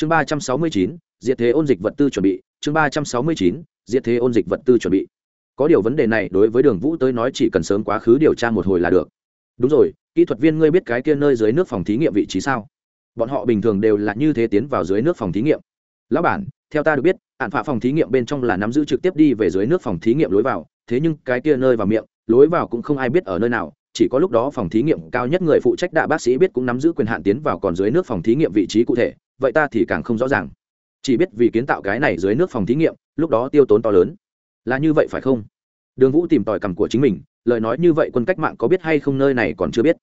chương ba trăm sáu mươi chín, diệt thế ôn dịch vật tư chuẩn bị. Chương ba trăm sáu mươi chín, diệt thế ôn dịch vật tư chuẩn bị. Có điều vấn đề này đối với đường vũ tới nói chỉ cần sớm quá khứ điều tra một hồi là được. Đúng rồi, kỹ thuật viên ngươi biết cái kia nơi dưới nước phòng thí nghiệm vị trí sao? Bọn họ bình thường đều là như thế tiến vào dưới nước phòng thí nghiệm. Lão bản, theo ta được biết, hạn phạ phòng thí nghiệm bên trong là nắm giữ trực tiếp đi về dưới nước phòng thí nghiệm lối vào. Thế nhưng cái kia nơi vào miệng, lối vào cũng không ai biết ở nơi nào chỉ có lúc đó phòng thí nghiệm cao nhất người phụ trách đạ bác sĩ biết cũng nắm giữ quyền hạn tiến vào còn dưới nước phòng thí nghiệm vị trí cụ thể, vậy ta thì càng không rõ ràng. Chỉ biết vì kiến tạo cái này dưới nước phòng thí nghiệm, lúc đó tiêu tốn to lớn. Là như vậy phải không? Đường vũ tìm tòi cằm của chính mình, lời nói như vậy quân cách mạng có biết hay không nơi này còn chưa biết.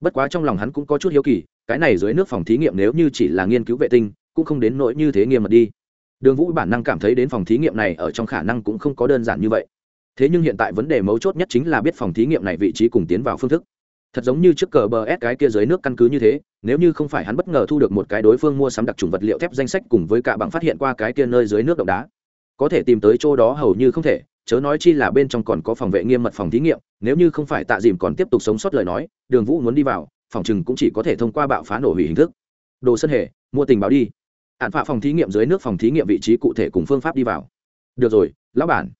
Bất quá trong lòng hắn cũng có chút hiếu kỳ, cái này dưới nước phòng thí nghiệm nếu như chỉ là nghiên cứu vệ tinh, cũng không đến nỗi như thế nghiêm mật đi. Đường vũ bản năng cảm thấy đến phòng thí nghiệm này ở trong khả năng cũng không có đơn giản như vậy thế nhưng hiện tại vấn đề mấu chốt nhất chính là biết phòng thí nghiệm này vị trí cùng tiến vào phương thức. Thật giống như trước cờ bờ s cái kia dưới nước căn cứ như thế, nếu như không phải hắn bất ngờ thu được một cái đối phương mua sắm đặc trùng vật liệu thép danh sách cùng với cả bằng phát hiện qua cái kia nơi dưới nước động đá. Có thể tìm tới chỗ đó hầu như không thể, chớ nói chi là bên trong còn có phòng vệ nghiêm mật phòng thí nghiệm, nếu như không phải tạ dìm còn tiếp tục sống sót lời nói, đường vũ muốn đi vào, phòng chừng cũng chỉ có thể thông qua bạo phá nổ hủy hình thức. Đồ sân hề, mua tình báo đi. Hạn phạ phòng thí nghiệm dưới nước phòng thí nghiệm vị trí cụ thể cùng phương pháp đi vào. Được rồi, lão bản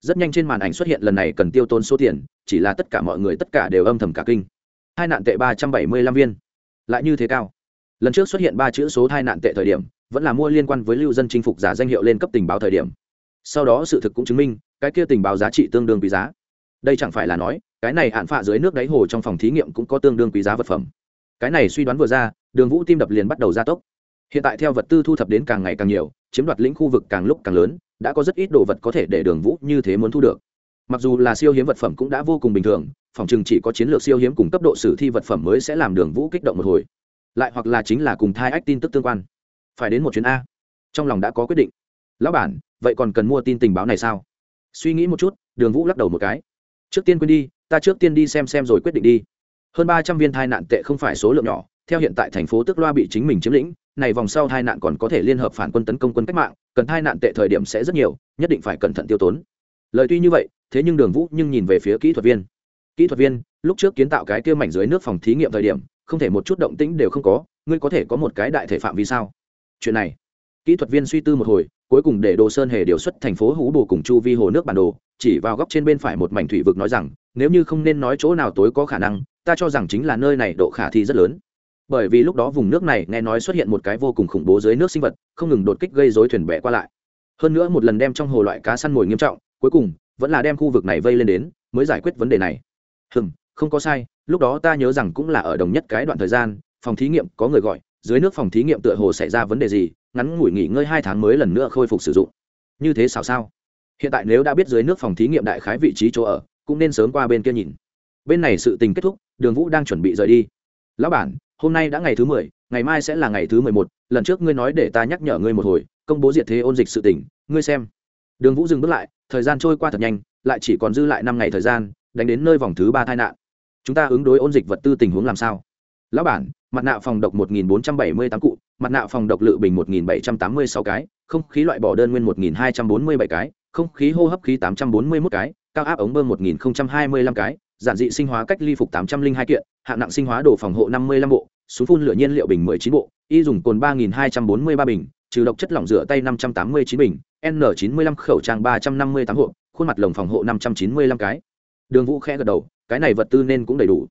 rất nhanh trên màn ảnh xuất hiện lần này cần tiêu tốn số tiền, chỉ là tất cả mọi người tất cả đều âm thầm cả kinh. Hai nạn tệ ba trăm bảy mươi lăm viên. Lại như thế cao. Lần trước xuất hiện ba chữ số hai nạn tệ thời điểm, vẫn là mua liên quan với lưu dân chinh phục giả danh hiệu lên cấp tình báo thời điểm. Sau đó sự thực cũng chứng minh, cái kia tình báo giá trị tương đương quý giá. Đây chẳng phải là nói, cái này hạn phạ dưới nước đáy hồ trong phòng thí nghiệm cũng có tương đương quý giá vật phẩm. Cái này suy đoán vừa ra, đường vũ tim đập liền bắt đầu gia tốc. Hiện tại theo vật tư thu thập đến càng ngày càng nhiều, chiếm đoạt lĩnh khu vực càng lúc càng lớn đã có rất ít đồ vật có thể để đường vũ như thế muốn thu được. Mặc dù là siêu hiếm vật phẩm cũng đã vô cùng bình thường, phòng chừng chỉ có chiến lược siêu hiếm cùng cấp độ sử thi vật phẩm mới sẽ làm đường vũ kích động một hồi. Lại hoặc là chính là cùng thai ách tin tức tương quan. Phải đến một chuyến a. Trong lòng đã có quyết định. Lão bản, vậy còn cần mua tin tình báo này sao? Suy nghĩ một chút, đường vũ lắc đầu một cái. Trước tiên quên đi, ta trước tiên đi xem xem rồi quyết định đi. Hơn ba trăm viên thai nạn tệ không phải số lượng nhỏ theo hiện tại thành phố tức loa bị chính mình chiếm lĩnh, này vòng sau hai nạn còn có thể liên hợp phản quân tấn công quân cách mạng, cần hai nạn tệ thời điểm sẽ rất nhiều, nhất định phải cẩn thận tiêu tốn. Lời tuy như vậy, thế nhưng đường vũ nhưng nhìn về phía kỹ thuật viên. Kỹ thuật viên, lúc trước kiến tạo cái kia mảnh dưới nước phòng thí nghiệm thời điểm, không thể một chút động tĩnh đều không có, ngươi có thể có một cái đại thể phạm vì sao? Chuyện này, kỹ thuật viên suy tư một hồi, cuối cùng để đồ sơn hề điều xuất thành phố hú bồ cùng chu vi hồ nước bản đồ, chỉ vào góc trên bên phải một mảnh thủy vực nói rằng, nếu như không nên nói chỗ nào tối có khả năng, ta cho rằng chính là nơi này độ khả thi rất lớn bởi vì lúc đó vùng nước này nghe nói xuất hiện một cái vô cùng khủng bố dưới nước sinh vật, không ngừng đột kích gây dối thuyền bè qua lại. Hơn nữa một lần đem trong hồ loại cá săn mồi nghiêm trọng, cuối cùng, vẫn là đem khu vực này vây lên đến, mới giải quyết vấn đề này. Hừm, không có sai, lúc đó ta nhớ rằng cũng là ở đồng nhất cái đoạn thời gian, phòng thí nghiệm có người gọi, dưới nước phòng thí nghiệm tựa hồ xảy ra vấn đề gì, ngắn ngủi nghỉ ngơi hai tháng mới lần nữa khôi phục sử dụng. Như thế sao sao? Hiện tại nếu đã biết dưới nước phòng thí nghiệm đại khái vị trí chỗ ở, cũng nên sớm qua bên kia nhìn. Bên này sự tình kết thúc, đường vũ đang chuẩn bị rời đi. Lão bản hôm nay đã ngày thứ mười, ngày mai sẽ là ngày thứ mười một, lần trước ngươi nói để ta nhắc nhở ngươi một hồi, công bố diệt thế ôn dịch sự tỉnh ngươi xem. Đường vũ dừng bước lại, thời gian trôi qua thật nhanh, lại chỉ còn dư lại năm ngày thời gian, đánh đến nơi vòng thứ ba tai nạn. Chúng ta ứng đối ôn dịch vật tư tình huống làm sao? Lão bản, mặt nạ phòng độc 1478 cụ, mặt nạ phòng độc lự bình 1786 cái, không khí loại bỏ đơn nguyên 1247 cái, không khí hô hấp khí 841 cái, cao áp ống bơm 1025 cái giản dị sinh hóa cách ly phục 802 kiện, hạng nặng sinh hóa đồ phòng hộ 55 bộ, súng phun lửa nhiên liệu bình 19 bộ, y dùng cồn 3243 bình, trừ độc chất lỏng rửa tay 589 bình, n 95 khẩu trang 358 hộp, khuôn mặt lồng phòng hộ 595 cái. Đường vũ khẽ gật đầu, cái này vật tư nên cũng đầy đủ.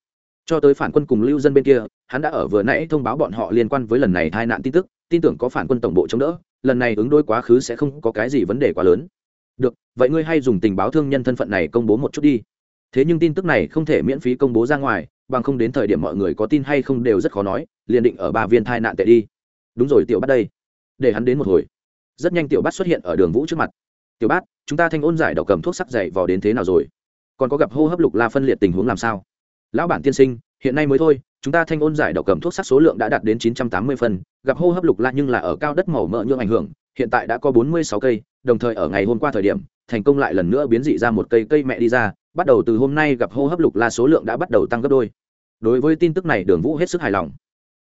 Cho tới phản quân cùng lưu dân bên kia, hắn đã ở vừa nãy thông báo bọn họ liên quan với lần này tai nạn tin tức, tin tưởng có phản quân tổng bộ chống đỡ, lần này ứng đối quá khứ sẽ không có cái gì vấn đề quá lớn. Được, vậy ngươi hay dùng tình báo thương nhân thân phận này công bố một chút đi thế nhưng tin tức này không thể miễn phí công bố ra ngoài, bằng không đến thời điểm mọi người có tin hay không đều rất khó nói, liền định ở ba viên thai nạn tệ đi. Đúng rồi, tiểu bắt đây. Để hắn đến một hồi. Rất nhanh tiểu bát xuất hiện ở đường vũ trước mặt. Tiểu bát, chúng ta thanh ôn giải đậu cầm thuốc sắc dày vào đến thế nào rồi? Còn có gặp hô hấp lục la phân liệt tình huống làm sao? Lão bản tiên sinh, hiện nay mới thôi, chúng ta thanh ôn giải đậu cầm thuốc sắc số lượng đã đạt đến chín trăm tám mươi phân gặp hô hấp lục la nhưng là ở cao đất màu mỡ nhượng ảnh hưởng, hiện tại đã có bốn mươi sáu cây, đồng thời ở ngày hôm qua thời điểm, thành công lại lần nữa biến dị ra một cây cây mẹ đi ra bắt đầu từ hôm nay gặp hô hấp lục la số lượng đã bắt đầu tăng gấp đôi. Đối với tin tức này, đường vũ hết sức hài lòng.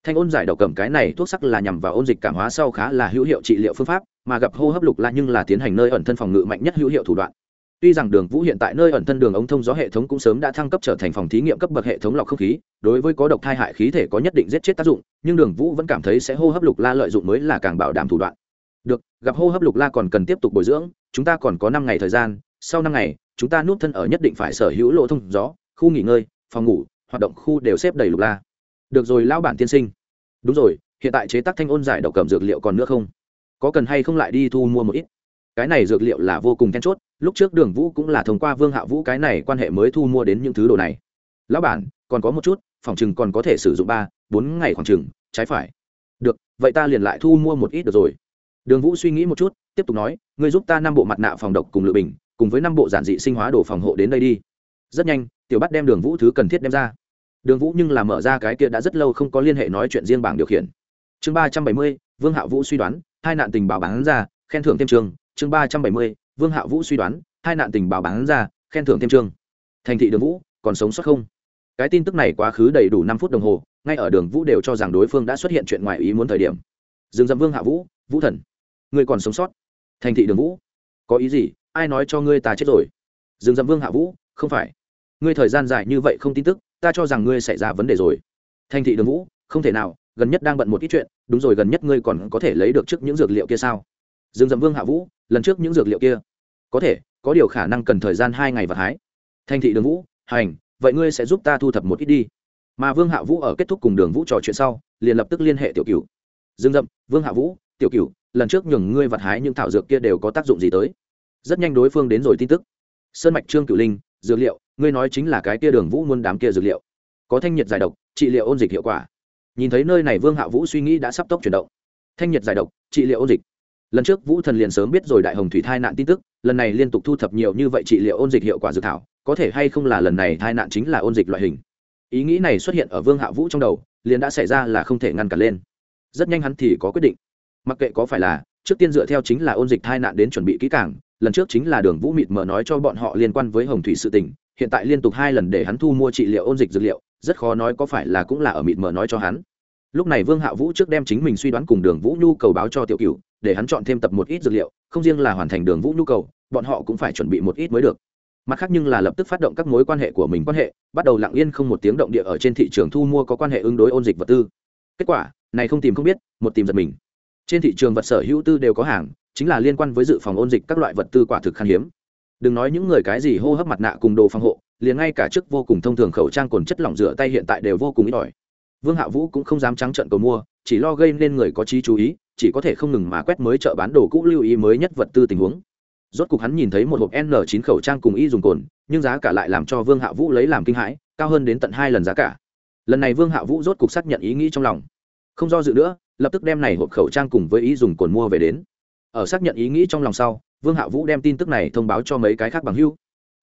Thanh ôn giải độc cầm cái này thuốc sắc là nhằm vào ôn dịch cảm hóa sau khá là hữu hiệu trị liệu phương pháp, mà gặp hô hấp lục la nhưng là tiến hành nơi ẩn thân phòng ngự mạnh nhất hữu hiệu thủ đoạn. Tuy rằng đường vũ hiện tại nơi ẩn thân đường ống thông gió hệ thống cũng sớm đã thăng cấp trở thành phòng thí nghiệm cấp bậc hệ thống lọc không khí, đối với có độc thai hại khí thể có nhất định giết chết tác dụng, nhưng đường vũ vẫn cảm thấy sẽ hô hấp lục la lợi dụng mới là càng bảo đảm thủ đoạn. Được, gặp hô hấp lục la còn cần tiếp tục bồi dưỡng, chúng ta còn có năm ngày thời gian, sau năm ngày chúng ta núp thân ở nhất định phải sở hữu lỗ thông gió, khu nghỉ ngơi, phòng ngủ, hoạt động khu đều xếp đầy lục la. Được rồi lao bản tiên sinh. Đúng rồi, hiện tại chế tác thanh ôn giải độc cầm dược liệu còn nữa không? Có cần hay không lại đi thu mua một ít? Cái này dược liệu là vô cùng then chốt, lúc trước đường vũ cũng là thông qua vương hạ vũ cái này quan hệ mới thu mua đến những thứ đồ này. Lão bản, còn có một chút, phòng chừng còn có thể sử dụng ba, bốn ngày khoảng chừng, trái phải. Được, vậy ta liền lại thu mua một ít được rồi. Đường vũ suy nghĩ một chút, tiếp tục nói, ngươi giúp ta năm bộ mặt nạ phòng độc cùng lựa bình cùng với năm bộ giản dị sinh hóa đồ phòng hộ đến đây đi. Rất nhanh, tiểu bắt đem đường vũ thứ cần thiết đem ra. Đường vũ nhưng là mở ra cái kia đã rất lâu không có liên hệ nói chuyện riêng bảng điều khiển. Chương ba trăm bảy mươi, vương hạ vũ suy đoán, hai nạn tình báo bán ra, khen thưởng thêm trường. Chương ba trăm bảy mươi, vương hạ vũ suy đoán, hai nạn tình báo bán ra, khen thưởng thêm trường. Thành thị đường vũ, còn sống sót không? Cái tin tức này quá khứ đầy đủ năm phút đồng hồ, ngay ở đường vũ đều cho rằng đối phương đã xuất hiện chuyện ngoài ý muốn thời điểm. Dừng dậm vương hạ vũ vũ thần. Người còn sống sót? Thành thị đường vũ. Có ý gì? Ai nói cho ngươi ta chết rồi? Dừng dậm vương hạ vũ, không phải. Ngươi thời gian dài như vậy không tin tức, ta cho rằng ngươi xảy ra vấn đề rồi. Thành thị đường vũ, không thể nào, gần nhất đang bận một ít chuyện, đúng rồi, gần nhất ngươi còn có thể lấy được trước những dược liệu kia sao? Dương dậm vương hạ vũ, lần trước những dược liệu kia. Có thể, có điều khả năng cần thời gian hai ngày và hái. Thành thị đường vũ, hành, vậy ngươi sẽ giúp ta thu thập một ít đi. Mà vương hạ vũ ở kết thúc cùng đường vũ trò chuyện sau, liền lập tức liên hệ tiểu cửu. Dương dậm vương hạ vũ, tiểu cửu, lần trước nhường ngươi vặt hái những thảo dược kia đều có tác dụng gì tới? Rất nhanh đối phương đến rồi tin tức. Sơn mạch trương cửu linh, dược liệu, ngươi nói chính là cái kia đường vũ muôn đám kia dược liệu. Có thanh nhiệt giải độc, trị liệu ôn dịch hiệu quả. Nhìn thấy nơi này vương hạ vũ suy nghĩ đã sắp tốc chuyển động. Thanh nhiệt giải độc, trị liệu ôn dịch. Lần trước vũ thần liền sớm biết rồi đại hồng thủy thai nạn tin tức, lần này liên tục thu thập nhiều như vậy trị liệu ôn dịch hiệu quả dược thảo, có thể hay không là lần này thai nạn chính là ôn dịch loại hình. Ý nghĩ này xuất hiện ở vương hạ vũ trong đầu, liền đã xảy ra là không thể ngăn cản lên. Rất nhanh hắn thì có quyết định. Mặc kệ có phải là, trước tiên dựa theo chính là ôn dịch thai nạn đến chuẩn bị kỹ càng lần trước chính là đường vũ mịt mờ nói cho bọn họ liên quan với hồng thủy sự tình, hiện tại liên tục hai lần để hắn thu mua trị liệu ôn dịch dược liệu, rất khó nói có phải là cũng là ở mịt mờ nói cho hắn. Lúc này vương hạ vũ trước đem chính mình suy đoán cùng đường vũ nhu cầu báo cho tiểu cựu để hắn chọn thêm tập một ít dược liệu, không riêng là hoàn thành đường vũ nhu cầu, bọn họ cũng phải chuẩn bị một ít mới được. Mặt khác nhưng là lập tức phát động các mối quan hệ của mình quan hệ, bắt đầu lặng yên không một tiếng động địa ở trên thị trường thu mua có quan hệ ứng đối ôn dịch vật tư. Kết quả, này không tìm không biết, một tìm giật mình. Trên thị trường vật sở hữu tư đều có hàng chính là liên quan với dự phòng ôn dịch các loại vật tư quả thực khan hiếm. Đừng nói những người cái gì hô hấp mặt nạ cùng đồ phòng hộ, liền ngay cả chức vô cùng thông thường khẩu trang cồn chất lỏng rửa tay hiện tại đều vô cùng ít ỏi. Vương hạ vũ cũng không dám trắng trợn cầu mua, chỉ lo gây nên người có trí chú ý, chỉ có thể không ngừng mà quét mới chợ bán đồ cũ lưu ý mới nhất vật tư tình huống. Rốt cục hắn nhìn thấy một hộp n 9 khẩu trang cùng y dùng cồn, nhưng giá cả lại làm cho vương hạ vũ lấy làm kinh hãi, cao hơn đến tận hai lần giá cả. Lần này vương hạ vũ rốt cục xác nhận ý nghĩ trong lòng. Không do dự nữa, lập tức đem này hộp khẩu trang cùng với ý dùng cồn mua về đến ở xác nhận ý nghĩ trong lòng sau, vương hạ vũ đem tin tức này thông báo cho mấy cái khác bằng hưu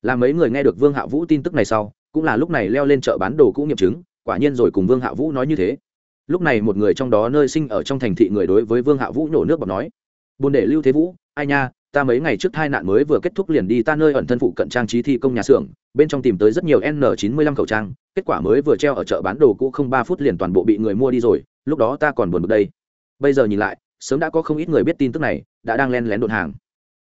là mấy người nghe được vương hạ vũ tin tức này sau, cũng là lúc này leo lên chợ bán đồ cũ nghiệm chứng, quả nhiên rồi cùng vương hạ vũ nói như thế. Lúc này một người trong đó nơi sinh ở trong thành thị người đối với vương hạ vũ nổ nước bọt nói, buồn để lưu thế vũ, ai nha, ta mấy ngày trước tai nạn mới vừa kết thúc liền đi ta nơi ẩn thân phụ cận trang trí thi công nhà xưởng, bên trong tìm tới rất nhiều n 95 khẩu trang, kết quả mới vừa treo ở chợ bán đồ cũ không ba phút liền toàn bộ bị người mua đi rồi, lúc đó ta còn buồn bực đây. Bây giờ nhìn lại, sớm đã có không ít người biết tin tức này đã đang len lén đột hàng.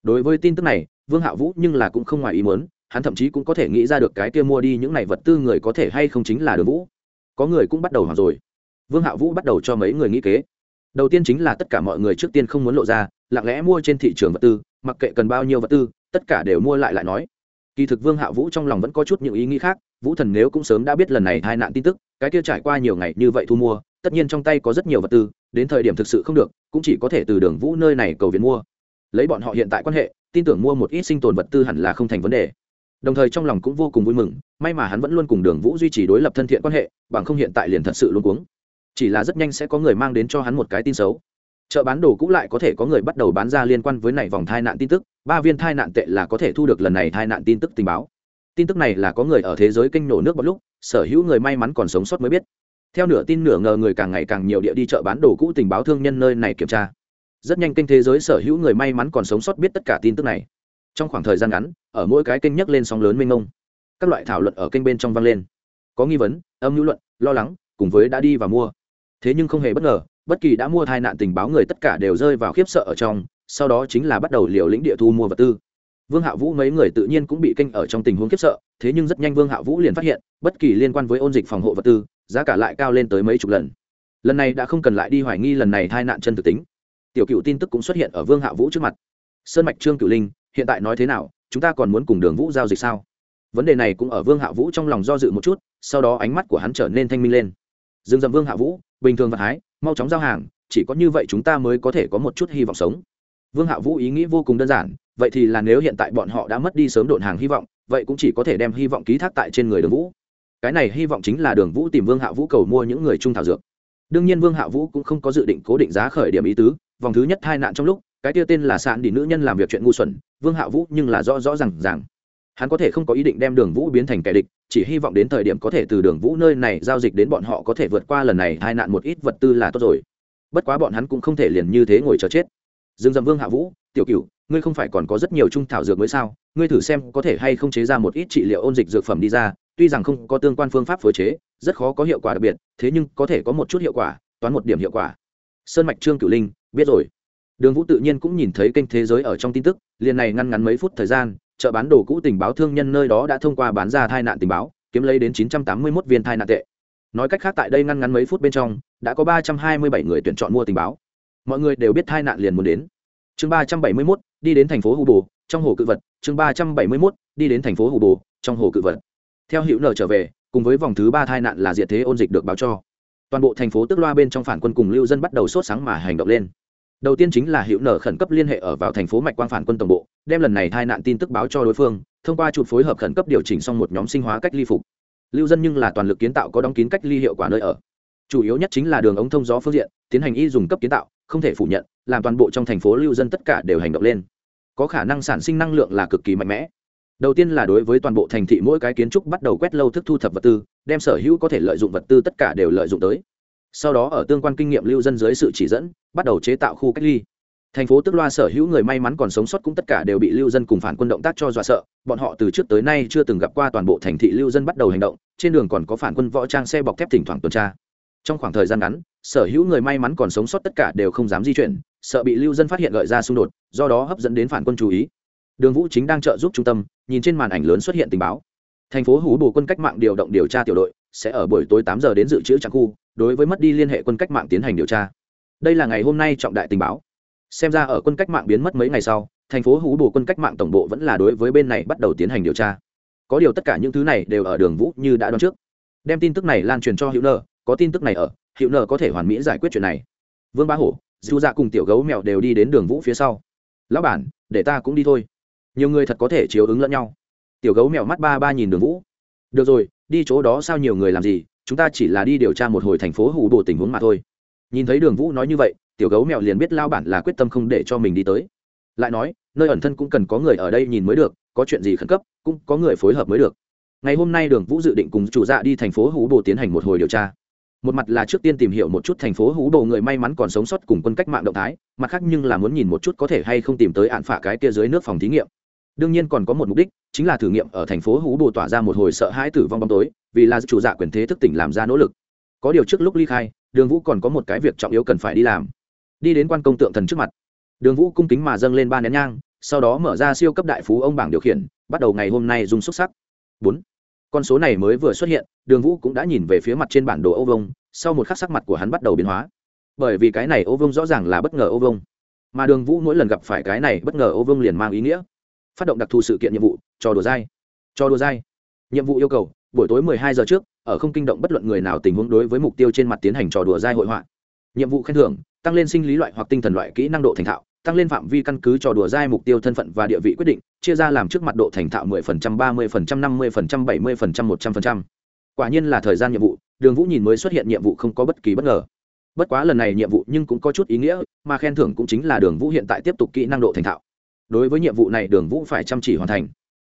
Đối với tin tức này, vương hạ vũ nhưng là cũng không ngoài ý muốn, hắn thậm chí cũng có thể nghĩ ra được cái kia mua đi những này vật tư người có thể hay không chính là đường vũ. Có người cũng bắt đầu hoảng rồi. Vương hạ vũ bắt đầu cho mấy người nghĩ kế. Đầu tiên chính là tất cả mọi người trước tiên không muốn lộ ra, lặng lẽ mua trên thị trường vật tư, mặc kệ cần bao nhiêu vật tư, tất cả đều mua lại lại nói. Kỳ thực vương hạ vũ trong lòng vẫn có chút những ý nghĩ khác, vũ thần nếu cũng sớm đã biết lần này hai nạn tin tức cái kia trải qua nhiều ngày như vậy thu mua, tất nhiên trong tay có rất nhiều vật tư, đến thời điểm thực sự không được, cũng chỉ có thể từ đường vũ nơi này cầu viện mua. Lấy bọn họ hiện tại quan hệ, tin tưởng mua một ít sinh tồn vật tư hẳn là không thành vấn đề. Đồng thời trong lòng cũng vô cùng vui mừng, may mà hắn vẫn luôn cùng đường vũ duy trì đối lập thân thiện quan hệ, bằng không hiện tại liền thật sự luôn cuống. Chỉ là rất nhanh sẽ có người mang đến cho hắn một cái tin xấu. Chợ bán đồ cũng lại có thể có người bắt đầu bán ra liên quan với này vòng thai nạn tin tức, ba viên thai nạn tệ là có thể thu được lần này thai nạn tin tức tình báo. Tin tức này là có người ở thế giới kênh nổ nước một lúc sở hữu người may mắn còn sống sót mới biết. Theo nửa tin nửa ngờ người càng ngày càng nhiều địa đi chợ bán đồ cũ tình báo thương nhân nơi này kiểm tra. Rất nhanh kênh thế giới sở hữu người may mắn còn sống sót biết tất cả tin tức này. Trong khoảng thời gian ngắn, ở mỗi cái kênh nhắc lên sóng lớn mênh mông, các loại thảo luận ở kênh bên trong vang lên. Có nghi vấn, âm hữu luận, lo lắng, cùng với đã đi và mua. Thế nhưng không hề bất ngờ, bất kỳ đã mua thai nạn tình báo người tất cả đều rơi vào khiếp sợ ở trong, sau đó chính là bắt đầu liều lĩnh địa thu mua vật tư vương hạ vũ mấy người tự nhiên cũng bị kinh ở trong tình huống khiếp sợ, thế nhưng rất nhanh vương hạ vũ liền phát hiện, bất kỳ liên quan với ôn dịch phòng hộ vật tư, giá cả lại cao lên tới mấy chục lần. Lần này đã không cần lại đi hoài nghi lần này tai nạn chân thực tính. Tiểu cựu tin tức cũng xuất hiện ở vương hạ vũ trước mặt. Sơn mạch trương cựu linh, hiện tại nói thế nào, chúng ta còn muốn cùng đường vũ giao dịch sao? Vấn đề này cũng ở vương hạ vũ trong lòng do dự một chút, sau đó ánh mắt của hắn trở nên thanh minh lên. Dương dầm vương hạ vũ, bình thường vật hái, mau chóng giao hàng, chỉ có như vậy chúng ta mới có thể có một chút hy vọng sống vương hạ vũ ý nghĩ vô cùng đơn giản, vậy thì là nếu hiện tại bọn họ đã mất đi sớm độn hàng hy vọng, vậy cũng chỉ có thể đem hy vọng ký thác tại trên người đường vũ. Cái này hy vọng chính là đường vũ tìm vương hạ vũ cầu mua những người trung thảo dược. Đương nhiên vương hạ vũ cũng không có dự định cố định giá khởi điểm ý tứ, vòng thứ nhất hai nạn trong lúc, cái tiêu tên là sạn đi nữ nhân làm việc chuyện ngu xuẩn, vương hạ vũ nhưng là rõ rõ r à n g hắn có thể không có ý định đem đường vũ biến thành kẻ địch, chỉ hy vọng đến thời điểm có thể từ đường vũ nơi này giao dịch đến bọn họ có thể vượt qua lần này hai nạn một ít vật tư là tốt rồi. Bất quá bọn hắn cũng không thể liền như thế ngồi chờ chết dương dậm vương hạ vũ, tiểu cựu ngươi không phải còn có rất nhiều trung thảo dược mới sao? Ngươi thử xem có thể hay không chế ra một ít trị liệu ôn dịch dược phẩm đi ra, tuy rằng không có tương quan phương pháp phối chế, rất khó có hiệu quả đặc biệt, thế nhưng có thể có một chút hiệu quả, toán một điểm hiệu quả. Sơn mạch trương cửu linh, biết rồi. Đường vũ tự nhiên cũng nhìn thấy kênh thế giới ở trong tin tức, liền này ngăn ngắn mấy phút thời gian, chợ bán đồ cũ tình báo thương nhân nơi đó đã thông qua bán ra thai nạn tình báo, kiếm lấy đến 981 viên thai nạn tệ. Nói cách khác tại đây ngăn ngắn mấy phút bên trong, đã có 327 người tuyển chọn mua tình báo mọi người đều biết tai nạn liền muốn đến. Chương 371, đi đến thành phố hù bồ trong hồ cự vật. Chương 371, đi đến thành phố hù bồ trong hồ cự vật. Theo hiệu nở trở về cùng với vòng thứ ba tai nạn là diệt thế ôn dịch được báo cho. Toàn bộ thành phố tức loa bên trong phản quân cùng lưu dân bắt đầu sốt sáng mà hành động lên. Đầu tiên chính là hiệu nở khẩn cấp liên hệ ở vào thành phố mạch quang phản quân tổng bộ đem lần này tai nạn tin tức báo cho đối phương thông qua chuột phối hợp khẩn cấp điều chỉnh xong một nhóm sinh hóa cách ly phục. Lưu dân nhưng là toàn lực kiến tạo có đóng kín cách ly hiệu quả nơi ở chủ yếu nhất chính là đường ống thông gió phương diện, tiến hành y dùng cấp kiến tạo, không thể phủ nhận, làm toàn bộ trong thành phố lưu dân tất cả đều hành động lên. Có khả năng sản sinh năng lượng là cực kỳ mạnh mẽ. Đầu tiên là đối với toàn bộ thành thị mỗi cái kiến trúc bắt đầu quét lâu thức thu thập vật tư, đem sở hữu có thể lợi dụng vật tư tất cả đều lợi dụng tới. Sau đó ở tương quan kinh nghiệm lưu dân dưới sự chỉ dẫn, bắt đầu chế tạo khu cách ly. Thành phố tức loa sở hữu người may mắn còn sống sót cũng tất cả đều bị lưu dân cùng phản quân động tác cho dọa sợ, bọn họ từ trước tới nay chưa từng gặp qua toàn bộ thành thị lưu dân bắt đầu hành động, trên đường còn có phản quân võ trang xe bọc thép thỉnh thoảng tuần tra trong khoảng thời gian ngắn, sở hữu người may mắn còn sống sót tất cả đều không dám di chuyển, sợ bị lưu dân phát hiện gợi ra xung đột, do đó hấp dẫn đến phản quân chú ý. Đường vũ chính đang trợ giúp trung tâm, nhìn trên màn ảnh lớn xuất hiện tình báo. Thành phố hú bồ quân cách mạng điều động điều tra tiểu đội, sẽ ở buổi tối tám giờ đến dự trữ trang khu, đối với mất đi liên hệ quân cách mạng tiến hành điều tra. Đây là ngày hôm nay trọng đại tình báo. Xem ra ở quân cách mạng biến mất mấy ngày sau, thành phố hú bồ quân cách mạng tổng bộ vẫn là đối với bên này bắt đầu tiến hành điều tra. Có điều tất cả những thứ này đều ở đường vũ như đã đoán trước. Đem tin tức này lan truyền cho hữu nơ có tin tức này ở hiệu nợ có thể hoàn mỹ giải quyết chuyện này. Vương bá hổ dù dạ cùng tiểu gấu mèo đều đi đến đường vũ phía sau. Lão bản, để ta cũng đi thôi. Nhiều người thật có thể chiếu ứng lẫn nhau. Tiểu gấu mèo mắt ba ba nhìn đường vũ. Được rồi, đi chỗ đó sao nhiều người làm gì, chúng ta chỉ là đi điều tra một hồi thành phố hủ bộ tình huống mà thôi. Nhìn thấy đường vũ nói như vậy, tiểu gấu mèo liền biết lao bản là quyết tâm không để cho mình đi tới. Lại nói, nơi ẩn thân cũng cần có người ở đây nhìn mới được, có chuyện gì khẩn cấp, cũng có người phối hợp mới được. Ngày hôm nay đường vũ dự định cùng chủ dạ đi thành phố hủ bộ tiến hành một hồi điều tra một mặt là trước tiên tìm hiểu một chút thành phố hú đồ người may mắn còn sống sót cùng quân cách mạng động thái, mặt khác nhưng là muốn nhìn một chút có thể hay không tìm tới ạn phả cái kia dưới nước phòng thí nghiệm. Đương nhiên còn có một mục đích, chính là thử nghiệm ở thành phố hú đồ tỏa ra một hồi sợ hãi tử vong bóng tối, vì là chủ dạ quyền thế thức tỉnh làm ra nỗ lực. Có điều trước lúc ly khai, đường vũ còn có một cái việc trọng yếu cần phải đi làm. Đi đến quan công tượng thần trước mặt. Đường vũ cung kính mà dâng lên ba nén nhang, sau đó mở ra siêu cấp đại phú ông bảng điều khiển, bắt đầu ngày hôm nay dùng xúc sắc. Bốn con số này mới vừa xuất hiện, đường vũ cũng đã nhìn về phía mặt trên bản đồ ô vông, sau một khắc sắc mặt của hắn bắt đầu biến hóa. Bởi vì cái này ô vông rõ ràng là bất ngờ ô vông. Mà đường vũ mỗi lần gặp phải cái này bất ngờ ô vông liền mang ý nghĩa. Phát động đặc thù sự kiện nhiệm vụ, cho đùa dai. Cho đùa dai. Nhiệm vụ yêu cầu, buổi tối 12 giờ trước, ở không kinh động bất luận người nào tình huống đối với mục tiêu trên mặt tiến hành trò đùa dai hội họa. Nhiệm vụ khen thưởng tăng lên sinh lý loại hoặc tinh thần loại kỹ năng độ thành thạo tăng lên phạm vi căn cứ trò đùa dai mục tiêu thân phận và địa vị quyết định chia ra làm trước mặt độ thành thạo 10%, 30%, 50%, 70%, 100%. quả nhiên là thời gian nhiệm vụ đường vũ nhìn mới xuất hiện nhiệm vụ không có bất kỳ bất ngờ. Bất quá lần này nhiệm vụ nhưng cũng có chút ý nghĩa mà khen thưởng cũng chính là đường vũ hiện tại tiếp tục kỹ năng độ thành thạo. Đối với nhiệm vụ này đường vũ phải chăm chỉ hoàn thành.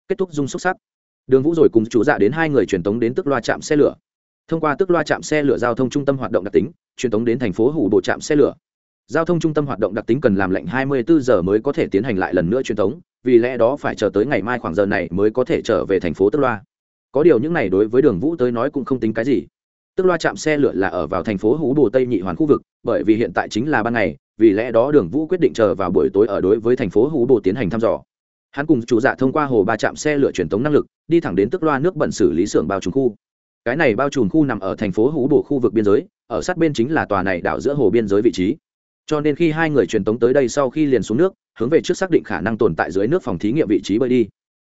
Kết thúc dung xúc sắc. Đường vũ rồi cùng chủ dạ đến hai người truyền tống đến tức loa chạm xe lửa thông qua tức loa trạm xe lửa giao thông trung tâm hoạt động đặc tính, truyền tống đến thành phố hủ bộ trạm xe lửa. Giao thông trung tâm hoạt động đặc tính cần làm lệnh 24 giờ mới có thể tiến hành lại lần nữa truyền tống, vì lẽ đó phải chờ tới ngày mai khoảng giờ này mới có thể trở về thành phố tức loa. Có điều những này đối với đường vũ tới nói cũng không tính cái gì. Tức loa chạm xe lửa là ở vào thành phố hú bồ tây nhị hoàn khu vực, bởi vì hiện tại chính là ban ngày, vì lẽ đó đường vũ quyết định chờ vào buổi tối ở đối với thành phố hú bồ tiến hành thăm dò. Hắn cùng chủ dạ thông qua hồ ba trạm xe lửa truyền tống năng lực, đi thẳng đến tức loa nước bẩn xử lý xưởng bao trùng khu cái này bao trùm khu nằm ở thành phố hú bộ khu vực biên giới, ở sát bên chính là tòa này đảo giữa hồ biên giới vị trí. Cho nên khi hai người truyền tống tới đây sau khi liền xuống nước, hướng về trước xác định khả năng tồn tại dưới nước phòng thí nghiệm vị trí bơi đi.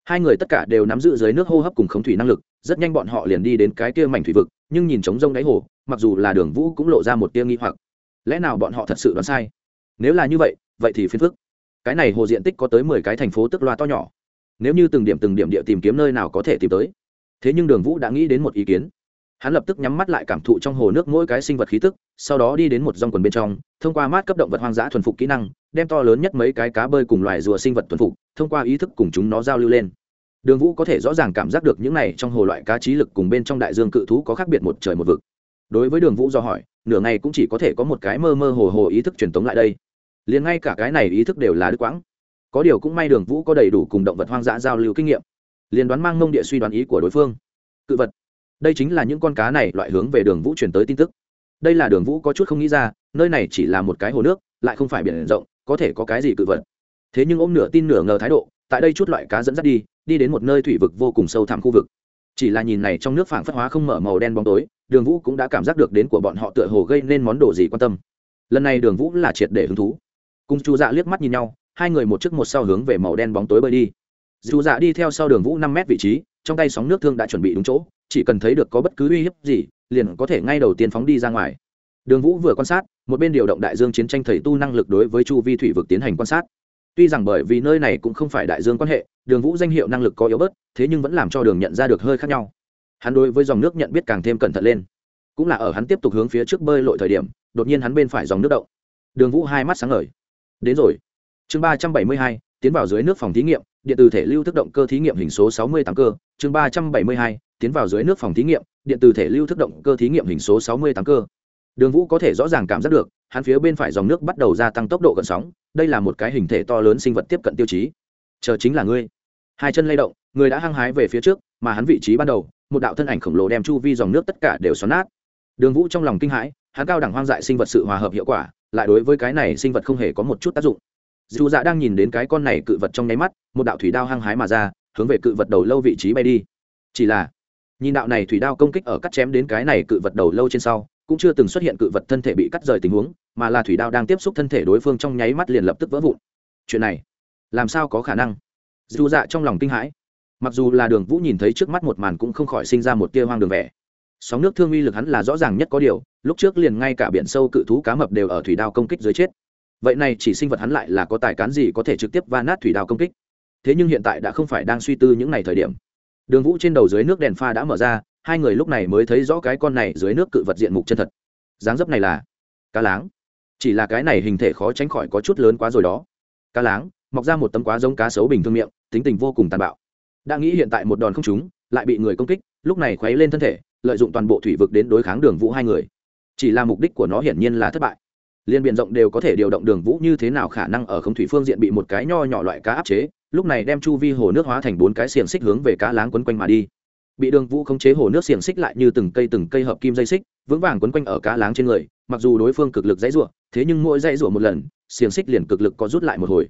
Hai người tất cả đều nắm giữ dưới nước hô hấp cùng khống thủy năng lực, rất nhanh bọn họ liền đi đến cái kia mảnh thủy vực, nhưng nhìn trống rông đáy hồ, mặc dù là đường vũ cũng lộ ra một tia nghi hoặc. Lẽ nào bọn họ thật sự đoán sai? Nếu là như vậy vậy thì phiền phức. Cái này hồ diện tích có tới mười cái thành phố tức loa to nhỏ. Nếu như từng điểm từng điểm địa tìm kiếm nơi nào có thể tìm tới thế nhưng đường vũ đã nghĩ đến một ý kiến. Hắn lập tức nhắm mắt lại cảm thụ trong hồ nước mỗi cái sinh vật khí tức, sau đó đi đến một dòng quần bên trong, thông qua mát cấp động vật hoang dã thuần phục kỹ năng, đem to lớn nhất mấy cái cá bơi cùng loài rùa sinh vật thuần phục, thông qua ý thức cùng chúng nó giao lưu lên. Đường vũ có thể rõ ràng cảm giác được những này trong hồ loại cá trí lực cùng bên trong đại dương cự thú có khác biệt một trời một vực. Đối với đường vũ do hỏi, nửa ngày cũng chỉ có thể có một cái mơ mơ hồ hồ ý thức truyền tống lại đây. Liền ngay cả cái này ý thức đều là đứt quãng. Có điều cũng may đường vũ có đầy đủ cùng động vật hoang dã giao lưu kinh nghiệm liền đoán mang mông địa suy đoán ý của đối phương. Cự vật. Đây chính là những con cá này loại hướng về đường vũ truyền tới tin tức. Đây là đường vũ có chút không nghĩ ra, nơi này chỉ là một cái hồ nước, lại không phải biển rộng, có thể có cái gì cự vật. Thế nhưng ôm nửa tin nửa ngờ thái độ, tại đây chút loại cá dẫn dắt đi đi đến một nơi thủy vực vô cùng sâu thẳm khu vực. Chỉ là nhìn này trong nước phảng phất hóa không mở màu đen bóng tối, đường vũ cũng đã cảm giác được đến của bọn họ tựa hồ gây nên món đồ gì quan tâm. Lần này đường vũ là triệt để hứng thú. Cùng chu dạ liếc mắt nhìn nhau, hai người một trước một sau hướng về màu đen bóng tối bơi đi dù dạ đi theo sau đường vũ năm mét vị trí, trong tay sóng nước thương đã chuẩn bị đúng chỗ, chỉ cần thấy được có bất cứ uy hiếp gì, liền có thể ngay đầu tiên phóng đi ra ngoài. Đường vũ vừa quan sát, một bên điều động đại dương chiến tranh thầy tu năng lực đối với chu vi thủy vực tiến hành quan sát. Tuy rằng bởi vì nơi này cũng không phải đại dương quan hệ, đường vũ danh hiệu năng lực có yếu bớt, thế nhưng vẫn làm cho đường nhận ra được hơi khác nhau. Hắn đối với dòng nước nhận biết càng thêm cẩn thận lên. Cũng là ở hắn tiếp tục hướng phía trước bơi lội thời điểm, đột nhiên hắn bên phải dòng nước động. Đường vũ hai mắt sáng ngời. Đến rồi. Chương ba trăm bảy mươi hai, tiến vào dưới nước phòng thí nghiệm điện từ thể lưu thức động cơ thí nghiệm hình số sáu mươi tám cơ, chương ba trăm bảy mươi hai, tiến vào dưới nước phòng thí nghiệm, điện từ thể lưu thức động cơ thí nghiệm hình số sáu mươi tám cơ. Đường vũ có thể rõ ràng cảm giác được, hắn phía bên phải dòng nước bắt đầu gia tăng tốc độ gần sóng, đây là một cái hình thể to lớn sinh vật tiếp cận tiêu chí. Chờ chính là ngươi. Hai chân lay động, người đã hăng hái về phía trước, mà hắn vị trí ban đầu, một đạo thân ảnh khổng lồ đem chu vi dòng nước tất cả đều xoắn nát. Đường vũ trong lòng kinh hãi, hắn cao đẳng hoang dại sinh vật sự hòa hợp hiệu quả, lại đối với cái này sinh vật không hề có một chút tác dụng dù dạ đang nhìn đến cái con này cự vật trong nháy mắt, một đạo thủy đao hăng hái mà ra, hướng về cự vật đầu lâu vị trí bay đi. Chỉ là, nhìn đạo này thủy đao công kích ở cắt chém đến cái này cự vật đầu lâu trên sau, cũng chưa từng xuất hiện cự vật thân thể bị cắt rời tình huống, mà là thủy đao đang tiếp xúc thân thể đối phương trong nháy mắt liền lập tức vỡ vụn. Chuyện này, làm sao có khả năng? Dù dạ trong lòng kinh hãi. Mặc dù là đường vũ nhìn thấy trước mắt một màn cũng không khỏi sinh ra một tia hoang đường vẻ. Sóng nước thương uy lực hắn là rõ ràng nhất có điều, lúc trước liền ngay cả biển sâu cự thú cá mập đều ở thủy đao công kích dưới chết vậy này chỉ sinh vật hắn lại là có tài cán gì có thể trực tiếp va nát thủy đào công kích? Thế nhưng hiện tại đã không phải đang suy tư những ngày thời điểm. Đường vũ trên đầu dưới nước đèn pha đã mở ra, hai người lúc này mới thấy rõ cái con này dưới nước cự vật diện mục chân thật. Dáng dấp này là cá láng. Chỉ là cái này hình thể khó tránh khỏi có chút lớn quá rồi đó. Cá láng, mọc ra một tấm quá giống cá sấu bình thường miệng, tính tình vô cùng tàn bạo. Đã nghĩ hiện tại một đòn không trúng, lại bị người công kích, lúc này khuấy lên thân thể, lợi dụng toàn bộ thủy vực đến đối kháng đường vũ hai người. Chỉ là mục đích của nó hiển nhiên là thất bại liên biện rộng đều có thể điều động đường vũ như thế nào khả năng ở không thủy phương diện bị một cái nho nhỏ loại cá áp chế, lúc này đem chu vi hồ nước hóa thành bốn cái xiềng xích hướng về cá láng quấn quanh mà đi. Bị đường vũ khống chế hồ nước xiềng xích lại như từng cây từng cây hợp kim dây xích, vững vàng quấn quanh ở cá láng trên người, mặc dù đối phương cực lực dãy rủa, thế nhưng mỗi dãy rủa một lần, xiềng xích liền cực lực có rút lại một hồi.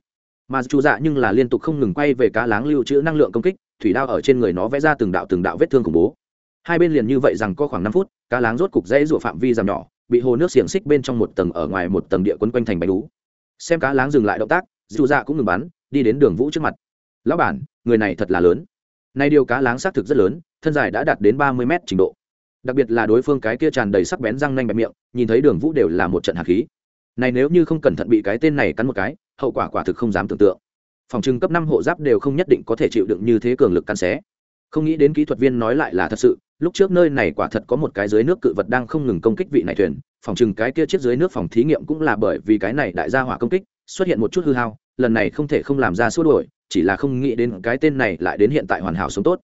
Mà chu dạ nhưng là liên tục không ngừng quay về cá láng lưu trữ năng lượng công kích, thủy đao ở trên người nó vẽ ra từng đạo từng đạo vết thương khủng bố. Hai bên liền như vậy rằng có khoảng năm phút, cá láng rốt cục dãy rủa phạm vi giảm nhỏ bị hồ nước xiềng xích bên trong một tầng ở ngoài một tầng địa quấn quanh thành bánh đú xem cá láng dừng lại động tác, dù dạ cũng ngừng bắn, đi đến đường vũ trước mặt. Lão bản, người này thật là lớn. Nay điều cá láng xác thực rất lớn, thân dài đã đạt đến ba mươi mét trình độ. Đặc biệt là đối phương cái kia tràn đầy sắc bén răng nanh bẹp miệng, nhìn thấy đường vũ đều là một trận hạt khí. Này nếu như không cẩn thận bị cái tên này cắn một cái, hậu quả quả thực không dám tưởng tượng. Phòng trưng cấp năm hộ giáp đều không nhất định có thể chịu đựng như thế cường lực cắn xé không nghĩ đến kỹ thuật viên nói lại là thật sự, lúc trước nơi này quả thật có một cái dưới nước cự vật đang không ngừng công kích vị này thuyền, phòng chừng cái kia chiếc dưới nước phòng thí nghiệm cũng là bởi vì cái này đại gia hỏa công kích, xuất hiện một chút hư hao, lần này không thể không làm ra xua đổi chỉ là không nghĩ đến cái tên này lại đến hiện tại hoàn hảo sống tốt.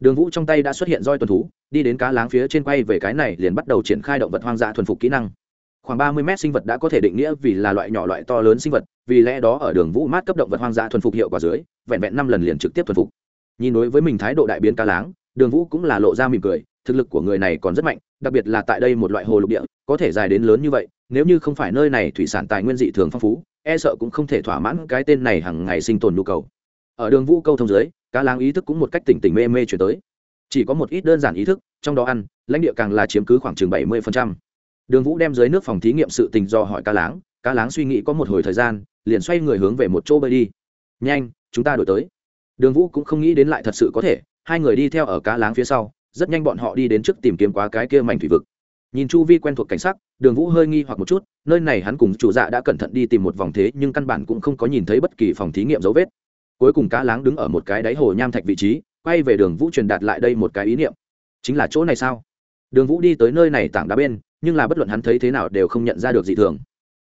Đường vũ trong tay đã xuất hiện roi tuần thú, đi đến cá láng phía trên quay về cái này liền bắt đầu triển khai động vật hoang dã thuần phục kỹ năng. Khoảng ba mươi mét sinh vật đã có thể định nghĩa vì là loại nhỏ loại to lớn sinh vật, vì lẽ đó ở đường vũ mát cấp động vật hoang dã thuần phục hiệu quả dưới, vẹn vẹn năm lần liền trực tiếp thuần phục nhìn đối với mình thái độ đại biến cá láng, đường vũ cũng là lộ ra mỉm cười, thực lực của người này còn rất mạnh, đặc biệt là tại đây một loại hồ lục địa, có thể dài đến lớn như vậy, nếu như không phải nơi này thủy sản tài nguyên dị thường phong phú e sợ cũng không thể thỏa mãn cái tên này hàng ngày sinh tồn nhu cầu. Ở đường vũ câu thông dưới, cá láng ý thức cũng một cách tỉnh tỉnh mê mê chuyển tới. Chỉ có một ít đơn giản ý thức, trong đó ăn, lãnh địa càng là chiếm cứ khoảng chừng bảy mươi đường vũ đem dưới nước phòng thí nghiệm sự tình do hỏi cá láng cá láng suy nghĩ có một hồi thời gian, liền xoay người hướng về một chỗ bơi đi. Nhanh, chúng ta đổi tới đường vũ cũng không nghĩ đến lại thật sự có thể, hai người đi theo ở cá láng phía sau, rất nhanh bọn họ đi đến trước tìm kiếm quá cái kia mảnh thủy vực. Nhìn chu vi quen thuộc cảnh sắc, đường vũ hơi nghi hoặc một chút, nơi này hắn cùng chủ dạ đã cẩn thận đi tìm một vòng thế, nhưng căn bản cũng không có nhìn thấy bất kỳ phòng thí nghiệm dấu vết. Cuối cùng cá láng đứng ở một cái đáy hồ nham thạch vị trí, quay về đường vũ truyền đạt lại đây một cái ý niệm. Chính là chỗ này sao? Đường vũ đi tới nơi này tảng đá bên, nhưng là bất luận hắn thấy thế nào đều không nhận ra được gì thường.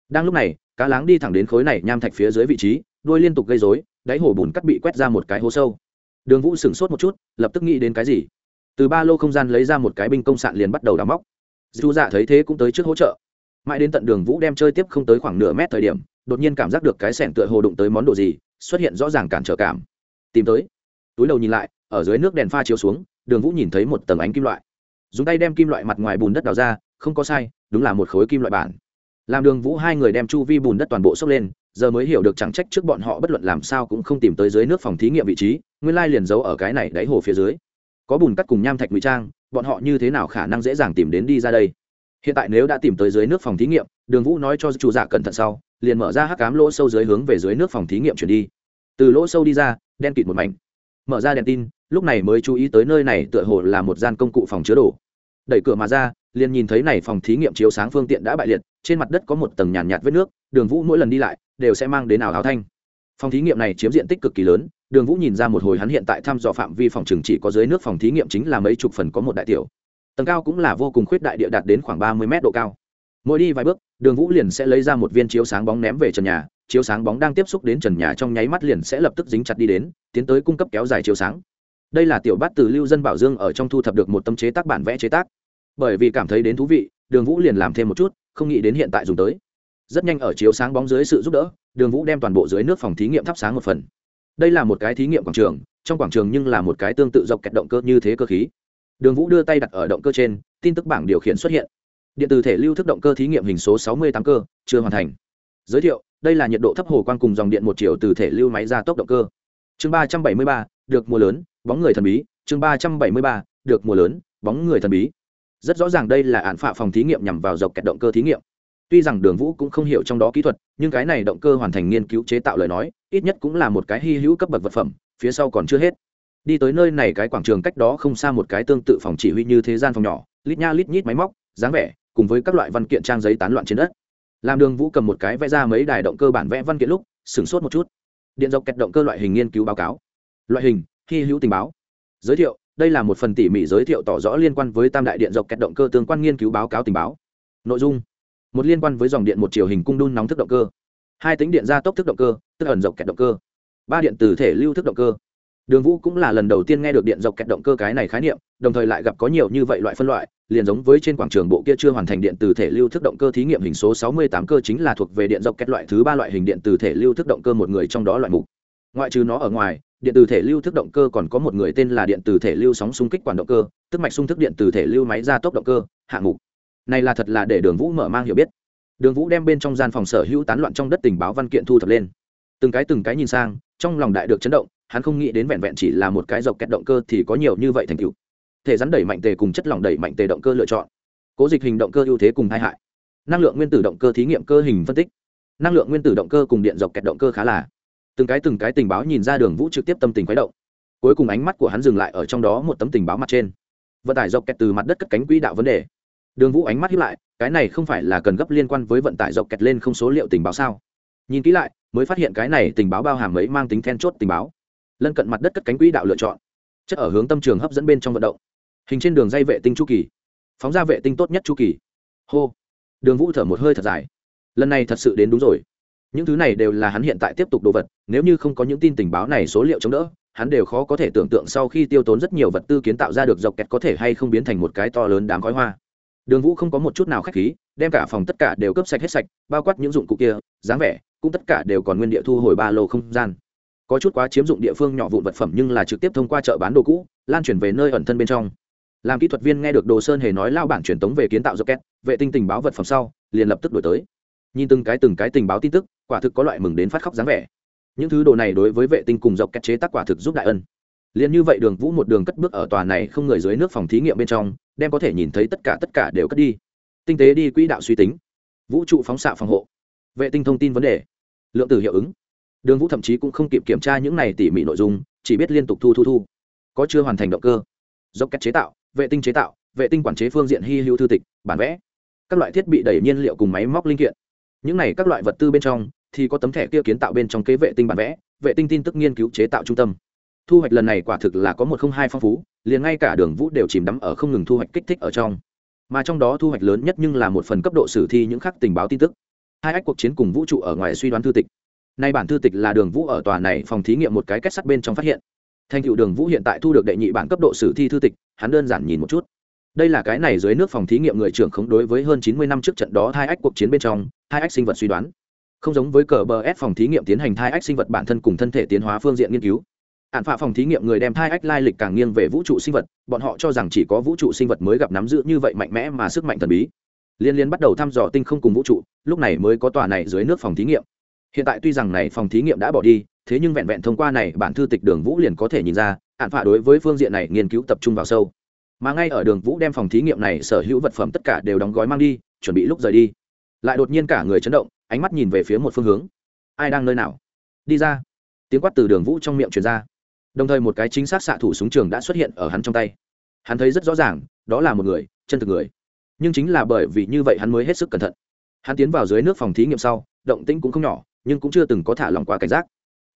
Đang lúc này, cá láng đi thẳng đến khối này nham thạch phía dưới vị trí, đuôi liên tục gây dối đáy hồ bùn cắt bị quét ra một cái hố sâu. Đường vũ sửng sốt một chút, lập tức nghĩ đến cái gì. Từ ba lô không gian lấy ra một cái binh công sạn liền bắt đầu đào móc. Dù dạ thấy thế cũng tới trước hỗ trợ. Mãi đến tận đường vũ đem chơi tiếp không tới khoảng nửa mét thời điểm, đột nhiên cảm giác được cái sẻng tựa hồ đụng tới món đồ gì, xuất hiện rõ ràng cản trở cảm. Tìm tới. Túi đầu nhìn lại, ở dưới nước đèn pha chiếu xuống, đường vũ nhìn thấy một tầng ánh kim loại. Dùng tay đem kim loại mặt ngoài bùn đất đào ra, không có sai, đúng là một khối kim loại bản. Làm đường vũ hai người đem chu vi bùn đất toàn bộ xốc lên giờ mới hiểu được chẳng trách trước bọn họ bất luận làm sao cũng không tìm tới dưới nước phòng thí nghiệm vị trí nguyên lai liền giấu ở cái này đáy hồ phía dưới. Có bùn cắt cùng nham thạch ngụy trang bọn họ như thế nào khả năng dễ dàng tìm đến đi ra đây? Hiện tại nếu đã tìm tới dưới nước phòng thí nghiệm đường vũ nói cho chủ giả cẩn thận sau liền mở ra hắc cám lỗ sâu dưới hướng về dưới nước phòng thí nghiệm chuyển đi. Từ lỗ sâu đi ra đen kịt một mảnh. Mở ra đèn tin lúc này mới chú ý tới nơi này tựa hồ là một gian công cụ phòng chứa đồ. Đẩy cửa mà ra liền nhìn thấy này phòng thí nghiệm chiếu sáng phương tiện đã bại liệt trên mặt đất có một tầng nhàn nhạt, nhạt vết nước đường vũ mỗi lần đi lại đều sẽ mang đến ảo áo thanh. Phòng thí nghiệm này chiếm diện tích cực kỳ lớn, đường vũ nhìn ra một hồi hắn hiện tại thăm dò phạm vi phòng trường chỉ có dưới nước phòng thí nghiệm chính là mấy chục phần có một đại tiểu. Tầng cao cũng là vô cùng khuyết đại địa đạt đến khoảng ba mươi mét độ cao. Mỗi đi vài bước, đường vũ liền sẽ lấy ra một viên chiếu sáng bóng ném về trần nhà, chiếu sáng bóng đang tiếp xúc đến trần nhà trong nháy mắt liền sẽ lập tức dính chặt đi đến, tiến tới cung cấp kéo dài chiếu sáng. Đây là tiểu bát từ lưu dân bảo dương ở trong thu thập được một tâm chế tác bản vẽ chế tác. Bởi vì cảm thấy đến thú vị, đường vũ liền làm thêm một chút, không nghĩ đến hiện tại dùng tới rất nhanh ở chiếu sáng bóng dưới sự giúp đỡ, đường vũ đem toàn bộ dưới nước phòng thí nghiệm thắp sáng một phần. Đây là một cái thí nghiệm quảng trường, trong quảng trường nhưng là một cái tương tự dọc kẹt động cơ như thế cơ khí. Đường vũ đưa tay đặt ở động cơ trên, tin tức bảng điều khiển xuất hiện. Điện từ thể lưu thức động cơ thí nghiệm hình số sáu mươi tám cơ, chưa hoàn thành. Giới thiệu, đây là nhiệt độ thấp hồ quang cùng dòng điện một chiều từ thể lưu máy ra tốc động cơ. Chương ba trăm bảy mươi ba, được mùa lớn, bóng người thần bí. Chương ba trăm bảy mươi ba, được mùa lớn, bóng người thần bí. Rất rõ ràng đây là án phạ phòng thí nghiệm nhằm vào dọc kẹt động cơ thí nghiệm tuy rằng đường vũ cũng không hiểu trong đó kỹ thuật, nhưng cái này động cơ hoàn thành nghiên cứu chế tạo lời nói, ít nhất cũng là một cái hy hữu cấp bậc vật phẩm, phía sau còn chưa hết. Đi tới nơi này cái quảng trường cách đó không xa một cái tương tự phòng chỉ huy như thế gian phòng nhỏ, lít nha lít nhít máy móc, dáng vẻ, cùng với các loại văn kiện trang giấy tán loạn trên đất. Làm đường vũ cầm một cái vẽ ra mấy đài động cơ bản vẽ văn kiện lúc, sửng sốt một chút. Điện dọc kẹt động cơ loại hình nghiên cứu báo cáo. Loại hình, hy hữu tình báo. Giới thiệu, đây là một phần tỉ mỉ giới thiệu tỏ rõ liên quan với tam đại điện dọc kẹt động cơ tương quan nghiên cứu báo cáo tình báo. Nội dung một liên quan với dòng điện một chiều hình cung đun nóng thức động cơ. Hai tính điện gia tốc thức động cơ, tức ẩn dọc kẹt động cơ. Ba điện từ thể lưu thức động cơ. Đường vũ cũng là lần đầu tiên nghe được điện dọc kẹt động cơ cái này khái niệm, đồng thời lại gặp có nhiều như vậy loại phân loại, liền giống với trên quảng trường bộ kia chưa hoàn thành điện từ thể lưu thức động cơ thí nghiệm hình số 68 cơ chính là thuộc về điện dọc kẹt loại thứ ba loại hình điện từ thể lưu thức động cơ một người trong đó loại mục. Ngoại trừ nó ở ngoài, điện từ thể lưu thức động cơ còn có một người tên là điện từ thể lưu sóng xung kích quản động cơ, tức mạch xung thức điện từ thể lưu máy gia tốc động cơ, hạng mục này là thật là để đường vũ mở mang hiểu biết. Đường vũ đem bên trong gian phòng sở hữu tán loạn trong đất tình báo văn kiện thu thập lên. Từng cái từng cái nhìn sang, trong lòng đại được chấn động, hắn không nghĩ đến vẹn vẹn chỉ là một cái dọc kẹt động cơ thì có nhiều như vậy thành tựu. Thể rắn đẩy mạnh tề cùng chất lỏng đẩy mạnh tề động cơ lựa chọn. Cố dịch hình động cơ ưu thế cùng hai hại. Năng lượng nguyên tử động cơ thí nghiệm cơ hình phân tích. Năng lượng nguyên tử động cơ cùng điện dọc kẹt động cơ khá là. Từng cái từng cái tình báo nhìn ra đường vũ trực tiếp tâm tình khuấy động. Cuối cùng ánh mắt của hắn dừng lại ở trong đó một tấm tình báo mặt trên. Vận tải dọc kẹt từ mặt đất cất cánh quỹ đạo vấn đề đường vũ ánh mắt hiếp lại, cái này không phải là cần gấp liên quan với vận tải dọc kẹt lên không số liệu tình báo sao? Nhìn kỹ lại, mới phát hiện cái này tình báo bao hàm ấy mang tính then chốt tình báo. Lân cận mặt đất cất cánh quỹ đạo lựa chọn. Chất ở hướng tâm trường hấp dẫn bên trong vận động. Hình trên đường dây vệ tinh chu kỳ. Phóng ra vệ tinh tốt nhất chu kỳ. Hô. Đường vũ thở một hơi thật dài. Lần này thật sự đến đúng rồi. Những thứ này đều là hắn hiện tại tiếp tục đồ vật, nếu như không có những tin tình báo này số liệu chống đỡ, hắn đều khó có thể tưởng tượng sau khi tiêu tốn rất nhiều vật tư kiến tạo ra được dọc kẹt có thể hay không biến thành một cái to lớn đám khói hoa đường vũ không có một chút nào k h á c h khí, đem cả phòng tất cả đều cướp sạch hết sạch, bao quát những dụng cụ kia, dáng vẻ, cũng tất cả đều còn nguyên địa thu hồi ba lô không gian. Có chút quá chiếm dụng địa phương nhỏ vụn vật phẩm nhưng là trực tiếp thông qua chợ bán đồ cũ, lan chuyển về nơi ẩn thân bên trong. Làm kỹ thuật viên nghe được đồ sơn hề nói lao bản truyền tống về kiến tạo rocket, vệ tinh tình báo vật phẩm sau, liền lập tức đổi tới. Nhìn từng cái từng cái tình báo tin tức, quả thực có loại mừng đến phát khóc dáng vẻ. Những thứ đồ này đối với vệ tinh cùng dọc cách chế tác quả thực giúp đại ân liền như vậy đường vũ một đường cất bước ở tòa này không người dưới nước phòng thí nghiệm bên trong, đem có thể nhìn thấy tất cả tất cả đều cất đi. Tinh tế đi quỹ đạo suy tính. Vũ trụ phóng xạ phòng hộ. Vệ tinh thông tin vấn đề. Lượng tử hiệu ứng. Đường vũ thậm chí cũng không kịp kiểm tra những này tỉ mỉ nội dung, chỉ biết liên tục thu thu thu. Có chưa hoàn thành động cơ? Dốc cách chế tạo, vệ tinh chế tạo, vệ tinh quản chế phương diện hy hữu thư tịch, bản vẽ. Các loại thiết bị đẩy nhiên liệu cùng máy móc linh kiện. Những này các loại vật tư bên trong, thì có tấm thẻ kia kiến tạo bên trong kế vệ tinh bản vẽ, vệ tinh tin tức nghiên cứu chế tạo trung tâm thu hoạch lần này quả thực là có một không hai phong phú, liền ngay cả đường vũ đều chìm đắm ở không ngừng thu hoạch kích thích ở trong. Mà trong đó thu hoạch lớn nhất nhưng là một phần cấp độ sử thi những khắc tình báo tin tức. Hai ách cuộc chiến cùng vũ trụ ở ngoài suy đoán thư tịch. Nay bản thư tịch là đường vũ ở tòa này phòng thí nghiệm một cái kết sắt bên trong phát hiện. Thành cựu đường vũ hiện tại thu được đệ nhị bản cấp độ sử thi thư tịch, hắn đơn giản nhìn một chút. Đây là cái này dưới nước phòng thí nghiệm người trưởng khống đối với hơn chín mươi năm trước trận đó hai ách cuộc chiến bên trong, hai ách sinh vật suy đoán. Không giống với cờ bờ s phòng thí nghiệm tiến hành hai ách sinh vật bản thân cùng thân thể tiến hóa phương diện nghiên cứu hạn phạ phòng thí nghiệm người đem thai ách lai lịch càng nghiêng về vũ trụ sinh vật, bọn họ cho rằng chỉ có vũ trụ sinh vật mới gặp nắm giữ như vậy mạnh mẽ mà sức mạnh thần bí. Liên liên bắt đầu thăm dò tinh không cùng vũ trụ, lúc này mới có tòa này dưới nước phòng thí nghiệm. Hiện tại tuy rằng này phòng thí nghiệm đã bỏ đi, thế nhưng vẹn vẹn thông qua này, bản thư tịch đường vũ liền có thể nhìn ra hạn phạ đối với phương diện này nghiên cứu tập trung vào sâu. Mà ngay ở đường vũ đem phòng thí nghiệm này sở hữu vật phẩm tất cả đều đóng gói mang đi, chuẩn bị lúc rời đi. Lại đột nhiên cả người chấn động, ánh mắt nhìn về phía một phương hướng. Ai đang nơi nào? Đi ra. Tiếng quát từ đường vũ trong miệng truyền ra đồng thời một cái chính xác xạ thủ súng trường đã xuất hiện ở hắn trong tay. Hắn thấy rất rõ ràng, đó là một người, chân thực người. Nhưng chính là bởi vì như vậy hắn mới hết sức cẩn thận. Hắn tiến vào dưới nước phòng thí nghiệm sau, động tĩnh cũng không nhỏ, nhưng cũng chưa từng có thả lòng quá cảnh giác.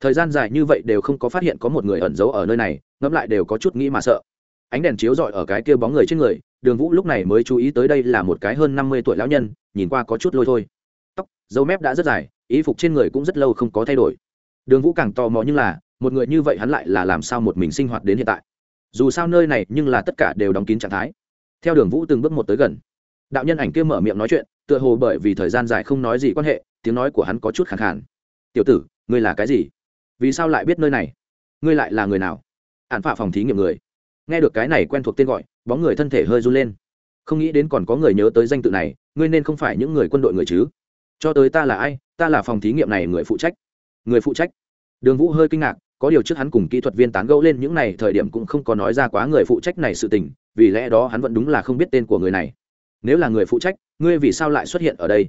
Thời gian dài như vậy đều không có phát hiện có một người ẩn giấu ở nơi này, ngẫm lại đều có chút nghĩ mà sợ. Ánh đèn chiếu rọi ở cái kia bóng người trên người, đường vũ lúc này mới chú ý tới đây là một cái hơn năm mươi tuổi lão nhân, nhìn qua có chút lôi thôi. Tóc, dấu mép đã rất dài ý phục trên người cũng rất lâu không có thay đổi. Đường vũ càng tò mò nhưng là một người như vậy hắn lại là làm sao một mình sinh hoạt đến hiện tại? Dù sao nơi này nhưng là tất cả đều đóng kín trạng thái. Theo đường vũ từng bước một tới gần. Đạo nhân ảnh kia mở miệng nói chuyện, tựa hồ bởi vì thời gian dài không nói gì quan hệ, tiếng nói của hắn có chút khẳng khàn. Tiểu tử, ngươi là cái gì? Vì sao lại biết nơi này? Ngươi lại là người nào? Ạn phạ phòng thí nghiệm người. Nghe được cái này quen thuộc tên gọi, bóng người thân thể hơi run lên. Không nghĩ đến còn có người nhớ tới danh tự này, ngươi nên không phải những người quân đội người chứ? Cho tới ta là ai, ta là phòng thí nghiệm này người phụ trách. Người phụ trách. Đường vũ hơi kinh ngạc có điều trước hắn cùng kỹ thuật viên tán gẫu lên những này, thời điểm cũng không có nói ra quá người phụ trách này sự tình, vì lẽ đó hắn vẫn đúng là không biết tên của người này. Nếu là người phụ trách, ngươi vì sao lại xuất hiện ở đây?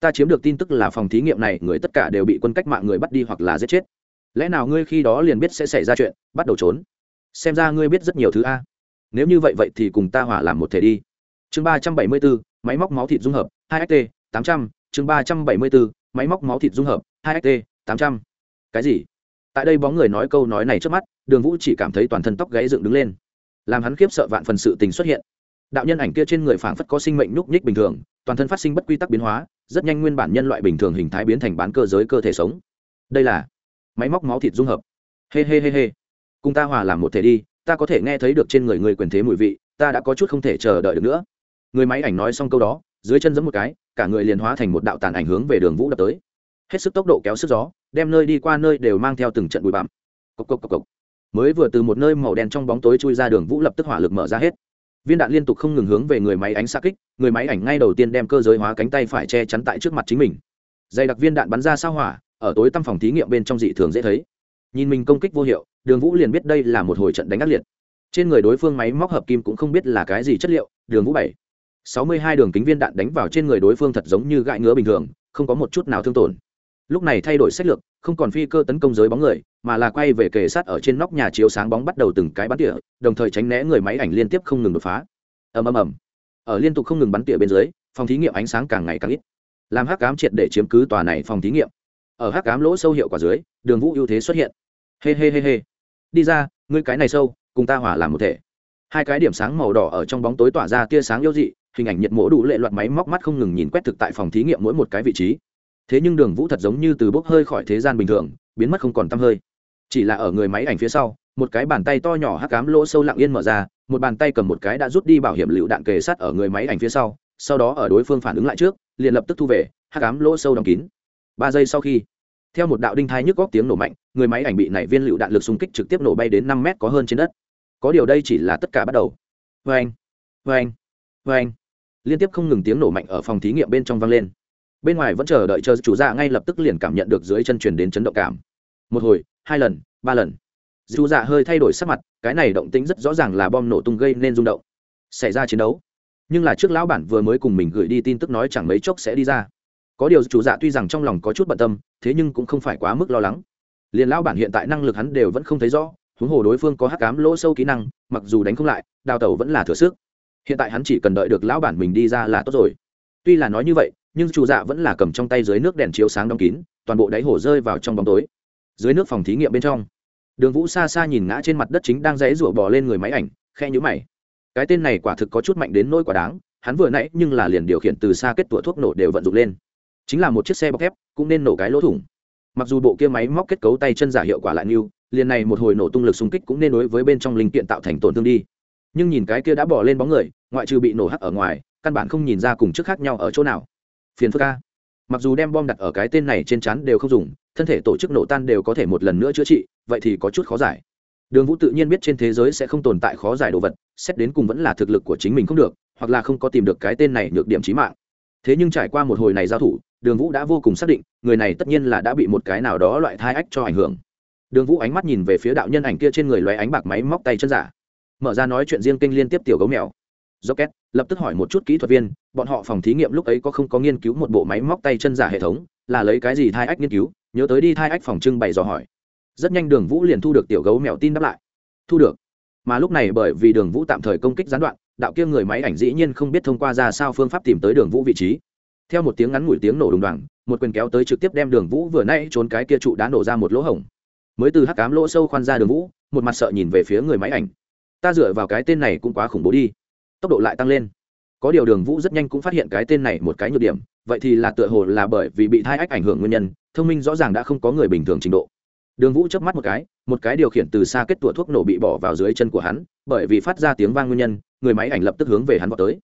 Ta chiếm được tin tức là phòng thí nghiệm này, người tất cả đều bị quân cách mạng người bắt đi hoặc là giết chết. Lẽ nào ngươi khi đó liền biết sẽ xảy ra chuyện, bắt đầu trốn? Xem ra ngươi biết rất nhiều thứ a. Nếu như vậy vậy thì cùng ta hỏa làm một thể đi. Chương ba trăm bảy mươi bốn máy móc máu thịt dung hợp, hai xt tám trăm. Chương ba trăm bảy mươi bốn máy móc máu thịt dung hợp, hai xt tám trăm. Cái gì? Tại đây bóng người nói câu nói này trước mắt, đường vũ chỉ cảm thấy toàn thân tóc gáy dựng đứng lên. Làm hắn khiếp sợ vạn phần sự tình xuất hiện. Đạo nhân ảnh kia trên người phảng phất có sinh mệnh nhúc nhích bình thường, toàn thân phát sinh bất quy tắc biến hóa, rất nhanh nguyên bản nhân loại bình thường hình thái biến thành bán cơ giới cơ thể sống. Đây là máy móc máu thịt dung hợp. Hê hê hê hê cùng ta hòa làm một thể đi, ta có thể nghe thấy được trên người người quyền thế mùi vị, ta đã có chút không thể chờ đợi được nữa. Người máy ảnh nói xong câu đó, dưới chân giẫm một cái, cả người liền hóa thành một đạo tàn ảnh hướng về đường vũ đập tới hết sức tốc độ kéo sức gió, đem nơi đi qua nơi đều mang theo từng trận bụi bặm. Cộc cộc cộc cộc. Mới vừa từ một nơi màu đen trong bóng tối chui ra đường vũ lập tức hỏa lực mở ra hết. Viên đạn liên tục không ngừng hướng về người máy ánh xa kích, người máy ảnh ngay đầu tiên đem cơ giới hóa cánh tay phải che chắn tại trước mặt chính mình. Dày đặc viên đạn bắn ra sao hỏa, ở tối tăm phòng thí nghiệm bên trong dị thường dễ thấy. Nhìn mình công kích vô hiệu, đường vũ liền biết đây là một hồi trận đánh ác liệt. Trên người đối phương máy móc hợp kim cũng không biết là cái gì chất liệu, đường vũ bảy. Sáu mươi hai đường kính viên đạn đánh vào trên người đối phương thật giống như gãi ngứa bình thường, không có một chút nào thương tổn lúc này thay đổi sách lược, không còn phi cơ tấn công giới bóng người, mà là quay về kề sát ở trên nóc nhà chiếu sáng bóng bắt đầu từng cái bắn tỉa, đồng thời tránh né người máy ảnh liên tiếp không ngừng đột phá. Ầm ầm ầm. Ở liên tục không ngừng bắn tỉa bên dưới, phòng thí nghiệm ánh sáng càng ngày càng ít. Làm hắc cám triệt để chiếm cứ tòa này phòng thí nghiệm. Ở hắc cám lỗ sâu hiệu quả dưới, đường vũ ưu thế xuất hiện. Hê hê hê hê đi ra, ngươi cái này sâu, cùng ta hỏa làm một thể. Hai cái điểm sáng màu đỏ ở trong bóng tối tỏa ra tia sáng yêu dị, hình ảnh nhiệt mổ đủ lệ loạt máy móc mắt không ngừng nhìn quét thực tại phòng thí nghiệm mỗi một cái vị trí thế nhưng đường vũ thật giống như từ bốc hơi khỏi thế gian bình thường, biến mất không còn t hơi. Chỉ là ở người máy ảnh phía sau, một cái bàn tay to nhỏ hắc cám lỗ sâu lặng yên mở ra, một bàn tay cầm một cái đã rút đi bảo hiểm lựu đạn kề sát ở người máy ảnh phía sau sau đó ở đối phương phản ứng lại trước, liền lập tức thu về, hắc cám lỗ sâu đóng kín. Ba giây sau khi, theo một đạo đinh thai nhức góc tiếng nổ mạnh, người máy ảnh bị nảy viên lựu đạn lực xung kích trực tiếp nổ bay đến năm mét có hơn trên đất. Có điều đây chỉ là tất cả bắt đầu. Vê anh vê anh vê anh liên tiếp không ngừng tiếng nổ mạnh ở phòng thí nghiệm bên trong vang lên bên ngoài vẫn chờ đợi chờ chủ dạ ngay lập tức liền cảm nhận được dưới chân truyền đến chấn động cảm. Một hồi, hai lần, ba lần. Dù dạ hơi thay đổi sắc mặt, cái này động tĩnh rất rõ ràng là bom nổ tung gây nên rung động. Xảy ra chiến đấu. Nhưng là trước lão bản vừa mới cùng mình gửi đi tin tức nói chẳng mấy chốc sẽ đi ra. Có điều chủ dạ tuy rằng trong lòng có chút bận tâm, thế nhưng cũng không phải quá mức lo lắng. Liền lão bản hiện tại năng lực hắn đều vẫn không thấy rõ, huống hồ đối phương có hắc cám lỗ sâu kỹ năng, mặc dù đánh không lại, đào tẩu vẫn là thừa sức. Hiện tại hắn chỉ cần đợi được lão bản mình đi ra là tốt rồi tuy là nói như vậy, nhưng chủ dạ vẫn là cầm trong tay dưới nước đèn chiếu sáng đóng kín, toàn bộ đáy hồ rơi vào trong bóng tối. Dưới nước phòng thí nghiệm bên trong, đường vũ xa xa nhìn ngã trên mặt đất chính đang dãy rủa bò lên người máy ảnh khe nhũ mày. Cái tên này quả thực có chút mạnh đến nỗi quả đáng, hắn vừa nãy nhưng là liền điều khiển từ xa kết tủa thuốc nổ đều vận dụng lên. Chính là một chiếc xe bọc thép, cũng nên nổ cái lỗ thủng. Mặc dù bộ kia máy móc kết cấu tay chân giả hiệu quả lại như, liền này một hồi nổ tung lực xung kích cũng nên đối với bên trong linh kiện tạo thành tổn thương đi. Nhưng nhìn cái kia đã bỏ lên bóng người, ngoại trừ bị nổ hắc ở ngoài căn bản không nhìn ra cùng chức khác nhau ở chỗ nào. Phiền phức ca mặc dù đem bom đặt ở cái tên này trên chắn đều không dùng, thân thể tổ chức nổ tan đều có thể một lần nữa chữa trị, vậy thì có chút khó giải. Đường vũ tự nhiên biết trên thế giới sẽ không tồn tại khó giải đồ vật, xét đến cùng vẫn là thực lực của chính mình không được, hoặc là không có tìm được cái tên này nhược điểm trí mạng. Thế nhưng trải qua một hồi này giao thủ, đường vũ đã vô cùng xác định, người này tất nhiên là đã bị một cái nào đó loại thai ách cho ảnh hưởng. Đường vũ ánh mắt nhìn về phía đạo nhân ảnh kia trên người loé ánh bạc máy móc tay chân giả. Mở ra nói chuyện riêng kênh liên tiếp tiểu gấu mèo. Rocket lập tức hỏi một chút kỹ thuật viên, bọn họ phòng thí nghiệm lúc ấy có không có nghiên cứu một bộ máy móc tay chân giả hệ thống, là lấy cái gì thai ách nghiên cứu, nhớ tới đi thai ách phòng trưng bày dò hỏi. Rất nhanh Đường Vũ liền thu được tiểu gấu mèo tin đáp lại. Thu được. Mà lúc này bởi vì Đường Vũ tạm thời công kích gián đoạn, đạo kia người máy ảnh dĩ nhiên không biết thông qua ra sao phương pháp tìm tới Đường Vũ vị trí. Theo một tiếng ngắn ngủi tiếng nổ đùng đoàng, một quyền kéo tới trực tiếp đem Đường Vũ vừa nãy trốn cái kia trụ đá nổ ra một lỗ hổng. Mới từ hắc ám lỗ sâu khoan ra Đường Vũ, một mặt sợ nhìn về phía người máy ảnh. Ta dựa vào cái tên này cũng quá khủng bố đi. Tốc độ lại tăng lên. Có điều đường vũ rất nhanh cũng phát hiện cái tên này một cái nhược điểm, vậy thì là tựa hồ là bởi vì bị thai ách ảnh hưởng nguyên nhân, thông minh rõ ràng đã không có người bình thường trình độ. Đường vũ chớp mắt một cái một cái điều khiển từ xa kết tủa thuốc nổ bị bỏ vào dưới chân của hắn, bởi vì phát ra tiếng vang nguyên nhân, người máy ảnh lập tức hướng về hắn vào tới.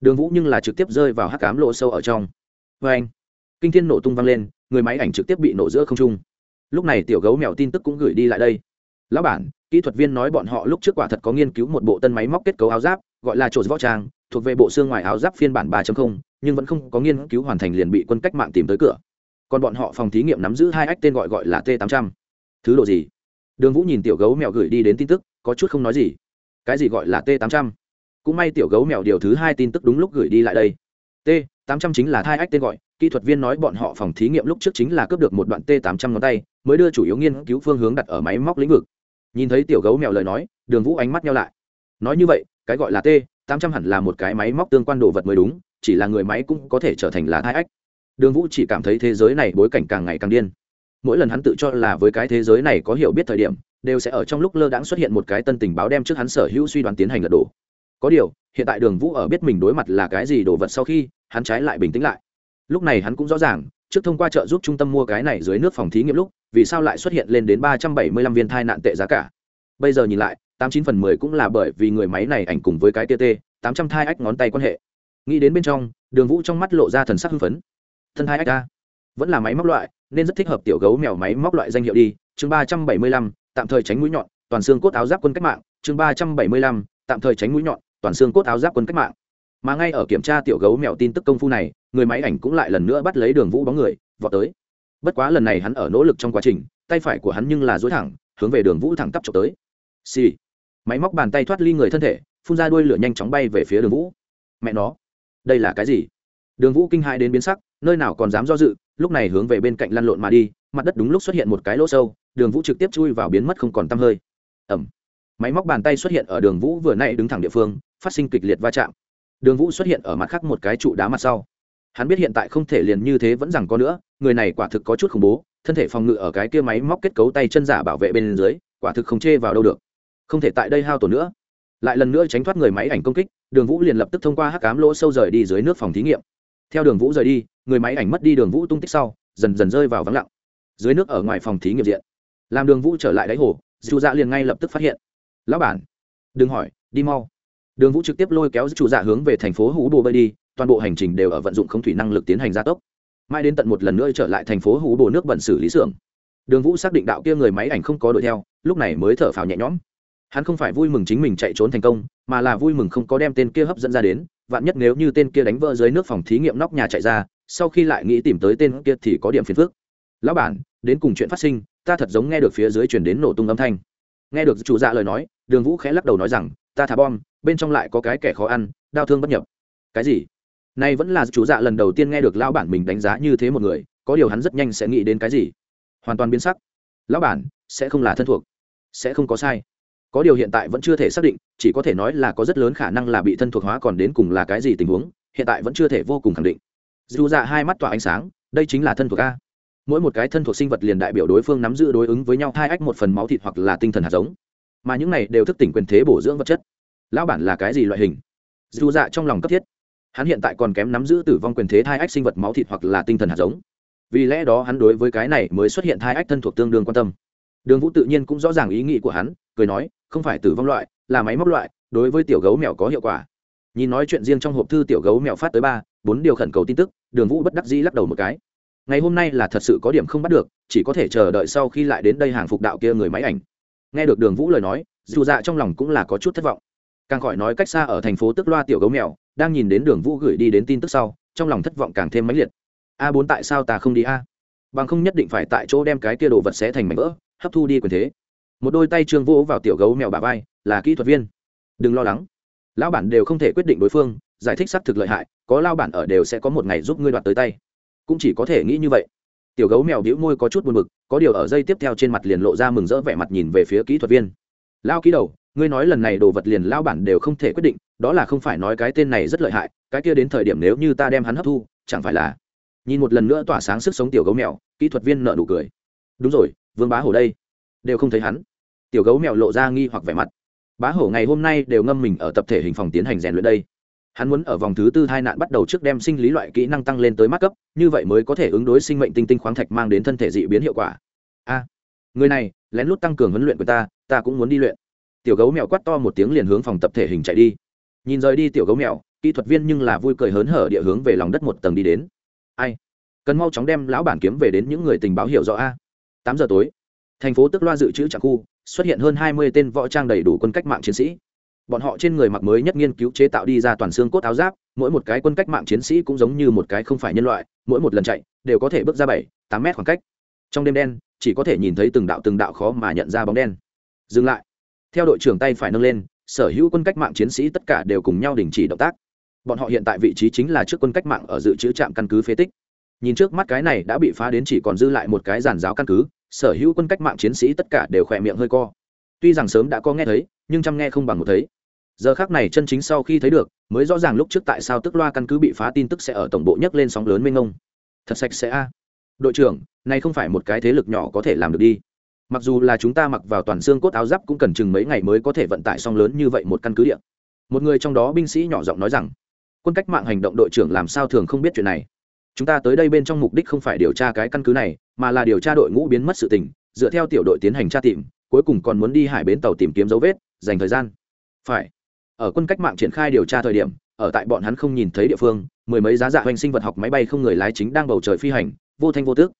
Đường vũ nhưng là trực tiếp rơi vào hắc cám lộ sâu ở trong. Vê anh, kinh thiên nổ tung vang lên, người máy ảnh trực tiếp bị nổ giữa không trung. Lúc này tiểu gấu mèo tin tức cũng gửi đi lại đây. Lão bản, kỹ thuật viên nói bọn họ lúc trước quả thật có nghiên cứu một bộ tân máy móc kết cấu áo giáp gọi là trộn võ trang thuộc về bộ xương ngoài áo giáp phiên bản 3.0, nhưng vẫn không có nghiên cứu hoàn thành liền bị quân cách mạng tìm tới cửa. Còn bọn họ phòng thí nghiệm nắm giữ hai ách tên gọi gọi là T800. Thứ độ gì? Đường Vũ nhìn tiểu gấu mèo gửi đi đến tin tức, có chút không nói gì. Cái gì gọi là T800? Cũng may tiểu gấu mèo điều thứ hai tin tức đúng lúc gửi đi lại đây. T800 chính là hai ách tên gọi, kỹ thuật viên nói bọn họ phòng thí nghiệm lúc trước chính là cướp được một đoạn T800 ngón tay, mới đưa chủ yếu nghiên cứu phương hướng đặt ở máy móc lĩnh vực. Nhìn thấy tiểu gấu mèo lời nói, Đường Vũ ánh mắt nhau lại. Nói như vậy, cái gọi là T, tám trăm hẳn là một cái máy móc tương quan đồ vật mới đúng, chỉ là người máy cũng có thể trở thành là thai ách. Đường vũ chỉ cảm thấy thế giới này bối cảnh càng ngày càng điên. Mỗi lần hắn tự cho là với cái thế giới này có hiểu biết thời điểm, đều sẽ ở trong lúc lơ đãng xuất hiện một cái tân tình báo đem trước hắn sở hữu suy đoán tiến hành lật đổ. Có điều, hiện tại đường vũ ở biết mình đối mặt là cái gì đồ vật sau khi, hắn trái lại bình tĩnh lại. Lúc này hắn cũng rõ ràng, trước thông qua trợ giúp trung tâm mua cái này dưới nước phòng thí nghiệm lúc, vì sao lại xuất hiện lên đến ba trăm bảy mươi lăm viên thai nạn tệ giá cả. Bây giờ nhìn lại tám chín phần mười cũng là bởi vì người máy này ảnh cùng với cái tt tám trăm thai ách ngón tay quan hệ. Nghĩ đến bên trong đường vũ trong mắt lộ ra thần sắc hưng phấn. Thân thai ách ta, vẫn là máy móc loại nên rất thích hợp tiểu gấu mèo máy móc loại danh hiệu đi. Chương ba trăm bảy mươi lăm tạm thời tránh mũi nhọn toàn xương cốt áo giáp quân cách mạng. Chương ba trăm bảy mươi lăm tạm thời tránh mũi nhọn toàn xương cốt áo giáp quân cách mạng. Mà ngay ở kiểm tra tiểu gấu mèo tin tức công phu này người máy ảnh cũng lại lần nữa bắt lấy đường vũ bóng người vọt tới. Bất quá lần này hắn ở nỗ lực trong quá trình tay phải của hắn nhưng là dối thẳng hướng về đường vũ thẳng tắp trộm tới. Xì、sì máy móc bàn tay thoát ly người thân thể, phun ra đuôi lửa nhanh chóng bay về phía đường vũ. Mẹ nó, đây là cái gì? Đường vũ kinh hai đến biến sắc, nơi nào còn dám do dự, lúc này hướng về bên cạnh lăn lộn mà đi, mặt đất đúng lúc xuất hiện một cái lỗ sâu, đường vũ trực tiếp chui vào biến mất không còn tăm hơi. Ẩm máy móc bàn tay xuất hiện ở đường vũ vừa nay đứng thẳng địa phương, phát sinh kịch liệt va chạm. Đường vũ xuất hiện ở mặt khác một cái trụ đá mặt sau. Hắn biết hiện tại không thể liền như thế vẫn rằng có nữa, người này quả thực có chút khủng bố, thân thể phòng ngự ở cái kia máy móc kết cấu tay chân giả bảo vệ bên dưới, quả thực không chê vào đâu được không thể tại đây hao tổn nữa. Lại lần nữa tránh thoát người máy ảnh công kích, đường vũ liền lập tức thông qua hắc cám lỗ sâu rời đi dưới nước phòng thí nghiệm. Theo đường vũ rời đi, người máy ảnh mất đi đường vũ tung tích sau, dần dần rơi vào vắng lặng. Dưới nước ở ngoài phòng thí nghiệm diện, làm đường vũ trở lại đáy hồ dù dạ liền ngay lập tức phát hiện. Lão bản, đừng hỏi, đi mau. Đường vũ trực tiếp lôi kéo chủ dạ hướng về thành phố hú bồ bơi đi, toàn bộ hành trình đều ở vận dụng không thủy năng lực tiến hành gia tốc. Mai đến tận một lần nữa trở lại thành phố hú bồ nước bẩn xử lý xưởng. Đường vũ xác định đạo kia người máy ảnh không có đuổi theo, lúc này mới thở phào nhẹ nhõm hắn không phải vui mừng chính mình chạy trốn thành công, mà là vui mừng không có đem tên kia hấp dẫn ra đến, vạn nhất nếu như tên kia đánh vỡ dưới nước phòng thí nghiệm nóc nhà chạy ra, sau khi lại nghĩ tìm tới tên kia thì có điểm phiền phức. Lão bản, đến cùng chuyện phát sinh, ta thật giống nghe được phía dưới chuyển đến nổ tung âm thanh. Nghe được chủ dạ lời nói, đường vũ khẽ lắc đầu nói rằng, ta thả bom, bên trong lại có cái kẻ khó ăn, đau thương bất nhập. Cái gì? Nay vẫn là chủ dạ lần đầu tiên nghe được lão bản mình đánh giá như thế một người, có điều hắn rất nhanh sẽ nghĩ đến cái gì? Hoàn toàn biến sắc. Lão bản, sẽ không là thân thuộc, sẽ không có sai có điều hiện tại vẫn chưa thể xác định, chỉ có thể nói là có rất lớn khả năng là bị thân thuộc hóa còn đến cùng là cái gì tình huống, hiện tại vẫn chưa thể vô cùng khẳng định. Dù dạ hai mắt tỏa ánh sáng, đây chính là thân thuộc a. Mỗi một cái thân thuộc sinh vật liền đại biểu đối phương nắm giữ đối ứng với nhau hai ách một phần máu thịt hoặc là tinh thần hạt giống. Mà những này đều thức tỉnh quyền thế bổ dưỡng vật chất. Lão bản là cái gì loại hình? Dù dạ trong lòng cấp thiết. Hắn hiện tại còn kém nắm giữ tử vong quyền thế thai ách sinh vật máu thịt hoặc là tinh thần hạt giống. Vì lẽ đó hắn đối với cái này mới xuất hiện thai ách thân thuộc tương đương quan tâm. Đường vũ tự nhiên cũng rõ ràng ý nghĩ của hắn, cười nói không phải tử vong loại, là máy móc loại, đối với tiểu gấu mèo có hiệu quả. Nhìn nói chuyện riêng trong hộp thư tiểu gấu mèo phát tới ba, bốn điều khẩn cầu tin tức, đường vũ bất đắc dĩ lắc đầu một cái. Ngày hôm nay là thật sự có điểm không bắt được, chỉ có thể chờ đợi sau khi lại đến đây hàng phục đạo kia người máy ảnh. Nghe được đường vũ lời nói, dù dạ trong lòng cũng là có chút thất vọng. Càng khỏi nói cách xa ở thành phố tức loa tiểu gấu mèo, đang nhìn đến đường vũ gửi đi đến tin tức sau, trong lòng thất vọng càng thêm mãnh liệt. A bốn tại sao ta không đi a? Bằng không nhất định phải tại chỗ đem cái kia đồ vật xé thành mảnh vỡ, hấp thu đi quyền thế một đôi tay trương vỗ vào tiểu gấu mèo bà vai, là kỹ thuật viên. Đừng lo lắng. Lão bản đều không thể quyết định đối phương, giải thích xác thực lợi hại, có lao bản ở đều sẽ có một ngày giúp ngươi đoạt tới tay. Cũng chỉ có thể nghĩ như vậy. Tiểu gấu mèo đĩu môi có chút buồn bực, có điều ở dây tiếp theo trên mặt liền lộ ra mừng rỡ vẻ mặt nhìn về phía kỹ thuật viên. Lao ký đầu, ngươi nói lần này đồ vật liền lao bản đều không thể quyết định, đó là không phải nói cái tên này rất lợi hại, cái kia đến thời điểm nếu như ta đem hắn hấp thu, chẳng phải là nhìn một lần nữa tỏa sáng sức sống tiểu gấu mèo, kỹ thuật viên nợ nụ cười. Đúng rồi, vương bá hồ đây. Đều không thấy hắn tiểu gấu mèo lộ ra nghi hoặc vẻ mặt. Bá hổ ngày hôm nay đều ngâm mình ở tập thể hình phòng tiến hành rèn luyện đây. Hắn muốn ở vòng thứ tư tai nạn bắt đầu trước đem sinh lý loại kỹ năng tăng lên tới mắt cấp, như vậy mới có thể ứng đối sinh mệnh tinh tinh khoáng thạch mang đến thân thể dị biến hiệu quả. A, người này, lén lút tăng cường huấn luyện của ta ta cũng muốn đi luyện. Tiểu gấu mèo quát to một tiếng liền hướng phòng tập thể hình chạy đi. Nhìn rời đi tiểu gấu mèo, kỹ thuật viên nhưng là vui cười hớn hở địa hướng về lòng đất một tầng đi đến. Ai? Cần mau chóng đem lão bản kiếm về đến những người tình báo hiểu rõ a. Tám giờ tối, thành phố tức loa dự trữ trạm khu xuất hiện hơn hai mươi tên võ trang đầy đủ quân cách mạng chiến sĩ. Bọn họ trên người mặc mới nhất nghiên cứu chế tạo đi ra toàn xương cốt áo giáp, mỗi một cái quân cách mạng chiến sĩ cũng giống như một cái không phải nhân loại, mỗi một lần chạy, đều có thể bước ra bảy, tám mét khoảng cách. Trong đêm đen, chỉ có thể nhìn thấy từng đạo từng đạo khó mà nhận ra bóng đen. Dừng lại. Theo đội trưởng tay phải nâng lên, sở hữu quân cách mạng chiến sĩ tất cả đều cùng nhau đình chỉ động tác. Bọn họ hiện tại vị trí chính là trước quân cách mạng ở dự trữ trạm căn cứ phế tích. Nhìn trước mắt cái này đã bị phá đến chỉ còn dư lại một cái giàn giáo căn cứ sở hữu quân cách mạng chiến sĩ tất cả đều khỏe miệng hơi co. Tuy rằng sớm đã có nghe thấy, nhưng chăm nghe không bằng một thấy. Giờ khác này chân chính sau khi thấy được, mới rõ ràng lúc trước tại sao tức loa căn cứ bị phá tin tức sẽ ở tổng bộ nhấc lên sóng lớn mênh ngông thật sạch sẽ a. Đội trưởng, này không phải một cái thế lực nhỏ có thể làm được đi. Mặc dù là chúng ta mặc vào toàn xương cốt áo giáp cũng cần chừng mấy ngày mới có thể vận tải song lớn như vậy một căn cứ địa. Một người trong đó binh sĩ nhỏ giọng nói rằng, quân cách mạng hành động đội trưởng làm sao thường không biết chuyện này? Chúng ta tới đây bên trong mục đích không phải điều tra cái căn cứ này mà là điều tra đội ngũ biến mất sự tình, dựa theo tiểu đội tiến hành tra tìm, cuối cùng còn muốn đi hải bến tàu tìm kiếm dấu vết, dành thời gian. Phải. Ở quân cách mạng triển khai điều tra thời điểm, ở tại bọn hắn không nhìn thấy địa phương, mười mấy giá dạ hoành sinh vật học máy bay không người lái chính đang bầu trời phi hành, vô thanh vô tước.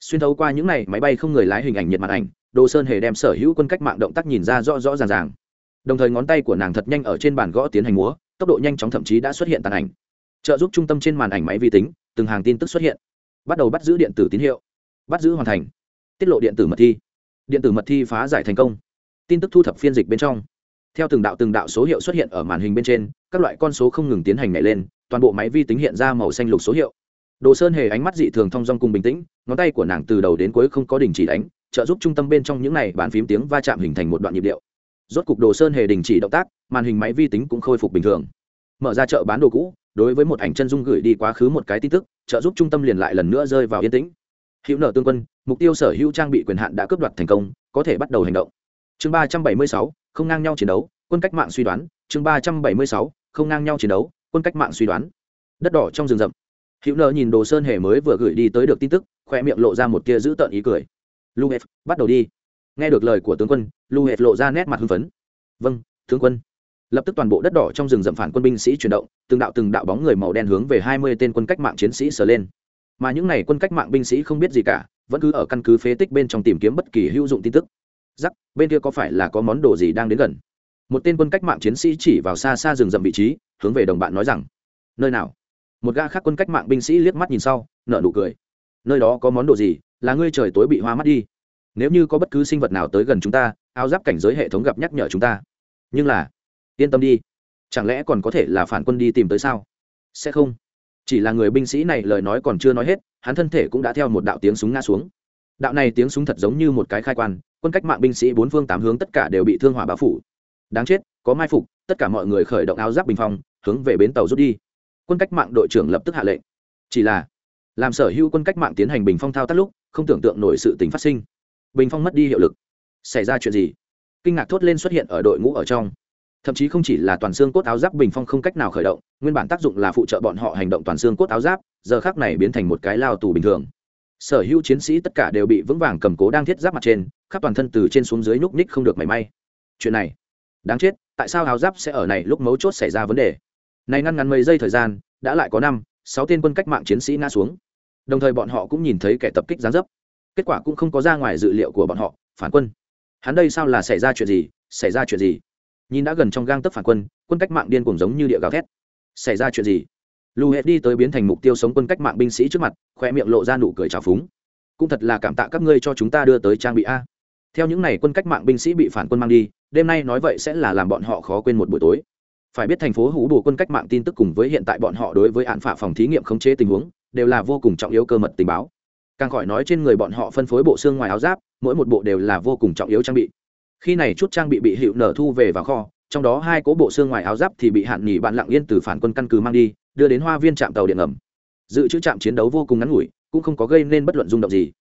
Xuyên thấu qua những này, máy bay không người lái hình ảnh nhiệt màn ảnh, đồ sơn hề đem sở hữu quân cách mạng động tác nhìn ra rõ rõ ràng ràng. Đồng thời ngón tay của nàng thật nhanh ở trên bàn gõ tiến hành múa, tốc độ nhanh chóng thậm chí đã xuất hiện tàn ảnh. Trợ giúp trung tâm trên màn ảnh máy vi tính, từng hàng tin tức xuất hiện. Bắt đầu bắt giữ điện tử tín hiệu bắt giữ hoàn thành. Tiết lộ điện tử mật thi. Điện tử mật thi phá giải thành công. Tin tức thu thập phiên dịch bên trong. Theo từng đạo từng đạo số hiệu xuất hiện ở màn hình bên trên, các loại con số không ngừng tiến hành nhảy lên, toàn bộ máy vi tính hiện ra màu xanh lục số hiệu. Đồ sơn hề ánh mắt dị thường thong dong cùng bình tĩnh, ngón tay của nàng từ đầu đến cuối không có đình chỉ đánh, trợ giúp trung tâm bên trong những này bàn phím tiếng va chạm hình thành một đoạn nhịp điệu. Rốt cục đồ sơn hề đình chỉ động tác, màn hình máy vi tính cũng khôi phục bình thường. Mở ra chợ bán đồ cũ, đối với một ảnh chân dung gửi đi quá khứ một cái tin tức, trợ giúp trung tâm liền lại lần nữa rơi vào yên tĩnh hữu nợ tương quân, mục tiêu sở hữu trang bị quyền hạn đã cướp đoạt thành công, có thể bắt đầu hành động. Chương ba trăm bảy mươi sáu, không ngang nhau chiến đấu, quân cách mạng suy đoán. Chương ba trăm bảy mươi sáu, không ngang nhau chiến đấu, quân cách mạng suy đoán. Đất đỏ trong rừng rậm. Hữu nợ nhìn đồ sơn hề mới vừa gửi đi tới được tin tức, khoe miệng lộ ra một tia giữ tợn ý cười. Lu hệt, bắt đầu đi. Nghe được lời của tướng quân, lu hệt lộ ra nét mặt hưng phấn. Vâng tướng quân. Lập tức toàn bộ đất đỏ trong rừng rậm phản quân binh sĩ chuyển động, từng đạo từng đạo bóng người màu đen hướng về hai mươi tên quân cách mạng chiến sĩ sờ lên mà những n à y quân cách mạng binh sĩ không biết gì cả, vẫn cứ ở căn cứ phế tích bên trong tìm kiếm bất kỳ hữu dụng tin tức. Giắc bên kia có phải là có món đồ gì đang đến gần? Một tên quân cách mạng chiến sĩ chỉ vào xa xa rừng rậm vị trí, hướng về đồng bạn nói rằng, nơi nào? Một gã khác quân cách mạng binh sĩ liếc mắt nhìn sau, nở nụ cười. Nơi đó có món đồ gì? Là ngươi trời tối bị hoa mắt đi. Nếu như có bất cứ sinh vật nào tới gần chúng ta, áo giáp cảnh giới hệ thống gặp nhắc nhở chúng ta. Nhưng là, yên tâm đi. Chẳng lẽ còn có thể là phản quân đi tìm tới sao? Sẽ không chỉ là người binh sĩ này lời nói còn chưa nói hết, hắn thân thể cũng đã theo một đạo tiếng súng ngã xuống. Đạo này tiếng súng thật giống như một cái khai quan, quân cách mạng binh sĩ bốn phương tám hướng tất cả đều bị thương hỏa báo phủ. Đáng chết, có mai phục, tất cả mọi người khởi động áo giáp bình phong, hướng về bến tàu rút đi. Quân cách mạng đội trưởng lập tức hạ lệnh. Chỉ là, làm sở hữu quân cách mạng tiến hành bình phong thao tác lúc, không tưởng tượng nổi sự tình phát sinh. Bình phong mất đi hiệu lực. Xảy ra chuyện gì? Kinh ngạc thốt lên xuất hiện ở đội ngũ ở trong thậm chí không chỉ là toàn xương cốt áo giáp bình phong không cách nào khởi động, nguyên bản tác dụng là phụ trợ bọn họ hành động toàn xương cốt áo giáp, giờ khác này biến thành một cái lao tù bình thường. Sở hữu chiến sĩ tất cả đều bị vững vàng cầm cố đang thiết giáp mặt trên, khắp toàn thân từ trên xuống dưới nhúc ních không được mảy may. Chuyện này, đáng chết, tại sao áo giáp sẽ ở này lúc mấu chốt xảy ra vấn đề? Này ngăn ngắn mấy giây thời gian, đã lại có năm, sáu tên quân cách mạng chiến sĩ ngã xuống. Đồng thời bọn họ cũng nhìn thấy kẻ tập kích gián dấp. Kết quả cũng không có ra ngoài dự liệu của bọn họ, phản quân. Hắn đây sao là xảy ra chuyện gì, xảy ra chuyện gì? Nhìn đã gần trong gang tấc phản quân quân cách mạng điên cuồng giống như địa gào thét. Xảy ra chuyện gì? Lù hết đi tới biến thành mục tiêu sống quân cách mạng binh sĩ trước mặt khoe miệng lộ ra nụ cười trào phúng. Cũng thật là cảm tạ các ngươi cho chúng ta đưa tới trang bị a. Theo những n à y quân cách mạng binh sĩ bị phản quân mang đi, đêm nay nói vậy sẽ là làm bọn họ khó quên một buổi tối. Phải biết thành phố hủ bù quân cách mạng tin tức cùng với hiện tại bọn họ đối với hạn phả phòng thí nghiệm khống chế tình huống, đều là vô cùng trọng yếu cơ mật tình báo. Càng khỏi nói trên người bọn họ phân phối bộ xương ngoài áo giáp, mỗi một bộ đều là vô cùng trọng yếu trang bị khi này chút trang bị bị hiệu nở thu về vào kho, trong đó hai cố bộ xương ngoài áo giáp thì bị hạn nghỉ bạn lặng yên từ phản quân căn cứ mang đi, đưa đến hoa viên trạm tàu điện ngầm. Dự trữ trạm chiến đấu vô cùng ngắn ngủi, cũng không có gây nên bất luận rung động gì.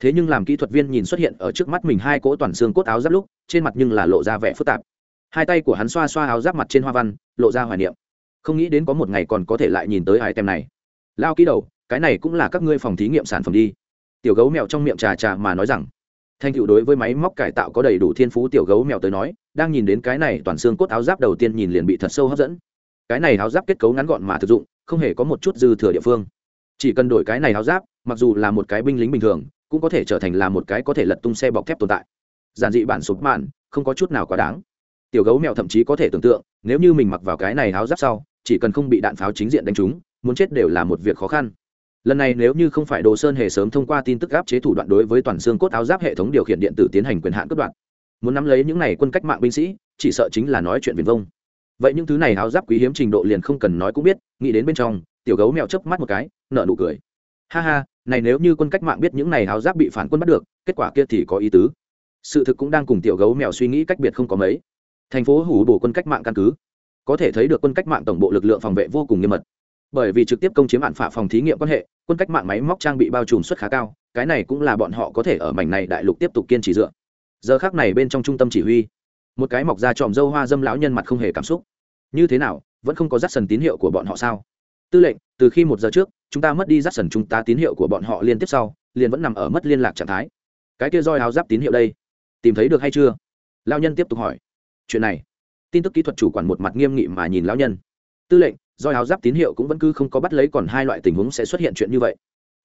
Thế nhưng làm kỹ thuật viên nhìn xuất hiện ở trước mắt mình hai cỗ toàn xương cốt áo giáp lúc, trên mặt nhưng là lộ ra vẻ phức tạp. Hai tay của hắn xoa xoa áo giáp mặt trên hoa văn, lộ ra hoài niệm. Không nghĩ đến có một ngày còn có thể lại nhìn tới hai tem này. Lao ký đầu, cái này cũng là các ngươi phòng thí nghiệm sản phẩm đi. Tiểu gấu mèo trong miệng trà trà mà nói rằng thanh tựu đối với máy móc cải tạo có đầy đủ thiên phú tiểu gấu mèo tới nói, đang nhìn đến cái này toàn xương cốt áo giáp đầu tiên nhìn liền bị thật sâu hấp dẫn. Cái này áo giáp kết cấu ngắn gọn mà thực dụng, không hề có một chút dư thừa địa phương. Chỉ cần đổi cái này áo giáp, mặc dù là một cái binh lính bình thường, cũng có thể trở thành là một cái có thể lật tung xe bọc thép tồn tại. Giản dị bản sụp mạn, không có chút nào quá đáng. Tiểu gấu mèo thậm chí có thể tưởng tượng, nếu như mình mặc vào cái này áo giáp sau, chỉ cần không bị đạn pháo chính diện đánh trúng, muốn chết đều là một việc khó khăn lần này nếu như không phải đồ sơn hề sớm thông qua tin tức áp chế thủ đoạn đối với toàn xương cốt áo giáp hệ thống điều khiển điện tử tiến hành quyền hạn cất đoạn muốn nắm lấy những này quân cách mạng binh sĩ, chỉ sợ chính là nói chuyện viền vông. Vậy những thứ này áo giáp quý hiếm trình độ liền không cần nói cũng biết, nghĩ đến bên trong, tiểu gấu mèo chớp mắt một cái nợ nụ cười. Ha ha, này nếu như quân cách mạng biết những này áo giáp bị phản quân bắt được, kết quả kia thì có ý tứ. Sự thực cũng đang cùng tiểu gấu mèo suy nghĩ cách biệt không có mấy. Thành phố hủ bổ quân cách mạng căn cứ. Có thể thấy được quân cách mạng tổng bộ lực lượng phòng vệ vô cùng nghiêm mật bởi vì trực tiếp công chiếm hạn phả phòng thí nghiệm quan hệ, quân cách mạng máy móc trang bị bao trùm suất khá cao, cái này cũng là bọn họ có thể ở mảnh này đại lục tiếp tục kiên trì dựa. Giờ khác này bên trong trung tâm chỉ huy, một cái mọc ra tròm dâu hoa dâm lão nhân mặt không hề cảm xúc. Như thế nào, vẫn không có dắt sần tín hiệu của bọn họ sao? Tư lệnh, từ khi một giờ trước, chúng ta mất đi dắt sần chúng ta tín hiệu của bọn họ liên tiếp sau, liền vẫn nằm ở mất liên lạc trạng thái. Cái kia roi áo giáp tín hiệu đây, tìm thấy được hay chưa? Lao nhân tiếp tục hỏi. Chuyện này, tin tức kỹ thuật chủ quản một mặt nghiêm nghị mà nhìn lão nhân tư lệnh do áo giáp tín hiệu cũng vẫn cứ không có bắt lấy, còn hai loại tình huống sẽ xuất hiện chuyện như vậy.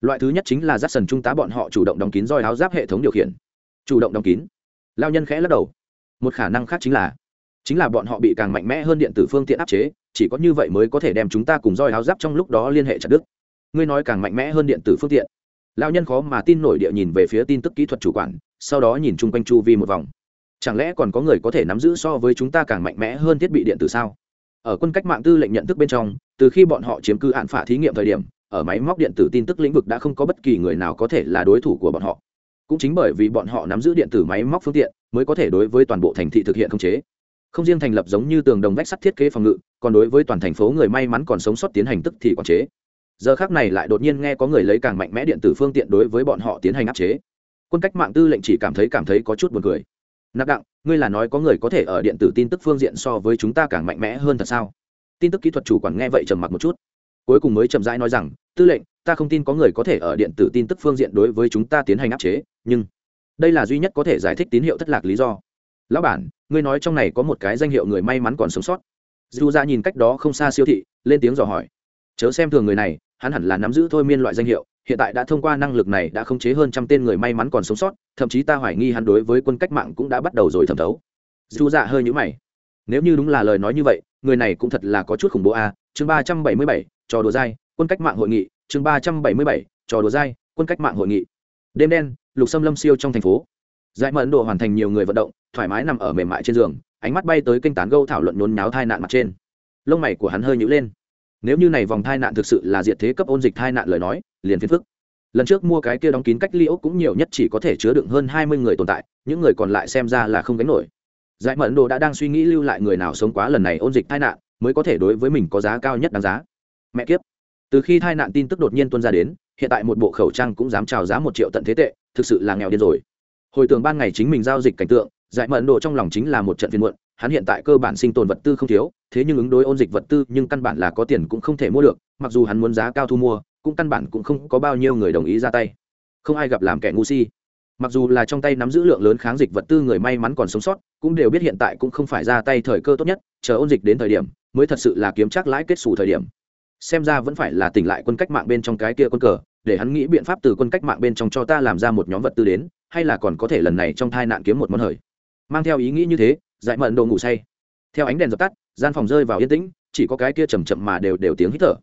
Loại thứ nhất chính là giáp sần trung tá bọn họ chủ động đóng kín roi áo giáp hệ thống điều khiển. Chủ động đóng kín. Lao nhân khẽ lắc đầu. Một khả năng khác chính là chính là bọn họ bị càng mạnh mẽ hơn điện tử phương tiện áp chế, chỉ có như vậy mới có thể đem chúng ta cùng roi áo giáp trong lúc đó liên hệ chặt đứt. Ngươi nói càng mạnh mẽ hơn điện tử phương tiện. Lao nhân khó mà tin nổi địa nhìn về phía tin tức kỹ thuật chủ quản, sau đó nhìn chung quanh chu vi một vòng. Chẳng lẽ còn có người có thể nắm giữ so với chúng ta càng mạnh mẽ hơn thiết bị điện tử sao? Ở quân cách mạng tư lệnh nhận thức bên trong, từ khi bọn họ chiếm cư hạn phả thí nghiệm thời điểm, ở máy móc điện tử tin tức lĩnh vực đã không có bất kỳ người nào có thể là đối thủ của bọn họ. Cũng chính bởi vì bọn họ nắm giữ điện tử máy móc phương tiện, mới có thể đối với toàn bộ thành thị thực hiện khống chế. Không riêng thành lập giống như tường đồng vách sắt thiết kế phòng ngự, còn đối với toàn thành phố người may mắn còn sống sót tiến hành tức thì quản chế. Giờ khác này lại đột nhiên nghe có người lấy càng mạnh mẽ điện tử phương tiện đối với bọn họ tiến hành áp chế. Quân cách mạng tư lệnh chỉ cảm thấy cảm thấy có chút buồn cười. Nạp đặng ngươi là nói có người có thể ở điện tử tin tức phương diện so với chúng ta càng mạnh mẽ hơn thật sao? Tin tức kỹ thuật chủ quản nghe vậy trầm mặc một chút. Cuối cùng mới chậm rãi nói rằng, tư lệnh, ta không tin có người có thể ở điện tử tin tức phương diện đối với chúng ta tiến hành áp chế, nhưng đây là duy nhất có thể giải thích tín hiệu thất lạc lý do. Lão bản, ngươi nói trong này có một cái danh hiệu người may mắn còn sống sót. Dù ra dạ nhìn cách đó không xa siêu thị, lên tiếng dò hỏi. Chớ xem thường người này, hắn hẳn là nắm giữ thôi miên loại danh hiệu hiện tại đã thông qua năng lực này đã khống chế hơn trăm tên người may mắn còn sống sót, thậm chí ta hoài nghi hắn đối với quân cách mạng cũng đã bắt đầu rồi thẩm thấu. Dù dạ hơi nhũ mày. Nếu như đúng là lời nói như vậy, người này cũng thật là có chút khủng bố a. Chương ba trăm bảy mươi bảy, trò đùa dai, quân cách mạng hội nghị. Chương ba trăm bảy mươi bảy, trò đùa dai, quân cách mạng hội nghị. Đêm đen, lục xâm lâm siêu trong thành phố. Giải mẫn độ hoàn thành nhiều người vận động, thoải mái nằm ở mềm mại trên giường, ánh mắt bay tới kênh tán gâu thảo luận nhốn nháo thai nạn mặt trên. Lông mày của hắn hơi nhữ lên. Nếu như này vòng thai nạn thực sự là diệt thế cấp ôn dịch thai nạn lời nói liền phiền phức. Lần trước mua cái kia đóng kín cách ly ốc cũng nhiều nhất chỉ có thể chứa đựng hơn hai mươi người tồn tại, những người còn lại xem ra là không gánh nổi. Giải mẫn đồ đã đang suy nghĩ lưu lại người nào sống quá lần này ôn dịch tai nạn, mới có thể đối với mình có giá cao nhất đáng giá. Mẹ kiếp. Từ khi tai nạn tin tức đột nhiên tuân ra đến, hiện tại một bộ khẩu trang cũng dám trào giá một triệu tận thế tệ, thực sự là nghèo điên rồi. Hồi tưởng ban ngày chính mình giao dịch cảnh tượng, giải mẫn đồ trong lòng chính là một trận phiên muộn, hắn hiện tại cơ bản sinh tồn vật tư không thiếu, thế nhưng ứng đối ôn dịch vật tư nhưng căn bản là có tiền cũng không thể mua được, mặc dù hắn muốn giá cao thu mua cũng căn bản cũng không có bao nhiêu người đồng ý ra tay. Không ai gặp làm kẻ ngu si. Mặc dù là trong tay nắm giữ lượng lớn kháng dịch vật tư người may mắn còn sống sót, cũng đều biết hiện tại cũng không phải ra tay thời cơ tốt nhất, chờ ôn dịch đến thời điểm, mới thật sự là kiếm chắc lãi kết xù thời điểm. Xem ra vẫn phải là tỉnh lại quân cách mạng bên trong cái kia quân cờ, để hắn nghĩ biện pháp từ quân cách mạng bên trong cho ta làm ra một nhóm vật tư đến, hay là còn có thể lần này trong thai nạn kiếm một món hời. Mang theo ý nghĩ như thế, dại mận đồ ngủ say. Theo ánh đèn dập tắt, gian phòng rơi vào yên tĩnh, chỉ có cái kia chầm chậm mà đều đều tiếng hít thở.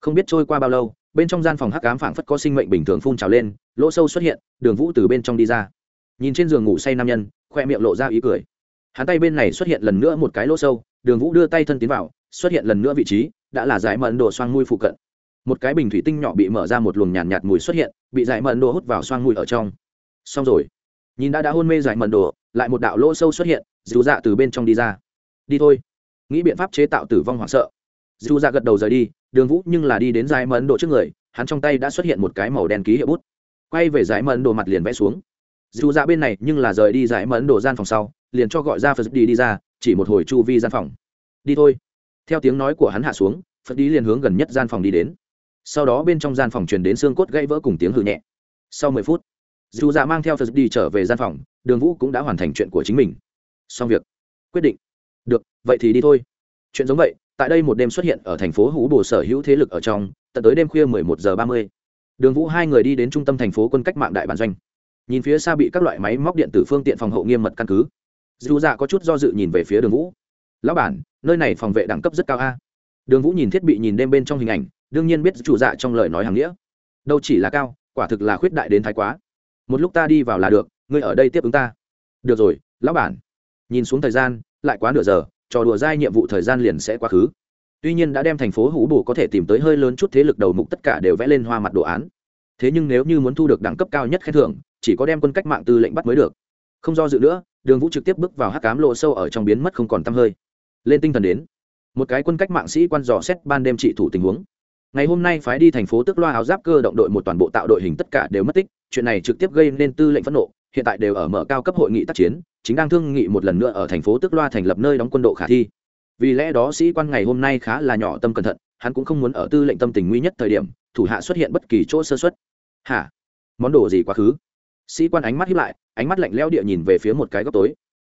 Không biết trôi qua bao lâu bên trong gian phòng hắc ám phảng phất có sinh mệnh bình thường phun trào lên lỗ sâu xuất hiện đường vũ từ bên trong đi ra. Nhìn trên giường ngủ say nam nhân khoe miệng lộ ra ý cười. Hắn tay bên này xuất hiện lần nữa một cái lỗ sâu đường vũ đưa tay thân tiến vào xuất hiện lần nữa vị trí đã là giải mận đồ xoang mùi phụ cận. Một cái bình thủy tinh nhỏ bị mở ra một luồng nhàn nhạt, nhạt mùi xuất hiện bị giải mận đồ hút vào xoang mùi ở trong. Xong rồi. Nhìn đã đã hôn mê giải mận đồ lại một đạo lỗ sâu xuất hiện dịu dạ từ bên trong đi ra. Đi thôi. Nghĩ biện pháp chế tạo tử vong hoảng sợ dù ra gật đầu rời đi, đường vũ nhưng là đi đến giải mẫn độ trước người, hắn trong tay đã xuất hiện một cái màu đen ký hiệu bút. Quay về giải mẫn độ mặt liền vẽ xuống. Dù ra bên này nhưng là rời đi giải mẫn độ gian phòng sau, liền cho gọi ra phật đi đi ra, chỉ một hồi chu vi gian phòng. Đi thôi. Theo tiếng nói của hắn hạ xuống, phật đi liền hướng gần nhất gian phòng đi đến. Sau đó bên trong gian phòng truyền đến xương cốt gãy vỡ cùng tiếng hư nhẹ. Sau mười phút, dù dạ mang theo phật đi trở về gian phòng, đường vũ cũng đã hoàn thành chuyện của chính mình. Xong việc. Quyết định. Được, vậy thì đi thôi. Chuyện giống vậy tại đây một đêm xuất hiện ở thành phố hú bồ sở hữu thế lực ở trong, tận tới đêm khuya 11 giờ 30. đường vũ hai người đi đến trung tâm thành phố quân cách mạng đại bản doanh. Nhìn phía xa bị các loại máy móc điện tử phương tiện phòng hộ nghiêm mật căn cứ. Dù dạ có chút do dự nhìn về phía đường vũ. Lão bản, nơi này phòng vệ đẳng cấp rất cao a. Đường vũ nhìn thiết bị nhìn đêm bên trong hình ảnh, đương nhiên biết chủ dạ trong lời nói hàng nghĩa. Đâu chỉ là cao, quả thực là khuyết đại đến thái quá. Một lúc ta đi vào là được, ngươi ở đây tiếp ứng ta. Được rồi, lão bản. Nhìn xuống thời gian, lại quá nửa giờ trò đùa dai nhiệm vụ thời gian liền sẽ quá khứ. Tuy nhiên đã đem thành phố hủ bồ có thể tìm tới hơi lớn chút thế lực đầu mục tất cả đều vẽ lên hoa mặt đồ án. Thế nhưng nếu như muốn thu được đẳng cấp cao nhất khen thưởng, chỉ có đem quân cách mạng tư lệnh bắt mới được. Không do dự nữa, đường vũ trực tiếp bước vào hắc cám lộ sâu ở trong biến mất không còn t hơi. Lên tinh thần đến, một cái quân cách mạng sĩ quan dò xét ban đêm trị thủ tình huống. Ngày hôm nay phái đi thành phố tức loa áo giáp cơ động đội một toàn bộ tạo đội hình tất cả đều mất tích, chuyện này trực tiếp gây nên tư lệnh phẫn nộ, hiện tại đều ở mở cao cấp hội nghị tác chiến chính đang thương nghị một lần nữa ở thành phố tước loa thành lập nơi đóng quân độ khả thi. Vì lẽ đó sĩ quan ngày hôm nay khá là nhỏ tâm cẩn thận, hắn cũng không muốn ở tư lệnh tâm tình nguy nhất thời điểm, thủ hạ xuất hiện bất kỳ chỗ sơ xuất hả? Món đồ gì quá khứ? Sĩ quan ánh mắt hiếp lại, ánh mắt lạnh lẽo địa nhìn về phía một cái góc tối.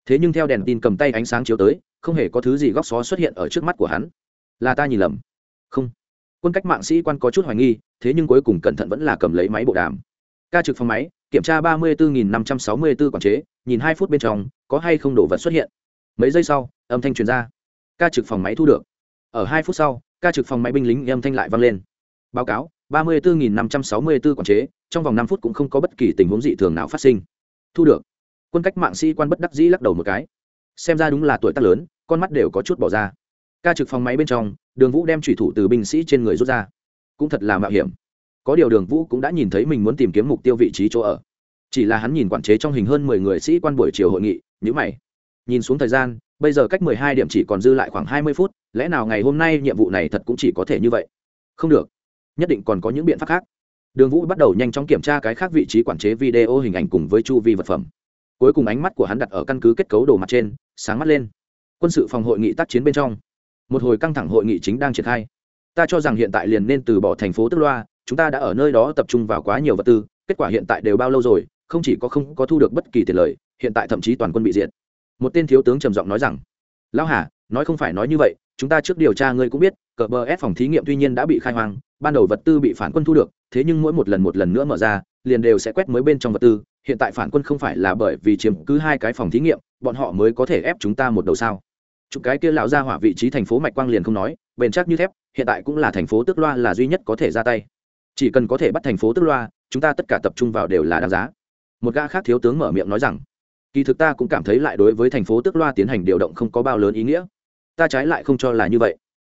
Thế nhưng theo đèn tin cầm tay ánh sáng chiếu tới, không hề có thứ gì góc xó xuất hiện ở trước mắt của hắn. Là ta nhìn lầm. Không. Quân cách mạng sĩ quan có chút hoài nghi, thế nhưng cuối cùng cẩn thận vẫn là cầm lấy máy bộ đàm. Ca trực phòng máy kiểm tra ba mươi bốn năm trăm sáu mươi bốn quản chế, nhìn hai phút bên trong, có hay không đổ vật xuất hiện. Mấy giây sau, âm thanh truyền ra. Ca trực phòng máy thu được. Ở hai phút sau, ca trực phòng máy binh lính âm thanh lại vang lên. Báo cáo, ba mươi bốn năm trăm sáu mươi bốn quản chế, trong vòng năm phút cũng không có bất kỳ tình huống dị thường nào phát sinh. Thu được. Quân cách mạng sĩ quan bất đắc dĩ lắc đầu một cái. Xem ra đúng là tuổi tác lớn, con mắt đều có chút bỏ ra. Ca trực phòng máy bên trong, đường vũ đem thủy thủ từ binh sĩ trên người rút ra. Cũng thật là mạo hiểm có điều đường vũ cũng đã nhìn thấy mình muốn tìm kiếm mục tiêu vị trí chỗ ở. Chỉ là hắn nhìn quản chế trong hình hơn mười người sĩ quan buổi chiều hội nghị nhữ mày. Nhìn xuống thời gian, bây giờ cách mười hai điểm chỉ còn dư lại khoảng hai mươi phút, lẽ nào ngày hôm nay nhiệm vụ này thật cũng chỉ có thể như vậy? Không được. Nhất định còn có những biện pháp khác. Đường vũ bắt đầu nhanh chóng kiểm tra cái khác vị trí quản chế video hình ảnh cùng với chu vi vật phẩm. Cuối cùng ánh mắt của hắn đặt ở căn cứ kết cấu đồ mặt trên, sáng mắt lên. Quân sự phòng hội nghị tác chiến bên trong. Một hồi căng thẳng hội nghị chính đang triển khai. Ta cho rằng hiện tại liền nên từ bỏ thành phố tức loa chúng ta đã ở nơi đó tập trung vào quá nhiều vật tư, kết quả hiện tại đều bao lâu rồi, không chỉ có không có thu được bất kỳ tiền lời, hiện tại thậm chí toàn quân bị diệt. Một tên thiếu tướng trầm giọng nói rằng, lão hà, nói không phải nói như vậy, chúng ta trước điều tra ngươi cũng biết, cờ bờ ép phòng thí nghiệm tuy nhiên đã bị khai hoang, ban đầu vật tư bị phản quân thu được, thế nhưng mỗi một lần một lần nữa mở ra, liền đều sẽ quét mới bên trong vật tư, hiện tại phản quân không phải là bởi vì chiếm cứ hai cái phòng thí nghiệm, bọn họ mới có thể ép chúng ta một đầu sao? Chục cái kia lão ra hỏa vị trí thành phố mạch quang liền không nói, bền chắc như thép, hiện tại cũng là thành phố tước loa là duy nhất có thể ra tay chỉ cần có thể bắt thành phố tức loa, chúng ta tất cả tập trung vào đều là đáng giá. Một gã khác thiếu tướng mở miệng nói rằng, kỳ thực ta cũng cảm thấy lại đối với thành phố tức loa tiến hành điều động không có bao lớn ý nghĩa. Ta trái lại không cho là như vậy.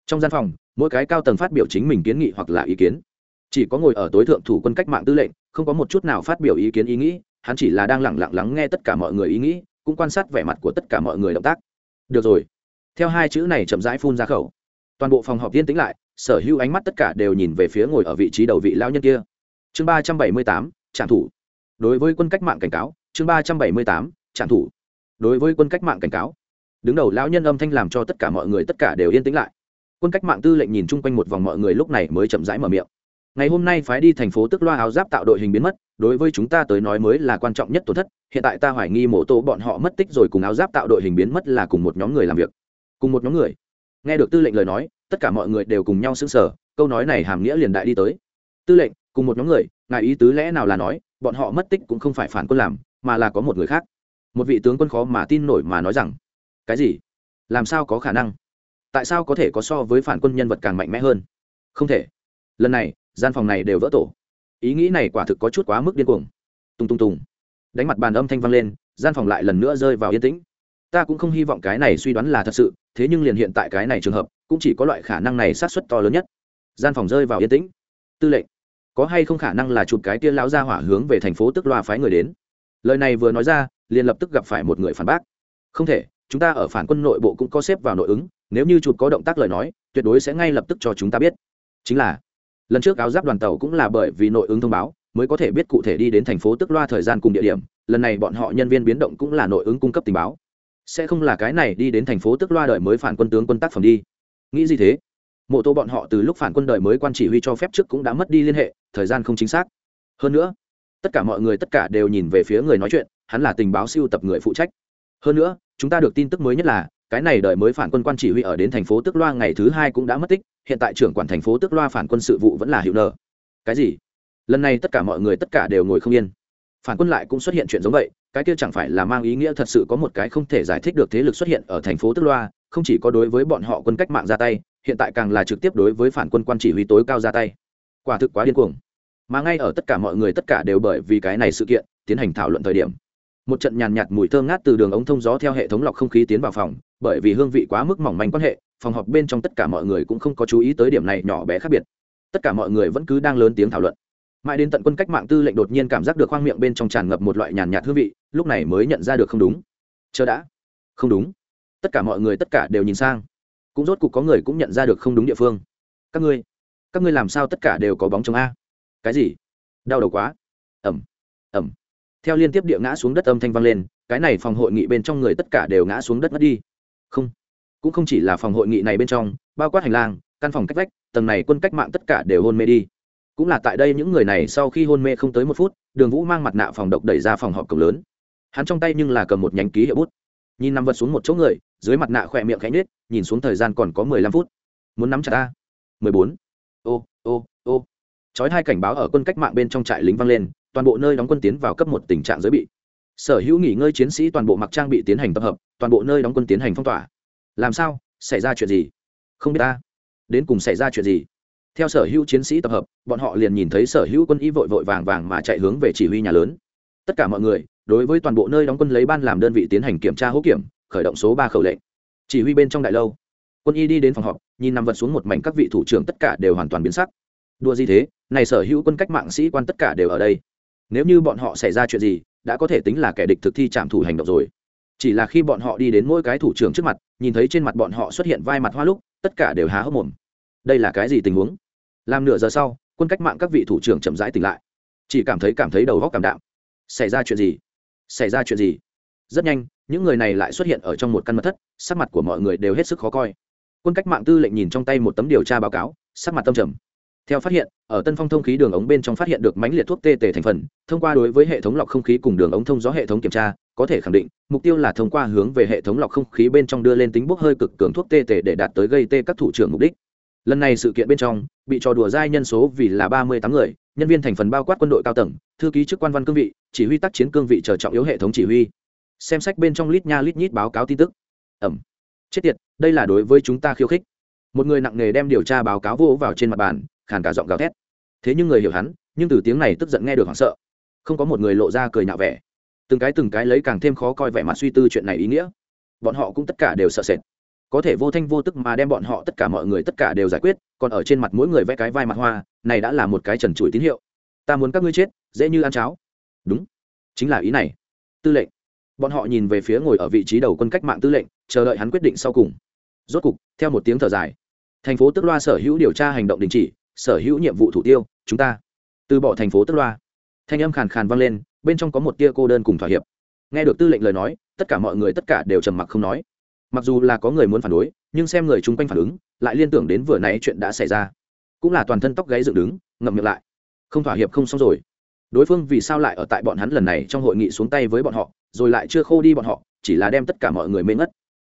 Trong gian phòng, mỗi cái cao tầng phát biểu chính mình kiến nghị hoặc là ý kiến. Chỉ có ngồi ở tối thượng thủ quân cách mạng tư lệnh, không có một chút nào phát biểu ý kiến ý nghĩ, hắn chỉ là đang lẳng lặng lắng nghe tất cả mọi người ý nghĩ, cũng quan sát vẻ mặt của tất cả mọi người động tác. Được rồi. Theo hai chữ này chậm rãi phun ra khẩu. Toàn bộ phòng họp yên tĩnh lại sở hữu ánh mắt tất cả đều nhìn về phía ngồi ở vị trí đầu vị lao nhân kia. Chương ba trăm bảy mươi tám, trạm thủ. Đối với quân cách mạng cảnh cáo, chương ba trăm bảy mươi tám, trạm thủ. Đối với quân cách mạng cảnh cáo, đứng đầu lão nhân âm thanh làm cho tất cả mọi người tất cả đều yên tĩnh lại. Quân cách mạng tư lệnh nhìn chung quanh một vòng mọi người lúc này mới chậm rãi mở miệng. Ngày hôm nay phái đi thành phố tức loa áo giáp tạo đội hình biến mất, đối với chúng ta tới nói mới là quan trọng nhất tổn thất, hiện tại ta hoài nghi mổ tổ bọn họ mất tích rồi cùng áo giáp tạo đội hình biến mất là cùng một nhóm người làm việc. Cùng một nhóm người. Nghe được tư lệnh lời nói tất cả mọi người đều cùng nhau xứng sở câu nói này hàm nghĩa liền đại đi tới. Tư lệnh, cùng một nhóm người, ngài ý tứ lẽ nào là nói, bọn họ mất tích cũng không phải phản quân làm, mà là có một người khác. Một vị tướng quân khó mà tin nổi mà nói rằng, cái gì? Làm sao có khả năng? Tại sao có thể có so với phản quân nhân vật càng mạnh mẽ hơn? Không thể. Lần này, gian phòng này đều vỡ tổ. Ý nghĩ này quả thực có chút quá mức điên cuồng. Tung tung tùng. Đánh mặt bàn âm thanh vang lên, gian phòng lại lần nữa rơi vào yên tĩnh. Ta cũng không hy vọng cái này suy đoán là thật sự, thế nhưng liền hiện tại cái này trường hợp cũng chỉ có loại khả năng này sát xuất to lớn nhất. Gian phòng rơi vào yên tĩnh. Tư lệnh, có hay không khả năng là chụp cái tiên lão ra hỏa hướng về thành phố tức loa phái người đến? Lời này vừa nói ra, liền lập tức gặp phải một người phản bác. Không thể, chúng ta ở phản quân nội bộ cũng có xếp vào nội ứng, nếu như chụp có động tác lời nói, tuyệt đối sẽ ngay lập tức cho chúng ta biết. Chính là, lần trước áo giáp đoàn tàu cũng là bởi vì nội ứng thông báo, mới có thể biết cụ thể đi đến thành phố tức loa thời gian cùng địa điểm, lần này bọn họ nhân viên biến động cũng là nội ứng cung cấp tình báo. Sẽ không là cái này đi đến thành phố tức loa đợi mới phản quân tướng quân tác phẩm đi nghĩ gì thế? Mộ tô bọn họ từ lúc phản quân đợi mới quan chỉ huy cho phép trước cũng đã mất đi liên hệ, thời gian không chính xác. Hơn nữa, tất cả mọi người tất cả đều nhìn về phía người nói chuyện, hắn là tình báo siêu tập người phụ trách. Hơn nữa, chúng ta được tin tức mới nhất là, cái này đợi mới phản quân quan chỉ huy ở đến thành phố tức loa ngày thứ hai cũng đã mất tích, hiện tại trưởng quản thành phố tức loa phản quân sự vụ vẫn là hiệu nợ cái gì? Lần này tất cả mọi người tất cả đều ngồi không yên. Phản quân lại cũng xuất hiện chuyện giống vậy, cái kia chẳng phải là mang ý nghĩa thật sự có một cái không thể giải thích được thế lực xuất hiện ở thành phố tức loa không chỉ có đối với bọn họ quân cách mạng ra tay, hiện tại càng là trực tiếp đối với phản quân quan chỉ huy tối cao ra tay. Quả thực quá điên cuồng. Mà ngay ở tất cả mọi người tất cả đều bởi vì cái này sự kiện, tiến hành thảo luận thời điểm, một trận nhàn nhạt mùi thơm ngát từ đường ống thông gió theo hệ thống lọc không khí tiến vào phòng, bởi vì hương vị quá mức mỏng manh quan hệ, phòng họp bên trong tất cả mọi người cũng không có chú ý tới điểm này nhỏ bé khác biệt. Tất cả mọi người vẫn cứ đang lớn tiếng thảo luận. Mãi đến tận quân cách mạng tư lệnh đột nhiên cảm giác được khoang miệng bên trong tràn ngập một loại nhàn nhạt hương vị, lúc này mới nhận ra được không đúng. Chờ đã. Không đúng tất cả mọi người tất cả đều nhìn sang. Cũng rốt cuộc có người cũng nhận ra được không đúng địa phương. Các ngươi các ngươi làm sao tất cả đều có bóng trong a? Cái gì? Đau đầu quá. Ẩm ẩm theo liên tiếp địa ngã xuống đất âm thanh vang lên, cái này phòng hội nghị bên trong người tất cả đều ngã xuống đất mất đi. Không, cũng không chỉ là phòng hội nghị này bên trong, bao quát hành lang, căn phòng cách vách, tầng này quân cách mạng tất cả đều hôn mê đi. Cũng là tại đây những người này sau khi hôn mê không tới một phút, đường vũ mang mặt nạ phòng độc đẩy ra phòng họp cổng lớn. Hắn trong tay nhưng là cầm một nhánh ký hiệu bút nhìn nằm vật xuống một chỗ người, dưới mặt nạ khỏe miệng khẽ nhếch, nhìn xuống thời gian còn có mười lăm phút. Muốn nắm chặt ta? mười bốn. Ô ô ô. Chói hai cảnh báo ở quân cách mạng bên trong trại lính vang lên, toàn bộ nơi đóng quân tiến vào cấp một tình trạng giới bị. Sở hữu nghỉ ngơi chiến sĩ toàn bộ mặc trang bị tiến hành tập hợp, toàn bộ nơi đóng quân tiến hành phong tỏa. Làm sao? Xảy ra chuyện gì? Không biết ta. Đến cùng xảy ra chuyện gì? Theo sở hữu chiến sĩ tập hợp, bọn họ liền nhìn thấy sở hữu quân y vội vội vàng vàng mà chạy hướng về chỉ huy nhà lớn. Tất cả mọi người đối với toàn bộ nơi đóng quân lấy ban làm đơn vị tiến hành kiểm tra hỗ kiểm, khởi động số ba khẩu lệnh. Chỉ huy bên trong đại lâu, quân y đi đến phòng họp, nhìn nằm vật xuống một mảnh các vị thủ trưởng tất cả đều hoàn toàn biến sắc. Đua gì thế? Này sở hữu quân cách mạng sĩ quan tất cả đều ở đây. Nếu như bọn họ xảy ra chuyện gì, đã có thể tính là kẻ địch thực thi trạm thủ hành động rồi. Chỉ là khi bọn họ đi đến mỗi cái thủ trưởng trước mặt, nhìn thấy trên mặt bọn họ xuất hiện vai mặt hoa lúc, tất cả đều há hốc mồm. Đây là cái gì tình huống? Làm nửa giờ sau, quân cách mạng các vị thủ trưởng chậm rãi tỉnh lại. Chỉ cảm thấy cảm thấy đầu góc cảm đạm. Xảy ra chuyện gì? Xảy ra chuyện gì? Rất nhanh, những người này lại xuất hiện ở trong một căn mật thất, sắc mặt của mọi người đều hết sức khó coi. Quân cách mạng tư lệnh nhìn trong tay một tấm điều tra báo cáo, sắc mặt tâm trầm. Theo phát hiện, ở tân phong thông khí đường ống bên trong phát hiện được mánh liệt thuốc tê tề thành phần, thông qua đối với hệ thống lọc không khí cùng đường ống thông gió hệ thống kiểm tra, có thể khẳng định, mục tiêu là thông qua hướng về hệ thống lọc không khí bên trong đưa lên tính bốc hơi cực cường thuốc tê tề để đạt tới gây tê các thủ trưởng mục đích lần này sự kiện bên trong, bị trò đùa dai nhân số vì là ba mươi tám người, nhân viên thành phần bao quát quân đội cao tầng, thư ký chức quan văn cương vị, chỉ huy tác chiến cương vị trở trọng yếu hệ thống chỉ huy. Xem sách bên trong lít nha lít nhít báo cáo tin tức. Ẩm. Chết tiệt, đây là đối với chúng ta khiêu khích. Một người nặng nề đem điều tra báo cáo vô vào trên mặt bàn, khàn cả giọng gào thét. Thế nhưng người hiểu hắn, nhưng từ tiếng này tức giận nghe được hoảng sợ. Không có một người lộ ra cười nhạo vẻ. Từng cái từng cái lấy càng thêm khó coi vẻ mặt suy tư chuyện này ý nghĩa. Bọn họ cũng tất cả đều sợ sệt có thể vô thanh vô tức mà đem bọn họ tất cả mọi người tất cả đều giải quyết, còn ở trên mặt mỗi người vẽ cái vai mặt hoa, này đã là một cái trần trụi tín hiệu. Ta muốn các ngươi chết, dễ như ăn cháo. Đúng, chính là ý này. Tư lệnh. Bọn họ nhìn về phía ngồi ở vị trí đầu quân cách mạng tư lệnh, chờ đợi hắn quyết định sau cùng. Rốt cục, theo một tiếng thở dài, thành phố tức loa sở hữu điều tra hành động đình chỉ, sở hữu nhiệm vụ thủ tiêu, chúng ta. Từ bỏ thành phố tức loa, thanh âm khàn khàn vang lên, bên trong có một tia cô đơn cùng thỏa hiệp. Nghe được tư lệnh lời nói, tất cả mọi người tất cả đều trầm mặc không nói mặc dù là có người muốn phản đối, nhưng xem người chung quanh phản ứng, lại liên tưởng đến vừa nãy chuyện đã xảy ra. Cũng là toàn thân tóc gáy dựng đứng, ngậm miệng lại. Không thỏa hiệp không xong rồi. Đối phương vì sao lại ở tại bọn hắn lần này trong hội nghị xuống tay với bọn họ, rồi lại chưa khô đi bọn họ, chỉ là đem tất cả mọi người mê ngất.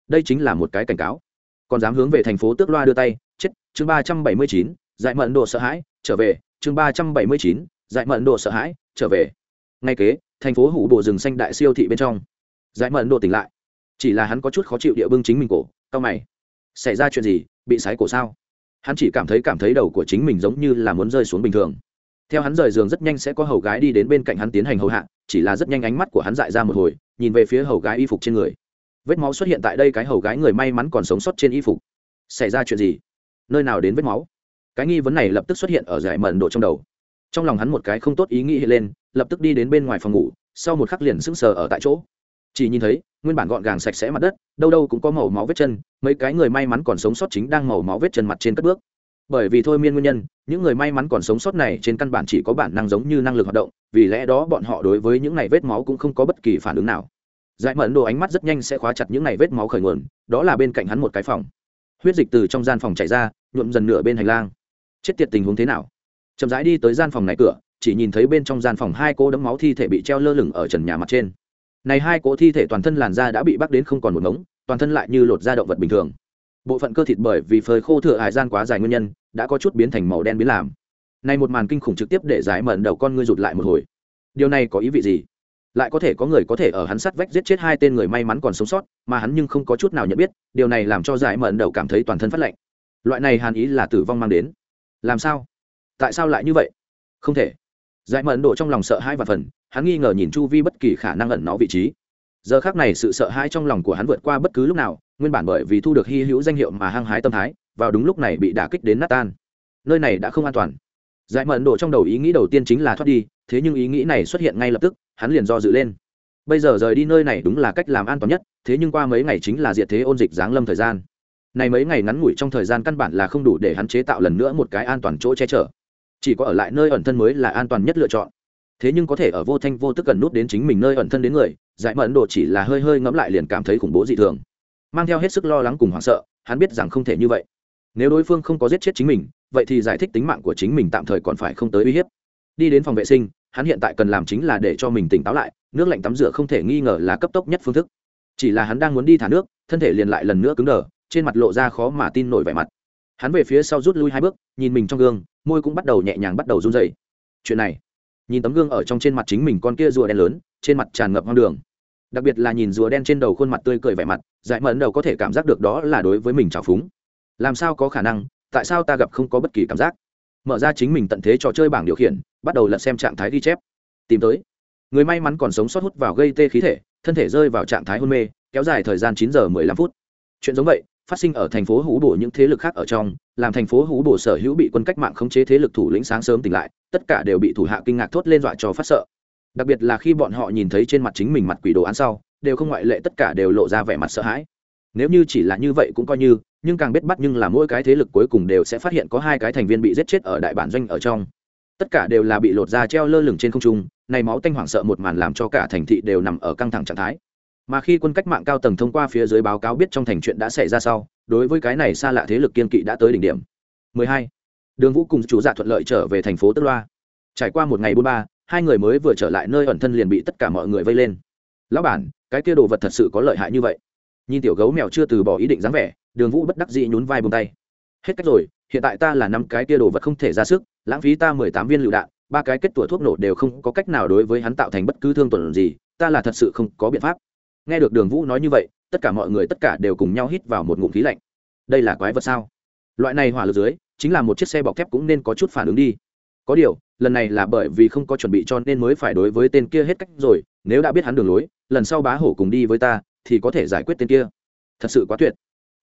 Đây chính là một cái cảnh cáo. Còn dám hướng về thành phố tước loa đưa tay, chết, chương ba trăm bảy mươi chín dạy mận độ sợ hãi, trở về, chương ba trăm bảy mươi chín dạy mận độ sợ hãi, trở về. Ngay kế, thành phố hủ bộ rừng xanh đại siêu thị bên trong. Dạy mận độ tỉnh lại chỉ là hắn có chút khó chịu địa bưng chính mình cổ cao mày. Xảy ra chuyện gì? Bị sái cổ sao? Hắn chỉ cảm thấy cảm thấy đầu của chính mình giống như là muốn rơi xuống bình thường. Theo hắn rời giường rất nhanh sẽ có hầu gái đi đến bên cạnh hắn tiến hành hầu hạ, chỉ là rất nhanh ánh mắt của hắn dại ra một hồi, nhìn về phía hầu gái y phục trên người. Vết máu xuất hiện tại đây cái hầu gái người may mắn còn sống sót trên y phục. Xảy ra chuyện gì? Nơi nào đến vết máu? Cái nghi vấn này lập tức xuất hiện ở giải mẩn độ trong đầu. Trong lòng hắn một cái không tốt ý nghĩ hiện lên, lập tức đi đến bên ngoài phòng ngủ, sau một khắc liền sững sờ ở tại chỗ chỉ nhìn thấy, nguyên bản gọn gàng sạch sẽ mặt đất, đâu đâu cũng có màu máu vết chân, mấy cái người may mắn còn sống sót chính đang màu máu vết chân mặt trên cất bước. Bởi vì thôi miên nguyên nhân, những người may mắn còn sống sót này trên căn bản chỉ có bản năng giống như năng lực hoạt động, vì lẽ đó bọn họ đối với những này vết máu cũng không có bất kỳ phản ứng nào. Giải mẫn đồ ánh mắt rất nhanh sẽ khóa chặt những này vết máu khởi nguồn, đó là bên cạnh hắn một cái phòng. Huyết dịch từ trong gian phòng chảy ra, nhuộm dần nửa bên hành lang. Chết tiệt tình huống thế nào? Chậm rãi đi tới gian phòng này cửa, chỉ nhìn thấy bên trong gian phòng hai cô đấm máu thi thể bị treo lơ lửng ở trần nhà mặt trên này hai cỗ thi thể toàn thân làn da đã bị bắt đến không còn một ngống, toàn thân lại như lột da động vật bình thường. Bộ phận cơ thịt bởi vì phơi khô thừa hải gian quá dài nguyên nhân, đã có chút biến thành màu đen biến làm. Này một màn kinh khủng trực tiếp để giải mẩn đầu con ngươi rụt lại một hồi. Điều này có ý vị gì? Lại có thể có người có thể ở hắn sắt vách giết chết hai tên người may mắn còn sống sót, mà hắn nhưng không có chút nào nhận biết, điều này làm cho giải mẩn đầu cảm thấy toàn thân phát lạnh. Loại này hàn ý là tử vong mang đến. Làm sao? Tại sao lại như vậy? Không thể. Giải mẩn độ trong lòng sợ hai và phần hắn nghi ngờ nhìn chu vi bất kỳ khả năng ẩn nó vị trí. Giờ khác này sự sợ hãi trong lòng của hắn vượt qua bất cứ lúc nào, nguyên bản bởi vì thu được hy hữu danh hiệu mà hăng hái tâm thái, vào đúng lúc này bị đả kích đến nát tan. Nơi này đã không an toàn. Giải mẫn độ trong đầu ý nghĩ đầu tiên chính là thoát đi, thế nhưng ý nghĩ này xuất hiện ngay lập tức, hắn liền do dự lên. Bây giờ rời đi nơi này đúng là cách làm an toàn nhất, thế nhưng qua mấy ngày chính là diệt thế ôn dịch giáng lâm thời gian. Này mấy ngày ngắn ngủi trong thời gian căn bản là không đủ để hắn chế tạo lần nữa một cái an toàn chỗ che chở. Chỉ có ở lại nơi ẩn thân mới là an toàn nhất lựa chọn thế nhưng có thể ở vô thanh vô tức gần nút đến chính mình nơi ẩn thân đến người, giải mẫn độ chỉ là hơi hơi ngẫm lại liền cảm thấy khủng bố dị thường. Mang theo hết sức lo lắng cùng hoảng sợ, hắn biết rằng không thể như vậy. Nếu đối phương không có giết chết chính mình, vậy thì giải thích tính mạng của chính mình tạm thời còn phải không tới uy hiếp. Đi đến phòng vệ sinh, hắn hiện tại cần làm chính là để cho mình tỉnh táo lại, nước lạnh tắm rửa không thể nghi ngờ là cấp tốc nhất phương thức. Chỉ là hắn đang muốn đi thả nước, thân thể liền lại lần nữa cứng đờ, trên mặt lộ ra khó mà tin nổi vẻ mặt. Hắn về phía sau rút lui hai bước, nhìn mình trong gương, môi cũng bắt đầu nhẹ nhàng bắt đầu run dày chuyện này nhìn tấm gương ở trong trên mặt chính mình con kia rùa đen lớn, trên mặt tràn ngập hoang đường. Đặc biệt là nhìn rùa đen trên đầu khuôn mặt tươi cười vẻ mặt, dại mẫn đầu có thể cảm giác được đó là đối với mình trào phúng. Làm sao có khả năng, tại sao ta gặp không có bất kỳ cảm giác? Mở ra chính mình tận thế trò chơi bảng điều khiển, bắt đầu lật xem trạng thái ghi chép. Tìm tới. Người may mắn còn sống sót hút vào gây tê khí thể, thân thể rơi vào trạng thái hôn mê, kéo dài thời gian chín giờ mười lăm phút. Chuyện giống vậy phát sinh ở thành phố hú bổ những thế lực khác ở trong, làm thành phố hú bổ sở hữu bị quân cách mạng khống chế thế lực thủ lĩnh sáng sớm tỉnh lại, tất cả đều bị thủ hạ kinh ngạc thốt lên dọa cho phát sợ. Đặc biệt là khi bọn họ nhìn thấy trên mặt chính mình mặt quỷ đồ án sau, đều không ngoại lệ tất cả đều lộ ra vẻ mặt sợ hãi. Nếu như chỉ là như vậy cũng coi như, nhưng càng biết bắt nhưng là mỗi cái thế lực cuối cùng đều sẽ phát hiện có hai cái thành viên bị giết chết ở đại bản doanh ở trong. Tất cả đều là bị lột ra treo lơ lửng trên không trung, này máu tanh hoảng sợ một màn làm cho cả thành thị đều nằm ở căng thẳng trạng thái mà khi quân cách mạng cao tầng thông qua phía dưới báo cáo biết trong thành chuyện đã xảy ra sau, đối với cái này xa lạ thế lực kiên kỵ đã tới đỉnh điểm. 12. đường vũ cùng chủ dạ thuận lợi trở về thành phố tức loa. Trải qua một ngày bốn ba, hai người mới vừa trở lại nơi ẩn thân liền bị tất cả mọi người vây lên. Lão bản, cái kia đồ vật thật sự có lợi hại như vậy. Nhìn tiểu gấu mèo chưa từ bỏ ý định dáng vẻ, đường vũ bất đắc dĩ nhún vai bông tay. Hết cách rồi, hiện tại ta là năm cái kia đồ vật không thể ra sức, lãng phí ta mười tám viên lựu đạn, ba cái kết tủa thuốc nổ đều không có cách nào đối với hắn tạo thành bất cứ thương tổn gì, ta là thật sự không có biện pháp nghe được đường vũ nói như vậy, tất cả mọi người tất cả đều cùng nhau hít vào một ngụm khí lạnh. Đây là quái vật sao? Loại này hỏa lực dưới, chính là một chiếc xe bọc thép cũng nên có chút phản ứng đi. Có điều, lần này là bởi vì không có chuẩn bị cho nên mới phải đối với tên kia hết cách rồi, nếu đã biết hắn đường lối, lần sau bá hổ cùng đi với ta, thì có thể giải quyết tên kia. Thật sự quá tuyệt.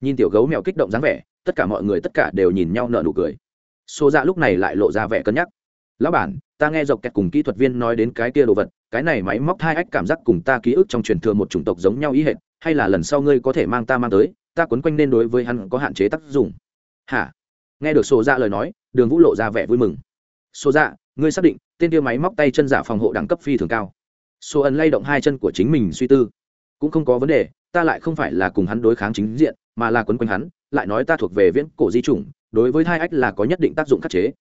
Nhìn tiểu gấu mèo kích động dáng vẻ, tất cả mọi người tất cả đều nhìn nhau nở nụ cười. Xô dạ lúc này lại lộ ra vẻ cân nhắc. Lão bản, ta nghe dọc kẹt cùng kỹ thuật viên nói đến cái kia đồ vật cái này máy móc hai ách cảm giác cùng ta ký ức trong truyền thừa một chủng tộc giống nhau ý hệt, hay là lần sau ngươi có thể mang ta mang tới, ta quấn quanh nên đối với hắn có hạn chế tác dụng. Hả? Nghe được sổ dạ lời nói, đường vũ lộ ra vẻ vui mừng. Sổ dạ ngươi xác định, tên tiêu máy móc tay chân giả phòng hộ đẳng cấp phi thường cao. Sổ ẩn lay động hai chân của chính mình suy tư. Cũng không có vấn đề, ta lại không phải là cùng hắn đối kháng chính diện, mà là quấn quanh hắn, lại nói ta thuộc về viễn cổ di chủng, đối với hai ách là có nhất định tác dụng khắc chế.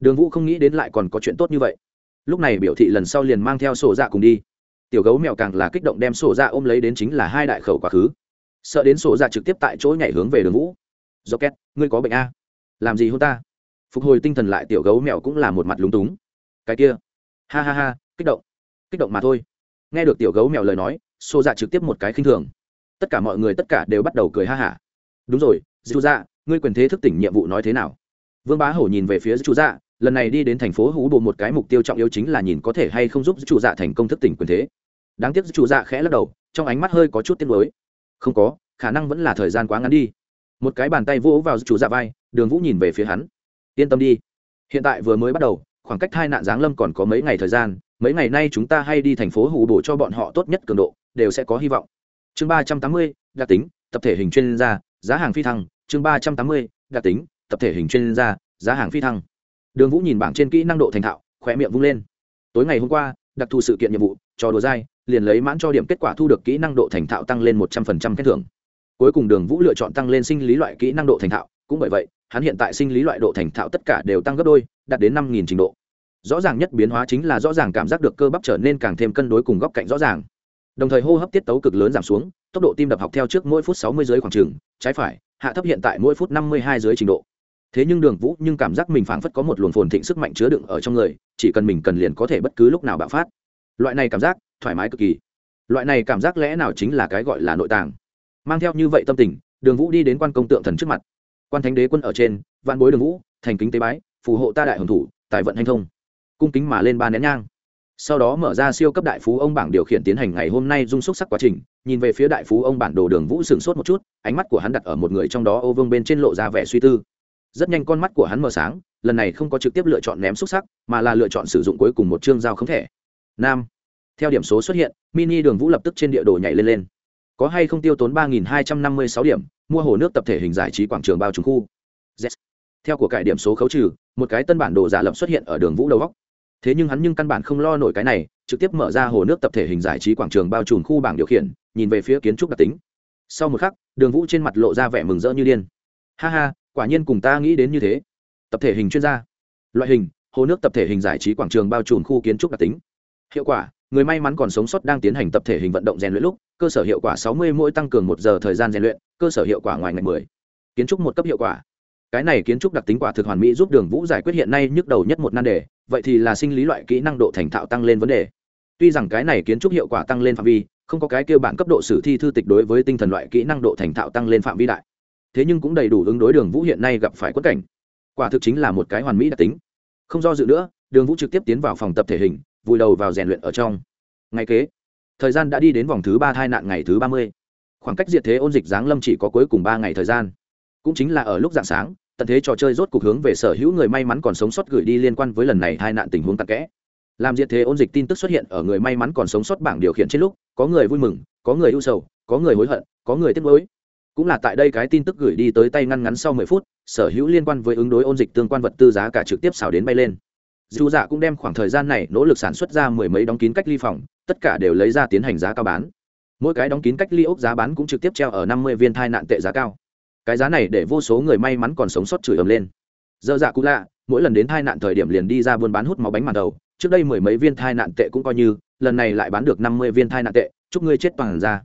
Đường vũ không nghĩ đến lại còn có chuyện tốt như vậy lúc này biểu thị lần sau liền mang theo sổ dạ cùng đi. Tiểu gấu mèo càng là kích động đem sổ dạ ôm lấy đến chính là hai đại khẩu quá khứ. Sợ đến sổ dạ trực tiếp tại chỗ nhảy hướng về đường vũ. Do két ngươi có bệnh a. Làm gì hôn ta? Phục hồi tinh thần lại tiểu gấu mèo cũng là một mặt lúng túng. Cái kia. Ha ha ha, kích động. Kích động mà thôi. Nghe được tiểu gấu mèo lời nói, sổ dạ trực tiếp một cái khinh thường. Tất cả mọi người tất cả đều bắt đầu cười ha hả. Đúng rồi dù dạ ngươi quyền thế thức tỉnh nhiệm vụ nói thế nào? Vương bá hổ nhìn về phía chủ dạ lần này đi đến thành phố hú bộ một cái mục tiêu trọng yếu chính là nhìn có thể hay không giúp chủ dạ thành công thức tỉnh quyền thế. Đáng tiếc chủ dạ khẽ lắc đầu, trong ánh mắt hơi có chút tiếc nuối. Không có, khả năng vẫn là thời gian quá ngắn đi. Một cái bàn tay vỗ vào chủ dạ vai, đường vũ nhìn về phía hắn. Yên tâm đi. Hiện tại vừa mới bắt đầu, khoảng cách hai nạn giáng lâm còn có mấy ngày thời gian, mấy ngày nay chúng ta hay đi thành phố hủ bổ cho bọn họ tốt nhất cường độ, đều sẽ có hy vọng. Chương ba trăm tám mươi, đặc tính, tập thể hình chuyên gia, giá hàng phi thăng. Chương ba trăm tám mươi, đặc tính, tập thể hình chuyên gia, giá hàng phi thăng đường vũ nhìn bảng trên kỹ năng độ thành thạo khỏe miệng vung lên. Tối ngày hôm qua, đặc thù sự kiện nhiệm vụ, trò đùa dai, liền lấy mãn cho điểm kết quả thu được kỹ năng độ thành thạo tăng lên một trăm phần trăm khen thưởng. Cuối cùng đường vũ lựa chọn tăng lên sinh lý loại kỹ năng độ thành thạo, cũng bởi vậy, hắn hiện tại sinh lý loại độ thành thạo tất cả đều tăng gấp đôi, đạt đến năm nghìn trình độ. Rõ ràng nhất biến hóa chính là rõ ràng cảm giác được cơ bắp trở nên càng thêm cân đối cùng góc cạnh rõ ràng. Đồng thời hô hấp tiết tấu cực lớn giảm xuống, tốc độ tim đập học theo trước mỗi phút sáu mươi dưới khoảng trừng trái phải, hạ thấp hiện tại mỗi phút năm mươi hai dưới trình độ thế nhưng đường vũ nhưng cảm giác mình phảng phất có một luồng phồn thịnh sức mạnh chứa đựng ở trong người, chỉ cần mình cần liền có thể bất cứ lúc nào bạo phát. Loại này cảm giác, thoải mái cực kỳ. Loại này cảm giác lẽ nào chính là cái gọi là nội tàng mang theo như vậy tâm tình, đường vũ đi đến quan công tượng thần trước mặt. Quan thánh đế quân ở trên, vạn bối đường vũ, thành kính tế bái, phù hộ ta đại hồng thủ, tài vận hành thông. Cung kính mà lên ba nén nhang. Sau đó mở ra siêu cấp đại phú ông bảng điều khiển tiến hành ngày hôm nay dung xúc sắc quá trình, nhìn về phía đại phú ông bản đồ đường vũ sửng sốt một chút, ánh mắt của hắn đặt ở một người trong đó ô vương bên trên lộ ra vẻ suy tư rất nhanh con mắt của hắn mở sáng, lần này không có trực tiếp lựa chọn ném xúc sắc, mà là lựa chọn sử dụng cuối cùng một chương giao không thể. Nam. Theo điểm số xuất hiện, mini đường vũ lập tức trên địa đồ nhảy lên lên. Có hay không tiêu tốn ba nghìn hai trăm năm mươi sáu điểm, mua hồ nước tập thể hình giải trí quảng trường bao trùng khu. Yes. theo của cải điểm số khấu trừ, một cái tân bản đồ giả lập xuất hiện ở đường vũ đầu góc. Thế nhưng hắn nhưng căn bản không lo nổi cái này, trực tiếp mở ra hồ nước tập thể hình giải trí quảng trường bao trùm khu bảng điều khiển, nhìn về phía kiến trúc đặc tính. Sau một khắc, đường vũ trên mặt lộ ra vẻ mừng rỡ như điên. Ha ha quả nhiên cùng ta nghĩ đến như thế. Tập thể hình chuyên gia. Loại hình, hồ nước tập thể hình giải trí quảng trường bao trùm khu kiến trúc đặc tính. Hiệu quả, người may mắn còn sống sót đang tiến hành tập thể hình vận động rèn luyện lúc, cơ sở hiệu quả 60 mỗi tăng cường một giờ thời gian rèn luyện, cơ sở hiệu quả ngoài ngày 10. kiến trúc một cấp hiệu quả. Cái này kiến trúc đặc tính quả thực hoàn mỹ giúp đường vũ giải quyết hiện nay nhức đầu nhất một nan đề, vậy thì là sinh lý loại kỹ năng độ thành thạo tăng lên vấn đề. Tuy rằng cái này kiến trúc hiệu quả tăng lên phạm vi, không có cái kêu bản cấp độ sử thi thư tịch đối với tinh thần loại kỹ năng độ thành thạo tăng lên phạm vi đại thế nhưng cũng đầy đủ ứng đối đường vũ hiện nay gặp phải quất cảnh. Quả thực chính là một cái hoàn mỹ đặc tính. Không do dự nữa, đường vũ trực tiếp tiến vào phòng tập thể hình, vùi đầu vào rèn luyện ở trong. Ngày kế, thời gian đã đi đến vòng thứ ba tai nạn ngày thứ ba mươi. Khoảng cách diệt thế ôn dịch giáng lâm chỉ có cuối cùng ba ngày thời gian. Cũng chính là ở lúc dạng sáng, tận thế trò chơi rốt cuộc hướng về sở hữu người may mắn còn sống sót gửi đi liên quan với lần này hai nạn tình huống tắc kẽ. Làm diệt thế ôn dịch tin tức xuất hiện ở người may mắn còn sống sót bảng điều khiển trên lúc, có người vui mừng, có người ưu sầu, có người hối hận, có người tiếc nuối cũng là tại đây cái tin tức gửi đi tới tay ngăn ngắn sau mười phút, sở hữu liên quan với ứng đối ôn dịch tương quan vật tư giá cả trực tiếp xào đến bay lên. Dù dạ cũng đem khoảng thời gian này nỗ lực sản xuất ra mười mấy đóng kín cách ly phòng, tất cả đều lấy ra tiến hành giá cao bán. Mỗi cái đóng kín cách ly ốc giá bán cũng trực tiếp treo ở năm mươi viên thai nạn tệ giá cao. Cái giá này để vô số người may mắn còn sống sót chửi ầm lên. Dơ dạ cũng lạ, mỗi lần đến thai nạn thời điểm liền đi ra buôn bán hút máu bánh màn đầu, trước đây mười mấy viên thai nạn tệ cũng coi như, lần này lại bán được năm mươi viên thai nạn tệ, chúc ngươi chết toàn ra.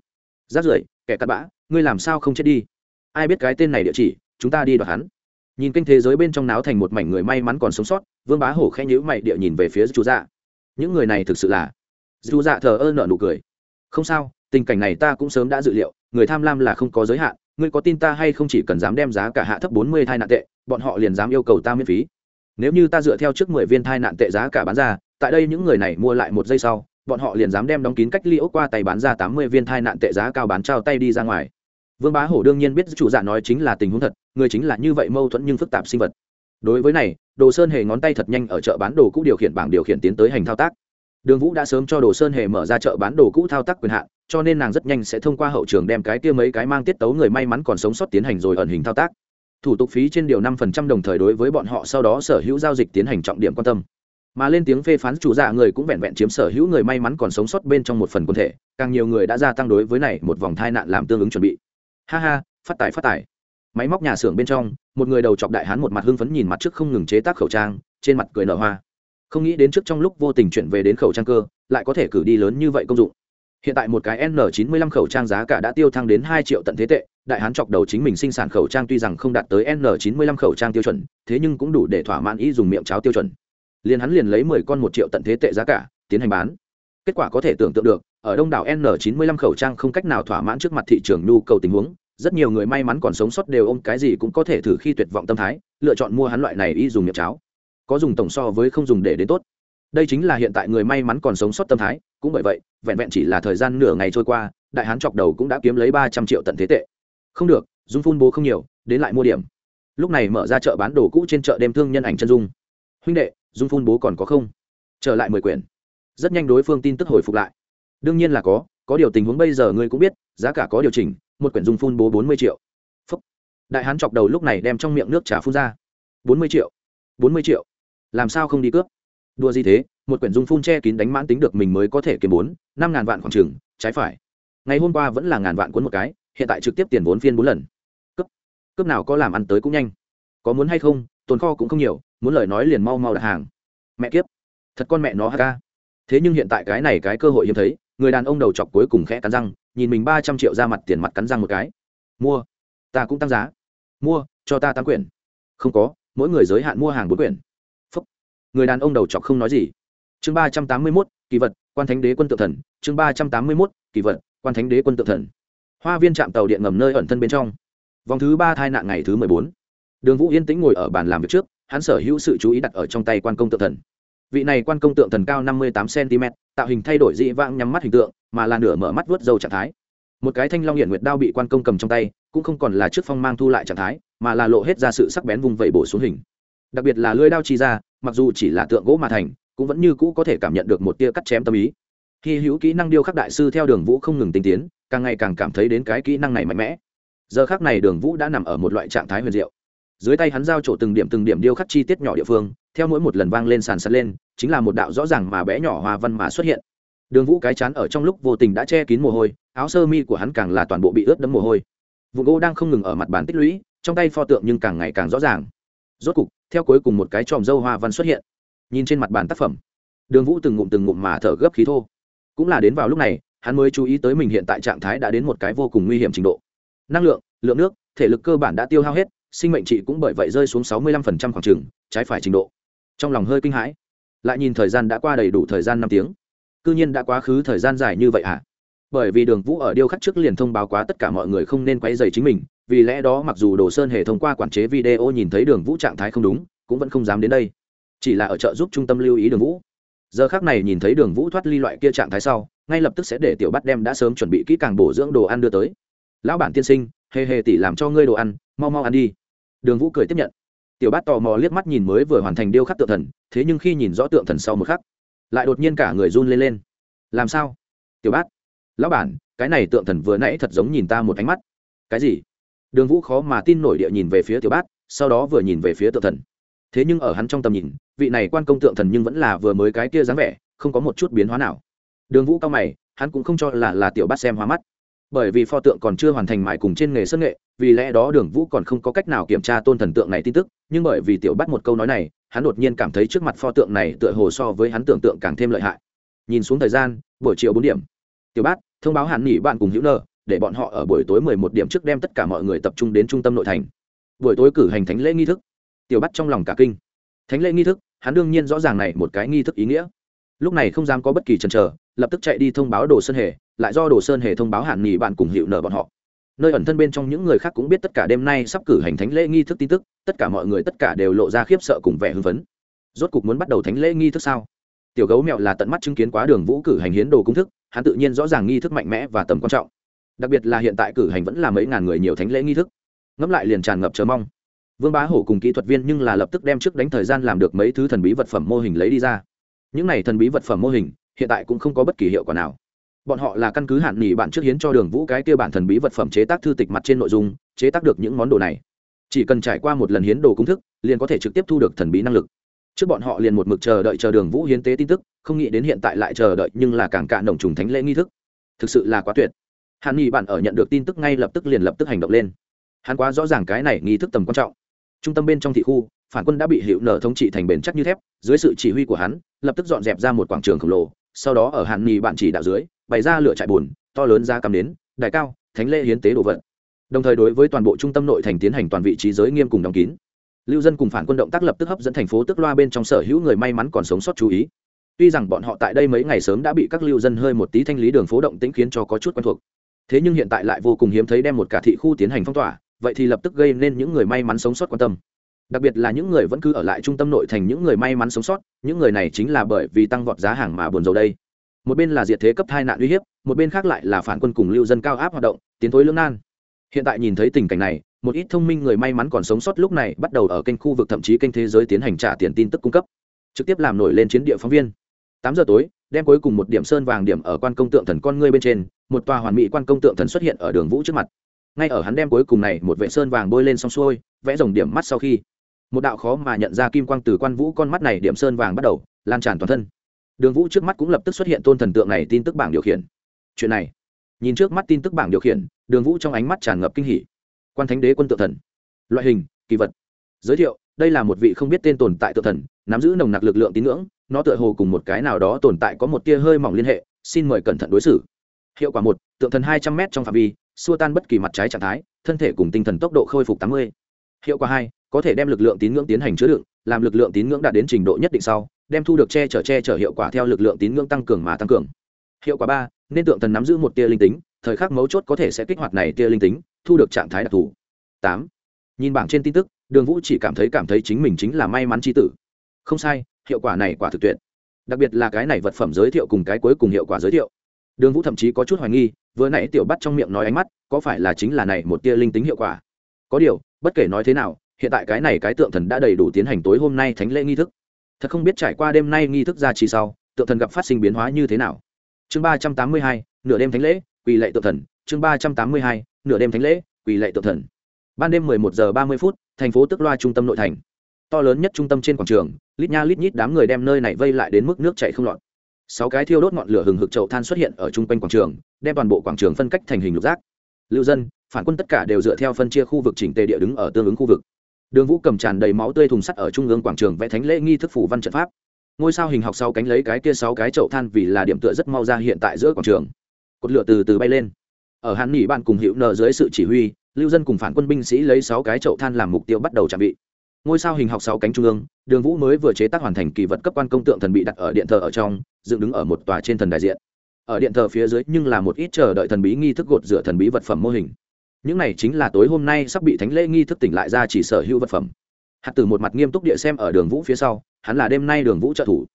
Rát rưởi, kẻ cắt bã ngươi làm sao không chết đi? Ai biết cái tên này địa chỉ, chúng ta đi đoạt hắn. Nhìn kênh thế giới bên trong náo thành một mảnh người may mắn còn sống sót, vương bá hổ khẽ nhữ mày địa nhìn về phía chú dạ. Những người này thực sự là chú dạ thờ ơ nợ nụ cười. Không sao, tình cảnh này ta cũng sớm đã dự liệu, người tham lam là không có giới hạn, ngươi có tin ta hay không chỉ cần dám đem giá cả hạ thấp bốn mươi thai nạn tệ, bọn họ liền dám yêu cầu ta miễn phí. Nếu như ta dựa theo trước mười viên thai nạn tệ giá cả bán ra, tại đây những người này mua lại một giây sau, bọn họ liền dám đem đóng kín cách ly ốc qua tay bán ra tám mươi viên thai nạn tệ giá cao bán trao tay đi ra ngoài vương bá hổ đương nhiên biết chủ dạ nói chính là tình huống thật, người chính là như vậy mâu thuẫn nhưng phức tạp sinh vật. Đối với này, đồ sơn hề ngón tay thật nhanh ở chợ bán đồ cũ điều khiển bảng điều khiển tiến tới hành thao tác. Đường vũ đã sớm cho đồ sơn hề mở ra chợ bán đồ cũ thao tác quyền hạn, cho nên nàng rất nhanh sẽ thông qua hậu trường đem cái kia mấy cái mang tiết tấu người may mắn còn sống sót tiến hành rồi ẩn hình thao tác. Thủ tục phí trên điều năm phần trăm đồng thời đối với bọn họ sau đó sở hữu giao dịch tiến hành trọng điểm quan tâm. Mà lên tiếng phê phán chủ dạ người cũng vẹn vẹn chiếm sở hữu người may mắn còn sống sót bên trong một phần quân thể, càng nhiều người đã gia tăng đối với này một vòng tai nạn làm tương ứng chuẩn bị ha ha, phát tài phát tài. Máy móc nhà xưởng bên trong, một người đầu chọc đại hán một mặt hưng phấn nhìn mặt trước không ngừng chế tác khẩu trang, trên mặt cười nở hoa. Không nghĩ đến trước trong lúc vô tình chuyển về đến khẩu trang cơ, lại có thể cử đi lớn như vậy công dụng. Hiện tại một cái n 95 khẩu trang giá cả đã tiêu thăng đến hai triệu tận thế tệ, đại hán chọc đầu chính mình sinh sản khẩu trang tuy rằng không đạt tới n 95 khẩu trang tiêu chuẩn, thế nhưng cũng đủ để thỏa mãn ý dùng miệng cháo tiêu chuẩn. Liền hắn liền lấy mười con một triệu tận thế tệ giá cả, tiến hành bán. Kết quả có thể tưởng tượng được ở đông đảo n 95 khẩu trang không cách nào thỏa mãn trước mặt thị trường nhu cầu tình huống, rất nhiều người may mắn còn sống sót đều ôm cái gì cũng có thể thử khi tuyệt vọng tâm thái, lựa chọn mua hắn loại này y dùng miệng cháo. Có dùng tổng so với không dùng để đến tốt. Đây chính là hiện tại người may mắn còn sống sót tâm thái, cũng bởi vậy, vẹn vẹn chỉ là thời gian nửa ngày trôi qua, đại hán chọc đầu cũng đã kiếm lấy ba trăm triệu tận thế tệ. Không được, dung phun bố không nhiều, đến lại mua điểm. Lúc này mở ra chợ bán đồ cũ trên chợ đêm thương nhân ảnh chân dung. Huynh đệ, dung phun bố còn có không? Trở lại mười quyển. Rất nhanh đối phương tin tức hồi phục lại đương nhiên là có có điều tình huống bây giờ ngươi cũng biết, giá cả có điều chỉnh, một quyển dung phun bố bốn mươi triệu. Phúc. đại hán chọc đầu lúc này đem trong miệng nước trà phun ra. bốn mươi triệu. bốn mươi triệu. Làm sao không đi cướp? Đua gì thế? Một quyển dung phun che kín đánh mãn tính được mình mới có thể kiếm bốn, năm ngàn vạn khoảng trừng trái phải. Ngày hôm qua vẫn là ngàn vạn cuốn một cái, hiện tại trực tiếp tiền vốn phiên bốn lần. Cướp. Cướp nào có làm ăn tới cũng nhanh. Có muốn hay không, tồn kho cũng không nhiều, muốn lời nói liền mau mau đặt hàng. Mẹ kiếp. Thật con mẹ nó ha thế nhưng hiện tại cái này cái cơ hội hiếm thấy người đàn ông đầu chọc cuối cùng khẽ cắn răng, nhìn mình ba trăm triệu ra mặt tiền mặt cắn răng một cái. Mua. Ta cũng tăng giá. Mua, cho ta tám quyển. Không có, mỗi người giới hạn mua hàng bốn quyển. Phúc. người đàn ông đầu chọc không nói gì. Chương ba trăm tám mươi mốt, kỳ vật, quan thánh đế quân tự thần. Chương ba trăm tám mươi mốt, kỳ vật, quan thánh đế quân tự thần. Hoa viên trạm tàu điện ngầm nơi ẩn thân bên trong. Vòng thứ ba thai nạn ngày thứ mười bốn. Đường vũ yên tĩnh ngồi ở bàn làm việc trước, hắn sở hữu sự chú ý đặt ở trong tay quan công tự thần vị này quan công tượng thần cao năm mươi tám cm, tạo hình thay đổi dị vãng nhắm mắt hình tượng, mà là nửa mở mắt vớt dầu trạng thái. Một cái thanh long hiển nguyệt đao bị quan công cầm trong tay, cũng không còn là trước phong mang thu lại trạng thái, mà là lộ hết ra sự sắc bén vùng vẩy bổ xuống hình. Đặc biệt là lưỡi đao chi ra, mặc dù chỉ là tượng gỗ mà thành, cũng vẫn như cũ có thể cảm nhận được một tia cắt chém tâm ý. Khi hữu kỹ năng điêu khắc đại sư theo đường vũ không ngừng tinh tiến, càng ngày càng cảm thấy đến cái kỹ năng này mạnh mẽ. Giờ khác này đường vũ đã nằm ở một loại trạng thái huyền diệu. Dưới tay hắn giao trổ từng điểm từng điểm điêu khắc chi tiết nhỏ địa phương theo mỗi một lần vang lên sàn sạt lên, chính là một đạo rõ ràng mà bé nhỏ hoa văn mà xuất hiện. Đường vũ cái chán ở trong lúc vô tình đã che kín mồ hôi, áo sơ mi của hắn càng là toàn bộ bị ướt đẫm mồ hôi. Vụ gỗ đang không ngừng ở mặt bàn tích lũy, trong tay pho tượng nhưng càng ngày càng rõ ràng. Rốt cục, theo cuối cùng một cái tròm dâu hoa văn xuất hiện. Nhìn trên mặt bàn tác phẩm, đường vũ từng ngụm từng ngụm mà thở gấp khí thô. Cũng là đến vào lúc này, hắn mới chú ý tới mình hiện tại trạng thái đã đến một cái vô cùng nguy hiểm trình độ. Năng lượng lượng nước, thể lực cơ bản đã tiêu hao hết, sinh mệnh trị cũng bởi vậy rơi xuống sáu mươi lăm phần trăm khoảng trừng trái phải trình độ trong lòng hơi kinh hãi. Lại nhìn thời gian đã qua đầy đủ thời gian năm tiếng. C nhiên đã quá khứ thời gian dài như vậy à bởi vì đường vũ ở điêu khắc trước liền thông báo quá tất cả mọi người không nên quay dày chính mình, vì lẽ đó mặc dù đồ sơn hề thông qua quản chế video nhìn thấy đường vũ trạng thái không đúng, cũng vẫn không dám đến đây. Chỉ là ở chợ giúp trung tâm lưu ý đường vũ. Giờ khác này nhìn thấy đường vũ thoát ly loại kia trạng thái sau, ngay lập tức sẽ để tiểu bắt đem đã sớm chuẩn bị kỹ càng bổ dưỡng đồ ăn đưa tới. Lão bản tiên sinh, hề hề tỷ làm cho ngươi đồ ăn, mau mau ăn đi. Đường vũ cười tiếp nhận tiểu bát tò mò liếc mắt nhìn mới vừa hoàn thành điêu khắc tượng thần, thế nhưng khi nhìn rõ tượng thần sau một khắc, lại đột nhiên cả người run lên lên. Làm sao? Tiểu bát, lão bản, cái này tượng thần vừa nãy thật giống nhìn ta một ánh mắt. Cái gì? Đường vũ khó mà tin nổi địa nhìn về phía tiểu bát, sau đó vừa nhìn về phía tượng thần. Thế nhưng ở hắn trong tầm nhìn, vị này quan công tượng thần nhưng vẫn là vừa mới cái kia dáng vẻ, không có một chút biến hóa nào. Đường vũ cao mày, hắn cũng không cho là là tiểu bát xem hóa mắt. Bởi vì pho tượng còn chưa hoàn thành mãi cùng trên nghề sân nghệ vì lẽ đó đường vũ còn không có cách nào kiểm tra tôn thần tượng này tin tức, nhưng bởi vì tiểu bắt một câu nói này, hắn đột nhiên cảm thấy trước mặt pho tượng này tựa hồ so với hắn tưởng tượng càng thêm lợi hại. Nhìn xuống thời gian, buổi chiều bốn điểm. Tiểu bát, thông báo hàn nghỉ bạn cùng hữu nơ, để bọn họ ở buổi tối mười một điểm trước đem tất cả mọi người tập trung đến trung tâm nội thành. Buổi tối cử hành thánh lễ nghi thức. Tiểu bắt trong lòng cả kinh. Thánh lễ nghi thức, hắn đương nhiên rõ ràng này một cái nghi thức ý nghĩa. Lúc này không dám có bất kỳ chần chờ, lập tức chạy đi thông báo đồ sơn hề, lại do đồ sơn hề thông báo hàn nghỉ bạn cùng hiệu nợ bọn họ nơi ẩn thân bên trong những người khác cũng biết tất cả đêm nay sắp cử hành thánh lễ nghi thức tin tức, tất cả mọi người tất cả đều lộ ra khiếp sợ cùng vẻ hưng phấn. Rốt cục muốn bắt đầu thánh lễ nghi thức sao? Tiểu gấu mèo là tận mắt chứng kiến quá đường vũ cử hành hiến đồ công thức, hắn tự nhiên rõ ràng nghi thức mạnh mẽ và tầm quan trọng. Đặc biệt là hiện tại cử hành vẫn là mấy ngàn người nhiều thánh lễ nghi thức. Ngẫm lại liền tràn ngập chờ mong. Vương bá hổ cùng kỹ thuật viên nhưng là lập tức đem trước đánh thời gian làm được mấy thứ thần bí vật phẩm mô hình lấy đi ra. Những này thần bí vật phẩm mô hình, hiện tại cũng không có bất kỳ hiệu quả nào bọn họ là căn cứ hạn nghỉ bản trước hiến cho đường vũ cái kia bản thần bí vật phẩm chế tác thư tịch mặt trên nội dung, chế tác được những món đồ này. Chỉ cần trải qua một lần hiến đồ công thức, liền có thể trực tiếp thu được thần bí năng lực. Trước bọn họ liền một mực chờ đợi chờ đường vũ hiến tế tin tức, không nghĩ đến hiện tại lại chờ đợi nhưng là càng cạn đồng trùng thánh lễ nghi thức. Thực sự là quá tuyệt. Hàn nghỉ bạn ở nhận được tin tức ngay lập tức liền lập tức hành động lên. Hắn quá rõ ràng cái này nghi thức tầm quan trọng. Trung tâm bên trong thị khu, phản quân đã bị hiệu nở thống trị thành bền chắc như thép, dưới sự chỉ huy của hắn, lập tức dọn dẹp ra một quảng trường khổng lồ, sau đó ở hàn nghỉ bạn chỉ đạo dưới bày ra lửa trại bùn, to lớn ra cắm đến đại cao, thánh lễ hiến tế đồ vật. Đồng thời đối với toàn bộ trung tâm nội thành tiến hành toàn vị trí giới nghiêm cùng đóng kín. Lưu dân cùng phản quân động tác lập tức hấp dẫn thành phố tức loa bên trong sở hữu người may mắn còn sống sót chú ý. Tuy rằng bọn họ tại đây mấy ngày sớm đã bị các lưu dân hơi một tí thanh lý đường phố động tĩnh khiến cho có chút quen thuộc. Thế nhưng hiện tại lại vô cùng hiếm thấy đem một cả thị khu tiến hành phong tỏa, vậy thì lập tức gây nên những người may mắn sống sót quan tâm. Đặc biệt là những người vẫn cứ ở lại trung tâm nội thành những người may mắn sống sót, những người này chính là bởi vì tăng vọt giá hàng mà buồn dầu đây một bên là diệt thế cấp hai nạn uy hiếp, một bên khác lại là phản quân cùng lưu dân cao áp hoạt động, tiến thối lưỡng nan. Hiện tại nhìn thấy tình cảnh này, một ít thông minh người may mắn còn sống sót lúc này bắt đầu ở kênh khu vực thậm chí kênh thế giới tiến hành trả tiền tin tức cung cấp. Trực tiếp làm nổi lên chiến địa phóng viên. Tám giờ tối đem cuối cùng một điểm sơn vàng điểm ở quan công tượng thần con ngươi bên trên, một tòa hoàn mỹ quan công tượng thần xuất hiện ở đường vũ trước mặt. Ngay ở hắn đem cuối cùng này, một vệ sơn vàng bôi lên xong xuôi, vẽ dòng điểm mắt sau khi. Một đạo khó mà nhận ra kim quang từ quan vũ con mắt này, điểm sơn vàng bắt đầu, lan tràn toàn thân đường vũ trước mắt cũng lập tức xuất hiện tôn thần tượng này tin tức bảng điều khiển. Chuyện này, nhìn trước mắt tin tức bảng điều khiển, đường vũ trong ánh mắt tràn ngập kinh hỉ. Quan thánh đế quân tượng thần, loại hình, kỳ vật. Giới thiệu, đây là một vị không biết tên tồn tại tượng thần, nắm giữ nồng nặc lực lượng tín ngưỡng, nó tựa hồ cùng một cái nào đó tồn tại có một tia hơi mỏng liên hệ, xin mời cẩn thận đối xử. Hiệu quả một, tượng thần hai trăm m trong phạm vi, xua tan bất kỳ mặt trái trạng thái, thân thể cùng tinh thần tốc độ khôi phục tám mươi. Hiệu quả hai, có thể đem lực lượng tín ngưỡng tiến hành chứa đựng, làm lực lượng tín ngưỡng đạt đến trình độ nhất định sau đem thu được che chở che chở hiệu quả theo lực lượng tín ngưỡng tăng cường mà tăng cường. Hiệu quả ba, nên tượng thần nắm giữ một tia linh tính, thời khắc mấu chốt có thể sẽ kích hoạt này tia linh tính, thu được trạng thái đặc thù. Tám, nhìn bảng trên tin tức, đường vũ chỉ cảm thấy cảm thấy chính mình chính là may mắn c tử. Không sai, hiệu quả này quả thực tuyệt. Đặc biệt là cái này vật phẩm giới thiệu cùng cái cuối cùng hiệu quả giới thiệu. Đường vũ thậm chí có chút hoài nghi, vừa nãy tiểu bắt trong miệng nói ánh mắt, có phải là chính là này một tia linh tính hiệu quả? Có điều, bất kể nói thế nào, hiện tại cái này cái tượng thần đã đầy đủ tiến hành tối hôm nay thánh lễ nghi thức thật không biết trải qua đêm nay nghi thức ra chỉ sau, tượng thần gặp phát sinh biến hóa như thế nào. Chương ba trăm tám mươi hai, nửa đêm thánh lễ, quỳ lệ tượng thần. Chương ba trăm tám mươi hai, nửa đêm thánh lễ, quỳ lệ tượng thần. Ban đêm mười một giờ ba mươi phút, thành phố tức loa trung tâm nội thành. To lớn nhất trung tâm trên quảng trường, lít nha lít nhít đám người đem nơi này vây lại đến mức nước chảy không lọt. Sáu cái thiêu đốt ngọn lửa hừng hực chậu than xuất hiện ở trung quanh quảng trường, đem toàn bộ quảng trường phân cách thành hình lục giác. Lưu dân, phản quân tất cả đều dựa theo phân chia khu vực chỉnh tề địa đứng ở tương ứng khu vực đường vũ cầm tràn đầy máu tươi thùng sắt ở trung ương quảng trường vẽ thánh lễ nghi thức phủ văn trận pháp. Ngôi sao hình học sau cánh lấy cái kia sáu cái chậu than vì là điểm tựa rất mau ra hiện tại giữa quảng trường. Cột lửa từ từ bay lên. Ở hàn nỉ bạn cùng hiệu nợ dưới sự chỉ huy, lưu dân cùng phản quân binh sĩ lấy sáu cái chậu than làm mục tiêu bắt đầu trang bị. Ngôi sao hình học sáu cánh trung ương, đường vũ mới vừa chế tác hoàn thành kỳ vật cấp quan công tượng thần bị đặt ở điện thờ ở trong, dựng đứng ở một tòa trên thần đại diện. Ở điện thờ phía dưới nhưng là một ít chờ đợi thần bí nghi thức gột rửa thần bí vật phẩm mô hình những này chính là tối hôm nay sắp bị thánh lễ nghi thức tỉnh lại ra chỉ sở hữu vật phẩm. Hạt tử một mặt nghiêm túc địa xem ở đường vũ phía sau, hắn là đêm nay đường vũ trợ thủ.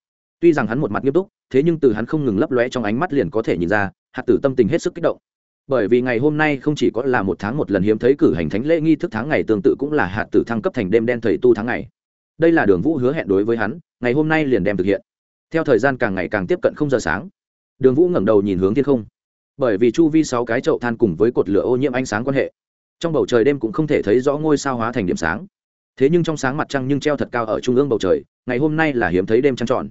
Tuy rằng hắn một mặt nghiêm túc, thế nhưng từ hắn không ngừng lấp lóe trong ánh mắt liền có thể nhìn ra, hạt tử tâm tình hết sức kích động. Bởi vì ngày hôm nay không chỉ có là một tháng một lần hiếm thấy cử hành thánh lễ nghi thức tháng ngày, tương tự cũng là hạt tử thăng cấp thành đêm đen thầy tu tháng ngày. Đây là đường vũ hứa hẹn đối với hắn, ngày hôm nay liền đem thực hiện. Theo thời gian càng ngày càng tiếp cận không giờ sáng, đường vũ ngẩng đầu nhìn hướng thiên không bởi vì chu vi sáu cái chậu than cùng với cột lửa ô nhiễm ánh sáng quan hệ. Trong bầu trời đêm cũng không thể thấy rõ ngôi sao hóa thành điểm sáng. Thế nhưng trong sáng mặt trăng nhưng treo thật cao ở trung ương bầu trời ngày hôm nay là hiếm thấy đêm trăng tròn.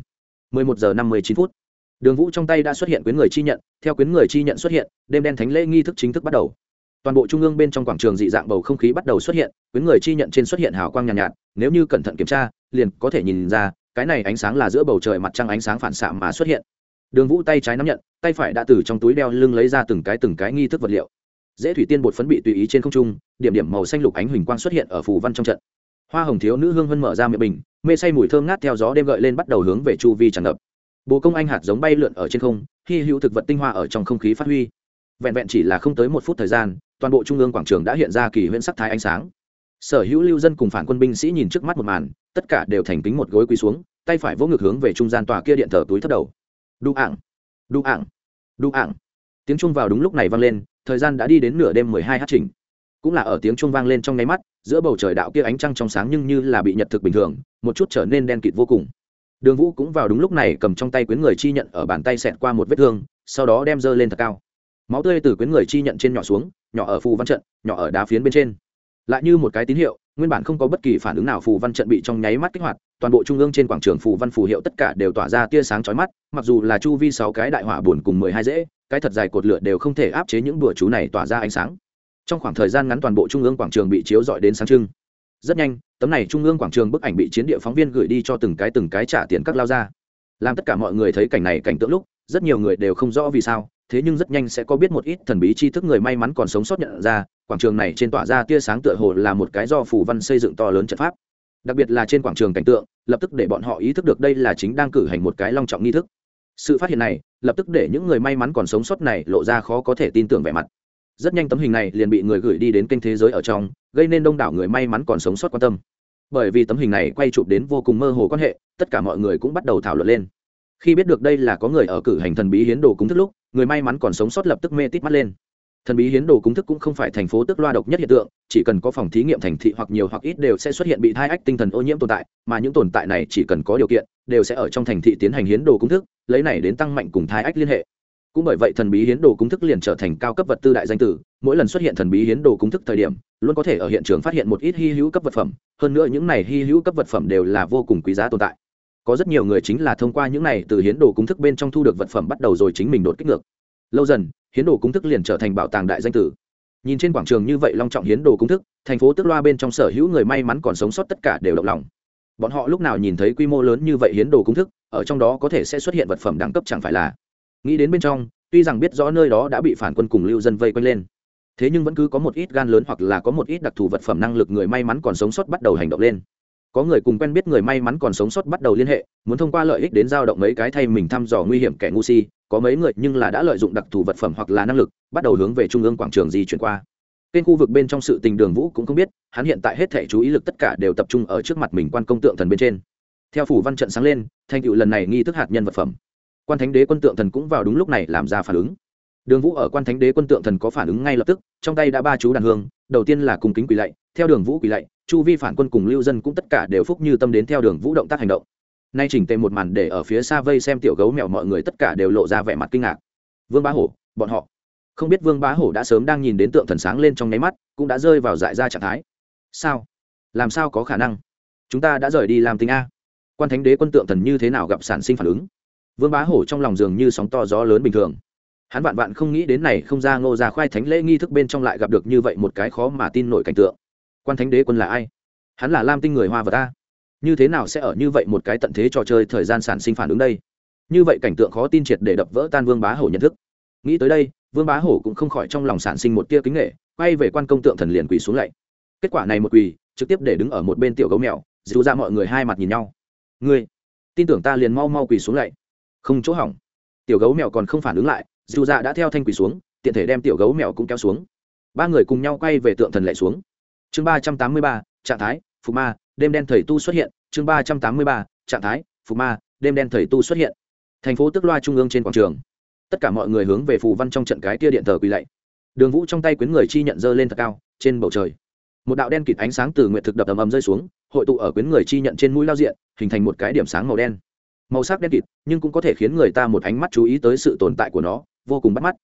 11 giờ 59 phút. Đường vũ trong tay đã xuất hiện quyến người chi nhận theo quyến người chi nhận xuất hiện đêm đen thánh lễ nghi thức chính thức bắt đầu. Toàn bộ trung ương bên trong quảng trường dị dạng bầu không khí bắt đầu xuất hiện quyến người chi nhận trên xuất hiện hào quang nhàn nhạt, nhạt nếu như cẩn thận kiểm tra liền có thể nhìn ra cái này ánh sáng là giữa bầu trời mặt trăng ánh sáng phản xạ mà xuất hiện đường vũ tay trái nắm nhận, tay phải đã từ trong túi đeo lưng lấy ra từng cái từng cái nghi thức vật liệu. Dễ thủy tiên bột phấn bị tùy ý trên không trung, điểm điểm màu xanh lục ánh huỳnh quang xuất hiện ở phù văn trong trận. Hoa hồng thiếu nữ hương vân mở ra miệng bình, mê say mùi thơm ngát theo gió đêm gợi lên bắt đầu hướng về chu vi tràn ngập. Bồ công anh hạt giống bay lượn ở trên không, hy hữu thực vật tinh hoa ở trong không khí phát huy. Vẹn vẹn chỉ là không tới một phút thời gian, toàn bộ trung ương quảng trường đã hiện ra kỳ huyễn sắc thái ánh sáng. Sở hữu lưu dân cùng phản quân binh sĩ nhìn trước mắt một màn, tất cả đều thành kính một gối quỳ xuống, tay phải vỗ ngực hướng về trung gian tòa kia điện thờ túi thất đầu đu ảng đu ảng đu ảng. Tiếng chuông vào đúng lúc này vang lên, thời gian đã đi đến nửa đêm mười hai h trình. Cũng là ở tiếng chuông vang lên trong nháy mắt, giữa bầu trời đạo kia ánh trăng trong sáng nhưng như là bị nhật thực bình thường, một chút trở nên đen kịt vô cùng. Đường vũ cũng vào đúng lúc này cầm trong tay quyến người chi nhận ở bàn tay xẹt qua một vết thương, sau đó đem dơ lên thật cao. Máu tươi từ quyến người chi nhận trên nhỏ xuống, nhỏ ở phù văn trận, nhỏ ở đá phiến bên trên. Lại như một cái tín hiệu nguyên bản không có bất kỳ phản ứng nào phù văn trận bị trong nháy mắt kích hoạt, toàn bộ trung ương trên quảng trường phù văn phù hiệu tất cả đều tỏa ra tia sáng chói mắt, mặc dù là chu vi sáu cái đại hỏa buồn cùng mười hai dễ, cái thật dài cột lửa đều không thể áp chế những bùa chú này tỏa ra ánh sáng. Trong khoảng thời gian ngắn toàn bộ trung ương quảng trường bị chiếu dọi đến sáng trưng. Rất nhanh, tấm này trung ương quảng trường bức ảnh bị chiến địa phóng viên gửi đi cho từng cái từng cái trả tiền các lao ra. Làm tất cả mọi người thấy cảnh này cảnh tượng lúc rất nhiều người đều không rõ vì sao, thế nhưng rất nhanh sẽ có biết một ít thần bí tri thức người may mắn còn sống sót nhận ra, quảng trường này trên tỏa ra tia sáng tựa hồ là một cái do phủ văn xây dựng to lớn trận pháp. Đặc biệt là trên quảng trường cảnh tượng, lập tức để bọn họ ý thức được đây là chính đang cử hành một cái long trọng nghi thức. Sự phát hiện này, lập tức để những người may mắn còn sống sót này lộ ra khó có thể tin tưởng vẻ mặt. Rất nhanh tấm hình này liền bị người gửi đi đến kênh thế giới ở trong, gây nên đông đảo người may mắn còn sống sót quan tâm. Bởi vì tấm hình này quay chụp đến vô cùng mơ hồ quan hệ, tất cả mọi người cũng bắt đầu thảo luận lên khi biết được đây là có người ở cử hành thần bí hiến đồ cúng thức lúc, người may mắn còn sống sót lập tức mê tít mắt lên. Thần bí hiến đồ cúng thức cũng không phải thành phố tức loa độc nhất hiện tượng, chỉ cần có phòng thí nghiệm thành thị hoặc nhiều hoặc ít đều sẽ xuất hiện bị thai ách tinh thần ô nhiễm tồn tại, mà những tồn tại này chỉ cần có điều kiện, đều sẽ ở trong thành thị tiến hành hiến đồ cúng thức, lấy này đến tăng mạnh cùng thai ách liên hệ. Cũng bởi vậy thần bí hiến đồ cúng thức liền trở thành cao cấp vật tư đại danh tử, mỗi lần xuất hiện thần bí hiến đồ cúng thức thời điểm, luôn có thể ở hiện trường phát hiện một ít hy hữu cấp vật phẩm, hơn nữa những này hy hữu cấp vật phẩm đều là vô cùng quý giá tồn tại có rất nhiều người chính là thông qua những này từ hiến đồ cúng thức bên trong thu được vật phẩm bắt đầu rồi chính mình đột kích ngược. Lâu dần, hiến đồ cúng thức liền trở thành bảo tàng đại danh tử. Nhìn trên quảng trường như vậy long trọng hiến đồ cúng thức, thành phố tức loa bên trong sở hữu người may mắn còn sống sót tất cả đều động lòng. Bọn họ lúc nào nhìn thấy quy mô lớn như vậy hiến đồ cúng thức, ở trong đó có thể sẽ xuất hiện vật phẩm đẳng cấp chẳng phải là. Nghĩ đến bên trong, tuy rằng biết rõ nơi đó đã bị phản quân cùng lưu dân vây quanh lên, thế nhưng vẫn cứ có một ít gan lớn hoặc là có một ít đặc thù vật phẩm năng lực người may mắn còn sống sót bắt đầu hành động lên có người cùng quen biết người may mắn còn sống sót bắt đầu liên hệ, muốn thông qua lợi ích đến giao động mấy cái thay mình thăm dò nguy hiểm kẻ ngu si, có mấy người nhưng là đã lợi dụng đặc thù vật phẩm hoặc là năng lực, bắt đầu hướng về trung ương quảng trường di chuyển qua. Kênh khu vực bên trong sự tình đường vũ cũng không biết, hắn hiện tại hết thể chú ý lực tất cả đều tập trung ở trước mặt mình quan công tượng thần bên trên. Theo phủ văn trận sáng lên, thành tựu lần này nghi thức hạt nhân vật phẩm. Quan thánh đế quân tượng thần cũng vào đúng lúc này làm ra phản ứng. Đường vũ ở quan thánh đế quân tượng thần có phản ứng ngay lập tức, trong tay đã ba chú đàn hương, đầu tiên là cùng kính quỳ lạy, theo đường vũ quỳ lạy chu vi phản quân cùng lưu dân cũng tất cả đều phúc như tâm đến theo đường vũ động tác hành động. Nay chỉnh tề một màn để ở phía xa vây xem tiểu gấu mèo mọi người tất cả đều lộ ra vẻ mặt kinh ngạc. Vương bá hổ, bọn họ. Không biết vương bá hổ đã sớm đang nhìn đến tượng thần sáng lên trong nháy mắt, cũng đã rơi vào dại ra trạng thái. Sao? Làm sao có khả năng? Chúng ta đã rời đi làm tình a. Quan thánh đế quân tượng thần như thế nào gặp sản sinh phản ứng? Vương bá hổ trong lòng dường như sóng to gió lớn bình thường. Hắn vạn vạn không nghĩ đến này không ra ngô ra khoai thánh lễ nghi thức bên trong lại gặp được như vậy một cái khó mà tin nổi cảnh tượng quan thánh đế quân là ai? Hắn là lam tinh người hoa vật ta như thế nào sẽ ở như vậy một cái tận thế trò chơi thời gian sản sinh phản ứng đây? Như vậy cảnh tượng khó tin triệt để đập vỡ tan vương bá hổ nhận thức. Nghĩ tới đây, vương bá hổ cũng không khỏi trong lòng sản sinh một tia kính nghệ quay về quan công tượng thần liền quỳ xuống lạy. Kết quả này một quỳ, trực tiếp để đứng ở một bên tiểu gấu mèo dù ra mọi người hai mặt nhìn nhau. Ngươi, tin tưởng ta liền mau mau quỳ xuống lạy. Không chỗ hỏng. Tiểu gấu mèo còn không phản ứng lại dù dạ đã theo thanh quỳ xuống, tiện thể đem tiểu gấu mèo cũng kéo xuống. Ba người cùng nhau quay về tượng thần lạy xuống chương ba trăm tám mươi ba, trạng thái phù ma, đêm đen thầy tu xuất hiện. Chương ba trăm tám mươi ba, trạng thái phù ma, đêm đen thầy tu xuất hiện. Thành phố tức loa trung ương trên quảng trường. Tất cả mọi người hướng về phù văn trong trận cái tia điện thờ quỳ lạy. Đường vũ trong tay quyến người chi nhận dơ lên thật cao, trên bầu trời. Một đạo đen kịt ánh sáng từ nguyện thực đập ầm ầm rơi xuống, hội tụ ở quyến người chi nhận trên mũi lao diện, hình thành một cái điểm sáng màu đen. Màu sắc đen kịt, nhưng cũng có thể khiến người ta một ánh mắt chú ý tới sự tồn tại của nó, vô cùng bắt mắt.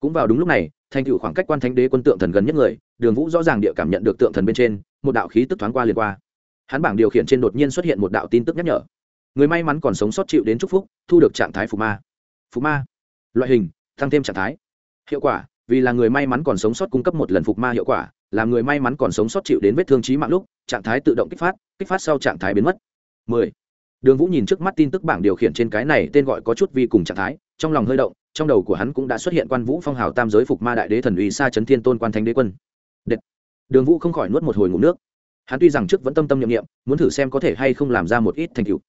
Cũng vào đúng lúc này thành tựu khoảng cách quan thánh đế quân tượng thần gần nhất người, đường vũ rõ ràng địa cảm nhận được tượng thần bên trên, một đạo khí tức thoáng qua liền qua. Hắn bảng điều khiển trên đột nhiên xuất hiện một đạo tin tức nhắc nhở. Người may mắn còn sống sót chịu đến chúc phúc, thu được trạng thái phù ma. Phù ma. Loại hình, tăng thêm trạng thái. Hiệu quả, vì là người may mắn còn sống sót cung cấp một lần phục ma hiệu quả, là người may mắn còn sống sót chịu đến vết thương trí mạng lúc, trạng thái tự động kích phát kích phát sau trạng thái biến mất. 10 đường vũ nhìn trước mắt tin tức bảng điều khiển trên cái này tên gọi có chút vi cùng trạng thái, trong lòng hơi động, trong đầu của hắn cũng đã xuất hiện quan vũ phong hào tam giới phục ma đại đế thần uy sa chấn thiên tôn quan thánh đế quân. Đệt. đường vũ không khỏi nuốt một hồi ngụm nước. Hắn tuy rằng trước vẫn tâm tâm nhiệm nghiệm muốn thử xem có thể hay không làm ra một ít thành tựu.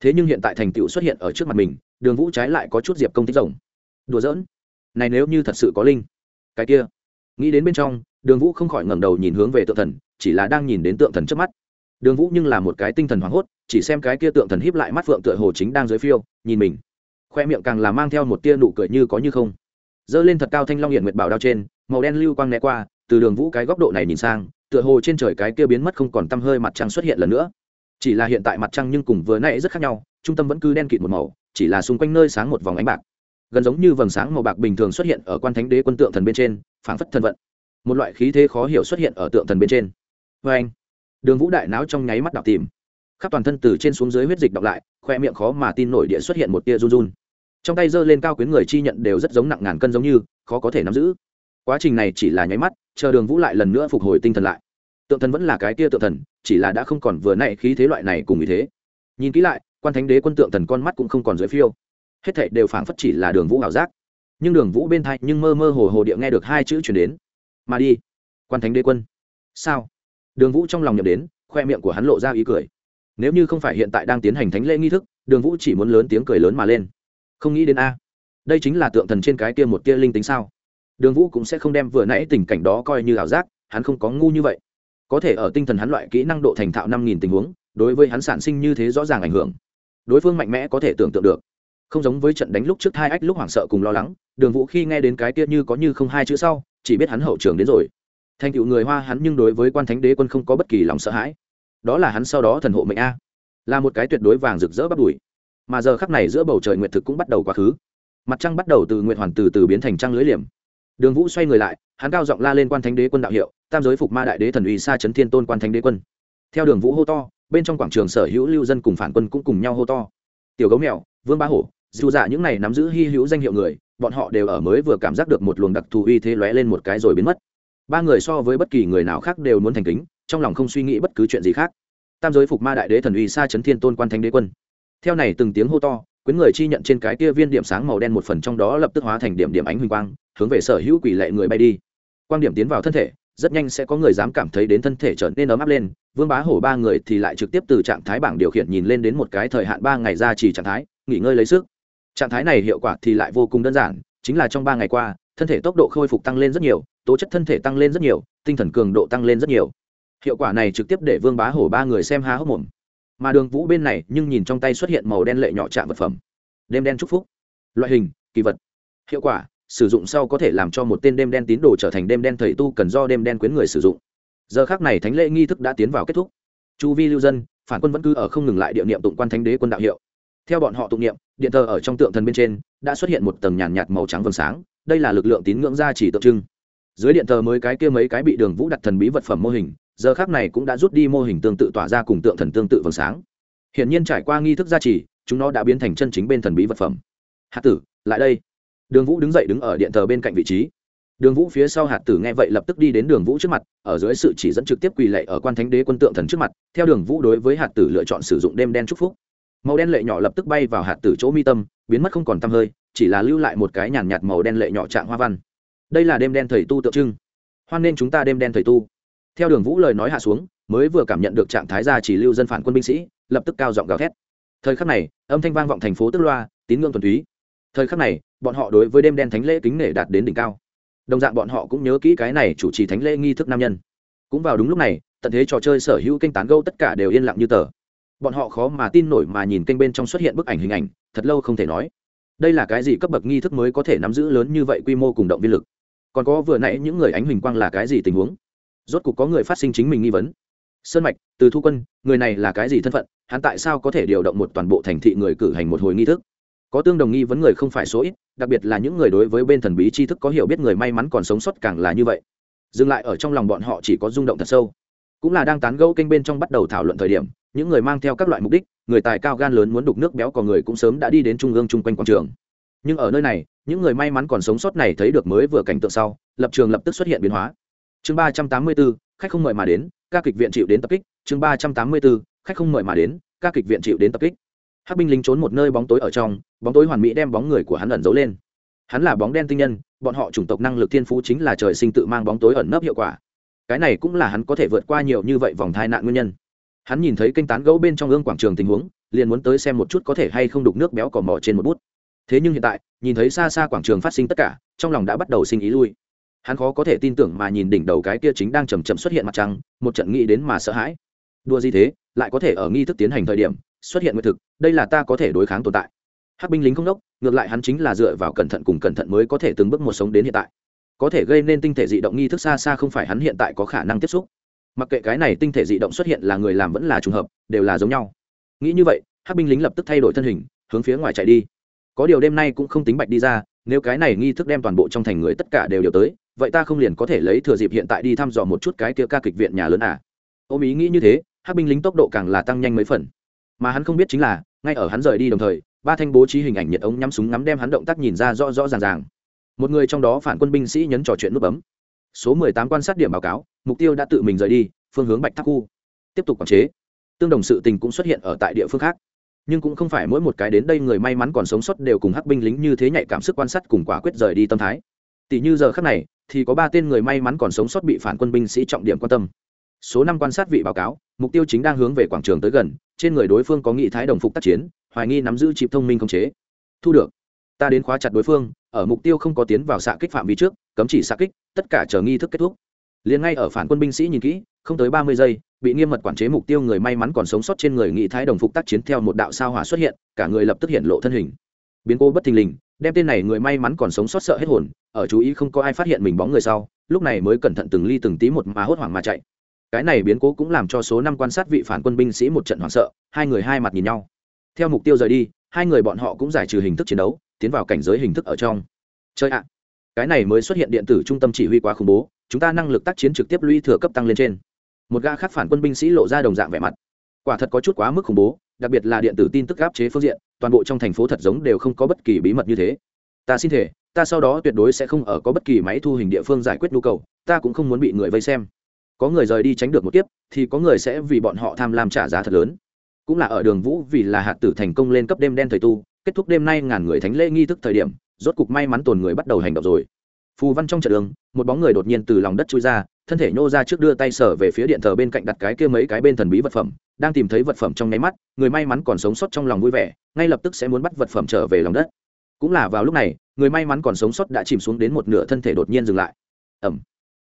Thế nhưng hiện tại thành tựu xuất hiện ở trước mặt mình, đường vũ trái lại có chút diệp công tích rồng đùa giỡn. Này nếu như thật sự có linh. Cái kia. Nghĩ đến bên trong, đường vũ không khỏi ngẩng đầu nhìn hướng về tượng thần, chỉ là đang nhìn đến tượng thần trước mắt đường vũ nhưng là một cái tinh thần hoảng hốt, chỉ xem cái kia tượng thần híp lại mắt phượng tựa hồ chính đang dưới phiêu, nhìn mình. Khoe miệng càng là mang theo một tia nụ cười như có như không. Giơ lên thật cao thanh long hiện nguyệt bảo đao trên, màu đen lưu quang né qua, từ đường vũ cái góc độ này nhìn sang, tựa hồ trên trời cái kia biến mất không còn tăm hơi mặt trăng xuất hiện lần nữa. Chỉ là hiện tại mặt trăng nhưng cùng vừa nãy rất khác nhau, trung tâm vẫn cứ đen kịt một màu, chỉ là xung quanh nơi sáng một vòng ánh bạc. Gần giống như vầng sáng màu bạc bình thường xuất hiện ở quan thánh đế quân tượng thần bên trên, phảng phất thân vận. Một loại khí thế khó hiểu xuất hiện ở tượng thần bên trên. Vê anh đường vũ đại não trong nháy mắt đảo tìm. Khắp toàn thân từ trên xuống dưới huyết dịch đọc lại, khoe miệng khó mà tin nổi địa xuất hiện một tia run run. Trong tay giơ lên cao quyến người chi nhận đều rất giống nặng ngàn cân giống như, khó có thể nắm giữ. Quá trình này chỉ là nháy mắt, chờ đường vũ lại lần nữa phục hồi tinh thần lại. Tượng thần vẫn là cái tia tượng thần, chỉ là đã không còn vừa nãy khí thế loại này cùng ý thế. Nhìn kỹ lại, quan thánh đế quân tượng thần con mắt cũng không còn dưới phiêu. Hết thảy đều phảng phất chỉ là đường vũ ảo giác. Nhưng đường vũ bên thay nhưng mơ mơ hồ hồ địa nghe được hai chữ chuyển đến. Mà đi, quan thánh đế quân. Sao? Đường vũ trong lòng nhầm đến, khoe miệng của hắn lộ ra ý cười. Nếu như không phải hiện tại đang tiến hành thánh lễ nghi thức, đường vũ chỉ muốn lớn tiếng cười lớn mà lên. Không nghĩ đến a, đây chính là tượng thần trên cái kia một kia linh tính sao? Đường vũ cũng sẽ không đem vừa nãy tình cảnh đó coi như ảo giác, hắn không có ngu như vậy. Có thể ở tinh thần hắn loại kỹ năng độ thành thạo năm nghìn tình huống, đối với hắn sản sinh như thế rõ ràng ảnh hưởng. Đối phương mạnh mẽ có thể tưởng tượng được. Không giống với trận đánh lúc trước hai ách lúc hoảng sợ cùng lo lắng, đường vũ khi nghe đến cái kia như có như không hai chữ sau, chỉ biết hắn hậu trường đến rồi thành tựu người hoa hắn nhưng đối với quan thánh đế quân không có bất kỳ lòng sợ hãi. Đó là hắn sau đó thần hộ mệnh a. Là một cái tuyệt đối vàng rực rỡ bắt đùi. Mà giờ khắc này giữa bầu trời nguyệt thực cũng bắt đầu quá khứ. Mặt trăng bắt đầu từ nguyệt hoàn từ từ biến thành trăng lưới liềm. Đường vũ xoay người lại, hắn cao giọng la lên quan thánh đế quân đạo hiệu, tam giới phục ma đại đế thần uy sa chấn thiên tôn quan thánh đế quân. Theo đường vũ hô to, bên trong quảng trường sở hữu lưu dân cùng phản quân cũng cùng nhau hô to. Tiểu gấu mèo, vương ba hổ, dù dạ những này nắm giữ hy hữu danh hiệu người, bọn họ đều ở mới vừa cảm giác được một luồng đặc thù uy thế lóe lên một cái rồi biến mất ba người so với bất kỳ người nào khác đều muốn thành kính, trong lòng không suy nghĩ bất cứ chuyện gì khác. Tam giới phục ma đại đế thần uy sa chấn thiên tôn quan thánh đế quân. Theo này từng tiếng hô to, quyến người chi nhận trên cái kia viên điểm sáng màu đen một phần trong đó lập tức hóa thành điểm điểm ánh huỳnh quang, hướng về sở hữu quỷ lệ người bay đi. Quang điểm tiến vào thân thể, rất nhanh sẽ có người dám cảm thấy đến thân thể trở nên ấm áp lên, vương bá hổ ba người thì lại trực tiếp từ trạng thái bảng điều khiển nhìn lên đến một cái thời hạn ba ngày ra chỉ trạng thái, nghỉ ngơi lấy sức. Trạng thái này hiệu quả thì lại vô cùng đơn giản, chính là trong ba ngày qua, thân thể tốc độ khôi phục tăng lên rất nhiều tố chất thân thể tăng lên rất nhiều, tinh thần cường độ tăng lên rất nhiều. Hiệu quả này trực tiếp để vương bá hổ ba người xem há hốc mồm. Mà đường vũ bên này nhưng nhìn trong tay xuất hiện màu đen lệ nhỏ chạm vật phẩm. Đêm đen chúc phúc. Loại hình, kỳ vật. Hiệu quả, sử dụng sau có thể làm cho một tên đêm đen tín đồ trở thành đêm đen thầy tu cần do đêm đen quyến người sử dụng. Giờ khác này thánh lễ nghi thức đã tiến vào kết thúc. Chu vi lưu dân, phản quân vẫn cứ ở không ngừng lại địa niệm tụng quan thánh đế quân đạo hiệu. Theo bọn họ tụng niệm, điện thờ ở trong tượng thần bên trên đã xuất hiện một tầng nhàn nhạt màu trắng vầng sáng. Đây là lực lượng tín ngưỡng gia chỉ tượng trưng dưới điện thờ mới cái kia mấy cái bị đường vũ đặt thần bí vật phẩm mô hình, giờ khác này cũng đã rút đi mô hình tương tự tỏa ra cùng tượng thần tương tự vầng sáng. Hiện nhiên trải qua nghi thức gia trì, chúng nó đã biến thành chân chính bên thần bí vật phẩm. Hạt tử, lại đây. Đường vũ đứng dậy đứng ở điện thờ bên cạnh vị trí. Đường vũ phía sau hạt tử nghe vậy lập tức đi đến đường vũ trước mặt, ở dưới sự chỉ dẫn trực tiếp quỳ lệ ở quan thánh đế quân tượng thần trước mặt, theo đường vũ đối với hạt tử lựa chọn sử dụng đêm đen chúc phúc. Màu đen lệ nhỏ lập tức bay vào hạt tử chỗ mi tâm, biến mất không còn t hơi, chỉ là lưu lại một cái nhàn nhạt màu đen lệ nhỏ trạng hoa văn đây là đêm đen thầy tu tượng trưng. Hoan nên chúng ta đêm đen thầy tu. Theo đường vũ lời nói hạ xuống, mới vừa cảm nhận được trạng thái gia chỉ lưu dân phản quân binh sĩ, lập tức cao giọng gào thét. Thời khắc này, âm thanh vang vọng thành phố tức loa, tín ngưỡng thuần túy. Thời khắc này, bọn họ đối với đêm đen thánh lễ kính nể đạt đến đỉnh cao. Đồng dạng bọn họ cũng nhớ kỹ cái này chủ trì thánh lễ nghi thức nam nhân. Cũng vào đúng lúc này, tận thế trò chơi sở hữu kênh tán gâu tất cả đều yên lặng như tờ. Bọn họ khó mà tin nổi mà nhìn kênh bên trong xuất hiện bức ảnh hình ảnh, thật lâu không thể nói. Đây là cái gì cấp bậc nghi thức mới có thể nắm giữ lớn như vậy quy mô cùng động viên lực? Còn có vừa nãy những người ánh huỳnh quang là cái gì tình huống? Rốt cục có người phát sinh chính mình nghi vấn. Sơn mạch, từ thu quân, người này là cái gì thân phận? Hắn tại sao có thể điều động một toàn bộ thành thị người cử hành một hồi nghi thức? Có tương đồng nghi vấn người không phải số ít, đặc biệt là những người đối với bên thần bí tri thức có hiểu biết người may mắn còn sống sót càng là như vậy. Dừng lại ở trong lòng bọn họ chỉ có rung động thật sâu. Cũng là đang tán gẫu kênh bên trong bắt đầu thảo luận thời điểm, những người mang theo các loại mục đích, người tài cao gan lớn muốn đục nước béo còn người cũng sớm đã đi đến trung ương chung quanh quảng trường nhưng ở nơi này, những người may mắn còn sống sót này thấy được mới vừa cảnh tượng sau, lập trường lập tức xuất hiện biến hóa. Chương ba trăm tám mươi bốn, khách không mời mà đến, ca kịch viện chịu đến tập kích. Chương ba trăm tám mươi bốn, khách không mời mà đến, ca kịch viện chịu đến tập kích. Hắc binh lính trốn một nơi bóng tối ở trong, bóng tối hoàn mỹ đem bóng người của hắn ẩn giấu lên. Hắn là bóng đen tinh nhân, bọn họ chủng tộc năng lực thiên phú chính là trời sinh tự mang bóng tối ẩn nấp hiệu quả. Cái này cũng là hắn có thể vượt qua nhiều như vậy vòng thai nạn nguyên nhân. Hắn nhìn thấy kênh tán gẫu bên trong ương quảng trường tình huống, liền muốn tới xem một chút có thể hay không đục nước béo cỏ mỏ trên một bút thế nhưng hiện tại, nhìn thấy xa xa quảng trường phát sinh tất cả, trong lòng đã bắt đầu sinh ý lui. Hắn khó có thể tin tưởng mà nhìn đỉnh đầu cái kia chính đang chầm chậm xuất hiện mặt trăng, một trận nghĩ đến mà sợ hãi. Đua gì thế, lại có thể ở nghi thức tiến hành thời điểm, xuất hiện nguyệt thực, đây là ta có thể đối kháng tồn tại. Hắc binh lính không đốc, ngược lại hắn chính là dựa vào cẩn thận cùng cẩn thận mới có thể từng bước một sống đến hiện tại. Có thể gây nên tinh thể dị động nghi thức xa xa không phải hắn hiện tại có khả năng tiếp xúc. Mặc kệ cái này tinh thể dị động xuất hiện là người làm vẫn là trùng hợp, đều là giống nhau. Nghĩ như vậy, hắc binh lính lập tức thay đổi thân hình, hướng phía ngoài chạy đi có điều đêm nay cũng không tính bạch đi ra, nếu cái này nghi thức đem toàn bộ trong thành người tất cả đều đều tới, vậy ta không liền có thể lấy thừa dịp hiện tại đi thăm dò một chút cái kia ca kịch viện nhà lớn à? Ôm ý nghĩ như thế, hắc binh lính tốc độ càng là tăng nhanh mấy phần. Mà hắn không biết chính là, ngay ở hắn rời đi đồng thời, ba thanh bố trí hình ảnh nhiệt ống nhắm súng ngắm đem hắn động tác nhìn ra rõ rõ ràng ràng. Một người trong đó phản quân binh sĩ nhấn trò chuyện nút bấm. Số mười tám quan sát điểm báo cáo, mục tiêu đã tự mình rời đi, phương hướng bạch tháp khu. Tiếp tục quản chế. Tương đồng sự tình cũng xuất hiện ở tại địa phương khác nhưng cũng không phải mỗi một cái đến đây người may mắn còn sống sót đều cùng hắc binh lính như thế nhạy cảm sức quan sát cùng quả quyết rời đi tâm thái. Tỷ như giờ khắc này, thì có ba tên người may mắn còn sống sót bị phản quân binh sĩ trọng điểm quan tâm. Số năm quan sát vị báo cáo, mục tiêu chính đang hướng về quảng trường tới gần, trên người đối phương có nghị thái đồng phục tác chiến, hoài nghi nắm giữ chịp thông minh không chế. Thu được. Ta đến khóa chặt đối phương, ở mục tiêu không có tiến vào xạ kích phạm vi trước, cấm chỉ xạ kích, tất cả chờ nghi thức kết thúc. Liền ngay ở phản quân binh sĩ nhìn kỹ không tới ba mươi giây, bị nghiêm mật quản chế mục tiêu người may mắn còn sống sót trên người nghị thái đồng phục tác chiến theo một đạo sao hỏa xuất hiện, cả người lập tức hiện lộ thân hình. Biến cố bất thình lình, đem tên này người may mắn còn sống sót sợ hết hồn, ở chú ý không có ai phát hiện mình bóng người sau, lúc này mới cẩn thận từng ly từng tí một mà hốt hoảng mà chạy. Cái này biến cố cũng làm cho số năm quan sát vị phản quân binh sĩ một trận hoảng sợ, hai người hai mặt nhìn nhau. Theo mục tiêu rời đi, hai người bọn họ cũng giải trừ hình thức chiến đấu, tiến vào cảnh giới hình thức ở trong. Chơi ạ. Cái này mới xuất hiện điện tử trung tâm chỉ huy quá khủng bố, chúng ta năng lực tác chiến trực tiếp lũy thừa cấp tăng lên trên một gã khác phản quân binh sĩ lộ ra đồng dạng vẻ mặt. Quả thật có chút quá mức khủng bố, đặc biệt là điện tử tin tức áp chế phương diện, toàn bộ trong thành phố thật giống đều không có bất kỳ bí mật như thế. Ta xin thể ta sau đó tuyệt đối sẽ không ở có bất kỳ máy thu hình địa phương giải quyết nhu cầu, ta cũng không muốn bị người vây xem. Có người rời đi tránh được một tiếp thì có người sẽ vì bọn họ tham lam trả giá thật lớn. Cũng là ở đường vũ vì là hạt tử thành công lên cấp đêm đen thời tu, kết thúc đêm nay ngàn người thánh lễ nghi thức thời điểm, rốt cục may mắn tồn người bắt đầu hành động rồi. Phù văn trong trận đường, một bóng người đột nhiên từ lòng đất chui ra thân thể nhô ra trước đưa tay sở về phía điện thờ bên cạnh đặt cái kia mấy cái bên thần bí vật phẩm, đang tìm thấy vật phẩm trong nháy mắt, người may mắn còn sống sót trong lòng vui vẻ, ngay lập tức sẽ muốn bắt vật phẩm trở về lòng đất. Cũng là vào lúc này, người may mắn còn sống sót đã chìm xuống đến một nửa thân thể đột nhiên dừng lại. Ẩm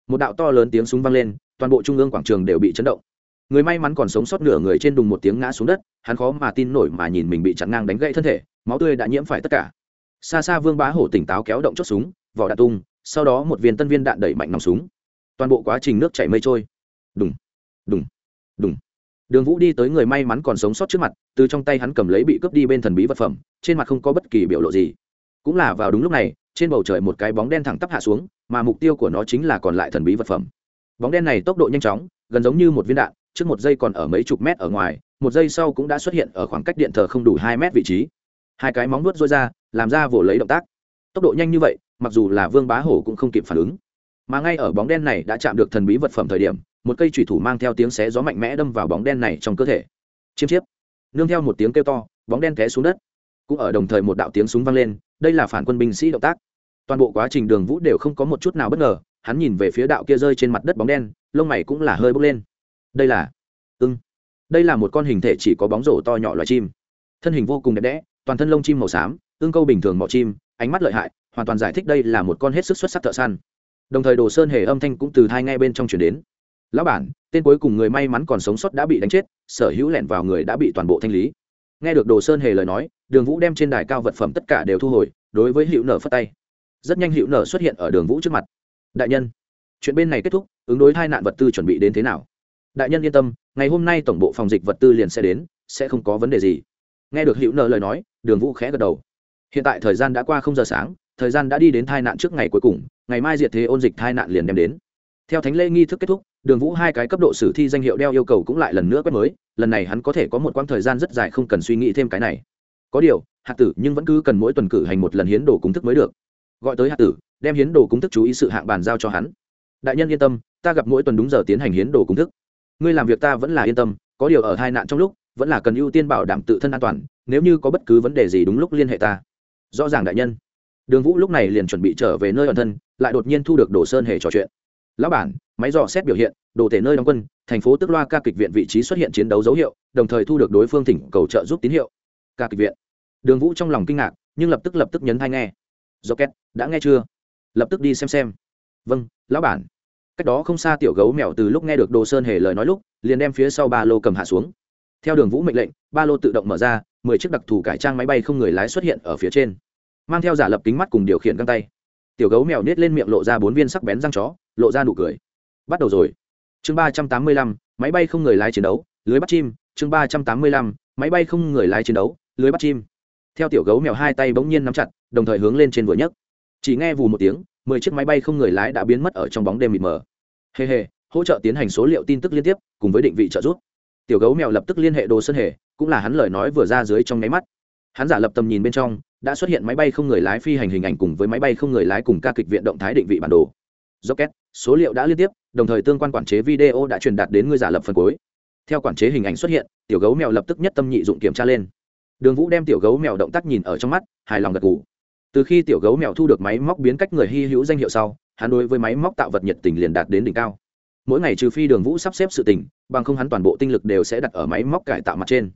một đạo to lớn tiếng súng vang lên, toàn bộ trung ương quảng trường đều bị chấn động. Người may mắn còn sống sót nửa người trên đùng một tiếng ngã xuống đất, hắn khó mà tin nổi mà nhìn mình bị chặn ngang đánh gãy thân thể, máu tươi đã nhiễm phải tất cả. Xa xa vương bá hổ tỉnh táo kéo động chốt súng, vỏ đạn tung, sau đó một viên tân viên đạn đẩy mạnh nòng súng toàn bộ quá trình nước chảy mây trôi. Đùng đùng đùng. Đường vũ đi tới người may mắn còn sống sót trước mặt, từ trong tay hắn cầm lấy bị cướp đi bên thần bí vật phẩm, trên mặt không có bất kỳ biểu lộ gì. Cũng là vào đúng lúc này, trên bầu trời một cái bóng đen thẳng tắp hạ xuống, mà mục tiêu của nó chính là còn lại thần bí vật phẩm. Bóng đen này tốc độ nhanh chóng, gần giống như một viên đạn, trước một giây còn ở mấy chục mét ở ngoài, một giây sau cũng đã xuất hiện ở khoảng cách điện thờ không đủ hai mét vị trí. Hai cái móng nuốt rối ra, làm ra vỗ lấy động tác. Tốc độ nhanh như vậy, mặc dù là vương bá hổ cũng không kịp phản ứng mà ngay ở bóng đen này đã chạm được thần bí vật phẩm thời điểm, một cây thủy thủ mang theo tiếng xé gió mạnh mẽ đâm vào bóng đen này trong cơ thể. Chiêm chiếp. Nương theo một tiếng kêu to, bóng đen té xuống đất. Cũng ở đồng thời một đạo tiếng súng vang lên, đây là phản quân binh sĩ động tác. Toàn bộ quá trình đường vũ đều không có một chút nào bất ngờ, hắn nhìn về phía đạo kia rơi trên mặt đất bóng đen, lông mày cũng là hơi bốc lên. Đây là, ưng, đây là một con hình thể chỉ có bóng rổ to nhỏ loài chim. Thân hình vô cùng đẹp đẽ, toàn thân lông chim màu xám ương câu bình thường mỏ chim, ánh mắt lợi hại, hoàn toàn giải thích đây là một con hết sức xuất sắc thợ săn đồng thời đồ sơn hề âm thanh cũng từ thai ngay bên trong chuyển đến. Lão bản, tên cuối cùng người may mắn còn sống sót đã bị đánh chết, sở hữu lẻn vào người đã bị toàn bộ thanh lý. Nghe được đồ sơn hề lời nói, đường vũ đem trên đài cao vật phẩm tất cả đều thu hồi, đối với hữu nở phất tay. Rất nhanh hữu nở xuất hiện ở đường vũ trước mặt. Đại nhân, chuyện bên này kết thúc, ứng đối hai nạn vật tư chuẩn bị đến thế nào? Đại nhân yên tâm, ngày hôm nay tổng bộ phòng dịch vật tư liền sẽ đến, sẽ không có vấn đề gì. Nghe được hữu nợ lời nói, đường vũ khẽ gật đầu. Hiện tại thời gian đã qua không giờ sáng, thời gian đã đi đến thai nạn trước ngày cuối cùng ngày mai diệt thế ôn dịch tai nạn liền đem đến. Theo thánh lễ nghi thức kết thúc, đường vũ hai cái cấp độ sử thi danh hiệu đeo yêu cầu cũng lại lần nữa quét mới, lần này hắn có thể có một quãng thời gian rất dài không cần suy nghĩ thêm cái này. Có điều hạt tử nhưng vẫn cứ cần mỗi tuần cử hành một lần hiến đồ cúng thức mới được. Gọi tới hạt tử, đem hiến đồ cúng thức chú ý sự hạng bàn giao cho hắn. Đại nhân yên tâm, ta gặp mỗi tuần đúng giờ tiến hành hiến đồ cúng thức. Ngươi làm việc ta vẫn là yên tâm, có điều ở hai nạn trong lúc, vẫn là cần ưu tiên bảo đảm tự thân an toàn, nếu như có bất cứ vấn đề gì đúng lúc liên hệ ta. Rõ ràng đại nhân đường vũ lúc này liền chuẩn bị trở về nơi ẩn thân, lại đột nhiên thu được đồ sơn hề trò chuyện. Lão bản, máy dò xét biểu hiện, đồ thể nơi đóng quân, thành phố tức loa ca kịch viện vị trí xuất hiện chiến đấu dấu hiệu, đồng thời thu được đối phương thỉnh cầu trợ giúp tín hiệu. Ca kịch viện? Đường vũ trong lòng kinh ngạc, nhưng lập tức lập tức nhấn thai nghe. Do két đã nghe chưa? Lập tức đi xem xem. Vâng lão bản. Cách đó không xa tiểu gấu mèo từ lúc nghe được đồ sơn hề lời nói lúc, liền đem phía sau ba lô cầm hạ xuống. Theo đường vũ mệnh lệnh, ba lô tự động mở ra, mười chiếc đặc thù cải trang máy bay không người lái xuất hiện ở phía trên mang theo giả lập kính mắt cùng điều khiển găng tay. Tiểu gấu mèo nết lên miệng lộ ra bốn viên sắc bén răng chó, lộ ra nụ cười. Bắt đầu rồi. Chương ba trăm tám mươi lăm, máy bay không người lái chiến đấu, lưới bắt chim. Chương ba trăm tám mươi lăm, máy bay không người lái chiến đấu, lưới bắt chim. Theo tiểu gấu mèo hai tay bỗng nhiên nắm chặt, đồng thời hướng lên trên vừa nhấc. Chỉ nghe vù một tiếng, mười chiếc máy bay không người lái đã biến mất ở trong bóng đêm mịt mờ. Hề hề hỗ trợ tiến hành số liệu tin tức liên tiếp, cùng với định vị trợ giúp. Tiểu gấu mèo lập tức liên hệ đồ sơn hề, cũng là hắn lời nói vừa ra dưới trong nháy mắt. Hắn giả lập tầm nhìn bên trong đã xuất hiện máy bay không người lái phi hành hình ảnh cùng với máy bay không người lái cùng ca kịch viện động thái định vị bản đồ. Rocket, số liệu đã liên tiếp, đồng thời tương quan quản chế video đã truyền đạt đến người giả lập phần cuối. Theo quản chế hình ảnh xuất hiện, tiểu gấu mèo lập tức nhất tâm nhị dụng kiểm tra lên. Đường vũ đem tiểu gấu mèo động tác nhìn ở trong mắt, hài lòng gật gù. Từ khi tiểu gấu mèo thu được máy móc biến cách người hy hữu danh hiệu sau, hắn đối với máy móc tạo vật nhiệt tình liền đạt đến đỉnh cao. Mỗi ngày trừ phi đường vũ sắp xếp sự tình, bằng không hắn toàn bộ tinh lực đều sẽ đặt ở máy móc cải tạo mặt trên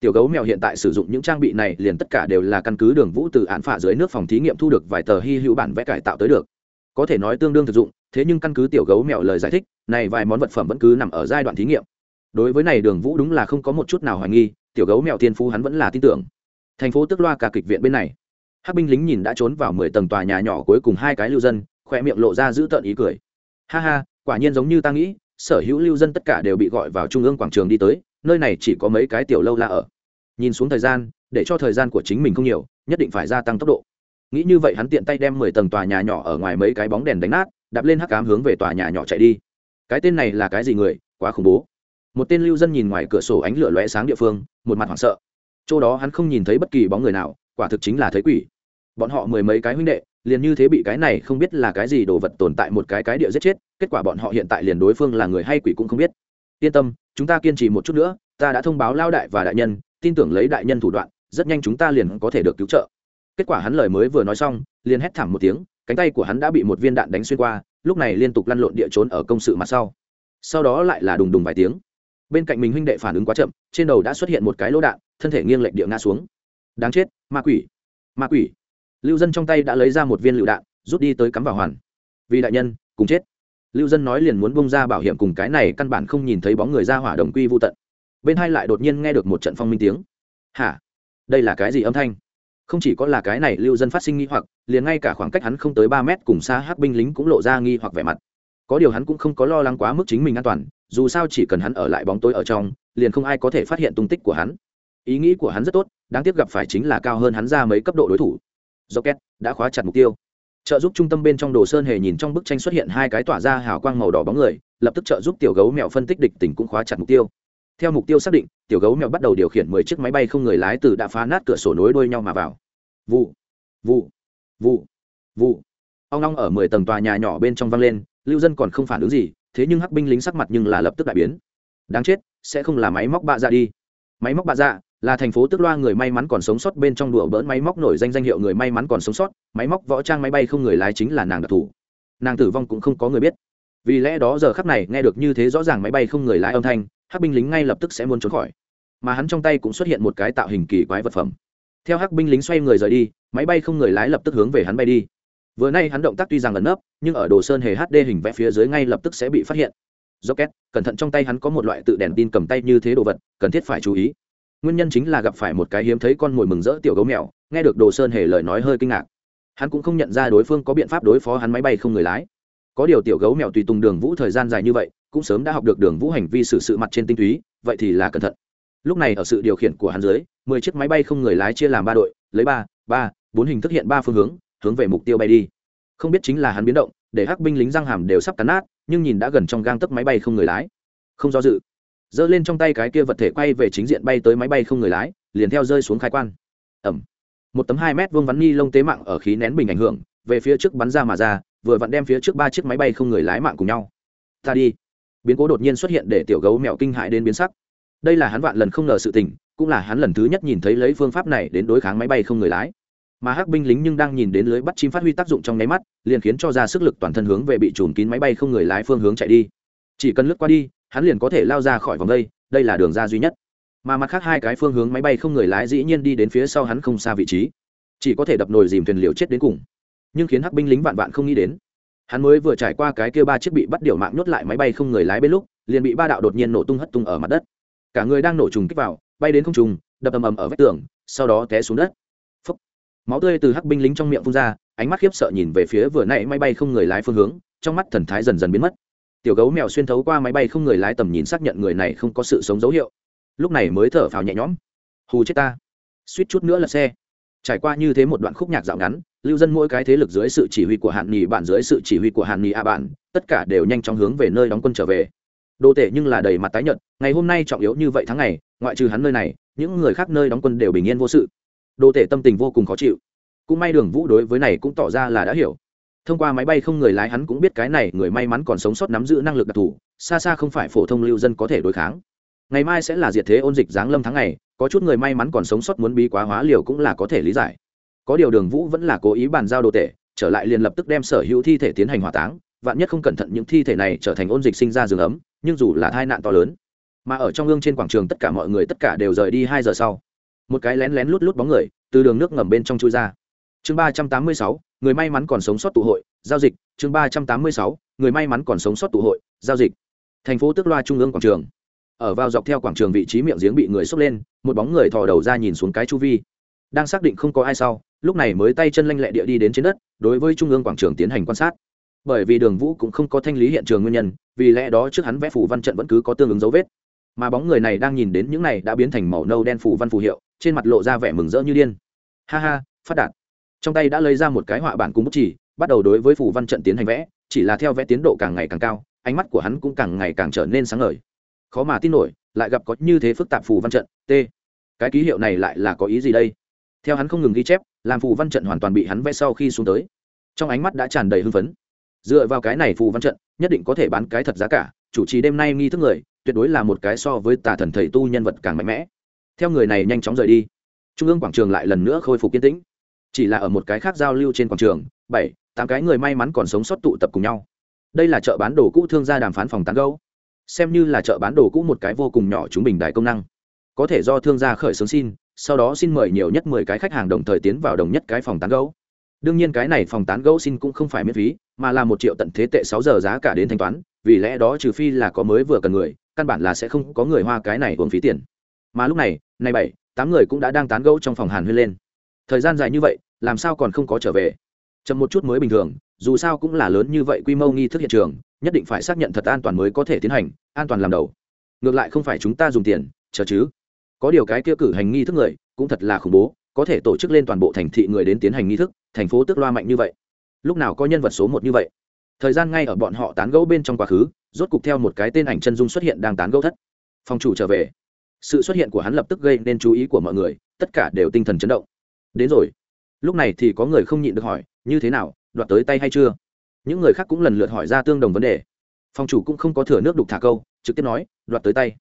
tiểu gấu mèo hiện tại sử dụng những trang bị này liền tất cả đều là căn cứ đường vũ từ án phả dưới nước phòng thí nghiệm thu được vài tờ hy hữu bản vẽ cải tạo tới được. Có thể nói tương đương thực dụng, thế nhưng căn cứ tiểu gấu mèo lời giải thích, này vài món vật phẩm vẫn cứ nằm ở giai đoạn thí nghiệm. Đối với này đường vũ đúng là không có một chút nào hoài nghi, tiểu gấu mèo Thiên phú hắn vẫn là tin tưởng. Thành phố tức loa cả kịch viện bên này. Hắc binh lính nhìn đã trốn vào mười tầng tòa nhà nhỏ cuối cùng hai cái lưu dân, khoe miệng lộ ra giữ tợn ý cười. Ha ha, quả nhiên giống như ta nghĩ, sở hữu lưu dân tất cả đều bị gọi vào trung ương quảng trường đi tới nơi này chỉ có mấy cái tiểu lâu la ở. Nhìn xuống thời gian, để cho thời gian của chính mình không nhiều, nhất định phải gia tăng tốc độ. Nghĩ như vậy hắn tiện tay đem mười tầng tòa nhà nhỏ ở ngoài mấy cái bóng đèn đánh nát, đạp lên hắc cám hướng về tòa nhà nhỏ chạy đi. Cái tên này là cái gì người? Quá khủng bố. Một tên lưu dân nhìn ngoài cửa sổ ánh lửa lóe sáng địa phương, một mặt hoảng sợ. Chỗ đó hắn không nhìn thấy bất kỳ bóng người nào, quả thực chính là thấy quỷ. Bọn họ mười mấy cái huynh đệ, liền như thế bị cái này không biết là cái gì đồ vật tồn tại một cái cái địa giết chết, kết quả bọn họ hiện tại liền đối phương là người hay quỷ cũng không biết yên tâm, chúng ta kiên trì một chút nữa, ta đã thông báo lao đại và đại nhân, tin tưởng lấy đại nhân thủ đoạn, rất nhanh chúng ta liền có thể được cứu trợ. Kết quả hắn lời mới vừa nói xong, liền hét thảm một tiếng, cánh tay của hắn đã bị một viên đạn đánh xuyên qua, lúc này liên tục lăn lộn địa trốn ở công sự mặt sau. Sau đó lại là đùng đùng vài tiếng. Bên cạnh mình huynh đệ phản ứng quá chậm, trên đầu đã xuất hiện một cái lỗ đạn, thân thể nghiêng lệch địa ngã xuống. Đáng chết, ma quỷ ma quỷ. Lưu dân trong tay đã lấy ra một viên lựu đạn, rút đi tới cắm vào hoàn. Vì đại nhân, cùng chết lưu dân nói liền muốn bông ra bảo hiểm cùng cái này căn bản không nhìn thấy bóng người ra hỏa đồng quy vô tận. Bên hai lại đột nhiên nghe được một trận phong minh tiếng. Hả? Đây là cái gì âm thanh? Không chỉ có là cái này lưu dân phát sinh nghi hoặc, liền ngay cả khoảng cách hắn không tới ba mét cùng xa hắc binh lính cũng lộ ra nghi hoặc vẻ mặt. Có điều hắn cũng không có lo lắng quá mức chính mình an toàn, dù sao chỉ cần hắn ở lại bóng tối ở trong, liền không ai có thể phát hiện tung tích của hắn. Ý nghĩ của hắn rất tốt, đáng tiếc gặp phải chính là cao hơn hắn ra mấy cấp độ đối thủ. Rocket đã khóa chặt mục tiêu trợ giúp trung tâm bên trong đồ sơn hề nhìn trong bức tranh xuất hiện hai cái tỏa ra hào quang màu đỏ bóng người, lập tức trợ giúp tiểu gấu mèo phân tích địch tình cũng khóa chặt mục tiêu. Theo mục tiêu xác định, tiểu gấu mèo bắt đầu điều khiển mười chiếc máy bay không người lái từ đã phá nát cửa sổ nối đuôi nhau mà vào. Vụ vụ vụ vụ. Ông long ở mười tầng tòa nhà nhỏ bên trong văng lên, lưu dân còn không phản ứng gì, thế nhưng hắc binh lính sắc mặt nhưng là lập tức đại biến. Đáng chết, sẽ không là máy móc bạ dạ đi. Máy móc bạ dạ là thành phố tức loa người may mắn còn sống sót bên trong đùa bỡn máy móc nổi danh danh hiệu người may mắn còn sống sót, máy móc võ trang máy bay không người lái chính là nàng đặc thù nàng tử vong cũng không có người biết. Vì lẽ đó giờ khắc này nghe được như thế rõ ràng máy bay không người lái âm thanh, hắc binh lính ngay lập tức sẽ muốn trốn khỏi. Mà hắn trong tay cũng xuất hiện một cái tạo hình kỳ quái vật phẩm. Theo hắc binh lính xoay người rời đi, máy bay không người lái lập tức hướng về hắn bay đi. Vừa nay hắn động tác tuy rằng ẩn nấp, nhưng ở đồ sơn hề hd hình vẽ phía dưới ngay lập tức sẽ bị phát hiện. Rocket, cẩn thận trong tay hắn có một loại tự đèn tin cầm tay như thế đồ vật, cần thiết phải chú ý nguyên nhân chính là gặp phải một cái hiếm thấy con mồi mừng rỡ tiểu gấu mèo, nghe được đồ sơn hề lời nói hơi kinh ngạc. Hắn cũng không nhận ra đối phương có biện pháp đối phó hắn máy bay không người lái. Có điều tiểu gấu mèo tùy tùng đường vũ thời gian dài như vậy, cũng sớm đã học được đường vũ hành vi xử sự mặt trên tinh túy, vậy thì là cẩn thận. Lúc này ở sự điều khiển của hắn dưới, mười chiếc máy bay không người lái chia làm ba đội, lấy ba ba, bốn hình thức hiện ba phương hướng hướng về mục tiêu bay đi. Không biết chính là hắn biến động, để hắc binh lính răng hàm đều sắp cắn nát, nhưng nhìn đã gần trong gang tấc máy bay không người lái. Không do dự giơ lên trong tay cái kia vật thể quay về chính diện bay tới máy bay không người lái, liền theo rơi xuống khai quan. Ẩm một tấm hai mét vuông vắn ni lông tế mạng ở khí nén bình ảnh hưởng, về phía trước bắn ra mà ra, vừa vặn đem phía trước ba chiếc máy bay không người lái mạng cùng nhau. Ta đi. Biến cố đột nhiên xuất hiện để tiểu gấu mèo kinh hại đến biến sắc. Đây là hắn vạn lần không ngờ sự tình, cũng là hắn lần thứ nhất nhìn thấy lấy phương pháp này đến đối kháng máy bay không người lái. Mà hắc binh lính nhưng đang nhìn đến lưới bắt chim phát huy tác dụng trong nháy mắt, liền khiến cho ra sức lực toàn thân hướng về bị trùm kín máy bay không người lái phương hướng chạy đi. Chỉ cần lướt qua đi hắn liền có thể lao ra khỏi vòng đây đây là đường ra duy nhất. Mà mặt khác hai cái phương hướng máy bay không người lái dĩ nhiên đi đến phía sau hắn không xa vị trí. Chỉ có thể đập nồi dìm thuyền liều chết đến cùng. Nhưng khiến hắc binh lính vạn vạn không nghĩ đến, hắn mới vừa trải qua cái kia ba chiếc bị bắt điều mạng nhốt lại máy bay không người lái bên lúc, liền bị ba đạo đột nhiên nổ tung hất tung ở mặt đất. Cả người đang nổ trùng kích vào, bay đến không trùng đập ầm ầm ở vách tường, sau đó té xuống đất. Phúc. máu tươi từ hắc binh lính trong miệng phun ra, ánh mắt khiếp sợ nhìn về phía vừa nãy máy bay không người lái phương hướng, trong mắt thần thái dần dần biến mất tiểu gấu mèo xuyên thấu qua máy bay không người lái tầm nhìn xác nhận người này không có sự sống dấu hiệu. Lúc này mới thở phào nhẹ nhõm. Hù chết ta. Suýt chút nữa là xe. Trải qua như thế một đoạn khúc nhạc dạo ngắn, lưu dân mỗi cái thế lực dưới sự chỉ huy của hạn nghỉ bạn, dưới sự chỉ huy của hạn nghỉ a bạn, tất cả đều nhanh chóng hướng về nơi đóng quân trở về. Đồ tể nhưng là đầy mặt tái nhợt, ngày hôm nay trọng yếu như vậy tháng ngày, ngoại trừ hắn nơi này, những người khác nơi đóng quân đều bình yên vô sự. Đồ tể tâm tình vô cùng khó chịu. Cũng may đường vũ đối với này cũng tỏ ra là đã hiểu thông qua máy bay không người lái hắn cũng biết cái này người may mắn còn sống sót nắm giữ năng lực đặc thù, xa xa không phải phổ thông lưu dân có thể đối kháng. Ngày mai sẽ là diệt thế ôn dịch giáng lâm tháng ngày, có chút người may mắn còn sống sót muốn bí quá hóa liều cũng là có thể lý giải. Có điều đường vũ vẫn là cố ý bàn giao đồ tệ trở lại liền lập tức đem sở hữu thi thể tiến hành hỏa táng, vạn nhất không cẩn thận những thi thể này trở thành ôn dịch sinh ra rừng ấm, nhưng dù là tai nạn to lớn, mà ở trong gương trên quảng trường tất cả mọi người tất cả đều rời đi hai giờ sau. Một cái lén lén lút lút bóng người từ đường nước ngầm bên trong chui ra chương ba trăm tám mươi sáu, người may mắn còn sống sót tụ hội, giao dịch. chương ba trăm tám mươi sáu, người may mắn còn sống sót tụ hội, giao dịch. thành phố tức loa trung ương quảng trường. ở vào dọc theo quảng trường vị trí miệng giếng bị người xốc lên, một bóng người thò đầu ra nhìn xuống cái chu vi. đang xác định không có ai sau, lúc này mới tay chân lanh lẹ địa đi đến trên đất, đối với trung ương quảng trường tiến hành quan sát. bởi vì đường vũ cũng không có thanh lý hiện trường nguyên nhân, vì lẽ đó trước hắn vẽ phủ văn trận vẫn cứ có tương ứng dấu vết. mà bóng người này đang nhìn đến những này đã biến thành màu nâu đen phủ văn phù hiệu, trên mặt lộ ra vẻ mừng rỡ như điên. ha ha, phát đạt trong tay đã lấy ra một cái họa bản cung bút chỉ bắt đầu đối với phủ văn trận tiến hành vẽ, chỉ là theo vẽ tiến độ càng ngày càng cao, ánh mắt của hắn cũng càng ngày càng trở nên sáng ngời. Khó mà tin nổi, lại gặp có như thế phức tạp phù văn trận, t. Cái ký hiệu này lại là có ý gì đây? Theo hắn không ngừng ghi chép, làm phù văn trận hoàn toàn bị hắn vẽ sau khi xuống tới. Trong ánh mắt đã tràn đầy hưng phấn. Dựa vào cái này phù văn trận, nhất định có thể bán cái thật giá cả, chủ trì đêm nay nghi thức người, tuyệt đối là một cái so với tà thần thầy tu nhân vật càng mạnh mẽ. Theo người này nhanh chóng rời đi. Trung ương quảng trường lại lần nữa khôi phục kiên tĩnh chỉ là ở một cái khác giao lưu trên quảng trường, bảy, tám cái người may mắn còn sống sót tụ tập cùng nhau. Đây là chợ bán đồ cũ thương gia đàm phán phòng tán gấu xem như là chợ bán đồ cũ một cái vô cùng nhỏ chúng bình đại công năng. Có thể do thương gia khởi xướng xin, sau đó xin mời nhiều nhất mười cái khách hàng đồng thời tiến vào đồng nhất cái phòng tán gấu đương nhiên cái này phòng tán gấu xin cũng không phải miễn phí, mà là một triệu tận thế tệ sáu giờ giá cả đến thanh toán, vì lẽ đó trừ phi là có mới vừa cần người, căn bản là sẽ không có người hoa cái này uống phí tiền. Mà lúc này, nay bảy, tám người cũng đã đang tán gẫu trong phòng hàn huyên lên thời gian dài như vậy, làm sao còn không có trở về? Chậm một chút mới bình thường, dù sao cũng là lớn như vậy quy mô nghi thức hiện trường, nhất định phải xác nhận thật an toàn mới có thể tiến hành, an toàn làm đầu. Ngược lại không phải chúng ta dùng tiền, chờ chứ. Có điều cái kia cử hành nghi thức người, cũng thật là khủng bố, có thể tổ chức lên toàn bộ thành thị người đến tiến hành nghi thức, thành phố tức loa mạnh như vậy. Lúc nào có nhân vật số một như vậy? Thời gian ngay ở bọn họ tán gẫu bên trong quá khứ, rốt cục theo một cái tên ảnh chân dung xuất hiện đang tán gẫu thất. Phòng chủ trở về. Sự xuất hiện của hắn lập tức gây nên chú ý của mọi người, tất cả đều tinh thần chấn động đến rồi. Lúc này thì có người không nhịn được hỏi, như thế nào, đoạt tới tay hay chưa? Những người khác cũng lần lượt hỏi ra tương đồng vấn đề. Phòng chủ cũng không có thừa nước đục thả câu, trực tiếp nói, đoạt tới tay.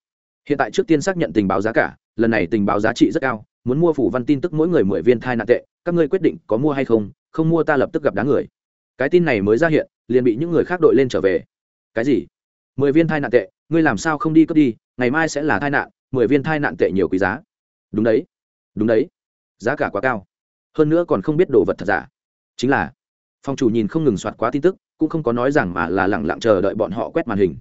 Hiện tại trước tiên xác nhận tình báo giá cả, lần này tình báo giá trị rất cao, muốn mua phủ văn tin tức mỗi người mười viên thai nạn tệ, các ngươi quyết định có mua hay không không mua ta lập tức gặp đá người. Cái tin này mới ra hiện, liền bị những người khác đội lên trở về. Cái gì? Mười viên thai nạn tệ, ngươi làm sao không đi cướp đi, ngày mai sẽ là thai nạn, mười viên thai nạn tệ nhiều quý giá. Đúng đấy. Đúng đấy giá cả quá cao. Hơn nữa còn không biết đồ vật thật giả. Chính là, phòng chủ nhìn không ngừng soạt quá tin tức, cũng không có nói rằng mà là lẳng lặng chờ đợi bọn họ quét màn hình.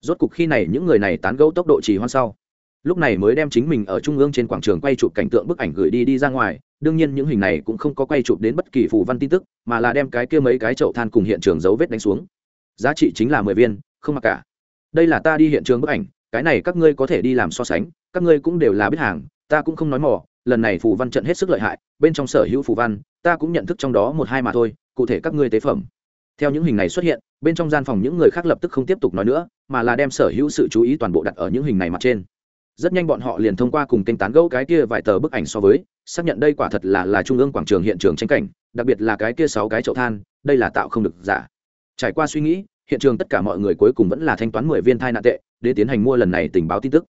Rốt cục khi này những người này tán gẫu tốc độ trì hoãn sau, lúc này mới đem chính mình ở trung ương trên quảng trường quay chụp cảnh tượng bức ảnh gửi đi đi ra ngoài. Đương nhiên những hình này cũng không có quay chụp đến bất kỳ phù văn tin tức, mà là đem cái kia mấy cái chậu than cùng hiện trường dấu vết đánh xuống. Giá trị chính là mười viên, không mặc cả. Đây là ta đi hiện trường bức ảnh, cái này các ngươi có thể đi làm so sánh, các ngươi cũng đều là biết hàng, ta cũng không nói mỏ lần này phù văn trận hết sức lợi hại, bên trong sở hữu phù văn, ta cũng nhận thức trong đó một hai mà thôi, cụ thể các ngươi tế phẩm. Theo những hình này xuất hiện, bên trong gian phòng những người khác lập tức không tiếp tục nói nữa, mà là đem sở hữu sự chú ý toàn bộ đặt ở những hình này mặt trên. Rất nhanh bọn họ liền thông qua cùng kênh tán gẫu cái kia vài tờ bức ảnh so với, xác nhận đây quả thật là là trung ương quảng trường hiện trường tranh cảnh, đặc biệt là cái kia sáu cái chậu than, đây là tạo không được giả. Trải qua suy nghĩ, hiện trường tất cả mọi người cuối cùng vẫn là thanh toán mười viên thai nạn tệ, để tiến hành mua lần này tình báo tin tức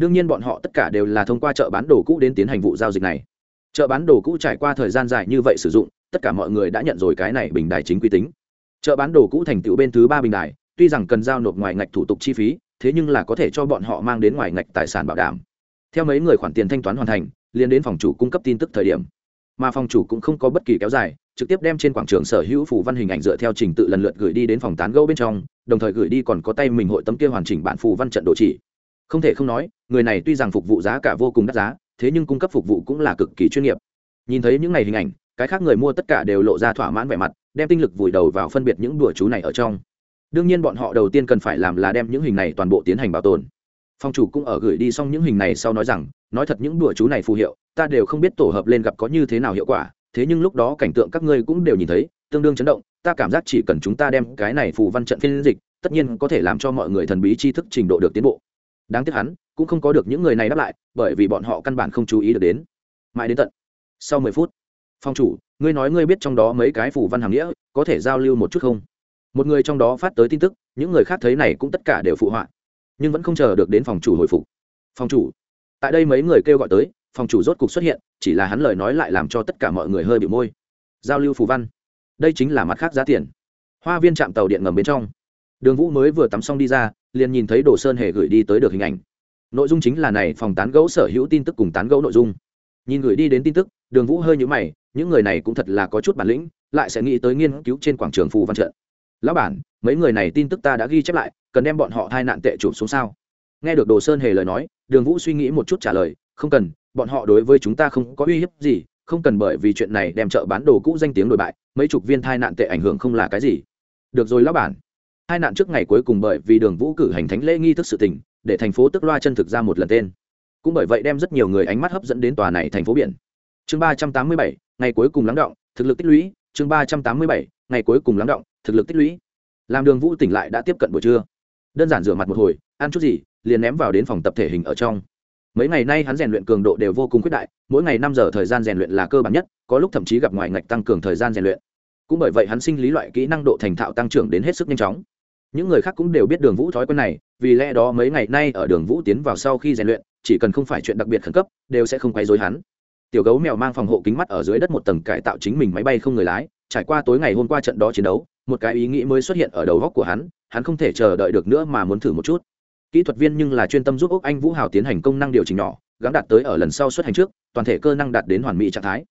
đương nhiên bọn họ tất cả đều là thông qua chợ bán đồ cũ đến tiến hành vụ giao dịch này. Chợ bán đồ cũ trải qua thời gian dài như vậy sử dụng, tất cả mọi người đã nhận rồi cái này bình đài chính quy tính. Chợ bán đồ cũ thành tựu bên thứ ba bình đài, tuy rằng cần giao nộp ngoài ngạch thủ tục chi phí, thế nhưng là có thể cho bọn họ mang đến ngoài ngạch tài sản bảo đảm. Theo mấy người khoản tiền thanh toán hoàn thành liên đến phòng chủ cung cấp tin tức thời điểm. Mà phòng chủ cũng không có bất kỳ kéo dài, trực tiếp đem trên quảng trường sở hữu phủ văn hình ảnh dựa theo trình tự lần lượt gửi đi đến phòng tán gẫu bên trong, đồng thời gửi đi còn có tay mình hội tấm kia hoàn chỉnh bản phù văn trận đồ chỉ không thể không nói, người này tuy rằng phục vụ giá cả vô cùng đắt giá, thế nhưng cung cấp phục vụ cũng là cực kỳ chuyên nghiệp. Nhìn thấy những này hình ảnh, cái khác người mua tất cả đều lộ ra thỏa mãn vẻ mặt, đem tinh lực vùi đầu vào phân biệt những đùa chú này ở trong. Đương nhiên bọn họ đầu tiên cần phải làm là đem những hình này toàn bộ tiến hành bảo tồn. Phong chủ cũng ở gửi đi xong những hình này sau nói rằng, nói thật những đùa chú này phù hiệu, ta đều không biết tổ hợp lên gặp có như thế nào hiệu quả, thế nhưng lúc đó cảnh tượng các ngươi cũng đều nhìn thấy, tương đương chấn động, ta cảm giác chỉ cần chúng ta đem cái này phù văn trận phiên dịch, tất nhiên có thể làm cho mọi người thần bí tri thức trình độ được tiến bộ đáng tiếc hắn cũng không có được những người này đáp lại, bởi vì bọn họ căn bản không chú ý được đến. Mãi đến tận sau mười phút, phong chủ, ngươi nói ngươi biết trong đó mấy cái phù văn hàm nghĩa, có thể giao lưu một chút không? Một người trong đó phát tới tin tức, những người khác thấy này cũng tất cả đều phụ họa, nhưng vẫn không chờ được đến phòng chủ hồi phục. Phòng chủ, tại đây mấy người kêu gọi tới, phòng chủ rốt cục xuất hiện, chỉ là hắn lời nói lại làm cho tất cả mọi người hơi bị môi. Giao lưu phù văn, đây chính là mặt khác giá tiền. Hoa viên trạm tàu điện ngầm bên trong. Đường vũ mới vừa tắm xong đi ra liền nhìn thấy đồ sơn hề gửi đi tới được hình ảnh. Nội dung chính là này, phòng tán gẫu sở hữu tin tức cùng tán gẫu nội dung. Nhìn gửi đi đến tin tức, đường vũ hơi nhũ mày, những người này cũng thật là có chút bản lĩnh, lại sẽ nghĩ tới nghiên cứu trên quảng trường phù văn trận. Lão bản, mấy người này tin tức ta đã ghi chép lại, cần đem bọn họ thai nạn tệ chụp xuống sao? Nghe được đồ sơn hề lời nói, đường vũ suy nghĩ một chút trả lời, không cần, bọn họ đối với chúng ta không có uy hiếp gì, không cần bởi vì chuyện này đem chợ bán đồ cũ danh tiếng đổi bại, mấy chục viên thai nạn tệ ảnh hưởng không là cái gì. Được rồi, lão bản hai nạn trước ngày cuối cùng bởi vì đường vũ cử hành thánh lễ nghi thức sự tình, để thành phố tức loa chân thực ra một lần tên. Cũng bởi vậy đem rất nhiều người ánh mắt hấp dẫn đến tòa này thành phố biển. Chương ba trăm tám mươi bảy, ngày cuối cùng lắng động, thực lực tích lũy. Chương ba trăm tám mươi bảy, ngày cuối cùng lắng động, thực lực tích lũy. Làm đường vũ tỉnh lại đã tiếp cận buổi trưa. Đơn giản rửa mặt một hồi, ăn chút gì, liền ném vào đến phòng tập thể hình ở trong. Mấy ngày nay hắn rèn luyện cường độ đều vô cùng khuyết đại, mỗi ngày năm giờ thời gian rèn luyện là cơ bản nhất, có lúc thậm chí gặp ngoài ngạch tăng cường thời gian rèn luyện. Cũng bởi vậy hắn sinh lý loại kỹ năng độ thành thạo tăng trưởng đến hết sức nhanh chóng những người khác cũng đều biết đường vũ thói quen này, vì lẽ đó mấy ngày nay ở đường vũ tiến vào sau khi rèn luyện, chỉ cần không phải chuyện đặc biệt khẩn cấp, đều sẽ không quấy dối hắn. Tiểu gấu mèo mang phòng hộ kính mắt ở dưới đất một tầng cải tạo chính mình máy bay không người lái, trải qua tối ngày hôm qua trận đó chiến đấu, một cái ý nghĩ mới xuất hiện ở đầu góc của hắn hắn không thể chờ đợi được nữa mà muốn thử một chút. Kỹ thuật viên nhưng là chuyên tâm giúp úc anh vũ hào tiến hành công năng điều chỉnh nhỏ gắn đạt tới ở lần sau xuất hành trước, toàn thể cơ năng đạt đến hoàn mỹ trạng thái.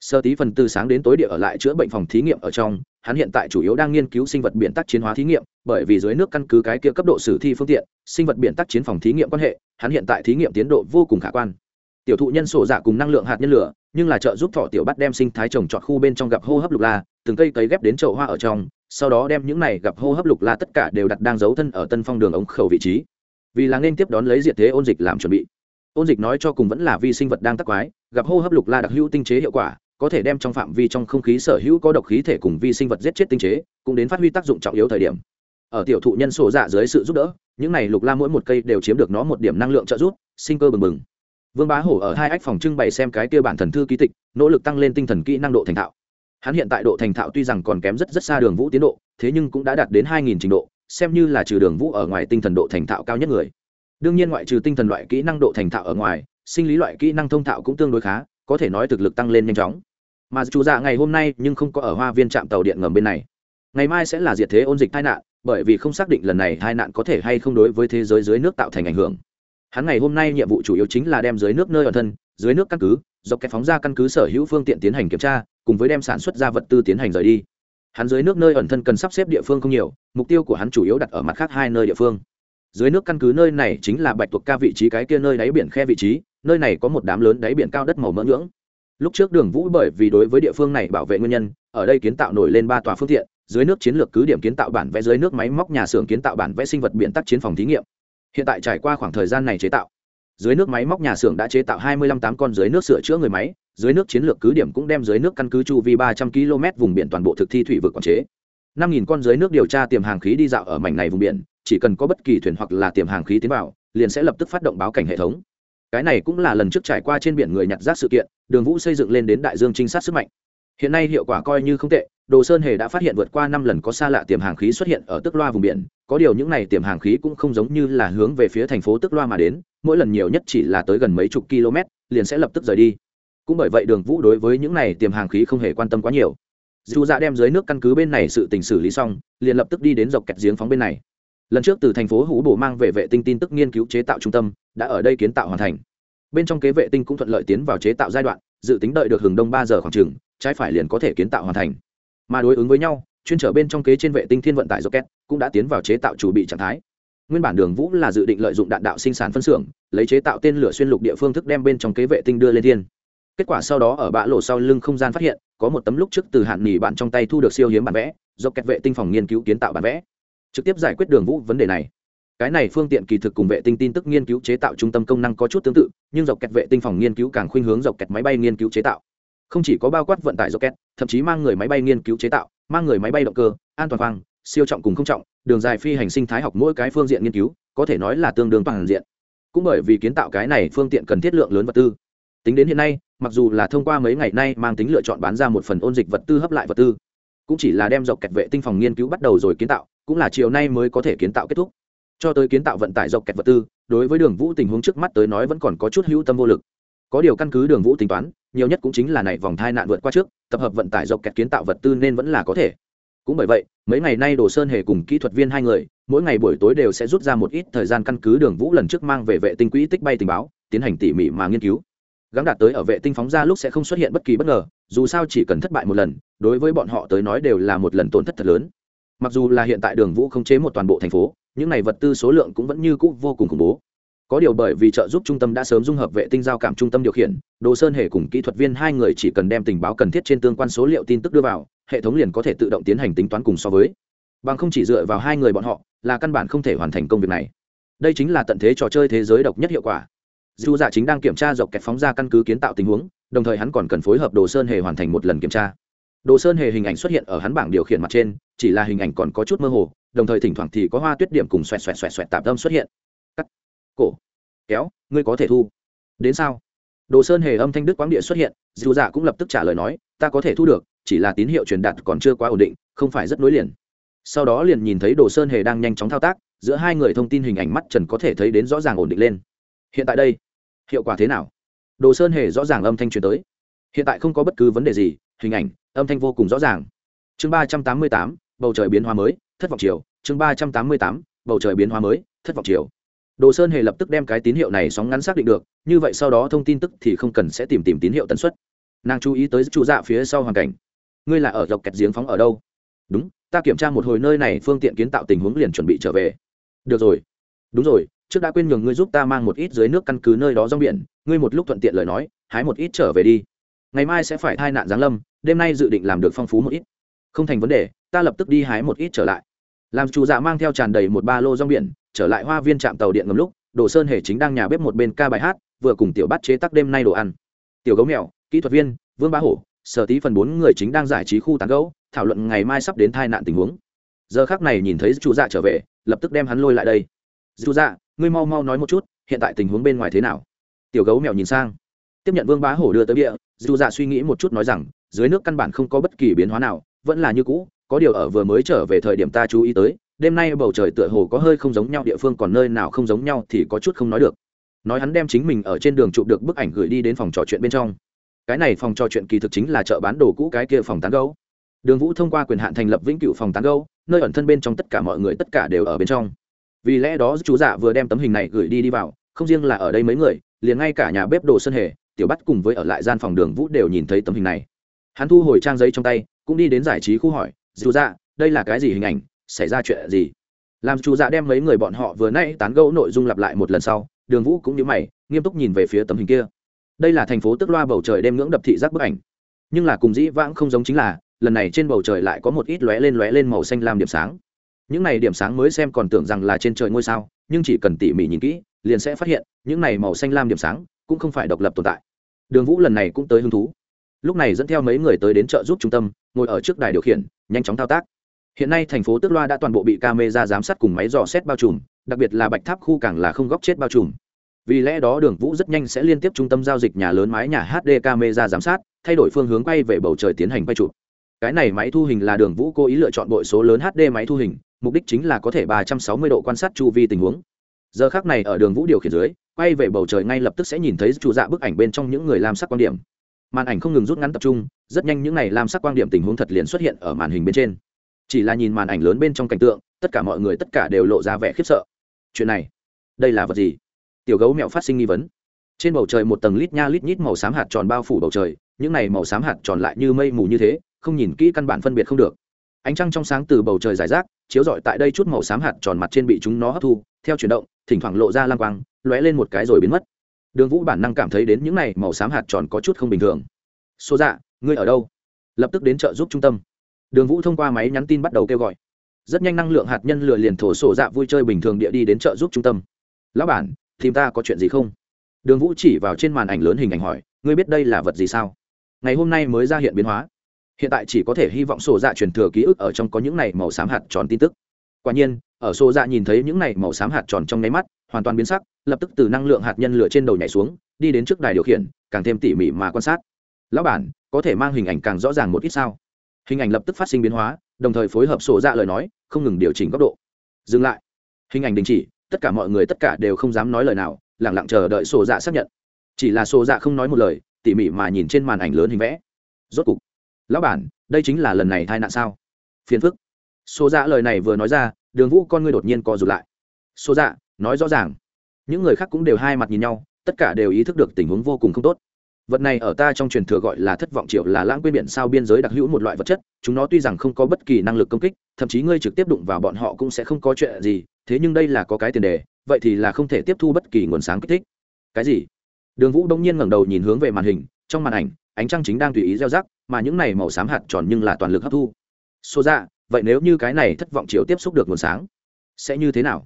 Sơ tí phần từ sáng đến tối địa ở lại chữa bệnh phòng thí nghiệm ở trong hắn hiện tại chủ yếu đang nghiên cứu sinh vật biển tác chiến hóa thí nghiệm, bởi vì dưới nước căn cứ cái kia cấp độ sử thi phương tiện, sinh vật biển tác chiến phòng thí nghiệm quan hệ, hắn hiện tại thí nghiệm tiến độ vô cùng khả quan. Tiểu thụ nhân sổ dạ cùng năng lượng hạt nhân lửa, nhưng là trợ giúp thọ tiểu bắt đem sinh thái trồng trọt khu bên trong gặp hô hấp lục la, từng cây cấy ghép đến chậu hoa ở trong, sau đó đem những này gặp hô hấp lục la tất cả đều đặt đang giấu thân ở tân phong đường ống khẩu vị trí. Vì là nên tiếp đón lấy diệt thế ôn dịch làm chuẩn bị. Ôn dịch nói cho cùng vẫn là vi sinh vật đang tắc quái, gặp hô hấp lục la đặc hữu tinh chế hiệu quả có thể đem trong phạm vi trong không khí sở hữu có độc khí thể cùng vi sinh vật giết chết tinh chế, cũng đến phát huy tác dụng trọng yếu thời điểm. Ở tiểu thụ nhân sổ dạ dưới sự giúp đỡ, những này lục la mỗi một cây đều chiếm được nó một điểm năng lượng trợ giúp, sinh cơ bừng bừng. Vương bá hổ ở hai ách phòng trưng bày xem cái kia bản thần thư ký tịch, nỗ lực tăng lên tinh thần kỹ năng độ thành thạo. Hắn hiện tại độ thành thạo tuy rằng còn kém rất rất xa đường vũ tiến độ, thế nhưng cũng đã đạt đến hai nghìn trình độ, xem như là trừ đường vũ ở ngoài tinh thần độ thành thạo cao nhất người. Đương nhiên ngoại trừ tinh thần loại kỹ năng độ thành thạo ở ngoài, sinh lý loại kỹ năng thông thạo cũng tương đối khá có thể nói thực lực tăng lên nhanh chóng. Mà chủ dạ ngày hôm nay nhưng không có ở hoa viên trạm tàu điện ngầm bên này. Ngày mai sẽ là diệt thế ôn dịch tai nạn, bởi vì không xác định lần này tai nạn có thể hay không đối với thế giới dưới nước tạo thành ảnh hưởng. Hắn ngày hôm nay nhiệm vụ chủ yếu chính là đem dưới nước nơi ở thân, dưới nước căn cứ, dọc kẻ phóng ra căn cứ sở hữu phương tiện tiến hành kiểm tra, cùng với đem sản xuất ra vật tư tiến hành rời đi. Hắn dưới nước nơi ẩn thân cần sắp xếp địa phương không nhiều, mục tiêu của hắn chủ yếu đặt ở mặt khác hai nơi địa phương. Dưới nước căn cứ nơi này chính là bạch tuộc ca vị trí cái kia nơi đáy biển khe vị trí nơi này có một đám lớn đáy biển cao đất màu mỡ nhưỡng lúc trước đường vũ bởi vì đối với địa phương này bảo vệ nguyên nhân, ở đây kiến tạo nổi lên ba tòa phương tiện, dưới nước chiến lược cứ điểm kiến tạo bản vẽ, dưới nước máy móc nhà xưởng kiến tạo bản vẽ sinh vật biển tắc chiến phòng thí nghiệm. Hiện tại trải qua khoảng thời gian này chế tạo, dưới nước máy móc nhà xưởng đã chế tạo hai mươi lăm tám con dưới nước sửa chữa người máy, dưới nước chiến lược cứ điểm cũng đem dưới nước căn cứ chu vi ba trăm km vùng biển toàn bộ thực thi thủy vực quản chế. năm nghìn con dưới nước điều tra tiềm hàng khí đi dạo ở mảnh này vùng biển, chỉ cần có bất kỳ thuyền hoặc là tiềm hàng khí tiến vào, liền sẽ lập tức phát động báo cảnh hệ thống cái này cũng là lần trước trải qua trên biển người nhặt rác sự kiện, đường vũ xây dựng lên đến đại dương trinh sát sức mạnh. Hiện nay hiệu quả coi như không tệ, đồ sơn hề đã phát hiện vượt qua năm lần có xa lạ tiềm hàng khí xuất hiện ở tức loa vùng biển, có điều những này tiềm hàng khí cũng không giống như là hướng về phía thành phố tức loa mà đến, mỗi lần nhiều nhất chỉ là tới gần mấy chục km, liền sẽ lập tức rời đi. Cũng bởi vậy đường vũ đối với những này tiềm hàng khí không hề quan tâm quá nhiều. Dù dạ đem dưới nước căn cứ bên này sự tình xử lý xong, liền lập tức đi đến dọc kẹt giếng phóng bên này lần trước từ thành phố hủ bổ mang về vệ tinh tin tức nghiên cứu chế tạo trung tâm, đã ở đây kiến tạo hoàn thành. Bên trong kế vệ tinh cũng thuận lợi tiến vào chế tạo giai đoạn, dự tính đợi được hừng đông ba giờ khoảng trường trái phải liền có thể kiến tạo hoàn thành. Mà đối ứng với nhau, chuyên trở bên trong kế trên vệ tinh thiên vận tải rocket cũng đã tiến vào chế tạo chủ bị trạng thái. Nguyên bản đường vũ là dự định lợi dụng đạn đạo sinh sản phân xưởng, lấy chế tạo tên lửa xuyên lục địa phương thức đem bên trong kế vệ tinh đưa lên thiên. Kết quả sau đó ở bã lộ sau lưng không gian phát hiện, có một tấm lúc trước từ hạn nỉ bạn trong tay thu được siêu hiếm bản vẽ do kẹt vệ tinh phòng nghiên cứu kiến tạo bản vẽ trực tiếp giải quyết đường vũ vấn đề này. Cái này phương tiện kỳ thực cùng vệ tinh tin tức nghiên cứu chế tạo trung tâm công năng có chút tương tự, nhưng dọc kẹt vệ tinh phòng nghiên cứu càng khuynh hướng dọc kẹt máy bay nghiên cứu chế tạo. Không chỉ có bao quát vận tải dọc kẹt, thậm chí mang người máy bay nghiên cứu chế tạo, mang người máy bay động cơ, an toàn khoang, siêu trọng cùng không trọng, đường dài phi hành sinh thái học mỗi cái phương diện nghiên cứu, có thể nói là tương đương toàn diện. Cũng bởi vì kiến tạo cái này phương tiện cần thiết lượng lớn vật tư. Tính đến hiện nay, mặc dù là thông qua mấy ngày nay mang tính lựa chọn bán ra một phần ôn dịch vật tư hấp lại vật tư, cũng chỉ là đem dọc kẹt vệ tinh phòng nghiên cứu bắt đầu rồi kiến tạo cũng là chiều nay mới có thể kiến tạo kết thúc. Cho tới kiến tạo vận tải dọc kẹt vật tư, đối với đường vũ tình huống trước mắt tới nói vẫn còn có chút hữu tâm vô lực. Có điều căn cứ đường vũ tính toán, nhiều nhất cũng chính là này vòng thai nạn vượt qua trước, tập hợp vận tải dọc kẹt kiến tạo vật tư nên vẫn là có thể. Cũng bởi vậy, mấy ngày nay đồ sơn hề cùng kỹ thuật viên hai người, mỗi ngày buổi tối đều sẽ rút ra một ít thời gian căn cứ đường vũ lần trước mang về vệ tinh quỹ tích bay tình báo, tiến hành tỉ mỉ mà nghiên cứu. Gắng đạt tới ở vệ tinh phóng ra lúc sẽ không xuất hiện bất kỳ bất ngờ, dù sao chỉ cần thất bại một lần, đối với bọn họ tới nói đều là một lần tổn thất thật lớn mặc dù là hiện tại đường vũ không chế một toàn bộ thành phố, những này vật tư số lượng cũng vẫn như cũ vô cùng khủng bố. Có điều bởi vì trợ giúp trung tâm đã sớm dung hợp vệ tinh giao cảm trung tâm điều khiển, đồ sơn hề cùng kỹ thuật viên hai người chỉ cần đem tình báo cần thiết trên tương quan số liệu tin tức đưa vào, hệ thống liền có thể tự động tiến hành tính toán cùng so với. Bằng không chỉ dựa vào hai người bọn họ, là căn bản không thể hoàn thành công việc này. Đây chính là tận thế trò chơi thế giới độc nhất hiệu quả. Dù giả chính đang kiểm tra dọc kẹt phóng ra căn cứ kiến tạo tình huống, đồng thời hắn còn cần phối hợp đồ sơn hề hoàn thành một lần kiểm tra đồ sơn hề hình ảnh xuất hiện ở hắn bảng điều khiển mặt trên, chỉ là hình ảnh còn có chút mơ hồ, đồng thời thỉnh thoảng thì có hoa tuyết điểm cùng xoẹt xoẹt xoẹt xoẹt tạm âm xuất hiện. Cắt. Cổ. Kéo. Ngươi có thể thu. Đến sao? Đồ sơn hề âm thanh đức quáng địa xuất hiện dù dạ cũng lập tức trả lời nói, ta có thể thu được, chỉ là tín hiệu truyền đạt còn chưa quá ổn định, không phải rất nối liền. Sau đó liền nhìn thấy đồ sơn hề đang nhanh chóng thao tác, giữa hai người thông tin hình ảnh mắt trần có thể thấy đến rõ ràng ổn định lên. Hiện tại đây, hiệu quả thế nào? Đồ sơn hề rõ ràng âm thanh truyền tới. Hiện tại không có bất cứ vấn đề gì, hình ảnh âm thanh vô cùng rõ ràng. Chương ba trăm tám mươi tám, bầu trời biến hóa mới, thất vọng chiều chương ba trăm tám mươi tám, bầu trời biến hóa mới, thất vọng chiều đồ sơn hề lập tức đem cái tín hiệu này sóng ngắn xác định được, như vậy sau đó thông tin tức thì không cần sẽ tìm tìm tín hiệu tần suất. Nàng chú ý tới trụ dạ phía sau hoàn cảnh. Ngươi là ở dọc kẹt giếng phóng ở đâu? Đúng, ta kiểm tra một hồi nơi này, phương tiện kiến tạo tình huống liền chuẩn bị trở về. Được rồi. Đúng rồi, trước đã quên nhường ngươi giúp ta mang một ít dưới nước căn cứ nơi đó rong biển, ngươi một lúc thuận tiện lời nói, hái một ít trở về đi. Ngày mai sẽ phải thai nạn giáng lâm đêm nay dự định làm được phong phú một ít. Không thành vấn đề, ta lập tức đi hái một ít trở lại. Làm chủ dạ mang theo tràn đầy một ba lô rong biển, trở lại hoa viên trạm tàu điện ngầm lúc, đồ sơn hề chính đang nhà bếp một bên ca bài hát, vừa cùng tiểu bắt chế tắc đêm nay đồ ăn. Tiểu gấu mèo, kỹ thuật viên, vương bá hổ, sở tí phần bốn người chính đang giải trí khu tán gấu, thảo luận ngày mai sắp đến tai nạn tình huống. Giờ khác này nhìn thấy chủ dạ trở về, lập tức đem hắn lôi lại đây. Chủ dạ ngươi mau mau nói một chút, hiện tại tình huống bên ngoài thế nào? Tiểu gấu mèo nhìn sang. Tiếp nhận vương bá hổ đưa tới địa dù dạ suy nghĩ một chút nói rằng dưới nước căn bản không có bất kỳ biến hóa nào, vẫn là như cũ, có điều ở vừa mới trở về thời điểm ta chú ý tới, đêm nay bầu trời tựa hồ có hơi không giống nhau, địa phương còn nơi nào không giống nhau thì có chút không nói được. Nói hắn đem chính mình ở trên đường chụp được bức ảnh gửi đi đến phòng trò chuyện bên trong. Cái này phòng trò chuyện kỳ thực chính là chợ bán đồ cũ cái kia phòng tán gấu đường vũ thông qua quyền hạn thành lập vĩnh cửu phòng tán gấu nơi ẩn thân bên trong tất cả mọi người tất cả đều ở bên trong. Vì lẽ đó, chú giả vừa đem tấm hình này gửi đi đi vào, không riêng là ở đây mấy người, liền ngay cả nhà bếp đồ sân hề, tiểu bắt cùng với ở lại gian phòng đường vũ đều nhìn thấy tấm hình này hắn thu hồi trang giấy trong tay cũng đi đến giải trí khu hỏi dù dạ, đây là cái gì hình ảnh? Xảy ra chuyện gì? Làm chú dạ đem mấy người bọn họ vừa nãy tán gẫu nội dung lặp lại một lần sau đường vũ cũng như mày nghiêm túc nhìn về phía tấm hình kia. Đây là thành phố tức loa bầu trời đêm ngưỡng đập thị giác bức ảnh. Nhưng là cùng dĩ vãng không giống chính là lần này trên bầu trời lại có một ít lóe lên lóe lên màu xanh lam điểm sáng. Những này điểm sáng mới xem còn tưởng rằng là trên trời ngôi sao nhưng chỉ cần tỉ mỉ nhìn kỹ liền sẽ phát hiện những này màu xanh lam điểm sáng cũng không phải độc lập tồn tại. Đường vũ lần này cũng tới hứng thú lúc này dẫn theo mấy người tới đến chợ giúp trung tâm, ngồi ở trước đài điều khiển, nhanh chóng thao tác. Hiện nay thành phố tước loa đã toàn bộ bị camera giám sát cùng máy dò xét bao trùm, đặc biệt là bạch tháp khu càng là không góc chết bao trùm. Vì lẽ đó đường vũ rất nhanh sẽ liên tiếp trung tâm giao dịch nhà lớn mái nhà hd camera giám sát, thay đổi phương hướng quay về bầu trời tiến hành quay chụp. Cái này máy thu hình là đường vũ cố ý lựa chọn bội số lớn hd máy thu hình, mục đích chính là có thể ba trăm sáu mươi độ quan sát chu vi tình huống. Giờ khác này ở đường vũ điều khiển dưới, quay về bầu trời ngay lập tức sẽ nhìn thấy chủ dạ bức ảnh bên trong những người làm sắc quan điểm màn ảnh không ngừng rút ngắn tập trung, rất nhanh những ngày làm sắc quan điểm tình huống thật liền xuất hiện ở màn hình bên trên. Chỉ là nhìn màn ảnh lớn bên trong cảnh tượng, tất cả mọi người tất cả đều lộ ra vẻ khiếp sợ. Chuyện này, đây là vật gì? Tiểu gấu mẹo phát sinh nghi vấn. Trên bầu trời một tầng lít nha lít nhít màu xám hạt tròn bao phủ bầu trời, những này màu xám hạt tròn lại như mây mù như thế, không nhìn kỹ căn bản phân biệt không được. Ánh trăng trong sáng từ bầu trời giải rác, chiếu rọi tại đây chút màu xám hạt tròn mặt trên bị chúng nó hấp thu, theo chuyển động, thỉnh thoảng lộ ra lang quang, lóe lên một cái rồi biến mất đường vũ bản năng cảm thấy đến những này màu xám hạt tròn có chút không bình thường. Xô dạ ngươi ở đâu? Lập tức đến trợ giúp trung tâm. Đường vũ thông qua máy nhắn tin bắt đầu kêu gọi. Rất nhanh năng lượng hạt nhân lừa liền thổ sổ dạ vui chơi bình thường địa đi đến trợ giúp trung tâm. Lão bản, tìm ta có chuyện gì không? Đường vũ chỉ vào trên màn ảnh lớn hình ảnh hỏi, ngươi biết đây là vật gì sao? Ngày hôm nay mới ra hiện biến hóa. Hiện tại chỉ có thể hy vọng sổ dạ truyền thừa ký ức ở trong có những này màu xám hạt tròn tin tức. Quả nhiên ở xô dạ nhìn thấy những này màu xám hạt tròn trong nháy mắt, hoàn toàn biến sắc, lập tức từ năng lượng hạt nhân lửa trên đầu nhảy xuống, đi đến trước đài điều khiển, càng thêm tỉ mỉ mà quan sát. Lão bản, có thể mang hình ảnh càng rõ ràng một ít sao? Hình ảnh lập tức phát sinh biến hóa, đồng thời phối hợp sổ dạ lời nói, không ngừng điều chỉnh góc độ. Dừng lại. Hình ảnh đình chỉ, tất cả mọi người tất cả đều không dám nói lời nào lẳng lặng chờ đợi sổ dạ xác nhận. Chỉ là sổ dạ không nói một lời, tỉ mỉ mà nhìn trên màn ảnh lớn hình vẽ. Rốt cục. Lão bản, đây chính là lần này tai nạn sao? Phiền phức. Sổ dạ lời này vừa nói ra đường vũ con ngươi đột nhiên co rụt lại. Xô dạ nói rõ ràng. Những người khác cũng đều hai mặt nhìn nhau, tất cả đều ý thức được tình huống vô cùng không tốt. Vật này ở ta trong truyền thừa gọi là thất vọng triệu là lãng quên biển sao biên giới đặc hữu một loại vật chất, chúng nó tuy rằng không có bất kỳ năng lực công kích, thậm chí ngươi trực tiếp đụng vào bọn họ cũng sẽ không có chuyện gì, thế nhưng đây là có cái tiền đề, vậy thì là không thể tiếp thu bất kỳ nguồn sáng kích thích. Cái gì? Đường vũ đông nhiên ngẩng đầu nhìn hướng về màn hình, trong màn ảnh, ánh trăng chính đang tùy ý gieo rắc, mà những này màu xám hạt tròn nhưng là toàn lực hấp thu. Số ra dạ, vậy nếu như cái này thất vọng triệu tiếp xúc được nguồn sáng, sẽ như thế nào?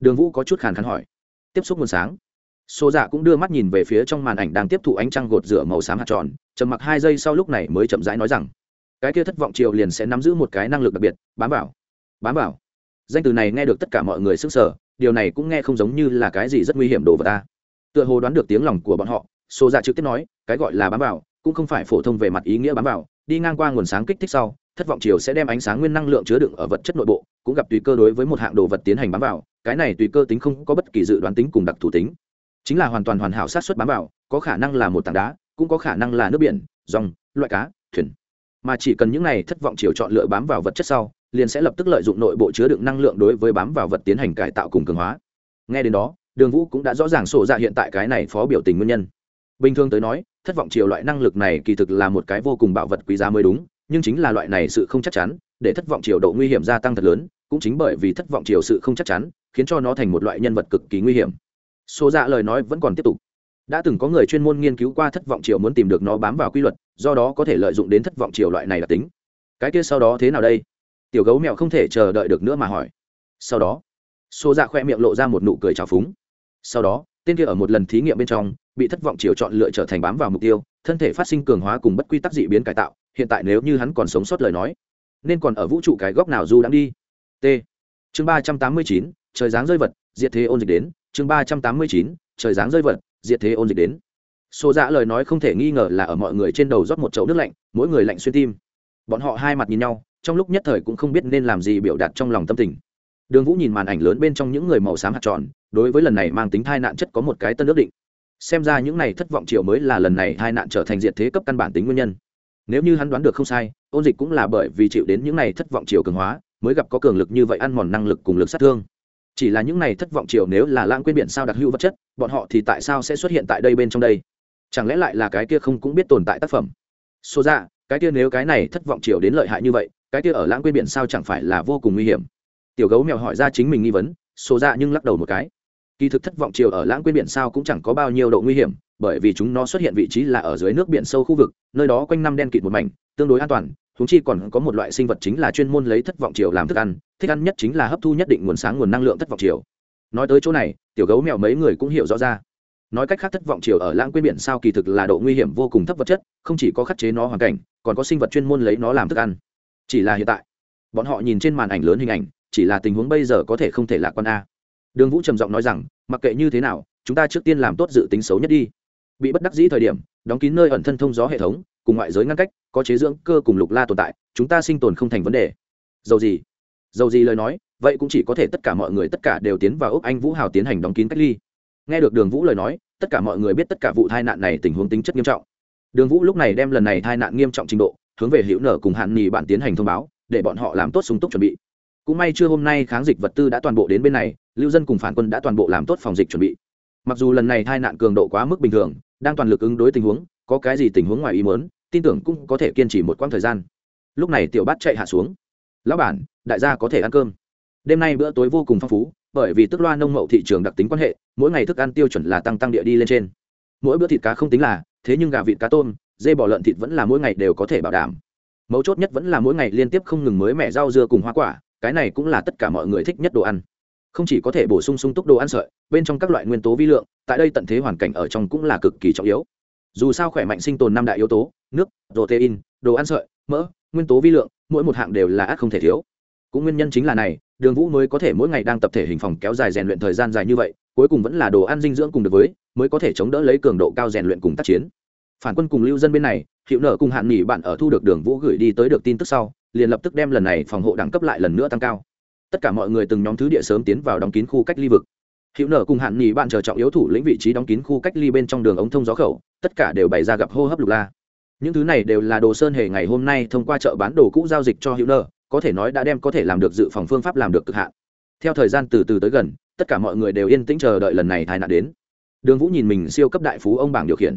Đường vũ có chút khàn khàn hỏi. Tiếp xúc nguồn sáng? Số dạ cũng đưa mắt nhìn về phía trong màn ảnh đang tiếp thụ ánh trăng gột rửa màu xám hạt tròn, trầm mặc hai giây sau lúc này mới chậm rãi nói rằng, cái kia thất vọng triều liền sẽ nắm giữ một cái năng lực đặc biệt, bám vào bám vào. Danh từ này nghe được tất cả mọi người sức sở điều này cũng nghe không giống như là cái gì rất nguy hiểm đồ vật ta. Tựa hồ đoán được tiếng lòng của bọn họ số dạ trực tiếp nói, cái gọi là bám vào, cũng không phải phổ thông về mặt ý nghĩa bám vào, đi ngang qua nguồn sáng kích thích sau thất vọng chiều sẽ đem ánh sáng nguyên năng lượng chứa đựng ở vật chất nội bộ, cũng gặp tùy cơ đối với một hạng đồ vật tiến hành bám vào, cái này tùy cơ tính không có bất kỳ dự đoán tính cùng đặc thù tính. Chính là hoàn toàn hoàn hảo sát xuất bám vào, có khả năng là một tảng đá, cũng có khả năng là nước biển dòng loại cá, thuyền. Mà chỉ cần những này thất vọng chiều chọn lựa bám vào vật chất sau, liền sẽ lập tức lợi dụng nội bộ chứa đựng năng lượng đối với bám vào vật tiến hành cải tạo cùng cường hóa. Nghe đến đó, đường vũ cũng đã rõ ràng sổ ra hiện tại cái này phó biểu tình nguyên nhân. Bình thường tới nói, thất vọng chiều loại năng lực này kỳ thực là một cái vô cùng bảo vật quý giá mới đúng nhưng chính là loại này sự không chắc chắn, để thất vọng chiều độ nguy hiểm gia tăng thật lớn, cũng chính bởi vì thất vọng chiều sự không chắc chắn, khiến cho nó thành một loại nhân vật cực kỳ nguy hiểm. Số dạ lời nói vẫn còn tiếp tục. Đã từng có người chuyên môn nghiên cứu qua thất vọng chiều muốn tìm được nó bám vào quy luật, do đó có thể lợi dụng đến thất vọng chiều loại này là tính. Cái kia sau đó thế nào đây? Tiểu gấu mèo không thể chờ đợi được nữa mà hỏi. Sau đó số dạ khoe miệng lộ ra một nụ cười trào phúng. Sau đó, tên kia ở một lần thí nghiệm bên trong, bị thất vọng chiều chọn lựa trở thành bám vào mục tiêu, thân thể phát sinh cường hóa cùng bất quy tắc dị biến cải tạo hiện tại nếu như hắn còn sống sót lời nói, nên còn ở vũ trụ cái góc nào du đang đi? T. Chương ba trăm tám mươi chín, trời dáng rơi vật, diệt thế ôn dịch đến. Chương ba trăm tám mươi chín, trời dáng rơi vật, diệt thế ôn dịch đến. Xô dạ lời nói không thể nghi ngờ là ở mọi người trên đầu rót một chậu nước lạnh, mỗi người lạnh xuyên tim. Bọn họ hai mặt nhìn nhau, trong lúc nhất thời cũng không biết nên làm gì biểu đạt trong lòng tâm tình. Đường vũ nhìn màn ảnh lớn bên trong những người màu xám hạt tròn, đối với lần này mang tính thai nạn chất có một cái tân ước định. Xem ra những này thất vọng chiều mới là lần này hai nạn trở thành diệt thế cấp căn bản tính nguyên nhân nếu như hắn đoán được không sai, ôn dịch cũng là bởi vì chịu đến những này thất vọng chiều cường hóa, mới gặp có cường lực như vậy ăn mòn năng lực cùng lực sát thương. Chỉ là những này thất vọng chiều nếu là lãng quên biển sao đặc hữu vật chất, bọn họ thì tại sao sẽ xuất hiện tại đây bên trong đây? Chẳng lẽ lại là cái kia không cũng biết tồn tại tác phẩm? Số ra, cái kia nếu cái này thất vọng chiều đến lợi hại như vậy, cái kia ở lãng quên biển sao chẳng phải là vô cùng nguy hiểm? Tiểu gấu mèo hỏi ra chính mình nghi vấn số ra nhưng lắc đầu một cái kỳ thực thất vọng chiều ở lãng quên biển sao cũng chẳng có bao nhiêu độ nguy hiểm, bởi vì chúng nó xuất hiện vị trí là ở dưới nước biển sâu khu vực, nơi đó quanh năm đen kịt một mảnh, tương đối an toàn thúng chi còn có một loại sinh vật chính là chuyên môn lấy thất vọng chiều làm thức ăn, thích ăn nhất chính là hấp thu nhất định nguồn sáng, nguồn năng lượng thất vọng chiều. Nói tới chỗ này, tiểu gấu mèo mấy người cũng hiểu rõ ra. Nói cách khác thất vọng chiều ở lãng quên biển sao kỳ thực là độ nguy hiểm vô cùng thấp vật chất, không chỉ có khắc chế nó hoàn cảnh, còn có sinh vật chuyên môn lấy nó làm thức ăn. Chỉ là hiện tại, bọn họ nhìn trên màn ảnh lớn hình ảnh, chỉ là tình huống bây giờ có thể không thể lạc quan a. Đường vũ trầm giọng nói rằng mặc kệ như thế nào, chúng ta trước tiên làm tốt dự tính xấu nhất đi. Bị bất đắc dĩ thời điểm, đóng kín nơi ẩn thân thông gió hệ thống, cùng ngoại giới ngăn cách, có chế dưỡng cơ cùng lục la tồn tại, chúng ta sinh tồn không thành vấn đề. Dầu gì? Dầu gì lời nói, vậy cũng chỉ có thể tất cả mọi người tất cả đều tiến vào úc anh vũ hào tiến hành đóng kín cách ly. Nghe được đường vũ lời nói, tất cả mọi người biết tất cả vụ tai nạn này tình huống tính chất nghiêm trọng. Đường vũ lúc này đem lần này tai nạn nghiêm trọng trình độ, hướng về hữu nở cùng hạn nghỉ bạn tiến hành thông báo, để bọn họ làm tốt súng túc chuẩn bị. Cũng may chưa hôm nay kháng dịch vật tư đã toàn bộ đến bên này lưu dân cùng phản quân đã toàn bộ làm tốt phòng dịch chuẩn bị. Mặc dù lần này tai nạn cường độ quá mức bình thường, đang toàn lực ứng đối tình huống, có cái gì tình huống ngoài ý muốn, tin tưởng cũng có thể kiên trì một quãng thời gian. Lúc này tiểu bát chạy hạ xuống. Lão bản, đại gia có thể ăn cơm. Đêm nay bữa tối vô cùng phong phú, bởi vì tức loa nông mậu thị trường đặc tính quan hệ, mỗi ngày thức ăn tiêu chuẩn là tăng tăng địa đi lên trên. Mỗi bữa thịt cá không tính là, thế nhưng gà vịt cá tôm, dê bò lợn thịt vẫn là mỗi ngày đều có thể bảo đảm. Mấu chốt nhất vẫn là mỗi ngày liên tiếp không ngừng mới mẻ rau dưa cùng hoa quả, cái này cũng là tất cả mọi người thích nhất đồ ăn không chỉ có thể bổ sung sung túc đồ ăn sợi, bên trong các loại nguyên tố vi lượng, tại đây tận thế hoàn cảnh ở trong cũng là cực kỳ trọng yếu. Dù sao khỏe mạnh sinh tồn năm đại yếu tố, nước, protein, đồ ăn sợi, mỡ, nguyên tố vi lượng, mỗi một hạng đều là ác không thể thiếu. Cũng nguyên nhân chính là này, đường vũ mới có thể mỗi ngày đang tập thể hình phòng kéo dài rèn luyện thời gian dài như vậy, cuối cùng vẫn là đồ ăn dinh dưỡng cùng được với, mới có thể chống đỡ lấy cường độ cao rèn luyện cùng tác chiến. Phản quân cùng lưu dân bên này, hiệu nợ cùng hạn nghỉ bạn ở thu được đường vũ gửi đi tới được tin tức sau, liền lập tức đem lần này phòng hộ đẳng cấp lại lần nữa tăng cao tất cả mọi người từng nhóm thứ địa sớm tiến vào đóng kín khu cách ly vực. Hữu nở cùng hạn nghỉ bạn chờ trọng yếu thủ lĩnh vị trí đóng kín khu cách ly bên trong đường ống thông gió khẩu, tất cả đều bày ra gặp hô hấp lục la. Những thứ này đều là đồ sơn hề ngày hôm nay thông qua chợ bán đồ cũ giao dịch cho hữu Nở. có thể nói đã đem có thể làm được dự phòng phương pháp làm được cực hạn. Theo thời gian từ từ tới gần, tất cả mọi người đều yên tĩnh chờ đợi lần này tai nạn đến. Đường vũ nhìn mình siêu cấp đại phú ông bảng điều khiển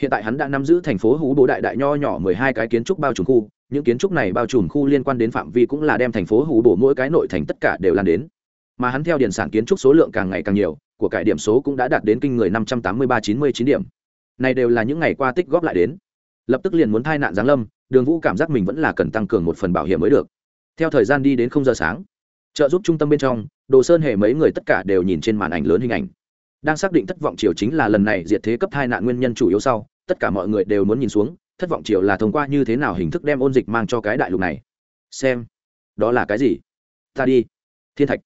hiện tại hắn đã nắm giữ thành phố hú bố đại đại nho nhỏ mười hai cái kiến trúc bao trùm khu, những kiến trúc này bao trùm khu liên quan đến phạm vi cũng là đem thành phố hú bố mỗi cái nội thành tất cả đều lan đến. Mà hắn theo điện sản kiến trúc số lượng càng ngày càng nhiều, của cải điểm số cũng đã đạt đến kinh người năm trăm tám mươi ba chín mươi chín điểm. Này đều là những ngày qua tích góp lại đến. Lập tức liền muốn thai nạn giáng lâm, đường vũ cảm giác mình vẫn là cần tăng cường một phần bảo hiểm mới được. Theo thời gian đi đến không giờ sáng trợ giúp trung tâm bên trong, đồ sơn hệ mấy người tất cả đều nhìn trên màn ảnh lớn hình ảnh đang xác định thất vọng triều chính là lần này diệt thế cấp hai nạn nguyên nhân chủ yếu sau, tất cả mọi người đều muốn nhìn xuống, thất vọng triều là thông qua như thế nào hình thức đem ôn dịch mang cho cái đại lục này. Xem, đó là cái gì? Ta đi. Thiên thạch.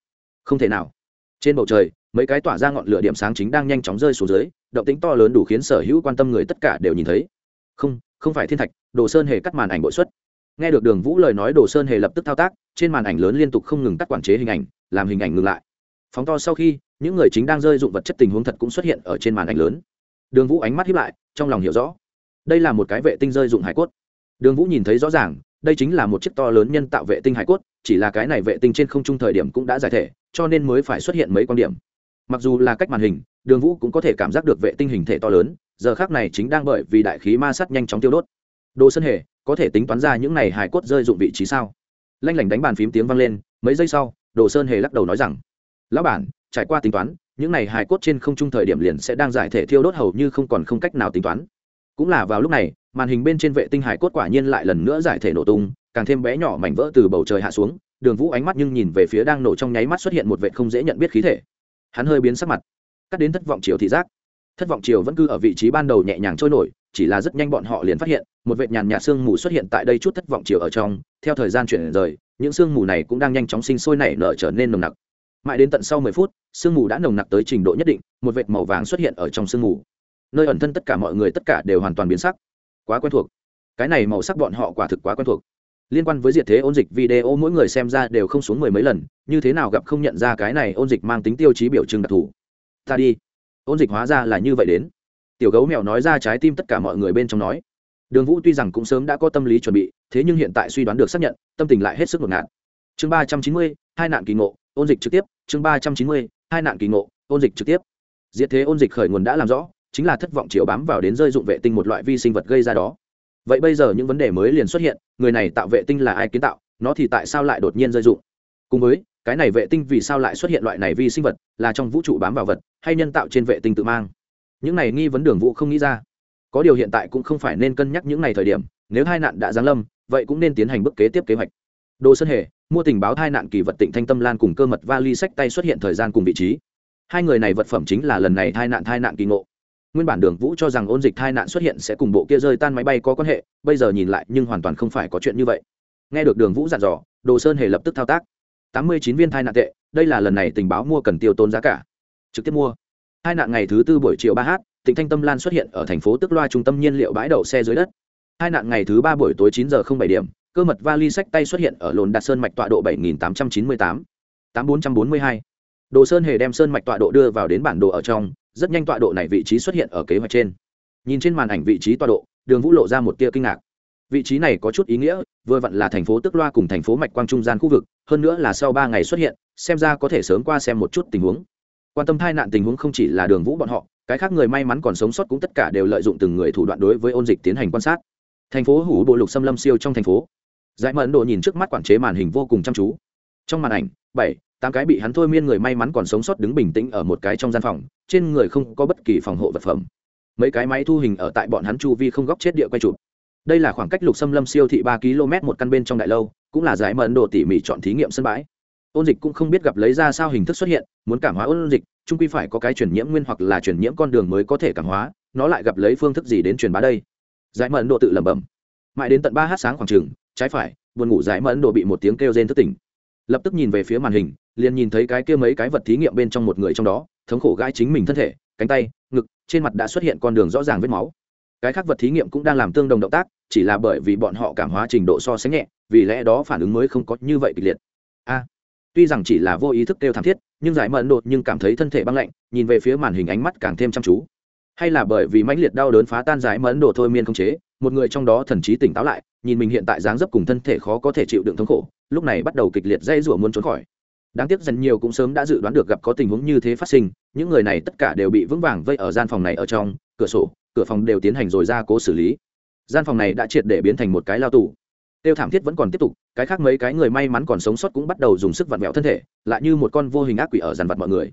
Không thể nào. Trên bầu trời, mấy cái tỏa ra ngọn lửa điểm sáng chính đang nhanh chóng rơi xuống dưới, động tính to lớn đủ khiến sở hữu quan tâm người tất cả đều nhìn thấy. Không không phải thiên thạch, đồ sơn hề cắt màn ảnh bội xuất. Nghe được đường vũ lời nói đồ sơn hề lập tức thao tác, trên màn ảnh lớn liên tục không ngừng cắt quản chế hình ảnh, làm hình ảnh ngừng lại. Phóng to sau khi những người chính đang rơi dụng vật chất tình huống thật cũng xuất hiện ở trên màn ảnh lớn. Đường vũ ánh mắt hiếp lại, trong lòng hiểu rõ. Đây là một cái vệ tinh rơi dụng hải cốt. Đường vũ nhìn thấy rõ ràng, đây chính là một chiếc to lớn nhân tạo vệ tinh hải cốt, chỉ là cái này vệ tinh trên không trung thời điểm cũng đã giải thể, cho nên mới phải xuất hiện mấy quan điểm. Mặc dù là cách màn hình, đường vũ cũng có thể cảm giác được vệ tinh hình thể to lớn, giờ khác này chính đang bởi vì đại khí ma sát nhanh chóng tiêu đốt. Đồ sân hề, có thể tính toán ra những này hải cốt rơi dụng vị trí sao? Lanh lảnh đánh bàn phím tiếng vang lên, mấy giây sau, đồ sơn hề lắc đầu nói rằng, lão bản trải qua tính toán, những này hài cốt trên không trung thời điểm liền sẽ đang giải thể thiêu đốt hầu như không còn không cách nào tính toán. Cũng là vào lúc này, màn hình bên trên vệ tinh hải cốt quả nhiên lại lần nữa giải thể nổ tung, càng thêm bé nhỏ mảnh vỡ từ bầu trời hạ xuống, đường vũ ánh mắt nhưng nhìn về phía đang nổ trong nháy mắt xuất hiện một vệ không dễ nhận biết khí thể. Hắn hơi biến sắc mặt, cắt đến thất vọng chiều thị giác. Thất vọng chiều vẫn cứ ở vị trí ban đầu nhẹ nhàng trôi nổi, chỉ là rất nhanh bọn họ liền phát hiện, một vệt nhàn nhạt sương mù xuất hiện tại đây chút thất vọng chiều ở trong, theo thời gian chuyển rời, những sương mù này cũng đang nhanh chóng sinh sôi nảy nở trở nên nồng nặc mãi đến tận sau mười phút, sương mù đã nồng nặc tới trình độ nhất định, một vệt màu vàng xuất hiện ở trong sương mù. Nơi ẩn thân tất cả mọi người tất cả đều hoàn toàn biến sắc. Quá quen thuộc. Cái này màu sắc bọn họ quả thực quá quen thuộc. Liên quan với diệt thế ôn dịch video, mỗi người xem ra đều không xuống mười mấy lần, như thế nào gặp không nhận ra cái này ôn dịch mang tính tiêu chí biểu trưng đặc thù. Ta đi. Ôn dịch hóa ra là như vậy đến. Tiểu gấu mèo nói ra trái tim tất cả mọi người bên trong nói. Đường vũ tuy rằng cũng sớm đã có tâm lý chuẩn bị, thế nhưng hiện tại suy đoán được xác nhận, tâm tình lại hết sức ngột ngạt. Chương ba trăm chín mươi, hai nạn kỳ ngộ ôn dịch trực tiếp, chương ba trăm chín mươi, hai nạn kỳ ngộ, ôn dịch trực tiếp. Diệt thế ôn dịch khởi nguồn đã làm rõ, chính là thất vọng chiều bám vào đến rơi dụng vệ tinh một loại vi sinh vật gây ra đó. Vậy bây giờ những vấn đề mới liền xuất hiện, người này tạo vệ tinh là ai kiến tạo, nó thì tại sao lại đột nhiên rơi dụng? Cùng với, cái này vệ tinh vì sao lại xuất hiện loại này vi sinh vật, là trong vũ trụ bám vào vật, hay nhân tạo trên vệ tinh tự mang? Những này nghi vấn đường vũ không nghĩ ra. Có điều hiện tại cũng không phải nên cân nhắc những ngày thời điểm, nếu hai nạn đã giáng lâm, vậy cũng nên tiến hành bước kế tiếp kế hoạch. Đồ sơn hề mua tình báo thai nạn kỳ vật tịnh thanh tâm lan cùng cơ mật vali sách tay xuất hiện thời gian cùng vị trí. Hai người này vật phẩm chính là lần này thai nạn thai nạn kỳ ngộ. Nguyên bản đường vũ cho rằng ôn dịch thai nạn xuất hiện sẽ cùng bộ kia rơi tan máy bay có quan hệ, bây giờ nhìn lại nhưng hoàn toàn không phải có chuyện như vậy. Nghe được đường vũ dặn dò, đồ sơn hề lập tức thao tác. Tám mươi chín viên thai nạn tệ, đây là lần này tình báo mua cần tiêu tốn giá cả. Trực tiếp mua. Hai nạn ngày thứ tư buổi chiều ba h tịnh thanh tâm lan xuất hiện ở thành phố tức loa trung tâm nhiên liệu bãi đậu xe dưới đất. Hai nạn ngày thứ ba buổi tối chín giờ không bảy điểm cơ mật vali sách tay xuất hiện ở lồn đạt sơn mạch tọa độ 7898, 8442. Đồ Sơn hề đem sơn mạch tọa độ đưa vào đến bản đồ ở trong, rất nhanh tọa độ này vị trí xuất hiện ở kế hoạch trên. Nhìn trên màn ảnh vị trí tọa độ, Đường Vũ lộ ra một tia kinh ngạc. Vị trí này có chút ý nghĩa, vừa vặn là thành phố Tức Loa cùng thành phố Mạch Quang trung gian khu vực, hơn nữa là sau 3 ngày xuất hiện, xem ra có thể sớm qua xem một chút tình huống. quan tâm tai nạn tình huống không chỉ là đường vũ bọn họ cái khác người may mắn còn sống sót cũng tất cả đều lợi dụng từng người thủ đoạn đối với ôn dịch tiến hành quan sát thành phố hủ bộ lục xâm lâm siêu trong thành phố giải mẫn độ nhìn trước mắt quản chế màn hình vô cùng chăm chú. Trong màn ảnh, bảy, tám cái bị hắn thôi miên người may mắn còn sống sót đứng bình tĩnh ở một cái trong gian phòng, trên người không có bất kỳ phòng hộ vật phẩm. Mấy cái máy thu hình ở tại bọn hắn chu vi không góc chết địa quay chụp. Đây là khoảng cách lục xâm lâm siêu thị ba km một căn bên trong đại lâu, cũng là giải mẫn độ tỉ mỉ chọn thí nghiệm sân bãi. Ôn dịch cũng không biết gặp lấy ra sao hình thức xuất hiện, muốn cảm hóa ôn dịch trung quy phải có cái truyền nhiễm nguyên hoặc là truyền nhiễm con đường mới có thể cảm hóa, nó lại gặp lấy phương thức gì đến truyền bá đây? Giải mẫn độ tự lẩm bẩm. Mãi đến tận ba h sáng khoảng trường trái phải, buồn ngủ giải mẫn đồ bị một tiếng kêu rên thất tỉnh. Lập tức nhìn về phía màn hình, liền nhìn thấy cái kia mấy cái vật thí nghiệm bên trong một người trong đó, thống khổ gai chính mình thân thể, cánh tay, ngực, trên mặt đã xuất hiện con đường rõ ràng vết máu. Cái khác vật thí nghiệm cũng đang làm tương đồng động tác, chỉ là bởi vì bọn họ cảm hóa trình độ so sánh nhẹ, vì lẽ đó phản ứng mới không có như vậy kịch liệt. A, tuy rằng chỉ là vô ý thức kêu thảm thiết, nhưng giải mẫn đột nhưng cảm thấy thân thể băng lạnh, nhìn về phía màn hình ánh mắt càng thêm chăm chú hay là bởi vì mãnh liệt đau đớn phá tan giải mẫn đồ thôi miên không chế, một người trong đó thần trí tỉnh táo lại, nhìn mình hiện tại dáng dấp cùng thân thể khó có thể chịu đựng thống khổ, lúc này bắt đầu kịch liệt dây rủa muốn trốn khỏi. Đáng tiếc dần nhiều cũng sớm đã dự đoán được gặp có tình huống như thế phát sinh, những người này tất cả đều bị vững vàng vây ở gian phòng này ở trong, cửa sổ, cửa phòng đều tiến hành rồi ra cố xử lý. Gian phòng này đã triệt để biến thành một cái lao tù. Tiêu thảm thiết vẫn còn tiếp tục, cái khác mấy cái người may mắn còn sống sót cũng bắt đầu dùng sức vặn vẹo thân thể, lại như một con vô hình ác quỷ ở dàn vặt mọi người.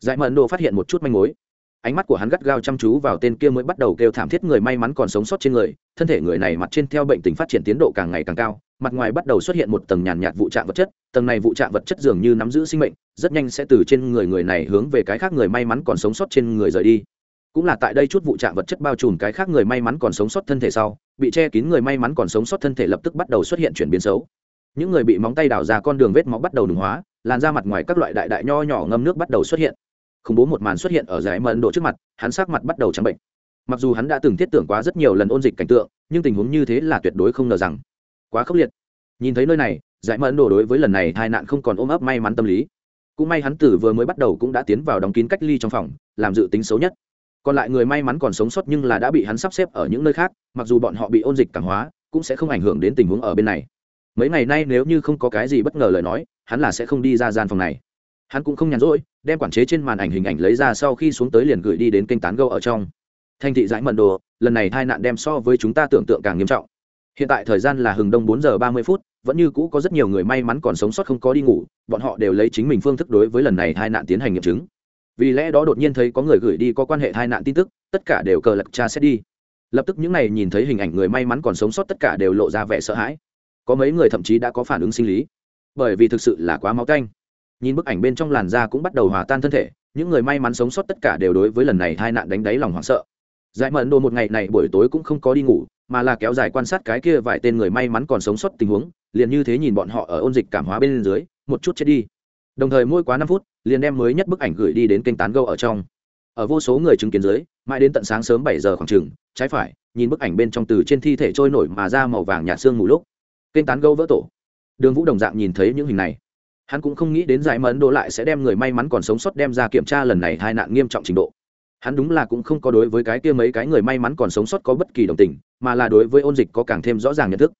Giải mẫn đồ phát hiện một chút manh mối ánh mắt của hắn gắt gao chăm chú vào tên kia mới bắt đầu kêu thảm thiết người may mắn còn sống sót trên người, thân thể người này mặt trên theo bệnh tình phát triển tiến độ càng ngày càng cao, mặt ngoài bắt đầu xuất hiện một tầng nhàn nhạt vụ trạng vật chất, tầng này vụ trạng vật chất dường như nắm giữ sinh mệnh, rất nhanh sẽ từ trên người người này hướng về cái khác người may mắn còn sống sót trên người rời đi. Cũng là tại đây chút vụ trạng vật chất bao trùm cái khác người may mắn còn sống sót thân thể sau, bị che kín người may mắn còn sống sót thân thể lập tức bắt đầu xuất hiện chuyển biến xấu. Những người bị móng tay đào ra con đường vết máu bắt đầu đường hóa, làn ra mặt ngoài các loại đại đại nho nhỏ ngâm nước bắt đầu xuất hiện khủng bố một màn xuất hiện ở giải mẫn độ trước mặt, hắn sắc mặt bắt đầu trắng bệnh. Mặc dù hắn đã từng thiết tưởng quá rất nhiều lần ôn dịch cảnh tượng, nhưng tình huống như thế là tuyệt đối không ngờ rằng. Quá khốc liệt. Nhìn thấy nơi này, giải mẫn độ đối với lần này hai nạn không còn ôm ấp may mắn tâm lý. Cũng may hắn tử vừa mới bắt đầu cũng đã tiến vào đóng kín cách ly trong phòng, làm dự tính xấu nhất. Còn lại người may mắn còn sống sót nhưng là đã bị hắn sắp xếp ở những nơi khác, mặc dù bọn họ bị ôn dịch cảm hóa, cũng sẽ không ảnh hưởng đến tình huống ở bên này. Mấy ngày nay nếu như không có cái gì bất ngờ lời nói, hắn là sẽ không đi ra gian phòng này. Hắn cũng không nhàn rỗi đem quản chế trên màn ảnh hình ảnh lấy ra sau khi xuống tới liền gửi đi đến kênh tán gâu ở trong. Thành thị giải mận đồ, lần này tai nạn đem so với chúng ta tưởng tượng càng nghiêm trọng. Hiện tại thời gian là hừng đông bốn giờ ba mươi phút, vẫn như cũ có rất nhiều người may mắn còn sống sót không có đi ngủ, bọn họ đều lấy chính mình phương thức đối với lần này tai nạn tiến hành nghiệm chứng. Vì lẽ đó đột nhiên thấy có người gửi đi có quan hệ tai nạn tin tức, tất cả đều cờ lật cha xét đi. Lập tức những n à y nhìn thấy hình ảnh người may mắn còn sống sót tất cả đều lộ ra vẻ sợ hãi. Có mấy người thậm chí đã có phản ứng sinh lý. Bởi vì thực sự là quá máu canh nhìn bức ảnh bên trong làn da cũng bắt đầu hòa tan thân thể, những người may mắn sống sót tất cả đều đối với lần này hai nạn đánh đáy lòng hoảng sợ. Giải mẫn đồ một ngày này buổi tối cũng không có đi ngủ, mà là kéo dài quan sát cái kia vài tên người may mắn còn sống sót tình huống, liền như thế nhìn bọn họ ở ôn dịch cảm hóa bên dưới, một chút chết đi. Đồng thời mỗi quá năm phút, liền đem mới nhất bức ảnh gửi đi đến kênh tán gâu ở trong. Ở vô số người chứng kiến dưới, mãi đến tận sáng sớm bảy giờ khoảng chừng, trái phải, nhìn bức ảnh bên trong từ trên thi thể trôi nổi mà ra màu vàng nhạt xương mù lúc, kênh tán gâu vỡ tổ. Đường vũ đồng dạng nhìn thấy những hình này hắn cũng không nghĩ đến giải mẫn đồ lại sẽ đem người may mắn còn sống sót đem ra kiểm tra lần này hai nạn nghiêm trọng trình độ. Hắn đúng là cũng không có đối với cái kia mấy cái người may mắn còn sống sót có bất kỳ đồng tình, mà là đối với ôn dịch có càng thêm rõ ràng nhận thức.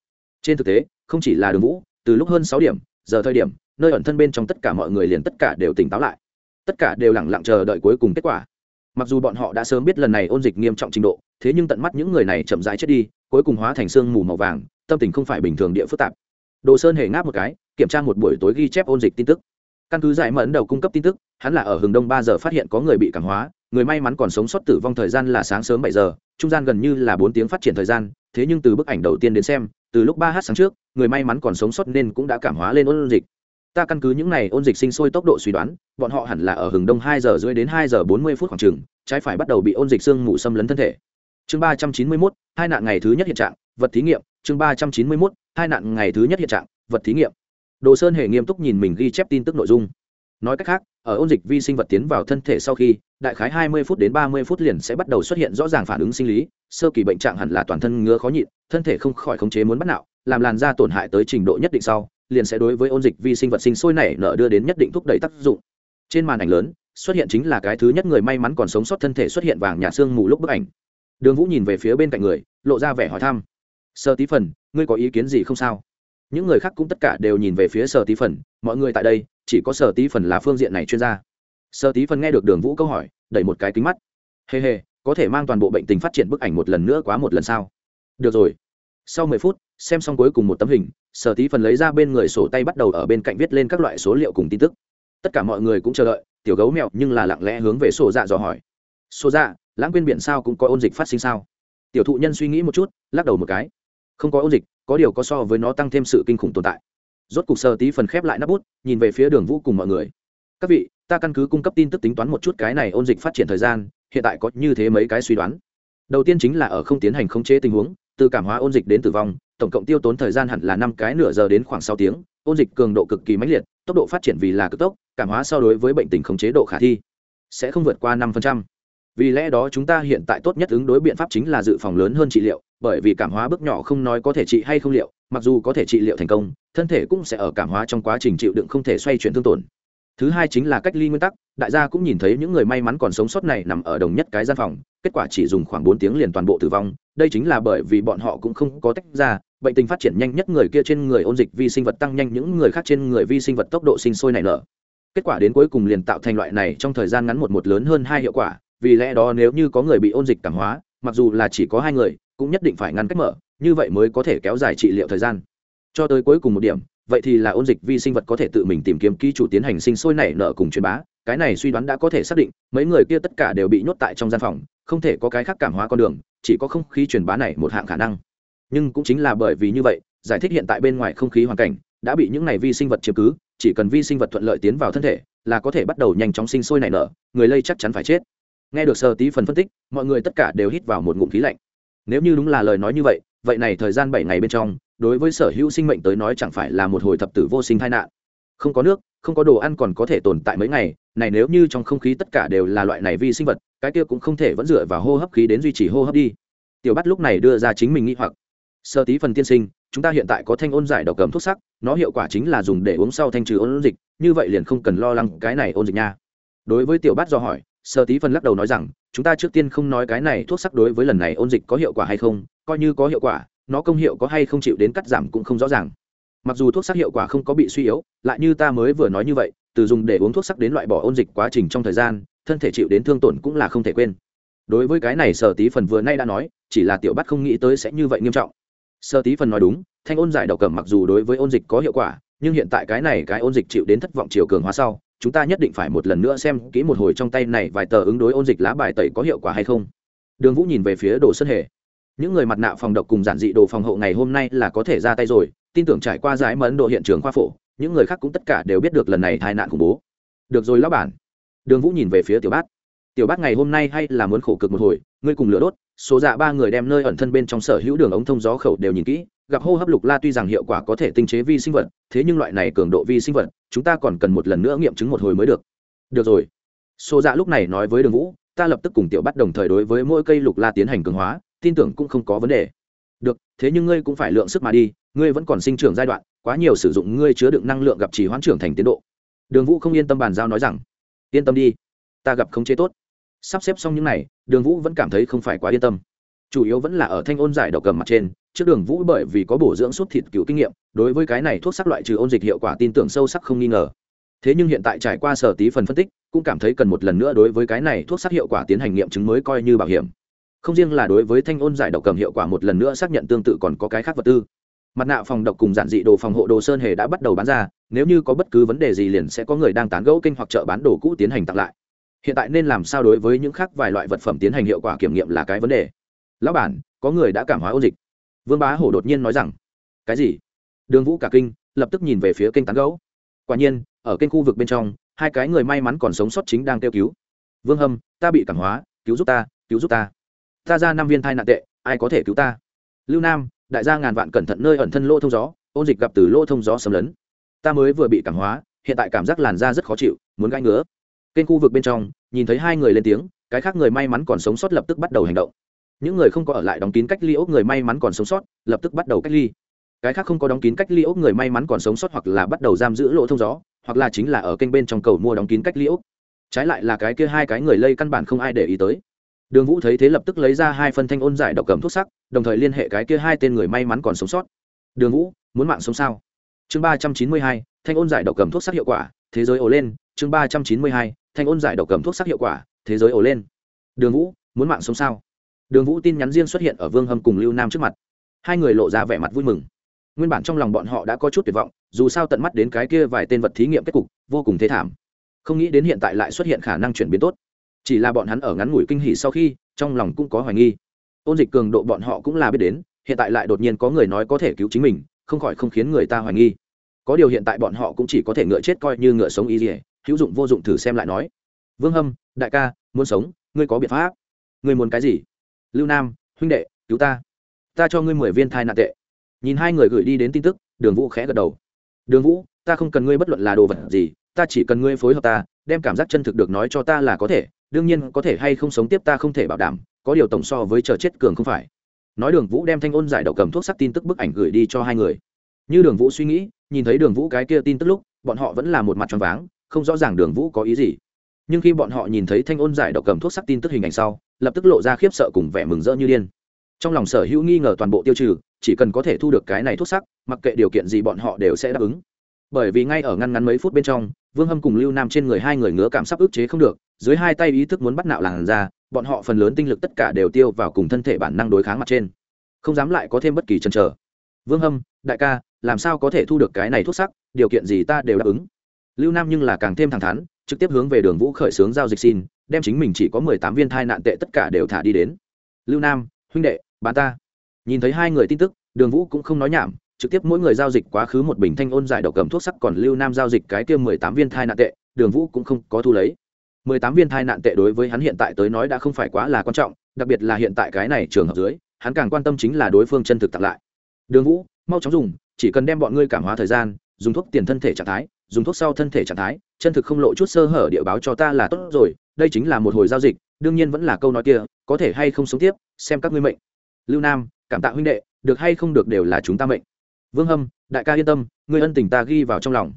Trên thực tế, không chỉ là đường vũ, từ lúc hơn sáu điểm, giờ thời điểm, nơi ẩn thân bên trong tất cả mọi người liền tất cả đều tỉnh táo lại. Tất cả đều lẳng lặng chờ đợi cuối cùng kết quả. Mặc dù bọn họ đã sớm biết lần này ôn dịch nghiêm trọng trình độ, thế nhưng tận mắt những người này chậm rãi chết đi, cuối cùng hóa thành sương mù màu vàng, tâm tình không phải bình thường địa phức tạp đồ sơn hề ngáp một cái, kiểm tra một buổi tối ghi chép ôn dịch tin tức. Căn cứ giải mẫn đầu cung cấp tin tức, hắn là ở hừng đông ba giờ phát hiện có người bị cảm hóa, người may mắn còn sống sót tử vong thời gian là sáng sớm bảy giờ, trung gian gần như là bốn tiếng phát triển thời gian, thế nhưng từ bức ảnh đầu tiên đến xem, từ lúc ba h sáng trước, người may mắn còn sống sót nên cũng đã cảm hóa lên ôn dịch. Ta căn cứ những này ôn dịch sinh sôi tốc độ suy đoán, bọn họ hẳn là ở hừng đông hai giờ rưỡi đến hai giờ bốn mươi phút khoảng chừng, trái phải bắt đầu bị ôn dịch sương mù xâm lấn thân thể. Chương ba trăm chín mươi mốt, hai nạn ngày thứ nhất hiện trạng, vật thí nghiệm, chương ba trăm chín mươi mốt hai nạn ngày thứ nhất hiện trạng, vật thí nghiệm. Đồ sơn hề nghiêm túc nhìn mình ghi chép tin tức nội dung. Nói cách khác, ở ôn dịch vi sinh vật tiến vào thân thể sau khi, đại khái hai mươi phút đến ba mươi phút liền sẽ bắt đầu xuất hiện rõ ràng phản ứng sinh lý, sơ kỳ bệnh trạng hẳn là toàn thân ngứa khó nhịn, thân thể không khỏi khống chế muốn bắt nạo, làm làn da tổn hại tới trình độ nhất định sau, liền sẽ đối với ôn dịch vi sinh vật sinh sôi nảy nở đưa đến nhất định thúc đẩy tác dụng. Trên màn ảnh lớn, xuất hiện chính là cái thứ nhất người may mắn còn sống sót thân thể xuất hiện vàng nhà xương mù lúc bức ảnh. Đường vũ nhìn về phía bên cạnh người, lộ ra vẻ hỏi thăm. Sơ tí phần ngươi có ý kiến gì không sao? Những người khác cũng tất cả đều nhìn về phía sở tí phần, mọi người tại đây, chỉ có sở tí phần là phương diện này chuyên gia. Sơ tí phần nghe được đường vũ câu hỏi, đẩy một cái kính mắt. Hề hề, có thể mang toàn bộ bệnh tình phát triển bức ảnh một lần nữa quá một lần sao? Được rồi. Sau mười phút, xem xong cuối cùng một tấm hình, sở tí phần lấy ra bên người sổ tay bắt đầu ở bên cạnh viết lên các loại số liệu cùng tin tức. Tất cả mọi người cũng chờ đợi, tiểu gấu mèo nhưng là lặng lẽ hướng về sổ dạ dò hỏi. Sổ dạ lãng quên biển sao cũng có ôn dịch phát sinh sao? Tiểu thụ nhân suy nghĩ một chút, lắc đầu một cái không có ôn dịch, có điều có so với nó tăng thêm sự kinh khủng tồn tại. Rốt cục sơ tí phần khép lại nắp bút, nhìn về phía đường vũ cùng mọi người. Các vị, ta căn cứ cung cấp tin tức tính toán một chút cái này ôn dịch phát triển thời gian, hiện tại có như thế mấy cái suy đoán. Đầu tiên chính là ở không tiến hành khống chế tình huống, từ cảm hóa ôn dịch đến tử vong, tổng cộng tiêu tốn thời gian hẳn là năm cái nửa giờ đến khoảng sáu tiếng, ôn dịch cường độ cực kỳ mãnh liệt, tốc độ phát triển vì là cực tốc, cảm hóa so đối với bệnh tình khống chế độ khả thi, sẽ không vượt qua năm phần trăm vì lẽ đó chúng ta hiện tại tốt nhất ứng đối biện pháp chính là dự phòng lớn hơn trị liệu, bởi vì cảm hóa bước nhỏ không nói có thể trị hay không liệu, mặc dù có thể trị liệu thành công, thân thể cũng sẽ ở cảm hóa trong quá trình chịu đựng không thể xoay chuyển thương tổn. Thứ hai chính là cách ly nguyên tắc, đại gia cũng nhìn thấy những người may mắn còn sống sót này nằm ở đồng nhất cái gian phòng, kết quả chỉ dùng khoảng bốn tiếng liền toàn bộ tử vong, đây chính là bởi vì bọn họ cũng không có tách ra, bệnh tình phát triển nhanh nhất người kia trên người ôn dịch vi sinh vật tăng nhanh những người khác trên người vi sinh vật tốc độ sinh sôi nảy nở. Kết quả đến cuối cùng liền tạo thành loại này trong thời gian ngắn một một lớn hơn hai hiệu quả vì lẽ đó nếu như có người bị ôn dịch cảm hóa, mặc dù là chỉ có hai người, cũng nhất định phải ngăn cách mở, như vậy mới có thể kéo dài trị liệu thời gian. Cho tới cuối cùng một điểm, vậy thì là ôn dịch vi sinh vật có thể tự mình tìm kiếm ký chủ tiến hành sinh sôi nảy nở cùng truyền bá, cái này suy đoán đã có thể xác định, mấy người kia tất cả đều bị nhốt tại trong gian phòng, không thể có cái khác cảm hóa con đường, chỉ có không khí truyền bá này một hạng khả năng. Nhưng cũng chính là bởi vì như vậy, giải thích hiện tại bên ngoài không khí hoàn cảnh, đã bị những này vi sinh vật chiếm cứ, chỉ cần vi sinh vật thuận lợi tiến vào thân thể, là có thể bắt đầu nhanh chóng sinh sôi nảy nở, người lây chắc chắn phải chết nghe được sơ tí phần phân tích, mọi người tất cả đều hít vào một ngụm khí lạnh. Nếu như đúng là lời nói như vậy vậy này thời gian bảy ngày bên trong, đối với sở hữu sinh mệnh tới nói chẳng phải là một hồi thập tử vô sinh tai nạn. Không có nước, không có đồ ăn còn có thể tồn tại mấy ngày, này nếu như trong không khí tất cả đều là loại này vi sinh vật, cái kia cũng không thể vẫn dựa vào hô hấp khí đến duy trì hô hấp đi. Tiểu bắt lúc này đưa ra chính mình nghĩ hoặc. Sơ tí phần tiên sinh, chúng ta hiện tại có thanh ôn giải độc cầm thuốc sắc, nó hiệu quả chính là dùng để uống sau thanh trừ ôn dịch, như vậy liền không cần lo lắng cái này ôn dịch nha. Đối với tiểu bát do hỏi sơ tí phần lắc đầu nói rằng, chúng ta trước tiên không nói cái này thuốc sắc đối với lần này ôn dịch có hiệu quả hay không, coi như có hiệu quả, nó công hiệu có hay không chịu đến cắt giảm cũng không rõ ràng. Mặc dù thuốc sắc hiệu quả không có bị suy yếu, lại như ta mới vừa nói như vậy, từ dùng để uống thuốc sắc đến loại bỏ ôn dịch quá trình trong thời gian, thân thể chịu đến thương tổn cũng là không thể quên. Đối với cái này, sở tí phần vừa nay đã nói, chỉ là tiểu bắt không nghĩ tới sẽ như vậy nghiêm trọng. Sơ tí phần nói đúng, thanh ôn giải độc cẩm mặc dù đối với ôn dịch có hiệu quả, nhưng hiện tại cái này cái ôn dịch chịu đến thất vọng chiều cường hóa sau chúng ta nhất định phải một lần nữa xem kỹ một hồi trong tay này vài tờ ứng đối ôn dịch lá bài tẩy có hiệu quả hay không. Đường vũ nhìn về phía đồ sơn hề. Những người mặt nạ phòng độc cùng giản dị đồ phòng hộ ngày hôm nay là có thể ra tay rồi, tin tưởng trải qua giải mẫn độ hiện trường khoa phổ, những người khác cũng tất cả đều biết được lần này tai nạn khủng bố. Được rồi lão bản. Đường vũ nhìn về phía tiểu bát. Tiểu bát ngày hôm nay hay là muốn khổ cực một hồi, ngươi cùng lửa đốt, số dạ ba người đem nơi ẩn thân bên trong sở hữu đường ống thông gió khẩu đều nhìn kỹ, gặp hô hấp lục la tuy rằng hiệu quả có thể tinh chế vi sinh vật, thế nhưng loại này cường độ vi sinh vật chúng ta còn cần một lần nữa nghiệm chứng một hồi mới được. Được rồi. Xô dạ lúc này nói với đường vũ, ta lập tức cùng tiểu bắt đồng thời đối với mỗi cây lục la tiến hành cường hóa, tin tưởng cũng không có vấn đề. Được, thế nhưng ngươi cũng phải lượng sức mà đi, ngươi vẫn còn sinh trưởng giai đoạn, quá nhiều sử dụng ngươi chứa đựng năng lượng gặp chỉ hoãn trưởng thành tiến độ. Đường vũ không yên tâm bàn giao nói rằng, yên tâm đi, ta gặp không chế tốt. Sắp xếp xong những này, đường vũ vẫn cảm thấy không phải quá yên tâm. Chủ yếu vẫn là ở thanh ôn giải độc cầm mặt trên trước đường vũ bởi vì có bổ dưỡng suốt thịt cựu kinh nghiệm, đối với cái này thuốc sắc loại trừ ôn dịch hiệu quả tin tưởng sâu sắc không nghi ngờ. Thế nhưng hiện tại trải qua sở tí phần phân tích, cũng cảm thấy cần một lần nữa đối với cái này thuốc sắc hiệu quả tiến hành nghiệm chứng mới coi như bảo hiểm. Không riêng là đối với thanh ôn giải độc cầm hiệu quả một lần nữa xác nhận tương tự còn có cái khác vật tư. Mặt nạ phòng độc cùng giản dị đồ phòng hộ đồ sơn hề đã bắt đầu bán ra, nếu như có bất cứ vấn đề gì liền sẽ có người đang tán gẫu kinh hoặc chợ bán đồ cũ tiến hành tặng lại. Hiện tại nên làm sao đối với những khác vài loại vật phẩm tiến hành hiệu quả kiểm nghiệm là cái vấn đề. Lão bản, có người đã cảm hóa ôn dịch vương bá hổ đột nhiên nói rằng, cái gì? Đường vũ cả kinh, lập tức nhìn về phía kênh tán gẫu. Quả nhiên, ở kênh khu vực bên trong, hai cái người may mắn còn sống sót chính đang kêu cứu. Vương hâm, ta bị cảm hóa, cứu giúp ta, cứu giúp ta. Ta ra năm viên thai nạn tệ, ai có thể cứu ta? Lưu nam, đại gia ngàn vạn cẩn thận nơi ẩn thân lỗ thông gió, ôn dịch gặp từ lỗ thông gió xâm lấn. Ta mới vừa bị cảm hóa, hiện tại cảm giác làn da rất khó chịu, muốn gãi ngứa. Kênh khu vực bên trong, nhìn thấy hai người lên tiếng, cái khác người may mắn còn sống sót lập tức bắt đầu hành động những người không có ở lại đóng kín cách ly ốc người may mắn còn sống sót, lập tức bắt đầu cách ly. Cái khác không có đóng kín cách ly ốc người may mắn còn sống sót hoặc là bắt đầu giam giữ lỗ thông gió, hoặc là chính là ở kênh bên trong cầu mua đóng kín cách ly ốc. Trái lại là cái kia hai cái người lây căn bản không ai để ý tới. Đường vũ thấy thế lập tức lấy ra hai phân thanh ôn giải độc cầm thuốc sắc, đồng thời liên hệ cái kia hai tên người may mắn còn sống sót. Đường vũ, muốn mạng sống sao? Chương ba trăm chín mươi hai, thanh ôn giải độc cầm thuốc sắc hiệu quả, thế giới ồ lên. Chương ba trăm chín mươi hai, thanh ôn giải độc cầm thuốc sắc hiệu quả, thế giới ồ lên. Đường vũ, muốn mạng sống sao? Đường vũ tin nhắn riêng xuất hiện ở vương hâm cùng lưu nam trước mặt. Hai người lộ ra vẻ mặt vui mừng. Nguyên bản trong lòng bọn họ đã có chút tuyệt vọng, dù sao tận mắt đến cái kia vài tên vật thí nghiệm kết cục, vô cùng thế thảm. Không nghĩ đến hiện tại lại xuất hiện khả năng chuyển biến tốt. Chỉ là bọn hắn ở ngắn ngủi kinh hỉ sau khi, trong lòng cũng có hoài nghi. Ôn dịch cường độ bọn họ cũng là biết đến, hiện tại lại đột nhiên có người nói có thể cứu chính mình, không khỏi không khiến người ta hoài nghi. Có điều hiện tại bọn họ cũng chỉ có thể ngựa chết coi như ngựa sống y dỉa hữu dụng vô dụng thử xem lại nói. Vương hâm, đại ca, muốn sống, ngươi có biện pháp. Ngươi muốn cái gì? Lưu nam, huynh đệ, cứu ta. Ta cho ngươi mười viên thai nạn tệ. Nhìn hai người gửi đi đến tin tức, đường vũ khẽ gật đầu. Đường vũ, ta không cần ngươi bất luận là đồ vật gì, ta chỉ cần ngươi phối hợp ta, đem cảm giác chân thực được nói cho ta là có thể, đương nhiên có thể hay không sống tiếp ta không thể bảo đảm, có điều tổng so với chờ chết cường không phải. Nói đường vũ đem thanh ôn giải đậu cầm thuốc sắc tin tức bức ảnh gửi đi cho hai người. Như đường vũ suy nghĩ, nhìn thấy đường vũ cái kia tin tức lúc, bọn họ vẫn là một mặt tròn váng, không rõ ràng đường vũ có ý gì nhưng khi bọn họ nhìn thấy thanh ôn giải độc cầm thuốc sắc tin tức hình ảnh sau, lập tức lộ ra khiếp sợ cùng vẻ mừng rỡ như điên. Trong lòng sở hữu nghi ngờ toàn bộ tiêu trừ, chỉ cần có thể thu được cái này thuốc sắc, mặc kệ điều kiện gì bọn họ đều sẽ đáp ứng. Bởi vì ngay ở ngăn ngắn mấy phút bên trong, vương hâm cùng lưu nam trên người hai người ngứa cảm sắp ức chế không được, dưới hai tay ý thức muốn bắt nạo làn ra, bọn họ phần lớn tinh lực tất cả đều tiêu vào cùng thân thể bản năng đối kháng mặt trên. Không dám lại có thêm bất kỳ chần chờ. Vương hâm, đại ca, làm sao có thể thu được cái này thuốc sắc? Điều kiện gì ta đều đáp ứng lưu nam nhưng là càng thêm thẳng thắn, trực tiếp hướng về đường vũ khởi xướng giao dịch xin, đem chính mình chỉ có mười tám viên thai nạn tệ tất cả đều thả đi đến. Lưu nam, huynh đệ bán ta. Nhìn thấy hai người tin tức, đường vũ cũng không nói nhảm, trực tiếp mỗi người giao dịch quá khứ một bình thanh ôn giải độc cầm thuốc sắc còn lưu nam giao dịch cái kia mười tám viên thai nạn tệ, đường vũ cũng không có thu lấy. mười tám viên thai nạn tệ đối với hắn hiện tại tới nói đã không phải quá là quan trọng, đặc biệt là hiện tại cái này trường hợp dưới, hắn càng quan tâm chính là đối phương chân thực tặng lại. Đường vũ, mau chóng dùng, chỉ cần đem bọn ngươi cảm hóa thời gian, dùng thuốc tiền thân thể trạng thái dùng thuốc sau thân thể trạng thái, chân thực không lộ chút sơ hở địa báo cho ta là tốt rồi, đây chính là một hồi giao dịch, đương nhiên vẫn là câu nói kia, có thể hay không sống tiếp, xem các ngươi mệnh. Lưu nam, cảm tạ huynh đệ, được hay không được đều là chúng ta mệnh. Vương hâm, đại ca yên tâm, ngươi ân tình ta ghi vào trong lòng.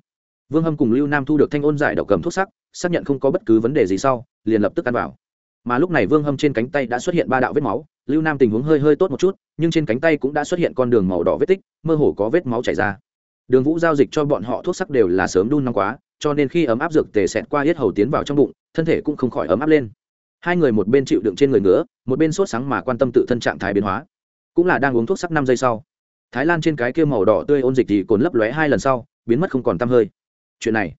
Vương hâm cùng lưu nam thu được thanh ôn giải độc cầm thuốc sắc, xác nhận không có bất cứ vấn đề gì sau, liền lập tức ăn vào. Mà lúc này vương hâm trên cánh tay đã xuất hiện ba đạo vết máu, lưu nam tình huống hơi hơi tốt một chút, nhưng trên cánh tay cũng đã xuất hiện con đường màu đỏ vết tích, mơ hồ có vết máu chảy ra đường vũ giao dịch cho bọn họ thuốc sắc đều là sớm đun nóng quá, cho nên khi ấm áp dược tề xẹt qua hết hầu tiến vào trong bụng, thân thể cũng không khỏi ấm áp lên. Hai người một bên chịu đựng trên người ngứa, một bên sốt sáng mà quan tâm tự thân trạng thái biến hóa. Cũng là đang uống thuốc sắc năm giây sau. Thái lan trên cái kia màu đỏ tươi ôn dịch thì cồn lấp lóe hai lần sau, biến mất không còn tăm hơi. Chuyện này,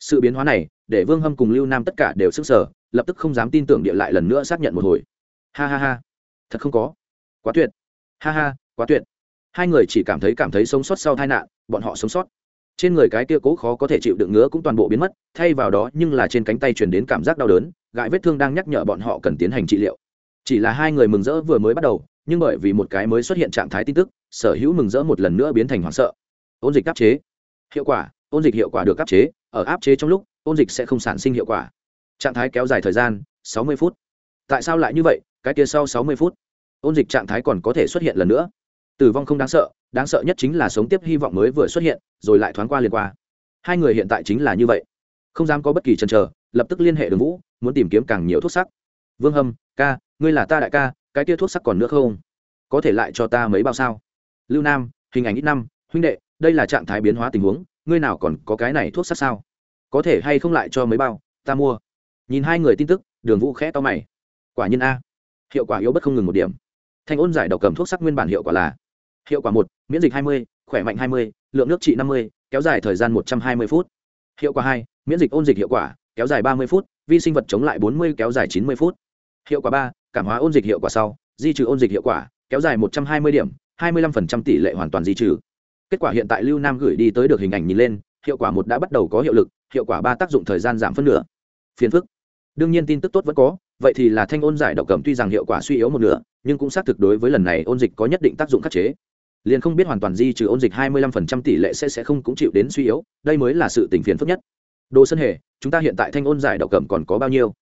sự biến hóa này, để vương hâm cùng lưu nam tất cả đều sức sở lập tức không dám tin tưởng địa lại lần nữa xác nhận một hồi. Ha ha ha, thật không có. Quá tuyệt. Ha ha, quá tuyệt. Hai người chỉ cảm thấy cảm thấy sống sót sau tai nạn bọn họ sống sót. Trên người cái kia cố khó có thể chịu đựng ngứa cũng toàn bộ biến mất, thay vào đó nhưng là trên cánh tay truyền đến cảm giác đau đớn, gãi vết thương đang nhắc nhở bọn họ cần tiến hành trị liệu. Chỉ là hai người mừng rỡ vừa mới bắt đầu, nhưng bởi vì một cái mới xuất hiện trạng thái tin tức, sở hữu mừng rỡ một lần nữa biến thành hoảng sợ. Ôn dịch áp chế. Hiệu quả. Ôn dịch hiệu quả được áp chế. Ở áp chế trong lúc, ôn dịch sẽ không sản sinh hiệu quả. Trạng thái kéo dài thời gian, sáu mươi phút. Tại sao lại như vậy? Cái kia sau sáu mươi phút, ôn dịch trạng thái còn có thể xuất hiện lần nữa tử vong không đáng sợ đáng sợ nhất chính là sống tiếp hy vọng mới vừa xuất hiện, rồi lại thoáng qua liền qua. Hai người hiện tại chính là như vậy. Không dám có bất kỳ chần chờ, lập tức liên hệ đường vũ, muốn tìm kiếm càng nhiều thuốc sắc. Vương hâm, ca, ngươi là ta đại ca, cái kia thuốc sắc còn nữa không? Có thể lại cho ta mấy bao sao? Lưu nam, hình ảnh ít năm, huynh đệ, đây là trạng thái biến hóa tình huống, ngươi nào còn có cái này thuốc sắc sao? Có thể hay không lại cho mấy bao, ta mua. Nhìn hai người tin tức, đường vũ khẽ to mày. Quả nhiên a. Hiệu quả yếu bất không ngừng một điểm. Thanh ôn giải độc cầm thuốc sắc nguyên bản hiệu quả là hiệu quả một, miễn dịch hai mươi, khỏe mạnh hai mươi, lượng nước trị năm mươi, kéo dài thời gian một trăm hai mươi phút. Hiệu quả hai, miễn dịch ôn dịch hiệu quả, kéo dài ba mươi phút, vi sinh vật chống lại bốn mươi, kéo dài chín mươi phút. Hiệu quả ba, cảm hóa ôn dịch hiệu quả sau, di trừ ôn dịch hiệu quả, kéo dài một trăm hai mươi điểm, hai mươi lăm phần trăm tỷ lệ hoàn toàn di trừ. Kết quả hiện tại lưu nam gửi đi tới được hình ảnh nhìn lên, hiệu quả một đã bắt đầu có hiệu lực, hiệu quả ba tác dụng thời gian giảm phân nửa. Phiền phức. Đương nhiên tin tức tốt vẫn có, vậy thì là thanh ôn giải độc cầm tuy rằng hiệu quả suy yếu một nửa, nhưng cũng xác thực đối với lần này ôn dịch có nhất định tác dụng khắc chế liền không biết hoàn toàn di trừ ôn dịch hai mươi lăm phần trăm tỷ lệ sẽ sẽ không cũng chịu đến suy yếu, đây mới là sự tình phiền phức nhất. Đồ sân hề, chúng ta hiện tại thanh ôn giải độc cầm còn có bao nhiêu?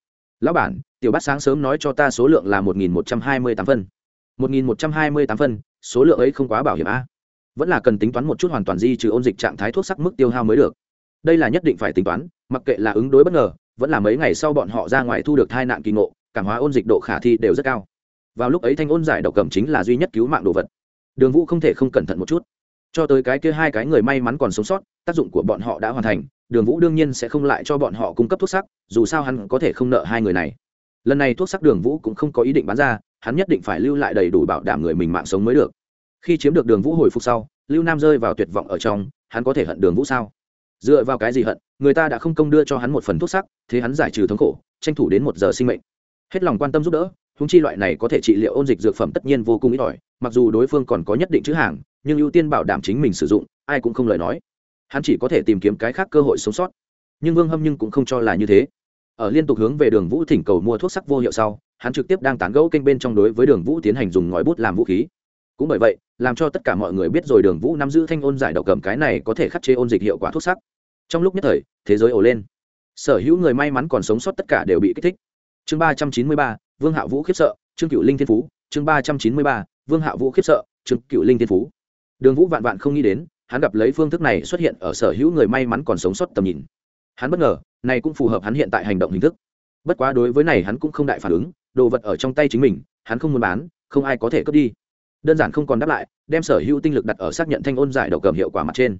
Lão bản, tiểu bát sáng sớm nói cho ta số lượng là một nghìn một trăm hai mươi tám phân. một nghìn một trăm hai mươi tám phân, số lượng ấy không quá bảo hiểm a. Vẫn là cần tính toán một chút hoàn toàn di trừ ôn dịch trạng thái thuốc sắc mức tiêu hao mới được. Đây là nhất định phải tính toán, mặc kệ là ứng đối bất ngờ, vẫn là mấy ngày sau bọn họ ra ngoài thu được thai nạn kỳ ngộ, cảm hóa ôn dịch độ khả thi đều rất cao. Vào lúc ấy thanh ôn giải độc cầm chính là duy nhất cứu mạng đồ vật đường vũ không thể không cẩn thận một chút. Cho tới cái kia hai cái người may mắn còn sống sót, tác dụng của bọn họ đã hoàn thành, đường vũ đương nhiên sẽ không lại cho bọn họ cung cấp thuốc sắc, dù sao hắn có thể không nợ hai người này. Lần này thuốc sắc đường vũ cũng không có ý định bán ra, hắn nhất định phải lưu lại đầy đủ bảo đảm người mình mạng sống mới được. Khi chiếm được đường vũ hồi phục sau, lưu nam rơi vào tuyệt vọng ở trong, hắn có thể hận đường vũ sao? Dựa vào cái gì hận, người ta đã không công đưa cho hắn một phần thuốc sắc, thế hắn giải trừ thống khổ, tranh thủ đến một giờ sinh mệnh. Hết lòng quan tâm giúp đỡ húng chi loại này có thể trị liệu ôn dịch dược phẩm tất nhiên vô cùng ít ỏi mặc dù đối phương còn có nhất định chữ hàng, nhưng ưu tiên bảo đảm chính mình sử dụng, ai cũng không lời nói. Hắn chỉ có thể tìm kiếm cái khác cơ hội sống sót. Nhưng vương hâm nhưng cũng không cho là như thế. Ở liên tục hướng về đường vũ thỉnh cầu mua thuốc sắc vô hiệu sau, hắn trực tiếp đang tán gẫu kênh bên trong đối với đường vũ tiến hành dùng ngòi bút làm vũ khí. Cũng bởi vậy, làm cho tất cả mọi người biết rồi đường vũ nắm giữ thanh ôn giải độc cầm cái này có thể khắc chế ôn dịch hiệu quả thuốc sắc. Trong lúc nhất thời, thế giới ổ lên. Sở hữu người may mắn còn sống sót tất cả đều bị kích thích. Chương ba trăm chín mươi ba, vương hạ vũ khiếp sợ trương cựu linh thiên phú, chương ba trăm chín mươi ba vương hạ vũ khiếp sợ chứng cựu linh thiên phú. Đường vũ vạn vạn không nghĩ đến, hắn gặp lấy phương thức này xuất hiện ở sở hữu người may mắn còn sống sót tầm nhìn. Hắn bất ngờ, này cũng phù hợp hắn hiện tại hành động hình thức. Bất quá đối với này hắn cũng không đại phản ứng, đồ vật ở trong tay chính mình, hắn không muốn bán, không ai có thể cướp đi. Đơn giản không còn đáp lại, đem sở hữu tinh lực đặt ở xác nhận thanh ôn giải đầu cầm hiệu quả mặt trên.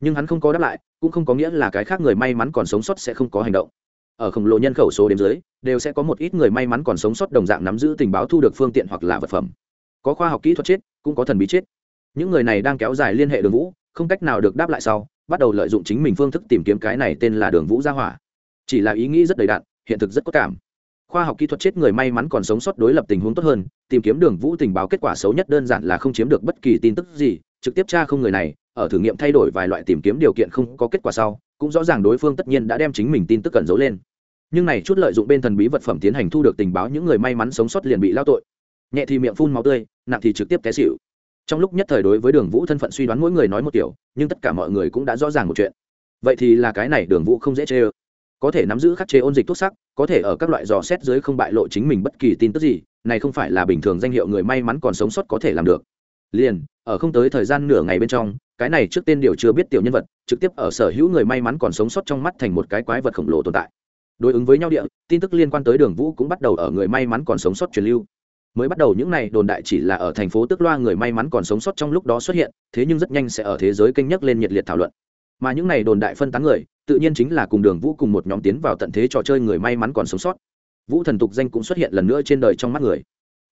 Nhưng hắn không có đáp lại, cũng không có nghĩa là cái khác người may mắn còn sống sót sẽ không có hành động. Ở khổng lồ nhân khẩu số đếm dưới, đều sẽ có một ít người may mắn còn sống sót đồng dạng nắm giữ tình báo thu được phương tiện hoặc là vật phẩm có khoa học kỹ thuật chết, cũng có thần bí chết. Những người này đang kéo dài liên hệ đường vũ, không cách nào được đáp lại sau, bắt đầu lợi dụng chính mình phương thức tìm kiếm cái này tên là đường vũ gia hỏa. Chỉ là ý nghĩ rất đầy đạn hiện thực rất có cảm. Khoa học kỹ thuật chết người may mắn còn sống sót đối lập tình huống tốt hơn, tìm kiếm đường vũ tình báo kết quả xấu nhất đơn giản là không chiếm được bất kỳ tin tức gì, trực tiếp tra không người này, ở thử nghiệm thay đổi vài loại tìm kiếm điều kiện không có kết quả sau, cũng rõ ràng đối phương tất nhiên đã đem chính mình tin tức cần giấu lên. Nhưng này chút lợi dụng bên thần bí vật phẩm tiến hành thu được tình báo những người may mắn sống sót liền bị lao tội nhẹ thì miệng phun máu tươi, nặng thì trực tiếp té xịu trong lúc nhất thời đối với đường vũ thân phận suy đoán mỗi người nói một kiểu, nhưng tất cả mọi người cũng đã rõ ràng một chuyện. Vậy thì là cái này đường vũ không dễ chê ơ. Có thể nắm giữ khắc chế ôn dịch thuốc sắc, có thể ở các loại dò xét dưới không bại lộ chính mình bất kỳ tin tức gì, này không phải là bình thường danh hiệu người may mắn còn sống sót có thể làm được. Liền, ở không tới thời gian nửa ngày bên trong, cái này trước tên điều chưa biết tiểu nhân vật, trực tiếp ở sở hữu người may mắn còn sống sót trong mắt thành một cái quái vật khổng lồ tồn tại. Đối ứng với nhau địa, tin tức liên quan tới đường vũ cũng bắt đầu ở người may mắn còn sống sót truyền lưu mới bắt đầu những này đồn đại chỉ là ở thành phố tức loa người may mắn còn sống sót trong lúc đó xuất hiện, thế nhưng rất nhanh sẽ ở thế giới kênh nhắc lên nhiệt liệt thảo luận. Mà những này đồn đại phân tán người, tự nhiên chính là cùng đường vũ cùng một nhóm tiến vào tận thế trò chơi người may mắn còn sống sót. Vũ thần tục danh cũng xuất hiện lần nữa trên đời trong mắt người.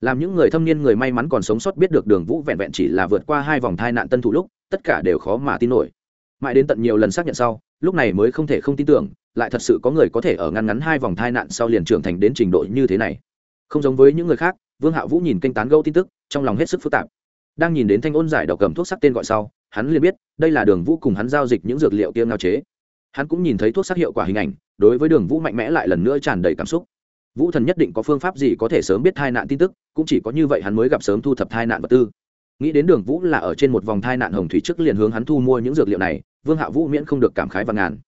Làm những người thâm niên người may mắn còn sống sót biết được đường vũ vẹn vẹn chỉ là vượt qua hai vòng thai nạn tân thủ lúc, tất cả đều khó mà tin nổi. Mãi đến tận nhiều lần xác nhận sau, lúc này mới không thể không tin tưởng, lại thật sự có người có thể ở ngăn ngắn hai vòng thai nạn sau liền trưởng thành đến trình độ như thế này. Không giống với những người khác vương hạ vũ nhìn kênh tán gâu tin tức, trong lòng hết sức phức tạp. Đang nhìn đến thanh ôn giải độc cầm thuốc sắc tên gọi sau, hắn liền biết, đây là đường vũ cùng hắn giao dịch những dược liệu tiêm ngao chế. Hắn cũng nhìn thấy thuốc sắc hiệu quả hình ảnh, đối với đường vũ mạnh mẽ lại lần nữa tràn đầy cảm xúc. Vũ thần nhất định có phương pháp gì có thể sớm biết thai nạn tin tức, cũng chỉ có như vậy hắn mới gặp sớm thu thập thai nạn vật tư. Nghĩ đến đường vũ là ở trên một vòng thai nạn hồng thủy trước liền hướng hắn thu mua những dược liệu này, vương hạ vũ miễn không được cảm khái và ngàn.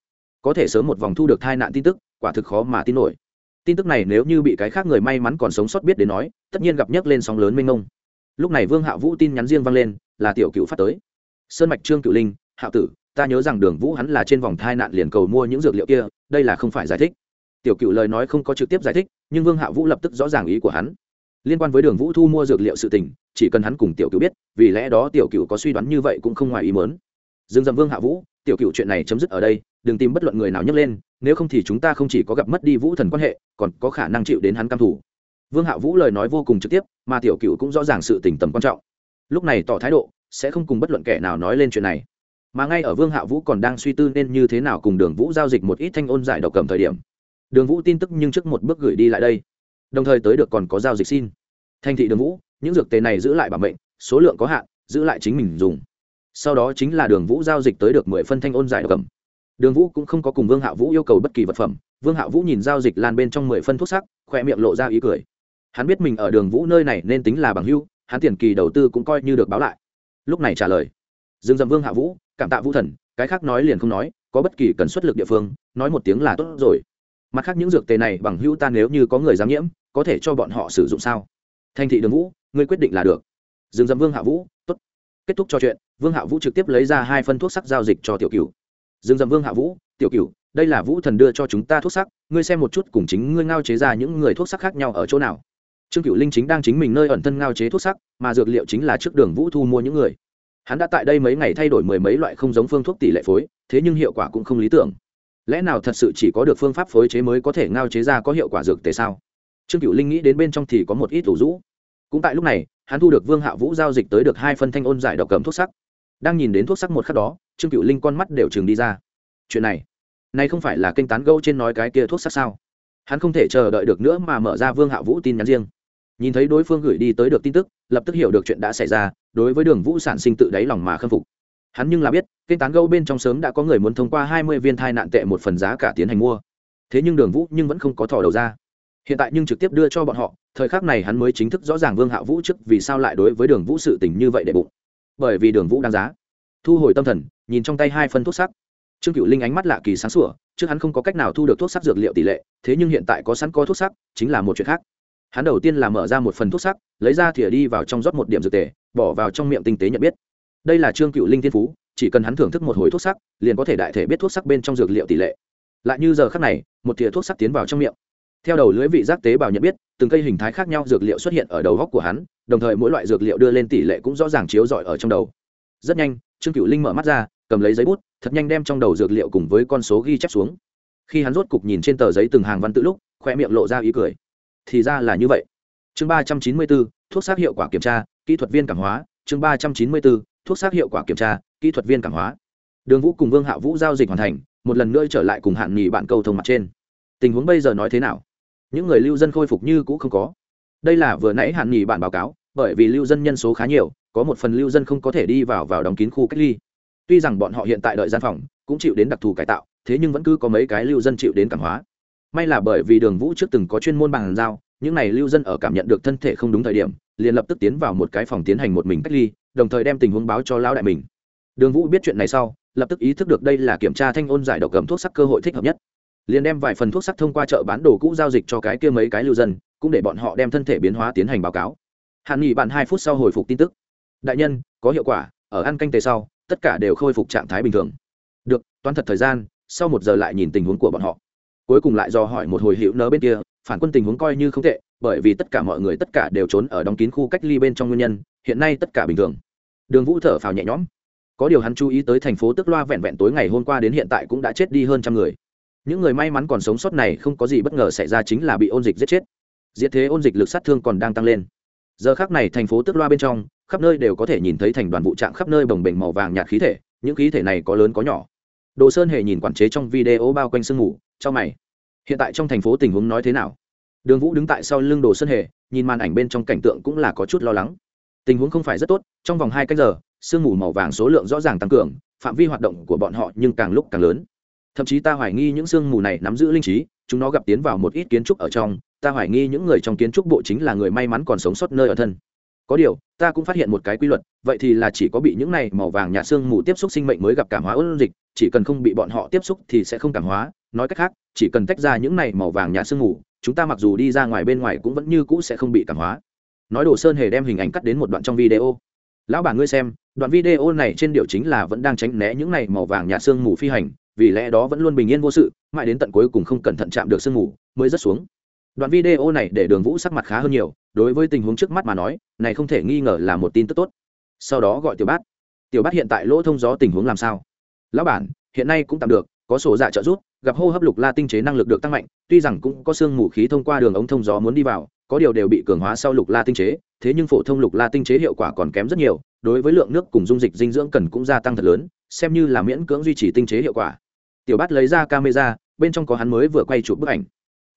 Có thể sớm một vòng thu được thai nạn tin tức, quả thực khó mà tin nổi tin tức này nếu như bị cái khác người may mắn còn sống sót biết đến nói, tất nhiên gặp nhấc lên sóng lớn mênh mông. Lúc này vương hạ vũ tin nhắn riêng vang lên, là tiểu cựu phát tới. Sơn mạch trương cựu linh hạo tử, ta nhớ rằng đường vũ hắn là trên vòng thai nạn liền cầu mua những dược liệu kia, đây là không phải giải thích. Tiểu cựu lời nói không có trực tiếp giải thích, nhưng vương hạ vũ lập tức rõ ràng ý của hắn. Liên quan với đường vũ thu mua dược liệu sự tình, chỉ cần hắn cùng tiểu cựu biết, vì lẽ đó tiểu cựu có suy đoán như vậy cũng không ngoài ý mớn Dừng dầm vương hạ vũ, tiểu cựu chuyện này chấm dứt ở đây, đừng tìm bất luận người nào nhấc lên nếu không thì chúng ta không chỉ có gặp mất đi vũ thần quan hệ, còn có khả năng chịu đến hắn cam thủ vương hạ vũ lời nói vô cùng trực tiếp, mà tiểu cựu cũng rõ ràng sự tình tầm quan trọng. Lúc này tỏ thái độ, sẽ không cùng bất luận kẻ nào nói lên chuyện này. Mà ngay ở vương hạ vũ còn đang suy tư nên như thế nào cùng đường vũ giao dịch một ít thanh ôn giải độc cầm thời điểm. Đường vũ tin tức nhưng trước một bước gửi đi lại đây. Đồng thời tới được còn có giao dịch xin. Thành thị đường vũ, những dược tề này giữ lại bảo mệnh, số lượng có hạn, giữ lại chính mình dùng. Sau đó chính là đường vũ giao dịch tới được mười phân thanh ôn giải độc cầm đường vũ cũng không có cùng vương hạ vũ yêu cầu bất kỳ vật phẩm. Vương hạ vũ nhìn giao dịch lan bên trong mười phân thuốc sắc khoe miệng lộ ra ý cười. Hắn biết mình ở đường vũ nơi này nên tính là bằng hưu hắn tiền kỳ đầu tư cũng coi như được báo lại. Lúc này trả lời. Dương dầm vương hạ vũ, cảm tạ vũ thần, cái khác nói liền không nói, có bất kỳ cần xuất lực địa phương, nói một tiếng là tốt rồi. Mặt khác những dược tề này bằng hữu ta nếu như có người dám nhiễm, có thể cho bọn họ sử dụng sao? Thành thị đường vũ, ngươi quyết định là được. Dương dầm vương hạ vũ, tốt. Kết thúc trò chuyện, vương hạ vũ trực tiếp lấy ra hai phân thuốc sắc giao dịch cho tiểu cửu dương dầm vương hạ vũ, tiểu cửu, đây là vũ thần đưa cho chúng ta thuốc sắc, ngươi xem một chút cùng chính ngươi ngao chế ra những người thuốc sắc khác nhau ở chỗ nào. Trương cửu linh chính đang chính mình nơi ẩn thân ngao chế thuốc sắc, mà dược liệu chính là trước đường vũ thu mua những người. Hắn đã tại đây mấy ngày thay đổi mười mấy loại không giống phương thuốc tỷ lệ phối, thế nhưng hiệu quả cũng không lý tưởng. Lẽ nào thật sự chỉ có được phương pháp phối chế mới có thể ngao chế ra có hiệu quả dược tề sao? Trương Cửu linh nghĩ đến bên trong thì có một ít ủ rũ. Cũng tại lúc này, hắn thu được vương hạ vũ giao dịch tới được hai phân thanh ôn giải độc cầm thuốc sắc. Đang nhìn đến thuốc sắc một khắc đó trương cựu linh con mắt đều chừng đi ra. Chuyện này này không phải là kênh tán gâu trên nói cái kia thuốc sắc sao? Hắn không thể chờ đợi được nữa mà mở ra vương hạ vũ tin nhắn riêng. Nhìn thấy đối phương gửi đi tới được tin tức, lập tức hiểu được chuyện đã xảy ra, đối với đường vũ sản sinh tự đáy lòng mà khâm phục. Hắn nhưng là biết, kênh tán gâu bên trong sớm đã có người muốn thông qua hai mươi viên thai nạn tệ một phần giá cả tiến hành mua. Thế nhưng đường vũ nhưng vẫn không có thò đầu ra. Hiện tại nhưng trực tiếp đưa cho bọn họ, thời khắc này hắn mới chính thức rõ ràng vương hạ vũ trước vì sao lại đối với đường vũ sự tình như vậy để bụng. Bởi vì đường vũ đáng giá thu hồi tâm thần, nhìn trong tay hai phân thuốc sắc. Trương cựu linh ánh mắt lạ kỳ sáng sủa, trước hắn không có cách nào thu được thuốc sắc dược liệu tỷ lệ, thế nhưng hiện tại có sẵn có thuốc sắc, chính là một chuyện khác. Hắn đầu tiên là mở ra một phần thuốc sắc, lấy ra thìa đi vào trong rót một điểm dược tề, bỏ vào trong miệng tinh tế nhận biết. Đây là trương cựu linh thiên phú, chỉ cần hắn thưởng thức một hồi thuốc sắc, liền có thể đại thể biết thuốc sắc bên trong dược liệu tỷ lệ. Lại như giờ khác này, một thìa thuốc sắc tiến vào trong miệng. Theo đầu lưỡi vị giác tế bào nhận biết, từng cây hình thái khác nhau dược liệu xuất hiện ở đầu góc của hắn, đồng thời mỗi loại dược liệu đưa lên tỷ lệ cũng rõ ràng chiếu rọi ở trong đầu rất nhanh, trương cựu linh mở mắt ra, cầm lấy giấy bút, thật nhanh đem trong đầu dược liệu cùng với con số ghi chép xuống. Khi hắn rốt cục nhìn trên tờ giấy từng hàng văn tự lúc khoe miệng lộ ra ý cười. Thì ra là như vậy. Chương ba trăm chín mươi bốn, thuốc xác hiệu quả kiểm tra, kỹ thuật viên cảm hóa. Chương ba trăm chín mươi bốn, thuốc xác hiệu quả kiểm tra, kỹ thuật viên cảm hóa. Đường vũ cùng vương hạ vũ giao dịch hoàn thành, một lần nữa trở lại cùng hạn nghỉ bạn câu thông mặt trên. Tình huống bây giờ nói thế nào? Những người lưu dân khôi phục như cũ không có. Đây là vừa nãy hạn nghỉ bạn báo cáo, bởi vì lưu dân nhân số khá nhiều có một phần lưu dân không có thể đi vào vào đóng kín khu cách ly. Tuy rằng bọn họ hiện tại đợi gian phòng, cũng chịu đến đặc thù cải tạo, thế nhưng vẫn cứ có mấy cái lưu dân chịu đến cảm hóa. May là bởi vì đường vũ trước từng có chuyên môn bàn giao, những n à y lưu dân ở cảm nhận được thân thể không đúng thời điểm, liền lập tức tiến vào một cái phòng tiến hành một mình cách ly, đồng thời đem tình huống báo cho lão đại mình. Đường vũ biết chuyện này sau, lập tức ý thức được đây là kiểm tra thanh ôn giải độc cầm thuốc sắc cơ hội thích hợp nhất. Liền đem vài phần thuốc sắc thông qua chợ bán đồ cũ giao dịch cho cái kia mấy cái lưu dân, cũng để bọn họ đem thân thể biến hóa tiến hành báo cáo. Hạn nghị bạn hai phút sau hồi phục tin tức đại nhân, có hiệu quả, ở ăn canh tề sau, tất cả đều khôi phục trạng thái bình thường. Được, toán thật thời gian, sau một giờ lại nhìn tình huống của bọn họ. Cuối cùng lại do hỏi một hồi hiệu nớ bên kia, phản quân tình huống coi như không tệ, bởi vì tất cả mọi người tất cả đều trốn ở đóng kín khu cách ly bên trong nguyên nhân, hiện nay tất cả bình thường. Đường vũ thở phào nhẹ nhõm. Có điều hắn chú ý tới thành phố tức loa vẹn vẹn tối ngày hôm qua đến hiện tại cũng đã chết đi hơn trăm người. Những người may mắn còn sống sót này không có gì bất ngờ xảy ra chính là bị ôn dịch giết chết. Diệt thế ôn dịch lực sát thương còn đang tăng lên. Giờ khác này thành phố tức loa bên trong khắp nơi đều có thể nhìn thấy thành đoàn vụ trạng khắp nơi bồng bềnh màu vàng nhạt khí thể, những khí thể này có lớn có nhỏ. Đồ sơn hề nhìn quản chế trong video bao quanh sương mù, cho mày. Hiện tại trong thành phố tình huống nói thế nào? Đường vũ đứng tại sau lưng đồ sơn hề, nhìn màn ảnh bên trong cảnh tượng cũng là có chút lo lắng. Tình huống không phải rất tốt, trong vòng hai cách giờ, sương mù màu vàng số lượng rõ ràng tăng cường, phạm vi hoạt động của bọn họ nhưng càng lúc càng lớn. Thậm chí ta hoài nghi những sương mù này nắm giữ linh trí, chúng nó gặp tiến vào một ít kiến trúc ở trong, ta hoài nghi những người trong kiến trúc bộ chính là người may mắn còn sống sót nơi ở thân có điều, ta cũng phát hiện một cái quy luật, vậy thì là chỉ có bị những này màu vàng nhà xương mù tiếp xúc sinh mệnh mới gặp cảm hóa ôn dịch, chỉ cần không bị bọn họ tiếp xúc thì sẽ không cảm hóa. Nói cách khác, chỉ cần tách ra những này màu vàng nhà xương mù, chúng ta mặc dù đi ra ngoài bên ngoài cũng vẫn như cũ sẽ không bị cảm hóa. Nói đồ sơn hề đem hình ảnh cắt đến một đoạn trong video. Lão bà ngươi xem, đoạn video này trên điều chính là vẫn đang tránh né những này màu vàng nhà xương mù phi hành, vì lẽ đó vẫn luôn bình yên vô sự, mãi đến tận cuối cùng không cẩn thận chạm được sương mù, mới rớt xuống. Đoạn video này để đường vũ sắc mặt khá hơn nhiều đối với tình huống trước mắt mà nói, này không thể nghi ngờ là một tin tức tốt. Sau đó gọi tiểu bát. Tiểu bát hiện tại lỗ thông gió tình huống làm sao? Lão bản, hiện nay cũng tạm được, có sổ dạ trợ giúp, gặp hô hấp lục la tinh chế năng lực được tăng mạnh, tuy rằng cũng có xương mù khí thông qua đường ống thông gió muốn đi vào, có điều đều bị cường hóa sau lục la tinh chế, thế nhưng phổ thông lục la tinh chế hiệu quả còn kém rất nhiều, đối với lượng nước cùng dung dịch dinh dưỡng cần cũng gia tăng thật lớn, xem như là miễn cưỡng duy trì tinh chế hiệu quả. Tiểu bát lấy ra camera, bên trong có hắn mới vừa quay chụp bức ảnh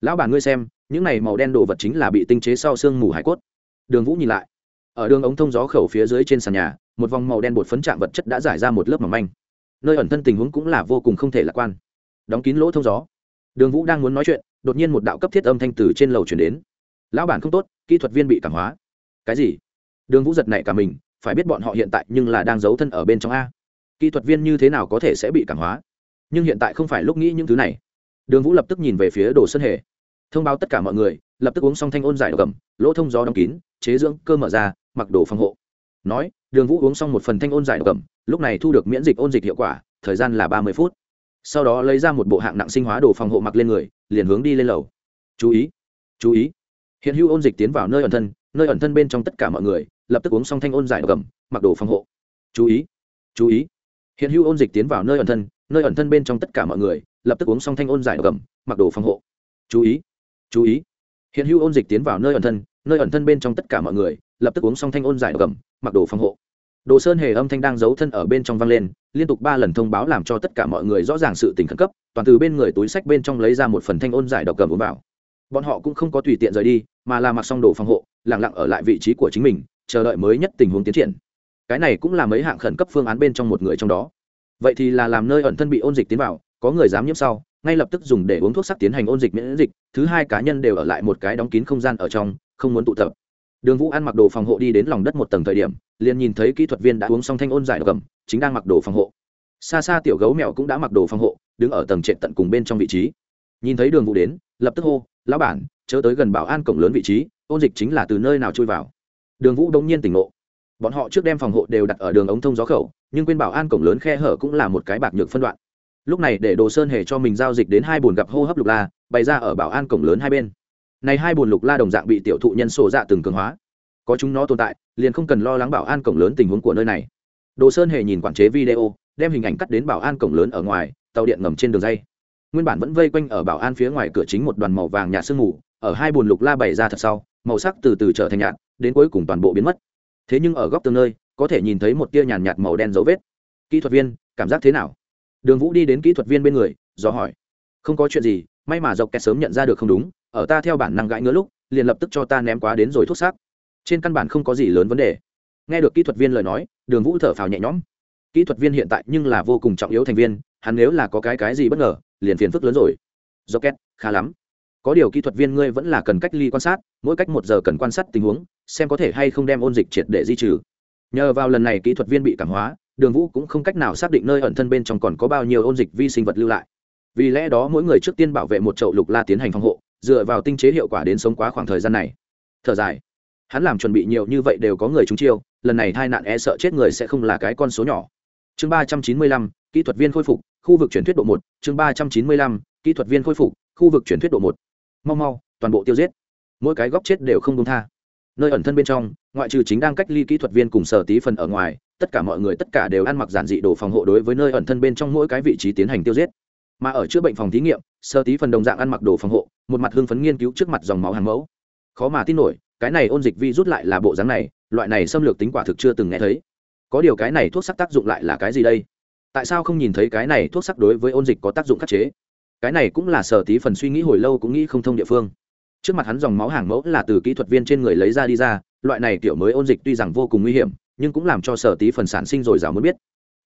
lão bản ngươi xem, những này màu đen đồ vật chính là bị tinh chế sau xương mù hải cốt. Đường vũ nhìn lại. Ở đường ống thông gió khẩu phía dưới trên sàn nhà, một vòng màu đen bột phấn trạng vật chất đã giải ra một lớp mỏng manh. Nơi ẩn thân tình huống cũng là vô cùng không thể lạc quan. Đóng kín lỗ thông gió. Đường vũ đang muốn nói chuyện, đột nhiên một đạo cấp thiết âm thanh từ trên lầu chuyển đến. Lão bản không tốt, kỹ thuật viên bị cảm hóa. Cái gì? Đường vũ giật nảy cả mình, phải biết bọn họ hiện tại nhưng là đang giấu thân ở bên trong a. Kỹ thuật viên như thế nào có thể sẽ bị cảm hóa? Nhưng hiện tại không phải lúc nghĩ những thứ này đường vũ lập tức nhìn về phía đồ sơn hề. Thông báo tất cả mọi người, lập tức uống xong thanh ôn giải độc cầm lỗ thông gió đóng kín, chế dưỡng cơ mở ra, mặc đồ phòng hộ. Nói, đường vũ uống xong một phần thanh ôn giải độc cầm lúc này thu được miễn dịch ôn dịch hiệu quả, thời gian là ba mươi phút. Sau đó lấy ra một bộ hạng nặng sinh hóa đồ phòng hộ mặc lên người, liền hướng đi lên lầu. Chú ý chú ý. Hiện hữu ôn dịch tiến vào nơi ẩn thân, nơi ẩn thân bên trong tất cả mọi người, lập tức uống xong thanh ôn giải độc cầm mặc đồ phòng hộ. Chú ý chú ý. Hiện hữu ôn dịch tiến vào nơi ẩn thân, nơi ẩn thân bên trong tất cả mọi người lập tức uống xong thanh ôn giải độc cầm mặc đồ phòng hộ. Chú ý chú ý. Hiện hữu ôn dịch tiến vào nơi ẩn thân, nơi ẩn thân bên trong tất cả mọi người, lập tức uống xong thanh ôn giải độc cầm mặc đồ phòng hộ. Đồ sơn hề âm thanh đang giấu thân ở bên trong vang lên, liên tục ba lần thông báo làm cho tất cả mọi người rõ ràng sự tình khẩn cấp, toàn từ bên người túi sách bên trong lấy ra một phần thanh ôn giải độc cầm uống vào. Bọn họ cũng không có tùy tiện rời đi, mà là mặc xong đồ phòng hộ lẳng lặng ở lại vị trí của chính mình, chờ đợi mới nhất tình huống tiến triển. Cái này cũng là mấy hạng khẩn cấp phương án bên trong một người trong đó. Vậy thì là làm nơi ẩn thân bị ôn dịch tiến vào có người dám nhiễm sau, ngay lập tức dùng để uống thuốc sắc tiến hành ôn dịch miễn dịch, thứ hai cá nhân đều ở lại một cái đóng kín không gian ở trong, không muốn tụ tập. Đường vũ ăn mặc đồ phòng hộ đi đến lòng đất một tầng thời điểm, liền nhìn thấy kỹ thuật viên đã uống xong thanh ôn giải độc cầm chính đang mặc đồ phòng hộ. Xa xa tiểu gấu mèo cũng đã mặc đồ phòng hộ, đứng ở tầng trệ tận cùng bên trong vị trí. Nhìn thấy đường vũ đến, lập tức hô, lão bản, chớ tới gần bảo an cổng lớn vị trí, ôn dịch chính là từ nơi nào chui vào? Đường vũ đông nhiên tỉnh ngộ. Bọn họ trước đem phòng hộ đều đặt ở đường ống thông gió khẩu, nhưng quên bảo an cổng lớn khe hở cũng là một cái bạc nhược phân đoạn lúc này để đồ sơn hề cho mình giao dịch đến hai bồn gặp hô hấp lục la, bày ra ở bảo an cổng lớn hai bên. Này hai bồn lục la đồng dạng bị tiểu thụ nhân sổ dạ từng cường hóa. Có chúng nó tồn tại, liền không cần lo lắng bảo an cổng lớn tình huống của nơi này. Đồ sơn hề nhìn quản chế video, đem hình ảnh cắt đến bảo an cổng lớn ở ngoài, tàu điện ngầm trên đường dây. Nguyên bản vẫn vây quanh ở bảo an phía ngoài cửa chính một đoàn màu vàng nhạt sương mù, ở hai bồn lục la bày ra thật sau, màu sắc từ từ trở thành nhạt, đến cuối cùng toàn bộ biến mất. Thế nhưng ở góc tương nơi, có thể nhìn thấy một tia nhàn nhạt màu đen dấu vết. Kỹ thuật viên, cảm giác thế nào? Đường vũ đi đến kỹ thuật viên bên người do hỏi. Không có chuyện gì, may mà dọc kẹt sớm nhận ra được không đúng, ở ta theo bản năng gãi ngứa lúc, liền lập tức cho ta ném quá đến rồi thuốc xác. Trên căn bản không có gì lớn vấn đề. Nghe được kỹ thuật viên lời nói, đường vũ thở phào nhẹ nhõm. Kỹ thuật viên hiện tại nhưng là vô cùng trọng yếu thành viên, hắn nếu là có cái cái gì bất ngờ, liền phiền phức lớn rồi. Do két khá lắm. Có điều kỹ thuật viên ngươi vẫn là cần cách ly quan sát, mỗi cách một giờ cần quan sát tình huống, xem có thể hay không đem ôn dịch triệt để di trừ. Nhờ vào lần này kỹ thuật viên bị cảm hóa đường vũ cũng không cách nào xác định nơi ẩn thân bên trong còn có bao nhiêu ôn dịch vi sinh vật lưu lại. Vì lẽ đó mỗi người trước tiên bảo vệ một chậu lục la tiến hành phòng hộ, dựa vào tinh chế hiệu quả đến sống quá khoảng thời gian này. Thở dài. Hắn làm chuẩn bị nhiều như vậy đều có người trúng chiêu, lần này tai nạn e sợ chết người sẽ không là cái con số nhỏ. Chương ba trăm chín mươi lăm, kỹ thuật viên khôi phục, khu vực chuyển thuyết độ một. Chương ba trăm chín mươi lăm, kỹ thuật viên khôi phục, khu vực chuyển thuyết độ một. Mau mau, toàn bộ tiêu giết. Mỗi cái góc chết đều không công tha. Nơi ẩn thân bên trong, ngoại trừ chính đang cách ly kỹ thuật viên cùng sở tí phần ở ngoài tất cả mọi người tất cả đều ăn mặc giản dị đồ phòng hộ đối với nơi ẩn thân bên trong mỗi cái vị trí tiến hành tiêu giết. Mà ở chữa bệnh phòng thí nghiệm, sơ tí phần đồng dạng ăn mặc đồ phòng hộ, một mặt hưng phấn nghiên cứu trước mặt dòng máu hàng mẫu. Khó mà tin nổi, cái này ôn dịch vi rút lại là bộ dáng này, loại này xâm lược tính quả thực chưa từng nghe thấy. Có điều cái này thuốc sắc tác dụng lại là cái gì đây? Tại sao không nhìn thấy cái này thuốc sắc đối với ôn dịch có tác dụng khắc chế? Cái này cũng là sở tí phần suy nghĩ hồi lâu cũng nghĩ không thông địa phương. Trước mặt hắn dòng máu hàng mẫu là từ kỹ thuật viên trên người lấy ra đi ra, loại này kiểu mới ôn dịch tuy rằng vô cùng nguy hiểm nhưng cũng làm cho sở tí phần sản sinh rồi rào muốn biết.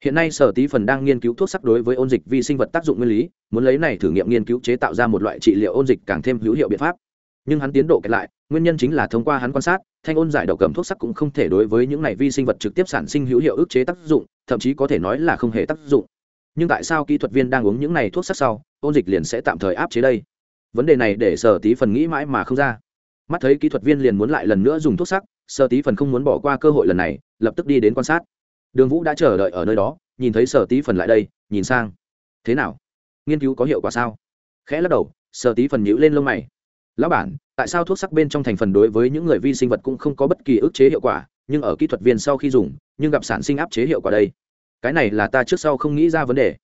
Hiện nay sở tí phần đang nghiên cứu thuốc sắc đối với ôn dịch vi sinh vật tác dụng nguyên lý, muốn lấy này thử nghiệm nghiên cứu chế tạo ra một loại trị liệu ôn dịch càng thêm hữu hiệu biện pháp. Nhưng hắn tiến độ kẹt lại, nguyên nhân chính là thông qua hắn quan sát, thanh ôn giải độc cầm thuốc sắc cũng không thể đối với những này vi sinh vật trực tiếp sản sinh hữu hiệu ức chế tác dụng, thậm chí có thể nói là không hề tác dụng. Nhưng tại sao kỹ thuật viên đang uống những này thuốc sắc sau, ôn dịch liền sẽ tạm thời áp chế đây? Vấn đề này để sở tí phần nghĩ mãi mà không ra mắt thấy kỹ thuật viên liền muốn lại lần nữa dùng thuốc sắc, sở tí phần không muốn bỏ qua cơ hội lần này, lập tức đi đến quan sát. Đường vũ đã chờ đợi ở nơi đó, nhìn thấy sở tí phần lại đây, nhìn sang. Thế nào? Nghiên cứu có hiệu quả sao? Khẽ lắc đầu, sở tí phần nhữ lên lông mày. Lão bản, tại sao thuốc sắc bên trong thành phần đối với những người vi sinh vật cũng không có bất kỳ ức chế hiệu quả, nhưng ở kỹ thuật viên sau khi dùng, nhưng gặp sản sinh áp chế hiệu quả đây. Cái này là ta trước sau không nghĩ ra vấn đề.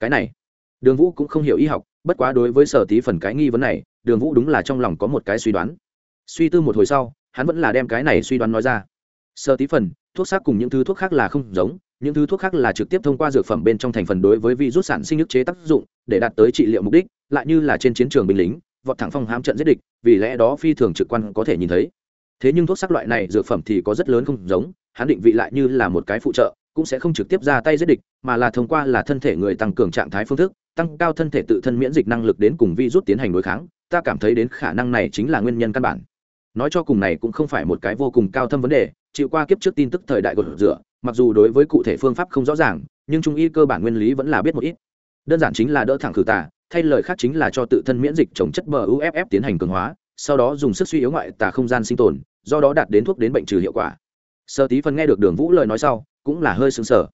Cái này. Đường vũ cũng không hiểu y học, bất quá đối với sở tí phần cái nghi vấn này, đường vũ đúng là trong lòng có một cái suy đoán suy tư một hồi sau, hắn vẫn là đem cái này suy đoán nói ra. Sơ tí phần, thuốc sắc cùng những thứ thuốc khác là không giống, những thứ thuốc khác là trực tiếp thông qua dược phẩm bên trong thành phần đối với virus sản sinh ức chế tác dụng, để đạt tới trị liệu mục đích, lại như là trên chiến trường binh lính, vọt thẳng phong hám trận giết địch, vì lẽ đó phi thường trực quan có thể nhìn thấy. Thế nhưng thuốc sắc loại này dược phẩm thì có rất lớn không giống, hắn định vị lại như là một cái phụ trợ, cũng sẽ không trực tiếp ra tay giết địch, mà là thông qua là thân thể người tăng cường trạng thái phương thức, tăng cao thân thể tự thân miễn dịch năng lực đến cùng virus tiến hành đối kháng, ta cảm thấy đến khả năng này chính là nguyên nhân căn bản nói cho cùng này cũng không phải một cái vô cùng cao thâm vấn đề, chịu qua kiếp trước tin tức thời đại gột rửa, mặc dù đối với cụ thể phương pháp không rõ ràng, nhưng trung y cơ bản nguyên lý vẫn là biết một ít. Đơn giản chính là đỡ thẳng khử tà, thay lời khác chính là cho tự thân miễn dịch chống chất bờ uff tiến hành cường hóa, sau đó dùng sức suy yếu ngoại tà không gian sinh tồn, do đó đạt đến thuốc đến bệnh trừ hiệu quả. Sơ tí phần nghe được đường vũ lời nói sau, cũng là hơi xứng sở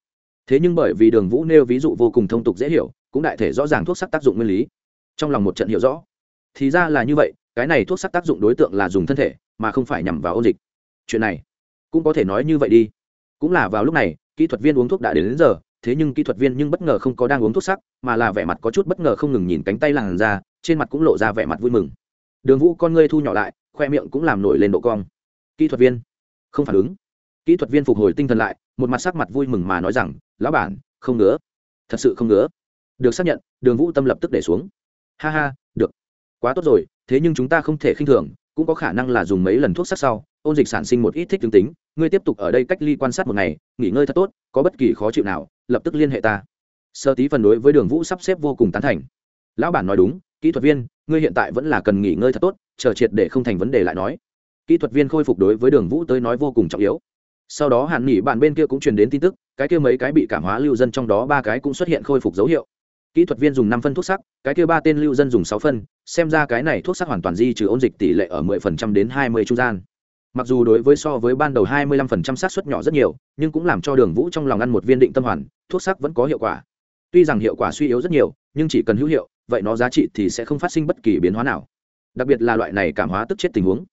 thế nhưng bởi vì đường vũ nêu ví dụ vô cùng thông tục dễ hiểu, cũng đại thể rõ ràng thuốc sắc tác dụng nguyên lý. Trong lòng một trận hiểu rõ thì ra là như vậy cái này thuốc sắc tác dụng đối tượng là dùng thân thể mà không phải nhằm vào ôn dịch. Chuyện này cũng có thể nói như vậy đi. Cũng là vào lúc này kỹ thuật viên uống thuốc đã đến, đến giờ thế nhưng kỹ thuật viên nhưng bất ngờ không có đang uống thuốc sắc mà là vẻ mặt có chút bất ngờ không ngừng nhìn cánh tay làn ra trên mặt cũng lộ ra vẻ mặt vui mừng. Đường vũ con ngươi thu nhỏ lại khoe miệng cũng làm nổi lên độ cong. Kỹ thuật viên không phản ứng. Kỹ thuật viên phục hồi tinh thần lại một mặt sắc mặt vui mừng mà nói rằng lão bản không ngứa. Thật sự không ngứa. Được xác nhận. Đường vũ tâm lập tức để xuống. Ha ha được quá tốt rồi, thế nhưng chúng ta không thể khinh thường, cũng có khả năng là dùng mấy lần thuốc sắc sau, ôn dịch sản sinh một ít thích tương tính, ngươi tiếp tục ở đây cách ly quan sát một ngày, nghỉ ngơi thật tốt, có bất kỳ khó chịu nào, lập tức liên hệ ta. Sơ tí phần đối với đường vũ sắp xếp vô cùng tán thành. Lão bản nói đúng, kỹ thuật viên, ngươi hiện tại vẫn là cần nghỉ ngơi thật tốt, chờ triệt để không thành vấn đề lại nói. Kỹ thuật viên khôi phục đối với đường vũ tới nói vô cùng trọng yếu. Sau đó hạn nghỉ bạn bên kia cũng truyền đến tin tức, cái kia mấy cái bị cảm hóa lưu dân trong đó ba cái cũng xuất hiện khôi phục dấu hiệu. Kỹ thuật viên dùng năm phân thuốc sắc, cái kia ba tên lưu dân dùng sáu phân xem ra cái này thuốc sắc hoàn toàn di trừ ôn dịch tỷ lệ ở mười phần trăm đến hai mươi trung gian. Mặc dù đối với so với ban đầu hai mươi lăm phần trăm xác suất nhỏ rất nhiều, nhưng cũng làm cho đường vũ trong lòng ăn một viên định tâm hoàn, thuốc sắc vẫn có hiệu quả. Tuy rằng hiệu quả suy yếu rất nhiều, nhưng chỉ cần hữu hiệu, vậy nó giá trị thì sẽ không phát sinh bất kỳ biến hóa nào. Đặc biệt là loại này cảm hóa tức chết tình huống.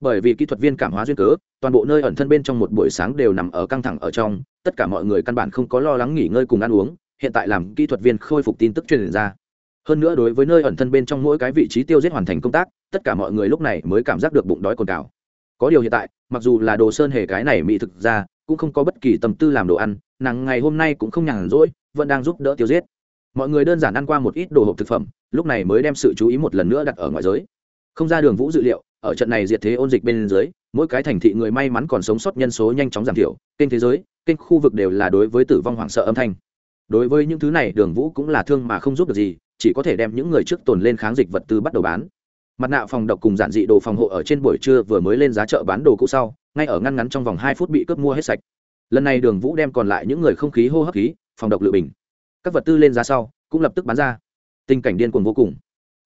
Bởi vì kỹ thuật viên cảm hóa duyên cớ, toàn bộ nơi ẩn thân bên trong một buổi sáng đều nằm ở căng thẳng ở trong, tất cả mọi người căn bản không có lo lắng nghỉ ngơi cùng ăn uống, hiện tại làm kỹ thuật viên khôi phục tin tức truyền ra hơn nữa đối với nơi ẩn thân bên trong mỗi cái vị trí tiêu giết hoàn thành công tác, tất cả mọi người lúc này mới cảm giác được bụng đói cồn cào. Có điều hiện tại, mặc dù là đồ sơn hề cái này mỹ thực ra, cũng không có bất kỳ tâm tư làm đồ ăn, nàng ngày hôm nay cũng không nhàn rỗi, vẫn đang giúp đỡ tiêu giết. Mọi người đơn giản ăn qua một ít đồ hộp thực phẩm, lúc này mới đem sự chú ý một lần nữa đặt ở ngoài giới. Không ra đường vũ dự liệu, ở trận này diệt thế ôn dịch bên dưới, mỗi cái thành thị người may mắn còn sống sót nhân số nhanh chóng giảm thiểu, kênh thế giới, kênh khu vực đều là đối với tử vong hoảng sợ âm thanh. Đối với những thứ này, đường vũ cũng là thương mà không giúp được gì chỉ có thể đem những người trước tồn lên kháng dịch vật tư bắt đầu bán. Mặt nạ phòng độc cùng giản dị đồ phòng hộ ở trên buổi trưa vừa mới lên giá chợ bán đồ cũ sau, ngay ở ngăn ngắn trong vòng hai phút bị cướp mua hết sạch. Lần này đường vũ đem còn lại những người không khí hô hấp khí, phòng độc lự bình, các vật tư lên giá sau, cũng lập tức bán ra. Tình cảnh điên cuồng vô cùng.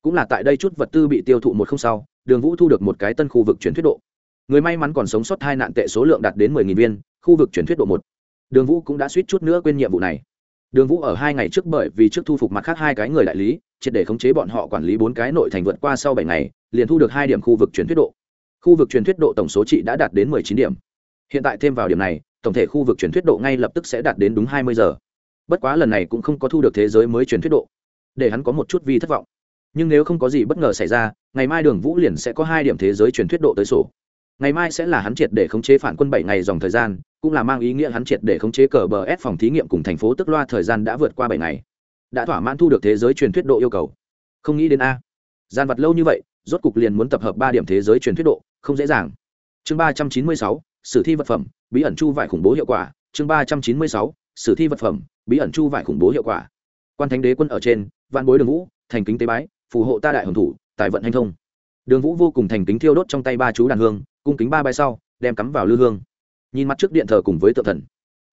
Cũng là tại đây chút vật tư bị tiêu thụ một không sau, đường vũ thu được một cái tân khu vực chuyển thuyết độ. Người may mắn còn sống sót hai nạn tệ số lượng đạt đến mười nghìn viên, khu vực chuyển thuyết độ một. Đường vũ cũng đã suýt chút nữa quên nhiệm vụ này đường vũ ở hai ngày trước bởi vì trước thu phục mặt khác hai cái người đại lý, triệt để khống chế bọn họ quản lý bốn cái nội thành vượt qua sau bảy ngày, liền thu được hai điểm khu vực truyền thuyết độ. Khu vực truyền thuyết độ tổng số trị đã đạt đến mười chín điểm. Hiện tại thêm vào điểm này, tổng thể khu vực truyền thuyết độ ngay lập tức sẽ đạt đến đúng hai mươi giờ. Bất quá lần này cũng không có thu được thế giới mới truyền thuyết độ, để hắn có một chút vi thất vọng. Nhưng nếu không có gì bất ngờ xảy ra, ngày mai đường vũ liền sẽ có hai điểm thế giới truyền thuyết độ tới sổ ngày mai sẽ là hắn triệt để khống chế phản quân bảy ngày dòng thời gian, cũng là mang ý nghĩa hắn triệt để khống chế cờ bờ ép phòng thí nghiệm cùng thành phố tức loa thời gian đã vượt qua bảy ngày. Đã thỏa mãn thu được thế giới truyền thuyết độ yêu cầu. Không nghĩ đến a. Gian vật lâu như vậy, rốt cục liền muốn tập hợp ba điểm thế giới truyền thuyết độ, không dễ dàng. Chương ba trăm chín mươi sáu, sử thi vật phẩm, bí ẩn chu vải khủng bố hiệu quả. Chương ba trăm chín mươi sáu, sử thi vật phẩm, bí ẩn chu vải khủng bố hiệu quả. Quan thánh đế quân ở trên văn bối đường vũ, thành kính tế bái, phù hộ ta đại hồng thủ, tài vận hành thông. Đường vũ vô cùng thành kính thiêu đốt trong tay ba chú đàn hương cung kính ba bài sau, đem cắm vào lư hương. Nhìn mặt trước điện thờ cùng với tượng thần,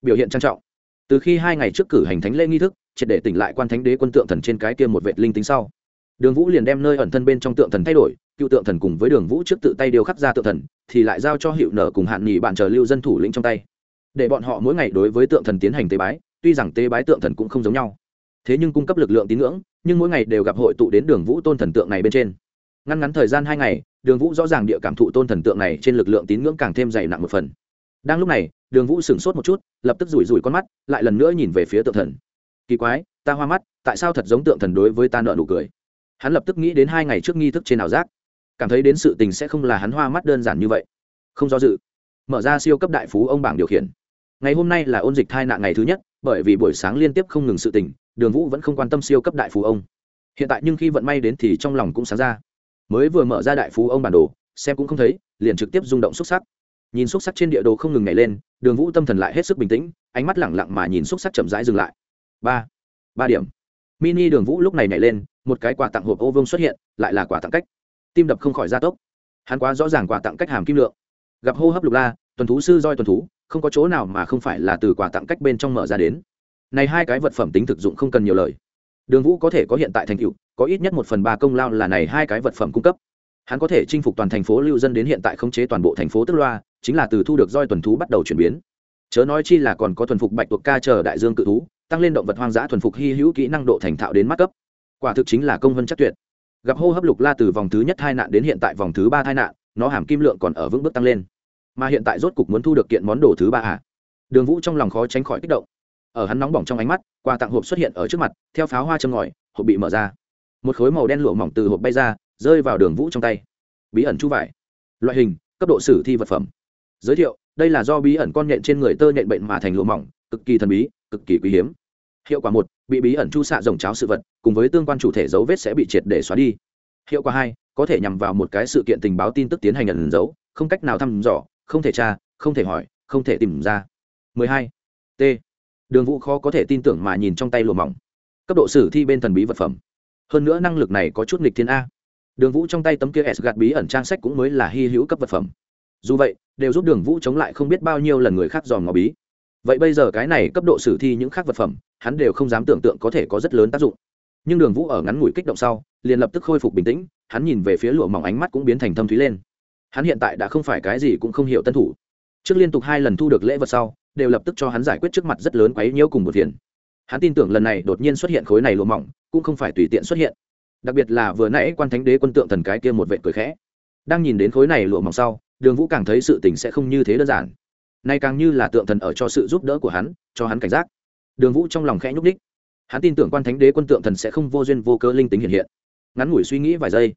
biểu hiện trang trọng. Từ khi hai ngày trước cử hành thánh lễ nghi thức, triệt để tỉnh lại quan thánh đế quân tượng thần trên cái kia một vệ linh tính sau. Đường vũ liền đem nơi ẩn thân bên trong tượng thần thay đổi, cựu tượng thần cùng với đường vũ trước tự tay điều khắc ra tượng thần, thì lại giao cho hiệu nở cùng hạn nghỉ bạn chờ lưu dân thủ lĩnh trong tay. Để bọn họ mỗi ngày đối với tượng thần tiến hành tế bái, tuy rằng tế bái tượng thần cũng không giống nhau. Thế nhưng cung cấp lực lượng tín ngưỡng, nhưng mỗi ngày đều gặp hội tụ đến đường vũ tôn thần tượng này bên trên ngăn ngắn thời gian hai ngày, đường vũ rõ ràng địa cảm thụ tôn thần tượng này trên lực lượng tín ngưỡng càng thêm dày nặng một phần. Đang lúc này, đường vũ sửng sốt một chút, lập tức rủi rủi con mắt, lại lần nữa nhìn về phía tượng thần. Kỳ quái, ta hoa mắt, tại sao thật giống tượng thần đối với ta nợ nụ cười? Hắn lập tức nghĩ đến hai ngày trước nghi thức trên ảo giác. Cảm thấy đến sự tình sẽ không là hắn hoa mắt đơn giản như vậy. Không do dự, mở ra siêu cấp đại phú ông bảng điều khiển. Ngày hôm nay là ôn dịch thai nạn ngày thứ nhất, bởi vì buổi sáng liên tiếp không ngừng sự tình, đường vũ vẫn không quan tâm siêu cấp đại phú ông. Hiện tại nhưng khi vận may đến thì trong lòng cũng sáng ra mới vừa mở ra đại phú ông bản đồ, xem cũng không thấy, liền trực tiếp rung động xúc sắc. Nhìn xúc sắc trên địa đồ không ngừng nhảy lên, đường vũ tâm thần lại hết sức bình tĩnh, ánh mắt lẳng lặng mà nhìn xúc sắc chậm rãi dừng lại. Ba ba điểm. Mini đường vũ lúc này nhảy lên, một cái quà tặng hộp ô vương xuất hiện, lại là quà tặng cách. Tim đập không khỏi gia tốc. Hắn quá rõ ràng quà tặng cách hàm kim lượng. Gặp hô hấp lục la, tuần thú sư roi tuần thú, không có chỗ nào mà không phải là từ quà tặng cách bên trong mở ra đến. Này hai cái vật phẩm tính thực dụng không cần nhiều lời đường vũ có thể có hiện tại thành tựu, có ít nhất một phần ba công lao là này hai cái vật phẩm cung cấp. Hắn có thể chinh phục toàn thành phố lưu dân đến hiện tại khống chế toàn bộ thành phố tức loa, chính là từ thu được roi tuần thú bắt đầu chuyển biến. Chớ nói chi là còn có thuần phục bạch tuộc ca chờ đại dương cự thú, tăng lên động vật hoang dã thuần phục hy hữu kỹ năng độ thành thạo đến mắt cấp. Quả thực chính là công vân chắc tuyệt. Gặp hô hấp lục la từ vòng thứ nhất hai nạn đến hiện tại vòng thứ ba tai nạn, nó hàm kim lượng còn ở vững bước tăng lên. Mà hiện tại rốt cục muốn thu được kiện món đồ thứ ba à? Đường vũ trong lòng khó tránh khỏi kích động ở hắn nóng bỏng trong ánh mắt, quà tặng hộp xuất hiện ở trước mặt, theo pháo hoa châm ngòi, hộp bị mở ra. Một khối màu đen lụa mỏng từ hộp bay ra, rơi vào đường vũ trong tay. Bí ẩn chu vải. Loại hình, cấp độ sử thi vật phẩm. Giới thiệu, đây là do bí ẩn con nhện trên người tơ nhện bệnh mà thành lụa mỏng, cực kỳ thần bí, cực kỳ quý hiếm. Hiệu quả một, bị bí ẩn chu xạ rồng cháo sự vật, cùng với tương quan chủ thể dấu vết sẽ bị triệt để xóa đi. Hiệu quả hai, có thể nhằm vào một cái sự kiện tình báo tin tức tiến hành ẩn dấu, không cách nào thăm dò, không thể tra, không thể hỏi, không thể tìm ra. 12. t đường vũ khó có thể tin tưởng mà nhìn trong tay lụa mỏng. Cấp độ sử thi bên thần bí vật phẩm. Hơn nữa năng lực này có chút nghịch thiên a. Đường vũ trong tay tấm kia s gạt bí ẩn trang sách cũng mới là hy hữu cấp vật phẩm. Dù vậy, đều giúp đường vũ chống lại không biết bao nhiêu lần người khác dòm ngò bí. Vậy bây giờ cái này cấp độ sử thi những khác vật phẩm, hắn đều không dám tưởng tượng có thể có rất lớn tác dụng. Nhưng đường vũ ở ngắn ngủi kích động sau, liền lập tức khôi phục bình tĩnh, hắn nhìn về phía lụa mỏng ánh mắt cũng biến thành thâm thúy lên. Hắn hiện tại đã không phải cái gì cũng không hiểu tân thủ. Trước liên tục hai lần thu được lễ vật sau đều lập tức cho hắn giải quyết trước mặt rất lớn quấy nhiễu cùng một phiền. Hắn tin tưởng lần này đột nhiên xuất hiện khối này lụa mỏng, cũng không phải tùy tiện xuất hiện. Đặc biệt là vừa nãy quan thánh đế quân tượng thần cái kia một vệ cười khẽ. Đang nhìn đến khối này lụa mỏng sau, đường vũ càng thấy sự tình sẽ không như thế đơn giản. Nay càng như là tượng thần ở cho sự giúp đỡ của hắn, cho hắn cảnh giác. Đường vũ trong lòng khẽ nhúc nhích. Hắn tin tưởng quan thánh đế quân tượng thần sẽ không vô duyên vô cơ linh tính hiện hiện. Ngắn ngủi suy nghĩ vài giây,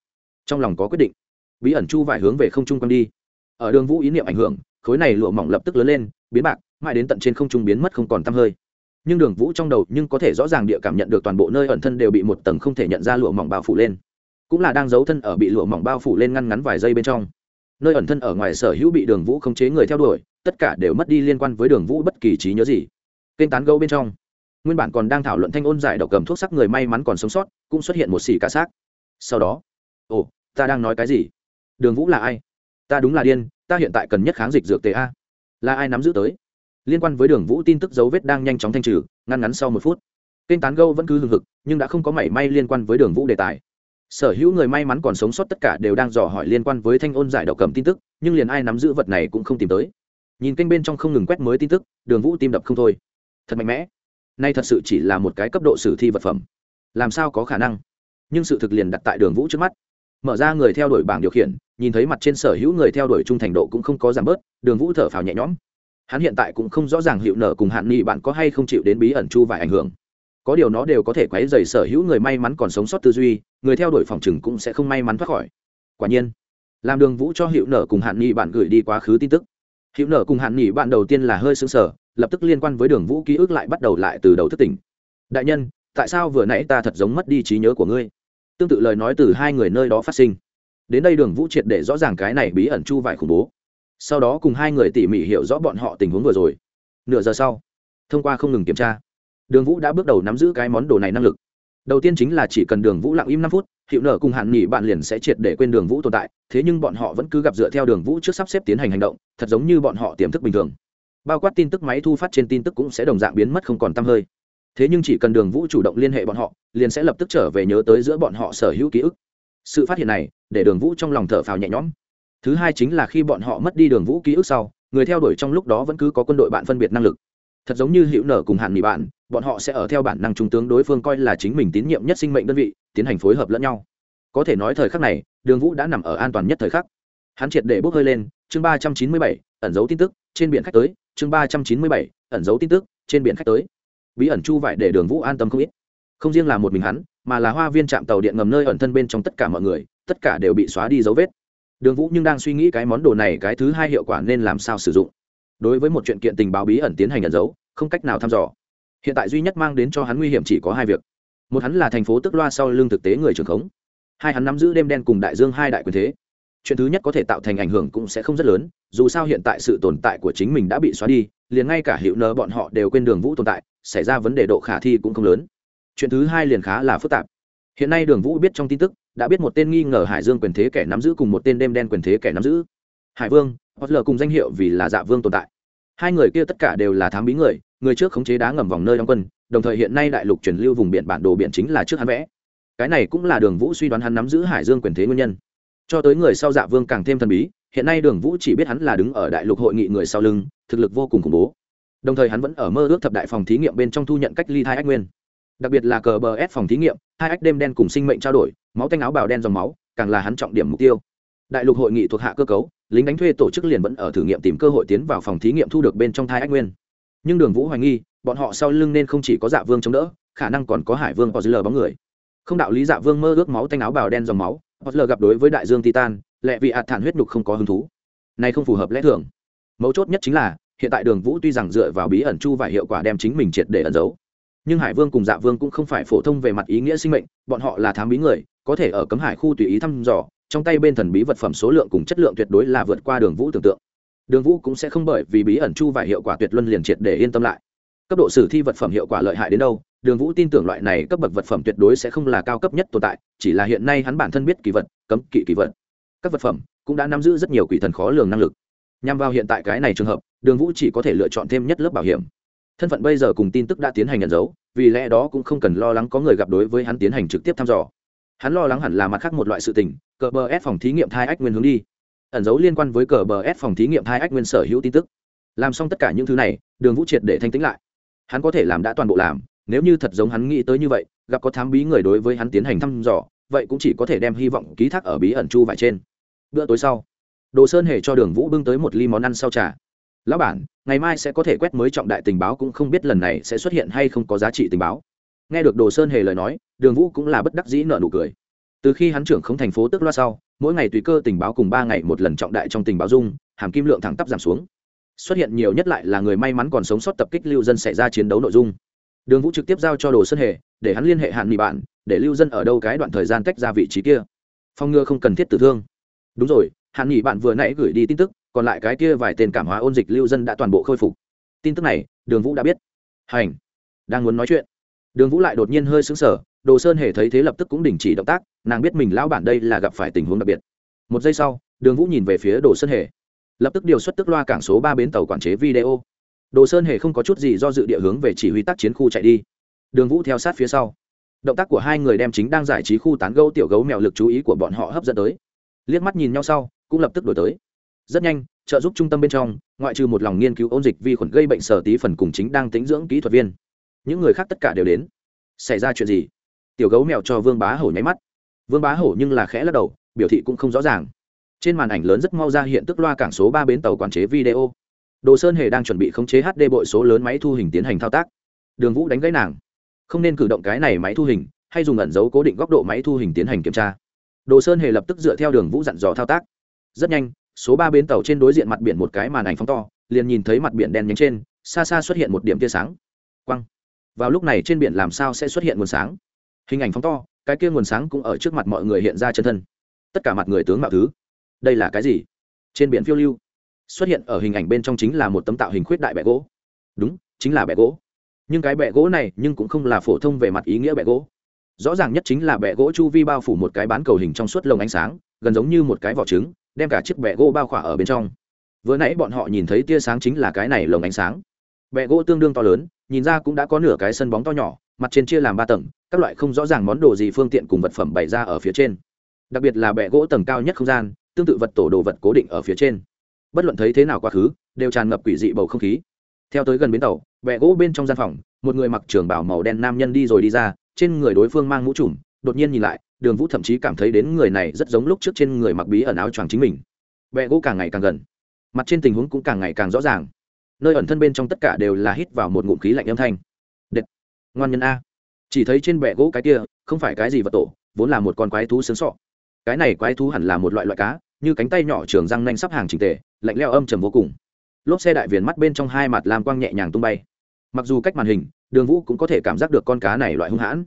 trong lòng có quyết định. Bí ẩn chu vải hướng về không trung quăng đi. Ở đường vũ ý niệm ảnh hưởng, khối này lụa mỏng lập tức lớn lên, biến bạc mãi đến tận trên không trung biến mất không còn tăm hơi. Nhưng đường vũ trong đầu nhưng có thể rõ ràng địa cảm nhận được toàn bộ nơi ẩn thân đều bị một tầng không thể nhận ra lụa mỏng bao phủ lên. Cũng là đang giấu thân ở bị lụa mỏng bao phủ lên ngăn ngắn vài giây bên trong. Nơi ẩn thân ở ngoài sở hữu bị đường vũ khống chế người theo đuổi, tất cả đều mất đi liên quan với đường vũ bất kỳ trí nhớ gì. Kênh tán gấu bên trong, nguyên bản còn đang thảo luận thanh ôn giải độc cầm thuốc sắc người may mắn còn sống sót, cũng xuất hiện một xì cả xác. Sau đó, ồ, ta đang nói cái gì? Đường vũ là ai? Ta đúng là điên, ta hiện tại cần nhất kháng dịch dược a. Là ai nắm giữ tới? Liên quan với đường vũ tin tức dấu vết đang nhanh chóng thanh trừ, ngăn ngắn sau một phút. Kênh tán gâu vẫn cứ hừng hực, nhưng đã không có mảy may liên quan với đường vũ đề tài. Sở hữu người may mắn còn sống sót tất cả đều đang dò hỏi liên quan với thanh ôn giải độc cầm tin tức, nhưng liền ai nắm giữ vật này cũng không tìm tới. Nhìn kênh bên trong không ngừng quét mới tin tức, đường vũ tim đập không thôi. Thật mạnh mẽ. Nay thật sự chỉ là một cái cấp độ sử thi vật phẩm. Làm sao có khả năng? Nhưng sự thực liền đặt tại đường vũ trước mắt. Mở ra người theo đuổi bảng điều khiển, nhìn thấy mặt trên sở hữu người theo đuổi trung thành độ cũng không có giảm bớt, đường vũ thở phào nhẹ nhõm hắn hiện tại cũng không rõ ràng hiệu nở cùng hạn nghị bạn có hay không chịu đến bí ẩn chu vải ảnh hưởng. Có điều nó đều có thể quấy dày sở hữu người may mắn còn sống sót tư duy, người theo đuổi phòng chừng cũng sẽ không may mắn thoát khỏi. Quả nhiên, làm đường vũ cho hiệu nở cùng hạn nghị bạn gửi đi quá khứ tin tức. Hiệu nở cùng hạn nghị bạn đầu tiên là hơi xứng sở lập tức liên quan với đường vũ ký ức lại bắt đầu lại từ đầu thất tỉnh. Đại nhân, tại sao vừa nãy ta thật giống mất đi trí nhớ của ngươi? Tương tự lời nói từ hai người nơi đó phát sinh. Đến đây đường vũ triệt để rõ ràng cái này bí ẩn chu vải khủng bố sau đó cùng hai người tỉ mỉ hiểu rõ bọn họ tình huống vừa rồi. Nửa giờ sau, thông qua không ngừng kiểm tra, đường vũ đã bước đầu nắm giữ cái món đồ này năng lực. Đầu tiên chính là chỉ cần đường vũ lặng im năm phút, hiệu nở cùng hạn nghỉ bạn liền sẽ triệt để quên đường vũ tồn tại, thế nhưng bọn họ vẫn cứ gặp dựa theo đường vũ trước sắp xếp tiến hành hành động, thật giống như bọn họ tiềm thức bình thường. Bao quát tin tức máy thu phát trên tin tức cũng sẽ đồng dạng biến mất không còn t hơi. Thế nhưng chỉ cần đường vũ chủ động liên hệ bọn họ, liền sẽ lập tức trở về nhớ tới giữa bọn họ sở hữu ký ức. Sự phát hiện này, để đường vũ trong lòng thở phào nhẹ nhõm thứ hai chính là khi bọn họ mất đi đường vũ ký ức sau, người theo đuổi trong lúc đó vẫn cứ có quân đội bạn phân biệt năng lực. Thật giống như hữu nở cùng hạn mỹ bạn, bọn họ sẽ ở theo bản năng trung tướng đối phương coi là chính mình tín nhiệm nhất sinh mệnh đơn vị, tiến hành phối hợp lẫn nhau. Có thể nói thời khắc này, đường vũ đã nằm ở an toàn nhất thời khắc. Hắn triệt để bốc hơi lên, chương ba trăm chín mươi bảy, ẩn dấu tin tức, trên biển khách tới, chương ba trăm chín mươi bảy, ẩn dấu tin tức, trên biển khách tới. Bí ẩn chu vải để đường vũ an tâm không ít. Không riêng là một mình hắn, mà là hoa viên trạm tàu điện ngầm nơi ẩn thân bên trong tất cả mọi người, tất cả đều bị xóa đi dấu vết đường vũ nhưng đang suy nghĩ cái món đồ này cái thứ hai hiệu quả nên làm sao sử dụng. Đối với một chuyện kiện tình báo bí ẩn tiến hành ẩn giấu, không cách nào thăm dò. Hiện tại duy nhất mang đến cho hắn nguy hiểm chỉ có hai việc. Một hắn là thành phố tức loa sau lưng thực tế người trưởng khống. Hai hắn nắm giữ đêm đen cùng đại dương hai đại quyền thế. Chuyện thứ nhất có thể tạo thành ảnh hưởng cũng sẽ không rất lớn, dù sao hiện tại sự tồn tại của chính mình đã bị xóa đi, liền ngay cả hiệu nợ bọn họ đều quên đường vũ tồn tại, xảy ra vấn đề độ khả thi cũng không lớn. Chuyện thứ hai liền khá là phức tạp. Hiện nay đường vũ biết trong tin tức đã biết một tên nghi ngờ hải dương quyền thế kẻ nắm giữ cùng một tên đêm đen quyền thế kẻ nắm giữ. Hải vương hoặc lờ cùng danh hiệu vì là dạ vương tồn tại. Hai người kia tất cả đều là thám bí người người trước khống chế đá ngầm vòng nơi đóng quân, đồng thời hiện nay đại lục truyền lưu vùng biển bản đồ biển chính là trước hắn vẽ. Cái này cũng là đường vũ suy đoán hắn nắm giữ hải dương quyền thế nguyên nhân. Cho tới người sau dạ vương càng thêm thần bí, hiện nay đường vũ chỉ biết hắn là đứng ở đại lục hội nghị người sau lưng, thực lực vô cùng khủng bố. Đồng thời hắn vẫn ở mơ ước thập đại phòng thí nghiệm bên trong thu nhận cách ly thai ách nguyên đặc biệt là cờ bờ ép phòng thí nghiệm, hai ách đêm đen cùng sinh mệnh trao đổi, máu tanh áo bào đen dòng máu, càng là hắn trọng điểm mục tiêu. Đại lục hội nghị thuộc hạ cơ cấu, lính đánh thuê tổ chức liền vẫn ở thử nghiệm tìm cơ hội tiến vào phòng thí nghiệm thu được bên trong thai ách nguyên. Nhưng đường vũ hoài nghi, bọn họ sau lưng nên không chỉ có dạ vương chống đỡ, khả năng còn có hải vương hoặc lờ bóng người. Không đạo lý dạ vương mơ ước máu tanh áo bào đen dòng máu hoặc lờ gặp đối với đại dương titan lệ vị hạt thản huyết nhục không có hứng thú. Này không phù hợp lẽ thường. Mấu chốt nhất chính là, hiện tại đường vũ tuy rằng dựa vào bí ẩn chu và hiệu quả đem chính mình triệt để ẩn giấu nhưng hải vương cùng dạ vương cũng không phải phổ thông về mặt ý nghĩa sinh mệnh, bọn họ là thám bí người, có thể ở cấm hải khu tùy ý thăm dò, trong tay bên thần bí vật phẩm số lượng cùng chất lượng tuyệt đối là vượt qua đường vũ tưởng tượng. Đường vũ cũng sẽ không bởi vì bí ẩn chu và hiệu quả tuyệt luân liền triệt để yên tâm lại. Cấp độ sử thi vật phẩm hiệu quả lợi hại đến đâu, đường vũ tin tưởng loại này cấp bậc vật phẩm tuyệt đối sẽ không là cao cấp nhất tồn tại, chỉ là hiện nay hắn bản thân biết kỳ vật, cấm kỵ kỳ vật. Các vật phẩm cũng đã nắm giữ rất nhiều quỷ thần khó lường năng lực. Nhằm vào hiện tại cái này trường hợp, đường vũ chỉ có thể lựa chọn thêm nhất lớp bảo hiểm thân phận bây giờ cùng tin tức đã tiến hành nhận dấu, vì lẽ đó cũng không cần lo lắng có người gặp đối với hắn tiến hành trực tiếp thăm dò. Hắn lo lắng hẳn là mặt khác một loại sự tình, cờ bờ ép phòng thí nghiệm thai ách nguyên hướng đi. Ẩn dấu liên quan với cờ bờ ép phòng thí nghiệm thai ách nguyên sở hữu tin tức. Làm xong tất cả những thứ này, đường vũ triệt để thanh tĩnh lại. Hắn có thể làm đã toàn bộ làm, nếu như thật giống hắn nghĩ tới như vậy, gặp có thám bí người đối với hắn tiến hành thăm dò, vậy cũng chỉ có thể đem hy vọng ký thác ở bí ẩn chu vải trên. Bữa tối sau, đồ sơn hề cho đường vũ bưng tới một ly món ăn sau trà lão bản, ngày mai sẽ có thể quét mới trọng đại tình báo cũng không biết lần này sẽ xuất hiện hay không có giá trị tình báo. Nghe được đồ sơn hề lời nói, đường vũ cũng là bất đắc dĩ nợ nụ cười. Từ khi hắn trưởng không thành phố tức loa sau, mỗi ngày tùy cơ tình báo cùng ba ngày một lần trọng đại trong tình báo dung, hàm kim lượng thẳng tắp giảm xuống. Xuất hiện nhiều nhất lại là người may mắn còn sống sót tập kích lưu dân xảy ra chiến đấu nội dung. Đường vũ trực tiếp giao cho đồ sơn hề, để hắn liên hệ hạn nghị bạn, để lưu dân ở đâu cái đoạn thời gian cách ra vị trí kia. Phong ngừa không cần thiết tử thương. Đúng rồi, hạn nghị bạn vừa nãy gửi đi tin tức còn lại cái kia vài tên cảm hóa ôn dịch lưu dân đã toàn bộ khôi phục. Tin tức này, đường vũ đã biết. Hành. Đang muốn nói chuyện, đường vũ lại đột nhiên hơi xứng sở đồ sơn hề thấy thế lập tức cũng đình chỉ động tác, nàng biết mình lão bản đây là gặp phải tình huống đặc biệt. Một giây sau, đường vũ nhìn về phía đồ sơn hề, lập tức điều xuất tức loa cảng số ba bến tàu quản chế video. Đồ sơn hề không có chút gì do dự địa hướng về chỉ huy tác chiến khu chạy đi. Đường vũ theo sát phía sau. Động tác của hai người đem chính đang giải trí khu tán gấu tiểu gấu mèo lực chú ý của bọn họ hấp dẫn tới. Liếc mắt nhìn nhau sau, cũng lập tức đổi tới rất nhanh, trợ giúp trung tâm bên trong, ngoại trừ một lòng nghiên cứu ôn dịch vi khuẩn gây bệnh sở tí phần cùng chính đang tính dưỡng kỹ thuật viên. Những người khác tất cả đều đến. Xảy ra chuyện gì? Tiểu gấu mèo cho vương bá hổ nháy mắt. Vương bá hổ nhưng là khẽ lắc đầu, biểu thị cũng không rõ ràng. Trên màn ảnh lớn rất mau ra hiện tức loa cảng số ba bến tàu quản chế video. Đồ sơn hề đang chuẩn bị khống chế hd bội số lớn máy thu hình tiến hành thao tác. Đường vũ đánh gãy nàng. Không nên cử động cái này máy thu hình, hay dùng ẩn dấu cố định góc độ máy thu hình tiến hành kiểm tra. Đồ sơn hề lập tức dựa theo đường vũ dặn dò thao tác. Rất nhanh số ba bến tàu trên đối diện mặt biển một cái màn ảnh phóng to, liền nhìn thấy mặt biển đen nhánh trên, xa xa xuất hiện một điểm tia sáng. Quăng vào lúc này trên biển làm sao sẽ xuất hiện nguồn sáng? Hình ảnh phóng to, cái kia nguồn sáng cũng ở trước mặt mọi người hiện ra chân thân. Tất cả mặt người tướng mạo thứ. Đây là cái gì? Trên biển phiêu lưu. Xuất hiện ở hình ảnh bên trong chính là một tấm tạo hình khuyết đại bẹ gỗ. Đúng, chính là bẹ gỗ. Nhưng cái bẹ gỗ này nhưng cũng không là phổ thông về mặt ý nghĩa bẹ gỗ. Rõ ràng nhất chính là bẹ gỗ chu vi bao phủ một cái bán cầu hình trong suốt lồng ánh sáng, gần giống như một cái vỏ trứng đem cả chiếc bẹ gỗ bao khỏa ở bên trong. Vừa nãy bọn họ nhìn thấy tia sáng chính là cái này lồng ánh sáng. Bẹ gỗ tương đương to lớn, nhìn ra cũng đã có nửa cái sân bóng to nhỏ, mặt trên chia làm ba tầng, các loại không rõ ràng món đồ gì phương tiện cùng vật phẩm bày ra ở phía trên. Đặc biệt là bẹ gỗ tầng cao nhất không gian, tương tự vật tổ đồ vật cố định ở phía trên. Bất luận thấy thế nào quá khứ, đều tràn ngập quỷ dị bầu không khí. Theo tới gần bến tàu bẹ gỗ bên trong gian phòng, một người mặc trường bảo màu đen nam nhân đi rồi đi ra, trên người đối phương mang mũ trùm, đột nhiên nhìn lại đường vũ thậm chí cảm thấy đến người này rất giống lúc trước trên người mặc bí ẩn áo choàng chính mình. Bẹ gỗ càng ngày càng gần, mặt trên tình huống cũng càng ngày càng rõ ràng. Nơi ẩn thân bên trong tất cả đều là hít vào một ngụm khí lạnh âm thanh. Đệt. Ngoan nhân a. Chỉ thấy trên bẹ gỗ cái kia, không phải cái gì vật tổ, vốn là một con quái thú sướng sọ. Cái này quái thú hẳn là một loại loại cá, như cánh tay nhỏ trường răng nanh sắp hàng trình tề, lạnh leo âm trầm vô cùng. Lốp xe đại viền mắt bên trong hai mặt làm quang nhẹ nhàng tung bay. Mặc dù cách màn hình, đường vũ cũng có thể cảm giác được con cá này loại hung hãn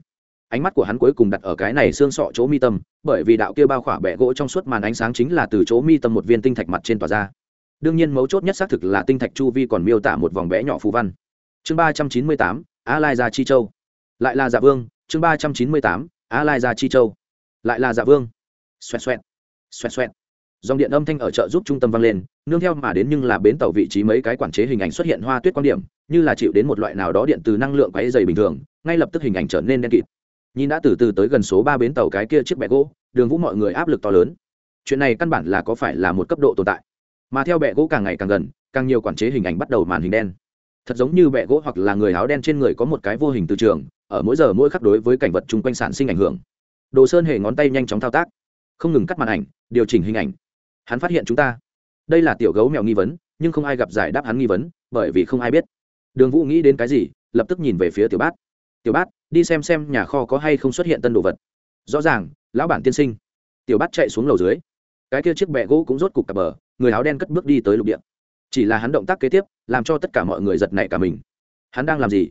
ánh mắt của hắn cuối cùng đặt ở cái này xương sọ chỗ mi tâm, bởi vì đạo kia bao khỏa bẹ gỗ trong suốt màn ánh sáng chính là từ chỗ mi tâm một viên tinh thạch mặt trên tòa ra. Đương nhiên mấu chốt nhất xác thực là tinh thạch chu vi còn miêu tả một vòng bé nhỏ phù văn. Chương ba trăm chín mươi tám, a lai gia chi châu. Lại là dạ vương, chương ba trăm chín mươi tám, a lai gia chi châu. Lại là dạ vương. Xoẹt xoẹt xoẹt xoẹt. Dòng điện âm thanh ở chợ giúp trung tâm vang lên, nương theo mà đến nhưng là bến tàu vị trí mấy cái quản chế hình ảnh xuất hiện hoa tuyết quan điểm, như là chịu đến một loại nào đó điện từ năng lượng quáy dày bình thường, ngay lập tức hình ảnh trở nên đen kịt nhìn đã từ từ tới gần số ba bến tàu cái kia chiếc bẹ gỗ, đường vũ mọi người áp lực to lớn. Chuyện này căn bản là có phải là một cấp độ tồn tại. Mà theo bẹ gỗ càng ngày càng gần, càng nhiều quản chế hình ảnh bắt đầu màn hình đen. Thật giống như bẹ gỗ hoặc là người áo đen trên người có một cái vô hình từ trường, ở mỗi giờ mỗi khắc đối với cảnh vật chung quanh sản sinh ảnh hưởng. Đồ sơn hề ngón tay nhanh chóng thao tác, không ngừng cắt màn ảnh, điều chỉnh hình ảnh. Hắn phát hiện chúng ta. Đây là tiểu gấu mèo nghi vấn, nhưng không ai gặp giải đáp hắn nghi vấn, bởi vì không ai biết. Đường vũ nghĩ đến cái gì, lập tức nhìn về phía tiểu bát. Tiểu bát đi xem xem nhà kho có hay không xuất hiện tân đồ vật. Rõ ràng, lão bản tiên sinh. Tiểu bát chạy xuống lầu dưới. Cái kia chiếc bẹ gỗ cũng rốt cục cặp bờ, người áo đen cất bước đi tới lục địa. Chỉ là hắn động tác kế tiếp, làm cho tất cả mọi người giật nảy cả mình. Hắn đang làm gì?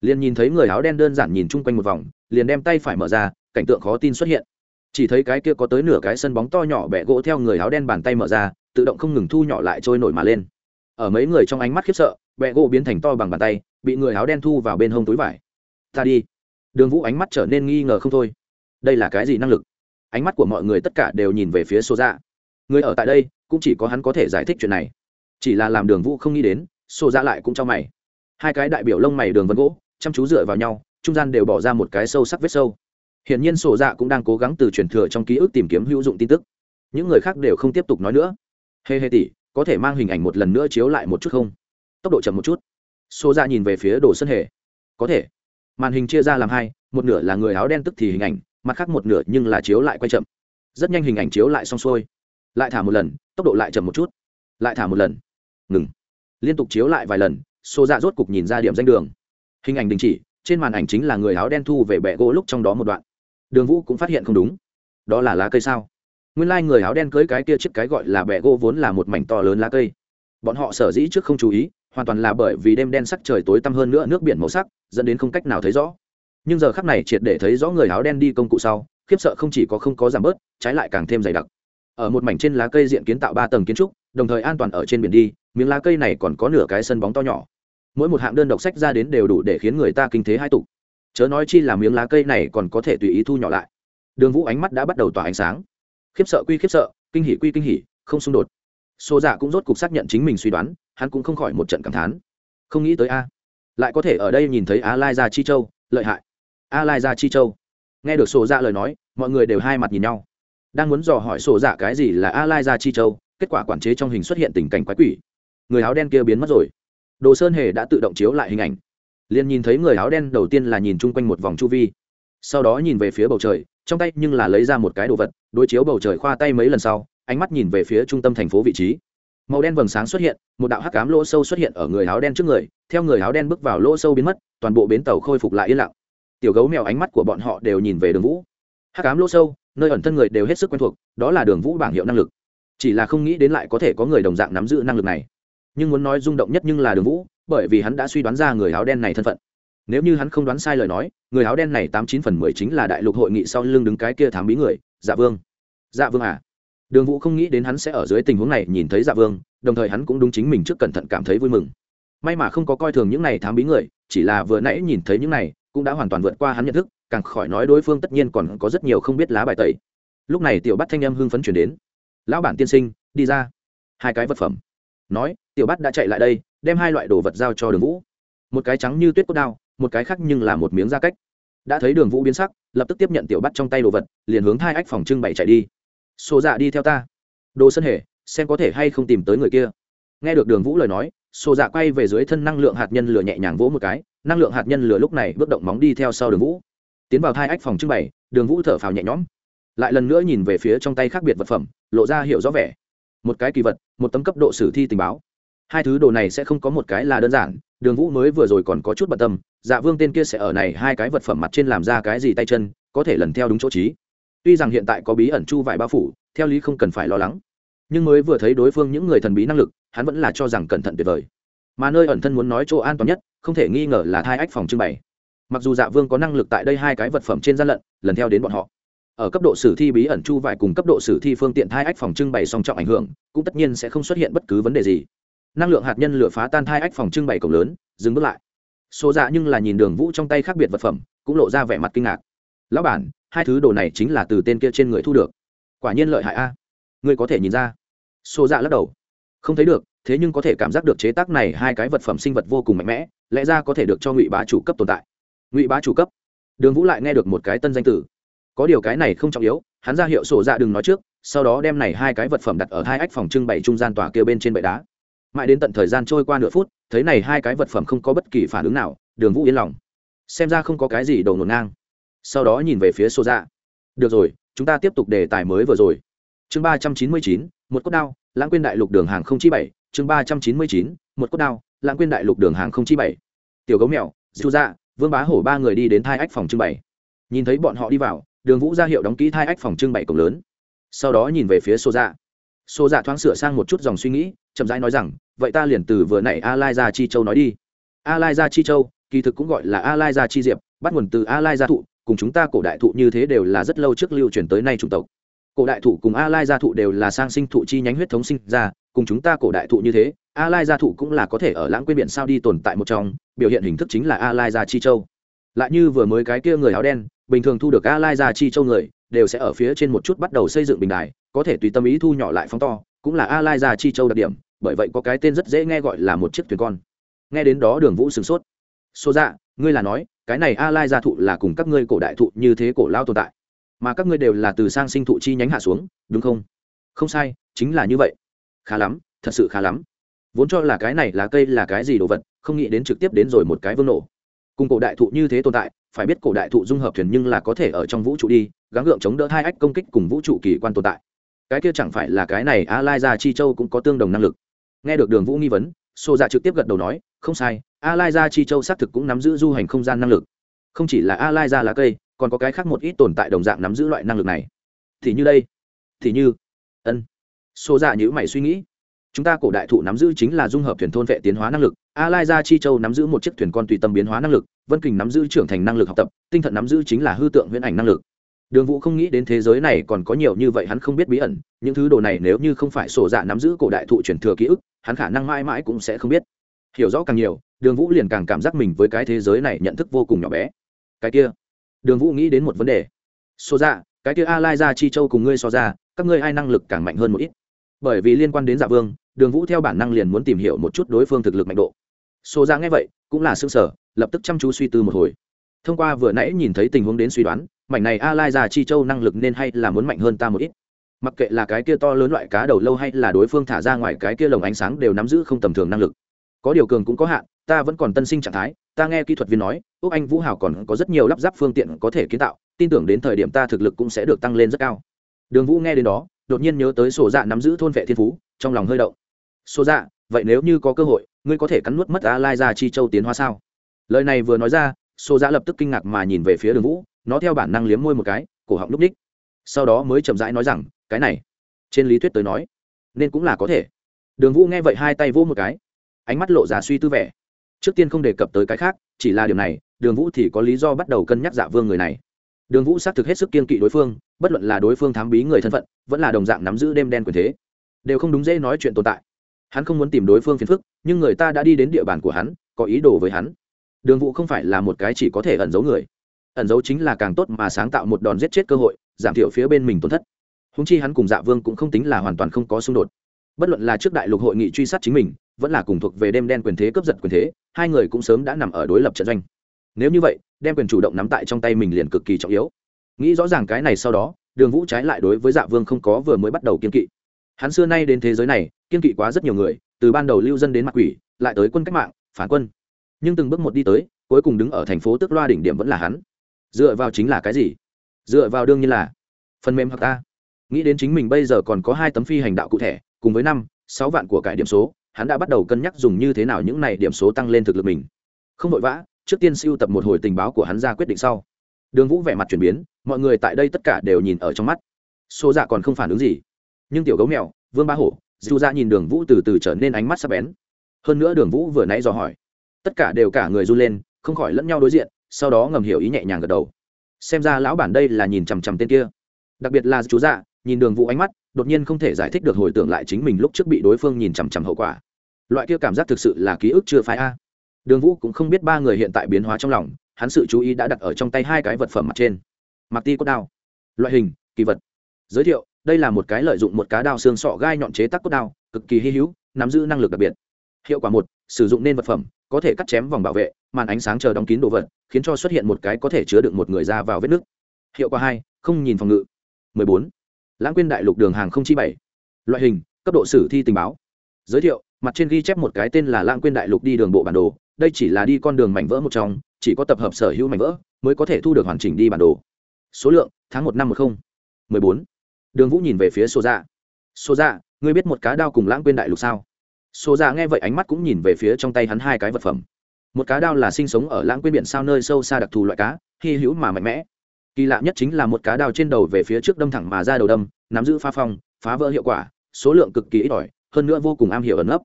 Liền nhìn thấy người áo đen đơn giản nhìn chung quanh một vòng, liền đem tay phải mở ra, cảnh tượng khó tin xuất hiện. Chỉ thấy cái kia có tới nửa cái sân bóng to nhỏ bẹ gỗ theo người áo đen bàn tay mở ra, tự động không ngừng thu nhỏ lại trôi nổi mà lên. Ở mấy người trong ánh mắt khiếp sợ bẹ gỗ biến thành to bằng bàn tay, bị người áo đen thu vào bên hông túi vải. Ta đi đường vũ ánh mắt trở nên nghi ngờ không thôi. Đây là cái gì năng lực? Ánh mắt của mọi người tất cả đều nhìn về phía số dạ người ở tại đây, cũng chỉ có hắn có thể giải thích chuyện này. Chỉ là làm đường vũ không nghĩ đến xô ra lại cũng cho mày. Hai cái đại biểu lông mày đường vân gỗ, chăm chú dựa vào nhau, trung gian đều bỏ ra một cái sâu sắc vết sâu. Hiển nhiên sổ dạ cũng đang cố gắng từ truyền thừa trong ký ức tìm kiếm hữu dụng tin tức. Những người khác đều không tiếp tục nói nữa. Hê hê tỷ có thể mang hình ảnh một lần nữa chiếu lại một chút không? Tốc độ chậm một chút. Sổ dạ nhìn về phía đồ sân hề. Có thể màn hình chia ra làm hai, một nửa là người áo đen tức thì hình ảnh, mặt khác một nửa nhưng là chiếu lại quay chậm. Rất nhanh hình ảnh chiếu lại xong xuôi. Lại thả một lần, tốc độ lại chậm một chút. Lại thả một lần. Ngừng. Liên tục chiếu lại vài lần xô ra dạ rốt cục nhìn ra điểm danh đường. Hình ảnh đình chỉ, trên màn ảnh chính là người áo đen thu về bẹ gỗ lúc trong đó một đoạn. Đường vũ cũng phát hiện không đúng. Đó là lá cây sao? Nguyên lai、like、người áo đen cưới cái kia chiếc cái gọi là bẹ gỗ vốn là một mảnh to lớn lá cây. Bọn họ sở dĩ trước không chú ý hoàn toàn là bởi vì đêm đen sắc trời tối tăm hơn nữa, nước biển màu sắc, dẫn đến không cách nào thấy rõ. Nhưng giờ khắc này triệt để thấy rõ người áo đen đi công cụ sau, khiếp sợ không chỉ có không có giảm bớt, trái lại càng thêm dày đặc. Ở một mảnh trên lá cây diện kiến tạo ba tầng kiến trúc, đồng thời an toàn ở trên biển đi, miếng lá cây này còn có nửa cái sân bóng to nhỏ. Mỗi một hạng đơn độc sách ra đến đều đủ để khiến người ta kinh thế hai tục chớ nói chi là miếng lá cây này còn có thể tùy ý thu nhỏ lại. Đường vũ ánh mắt đã bắt đầu tỏa ánh sáng. Khiếp sợ quy khiếp sợ, kinh hỉ quy kinh hỉ, không xung đột. Xô dạ cũng rốt cục xác nhận chính mình suy đoán hắn cũng không khỏi một trận cảm thán. Không nghĩ tới a. Lại có thể ở đây nhìn thấy a lai gia chi châu, lợi hại. A lai gia chi châu. Nghe được sổ dạ lời nói, mọi người đều hai mặt nhìn nhau. Đang muốn dò hỏi sổ dạ cái gì là a lai gia chi châu, kết quả quản chế trong hình xuất hiện tình cảnh quái quỷ. Người áo đen kia biến mất rồi. Đồ sơn hề đã tự động chiếu lại hình ảnh. Liền nhìn thấy người áo đen đầu tiên là nhìn chung quanh một vòng chu vi. Sau đó nhìn về phía bầu trời, trong tay nhưng là lấy ra một cái đồ vật, đối chiếu bầu trời khoa tay mấy lần sau, ánh mắt nhìn về phía trung tâm thành phố vị trí màu đen vầng sáng xuất hiện, một đạo hắc cám lỗ sâu xuất hiện ở người áo đen trước người, theo người áo đen bước vào lỗ sâu biến mất, toàn bộ bến tàu khôi phục lại yên lặng. Tiểu gấu mèo ánh mắt của bọn họ đều nhìn về đường vũ. Hắc cám lỗ sâu, nơi ẩn thân người đều hết sức quen thuộc, đó là đường vũ bảng hiệu năng lực. Chỉ là không nghĩ đến lại có thể có người đồng dạng nắm giữ năng lực này. Nhưng muốn nói rung động nhất nhưng là đường vũ, bởi vì hắn đã suy đoán ra người áo đen này thân phận. Nếu như hắn không đoán sai lời nói, người áo đen này tám chín phần mười chính là đại lục hội nghị sau lưng đứng cái kia thám bí người dạ vương. Dạ vương à? Đường vũ không nghĩ đến hắn sẽ ở dưới tình huống này nhìn thấy dạ vương, đồng thời hắn cũng đúng chính mình trước cẩn thận cảm thấy vui mừng. May mà không có coi thường những này thám bí người, chỉ là vừa nãy nhìn thấy những này, cũng đã hoàn toàn vượt qua hắn nhận thức, càng khỏi nói đối phương tất nhiên còn có rất nhiều không biết lá bài tẩy. Lúc này tiểu bắt thanh em hưng phấn chuyển đến. Lão bản tiên sinh, đi ra. Hai cái vật phẩm. Nói, tiểu bắt đã chạy lại đây, đem hai loại đồ vật giao cho đường vũ. Một cái trắng như tuyết cốt đao, một cái khác nhưng là một miếng da cách. Đã thấy đường vũ biến sắc, lập tức tiếp nhận tiểu bắt trong tay đồ vật, liền hướng hai ách phòng trưng bày chạy đi sổ dạ đi theo ta. Đồ sân hề, xem có thể hay không tìm tới người kia. Nghe được đường vũ lời nói, sổ dạ quay về dưới thân năng lượng hạt nhân lửa nhẹ nhàng vỗ một cái, năng lượng hạt nhân lửa lúc này bước động móng đi theo sau đường vũ. Tiến vào hai ách phòng trưng bày, đường vũ thở phào nhẹ nhõm. Lại lần nữa nhìn về phía trong tay khác biệt vật phẩm, lộ ra hiểu rõ vẻ. Một cái kỳ vật, một tấm cấp độ sử thi tình báo. Hai thứ đồ này sẽ không có một cái là đơn giản, đường vũ mới vừa rồi còn có chút bận tâm dạ vương tên kia sẽ ở này hai cái vật phẩm mặt trên làm ra cái gì tay chân, có thể lần theo đúng chỗ trí tuy rằng hiện tại có bí ẩn chu vải bao phủ, theo lý không cần phải lo lắng. Nhưng mới vừa thấy đối phương những người thần bí năng lực, hắn vẫn là cho rằng cẩn thận tuyệt vời. Mà nơi ẩn thân muốn nói chỗ an toàn nhất, không thể nghi ngờ là thai ách phòng trưng bày. Mặc dù dạ vương có năng lực tại đây hai cái vật phẩm trên gian lận, lần theo đến bọn họ. Ở cấp độ sử thi bí ẩn chu vải cùng cấp độ sử thi phương tiện thai ách phòng trưng bày song trọng ảnh hưởng, cũng tất nhiên sẽ không xuất hiện bất cứ vấn đề gì. Năng lượng hạt nhân lửa phá tan thai ách phòng trưng bày cổng lớn, dừng bước lại. Số dạ nhưng là nhìn đường vũ trong tay khác biệt vật phẩm, cũng lộ ra vẻ mặt kinh ngạc. Lão bản hai thứ đồ này chính là từ tên kia trên người thu được. Quả nhiên lợi hại a. Ngươi có thể nhìn ra. Xô dạ lắc đầu. Không thấy được, thế nhưng có thể cảm giác được chế tác này hai cái vật phẩm sinh vật vô cùng mạnh mẽ, lẽ ra có thể được cho ngụy bá chủ cấp tồn tại. Ngụy bá chủ cấp. Đường vũ lại nghe được một cái tân danh tử có điều cái này không trọng yếu, hắn ra hiệu sổ dạ đừng nói trước, sau đó đem này hai cái vật phẩm đặt ở hai ách phòng trưng bày trung gian tòa kia bên trên bệ đá. Mãi đến tận thời gian trôi qua nửa phút, thấy này hai cái vật phẩm không có bất kỳ phản ứng nào, đường vũ yên lòng. Xem ra không có cái gì đầu ngổn ngang sau đó nhìn về phía Sô dạ được rồi, chúng ta tiếp tục đề tài mới vừa rồi. Chương ba trăm chín mươi chín, một cốt đao, lãng quên đại lục đường hàng không chi bảy. Chương ba trăm chín mươi chín, một cốt đao, lãng quên đại lục đường hàng không chi bảy. Tiểu gấu mèo dù dạ vương bá hổ ba người đi đến thai ách phòng trưng bày. Nhìn thấy bọn họ đi vào, đường vũ ra hiệu đóng kỹ thai ách phòng trưng bày cổng lớn. Sau đó nhìn về phía xô dạ xô dạ thoáng sửa sang một chút dòng suy nghĩ, chậm rãi nói rằng, vậy ta liền từ vừa nãy a lai ra chi châu nói đi. A lai ra chi châu, kỳ thực cũng gọi là a lai ra chi diệp, bắt nguồn từ a lai gia thụ cùng chúng ta cổ đại thụ như thế đều là rất lâu trước lưu truyền tới nay chủng tộc. Cổ đại thụ cùng a lai gia thụ đều là sang sinh thụ chi nhánh huyết thống sinh ra, cùng chúng ta cổ đại thụ như thế, a lai gia thụ cũng là có thể ở lãng quên biển sao đi tồn tại một trong, biểu hiện hình thức chính là a lai gia chi châu. Lại như vừa mới cái kia người áo đen, bình thường thu được a lai gia chi châu người, đều sẽ ở phía trên một chút bắt đầu xây dựng bình đài, có thể tùy tâm ý thu nhỏ lại phóng to, cũng là a lai gia chi châu đặc điểm, bởi vậy có cái tên rất dễ nghe gọi là một chiếc thuyền con. Nghe đến đó đường vũ sửng sốt. Số dạ ngươi là nói cái này a lai gia thụ là cùng các ngươi cổ đại thụ như thế cổ lao tồn tại, mà các ngươi đều là từ sang sinh thụ chi nhánh hạ xuống, đúng không? Không sai, chính là như vậy. Khá lắm, thật sự khá lắm. Vốn cho là cái này là cây là cái gì đồ vật, không nghĩ đến trực tiếp đến rồi một cái vương nổ. Cùng cổ đại thụ như thế tồn tại, phải biết cổ đại thụ dung hợp thuyền nhưng là có thể ở trong vũ trụ đi, gắng gượng chống đỡ hai ách công kích cùng vũ trụ kỳ quan tồn tại. Cái kia chẳng phải là cái này a lai gia chi châu cũng có tương đồng năng lực. Nghe được đường vũ nghi vấn xô dạ trực tiếp gật đầu nói, không sai, a lai gia chi châu xác thực cũng nắm giữ du hành không gian năng lực. Không chỉ là a lai gia lá cây, còn có cái khác một ít tồn tại đồng dạng nắm giữ loại năng lực này. Thì như đây, thì như, ân. Xô dạ nhữ mày suy nghĩ. Chúng ta cổ đại thụ nắm giữ chính là dung hợp thuyền thôn vệ tiến hóa năng lực. A lai gia chi châu nắm giữ một chiếc thuyền con tùy tâm biến hóa năng lực, vân kình nắm giữ trưởng thành năng lực học tập, tinh thần nắm giữ chính là hư tượng huyễn ảnh năng lực đường vũ không nghĩ đến thế giới này còn có nhiều như vậy hắn không biết bí ẩn, những thứ đồ này nếu như không phải sổ dạ nắm giữ cổ đại thụ truyền thừa ký ức, hắn khả năng mãi mãi cũng sẽ không biết. Hiểu rõ càng nhiều, đường vũ liền càng cảm giác mình với cái thế giới này nhận thức vô cùng nhỏ bé. Cái kia, đường vũ nghĩ đến một vấn đề. Sổ dạ cái kia a lai ra chi châu cùng ngươi so ra, các ngươi ai năng lực càng mạnh hơn một ít? Bởi vì liên quan đến dạ vương, đường vũ theo bản năng liền muốn tìm hiểu một chút đối phương thực lực mạnh độ. Số ra dạ nghe vậy, cũng là xương sở lập tức chăm chú suy tư một hồi thông qua vừa nãy nhìn thấy tình huống đến suy đoán, mảnh này a lai già chi châu năng lực nên hay là muốn mạnh hơn ta một ít. Mặc kệ là cái kia to lớn loại cá đầu lâu hay là đối phương thả ra ngoài cái kia lồng ánh sáng đều nắm giữ không tầm thường năng lực. Có điều cường cũng có hạn, ta vẫn còn tân sinh trạng thái, ta nghe kỹ thuật viên nói, úc anh vũ hào còn có rất nhiều lắp ráp phương tiện có thể kiến tạo, tin tưởng đến thời điểm ta thực lực cũng sẽ được tăng lên rất cao. Đường vũ nghe đến đó, đột nhiên nhớ tới sổ dạ nắm giữ thôn vệ thiên phú, trong lòng hơi động. Sổ dạ vậy nếu như có cơ hội, ngươi có thể cắn nuốt mất a lai ra chi châu tiến hóa sao? Lời này vừa nói ra sổ dạ lập tức kinh ngạc mà nhìn về phía đường vũ, nó theo bản năng liếm môi một cái, cổ họng lúc ních. Sau đó mới chậm rãi nói rằng, cái này, trên lý thuyết tới nói, nên cũng là có thể. Đường vũ nghe vậy hai tay vô một cái, ánh mắt lộ ra suy tư vẻ. Trước tiên không đề cập tới cái khác, chỉ là điều này, đường vũ thì có lý do bắt đầu cân nhắc dạ vương người này. Đường vũ xác thực hết sức kiên kỵ đối phương, bất luận là đối phương thám bí người thân phận, vẫn là đồng dạng nắm giữ đêm đen quyền thế, đều không đúng dễ nói chuyện tồn tại. Hắn không muốn tìm đối phương phiền phức, nhưng người ta đã đi đến địa bàn của hắn, có ý đồ với hắn đường vũ không phải là một cái chỉ có thể ẩn giấu người. Ẩn giấu chính là càng tốt mà sáng tạo một đòn giết chết cơ hội, giảm thiểu phía bên mình tổn thất. Húng chi hắn cùng dạ vương cũng không tính là hoàn toàn không có xung đột. Bất luận là trước đại lục hội nghị truy sát chính mình, vẫn là cùng thuộc về đêm đen quyền thế cướp giật quyền thế, hai người cũng sớm đã nằm ở đối lập trận doanh. Nếu như vậy, đem quyền chủ động nắm tại trong tay mình liền cực kỳ trọng yếu. Nghĩ rõ ràng cái này sau đó, đường vũ trái lại đối với dạ vương không có vừa mới bắt đầu kiên kỵ. Hắn xưa nay đến thế giới này, kiên kỵ quá rất nhiều người, từ ban đầu lưu dân đến mặt quỷ, lại tới quân cách mạng, phản quân nhưng từng bước một đi tới, cuối cùng đứng ở thành phố tức loa đỉnh điểm vẫn là hắn. Dựa vào chính là cái gì? Dựa vào đương nhiên là phần mềm hoặc ta. Nghĩ đến chính mình bây giờ còn có hai tấm phi hành đạo cụ thể, cùng với năm, sáu vạn của cải điểm số, hắn đã bắt đầu cân nhắc dùng như thế nào những này điểm số tăng lên thực lực mình. Không vội vã, trước tiên siêu tập một hồi tình báo của hắn ra quyết định sau. Đường vũ vẻ mặt chuyển biến, mọi người tại đây tất cả đều nhìn ở trong mắt. Xô dạ còn không phản ứng gì. Nhưng tiểu gấu mèo, vương ba hổ dù ra dạ nhìn đường vũ từ từ trở nên ánh mắt sắp bén. Hơn nữa đường vũ vừa nãy dò hỏi tất cả đều cả người run lên, không khỏi lẫn nhau đối diện, sau đó ngầm hiểu ý nhẹ nhàng gật đầu. Xem ra lão bản đây là nhìn chằm chằm tên kia. Đặc biệt là chú dạ nhìn đường vũ ánh mắt, đột nhiên không thể giải thích được hồi tưởng lại chính mình lúc trước bị đối phương nhìn chằm chằm hậu quả. Loại kia cảm giác thực sự là ký ức chưa phái a. Đường vũ cũng không biết ba người hiện tại biến hóa trong lòng, hắn sự chú ý đã đặt ở trong tay hai cái vật phẩm mặt trên. Mặc ti cốt đao. Loại hình, kỳ vật. Giới thiệu, đây là một cái lợi dụng một cá đao xương sọ gai nhọn chế tác cốt đao, cực kỳ hy hữu, nắm giữ năng lực đặc biệt. Hiệu quả một, sử dụng nên vật phẩm có thể cắt chém vòng bảo vệ, màn ánh sáng chờ đóng kín đồ vật, khiến cho xuất hiện một cái có thể chứa được một người ra vào vết nước hiệu quả hai, không nhìn phòng ngự. 14. lãng quyên đại lục đường hàng không chi bảy. Loại hình, cấp độ sử thi tình báo. Giới thiệu, mặt trên ghi chép một cái tên là lãng quyên đại lục đi đường bộ bản đồ, đây chỉ là đi con đường mảnh vỡ một trong, chỉ có tập hợp sở hữu mảnh vỡ mới có thể thu được hoàn chỉnh đi bản đồ. Số lượng, tháng một năm một không. Mười bốn, đường vũ nhìn về phía số dạ. Số dạ ngươi biết một cá đao cùng lãng quên đại lục sao? Số dạ nghe vậy ánh mắt cũng nhìn về phía trong tay hắn hai cái vật phẩm. Một cá đao là sinh sống ở lãng quên biển sao nơi sâu xa đặc thù loại cá, hy hữu mà mạnh mẽ. Kỳ lạ nhất chính là một cá đao trên đầu về phía trước đâm thẳng mà ra đầu đâm, nắm giữ pha phong, phá vỡ hiệu quả, số lượng cực kỳ ít ỏi, hơn nữa vô cùng am hiểu ẩn nấp.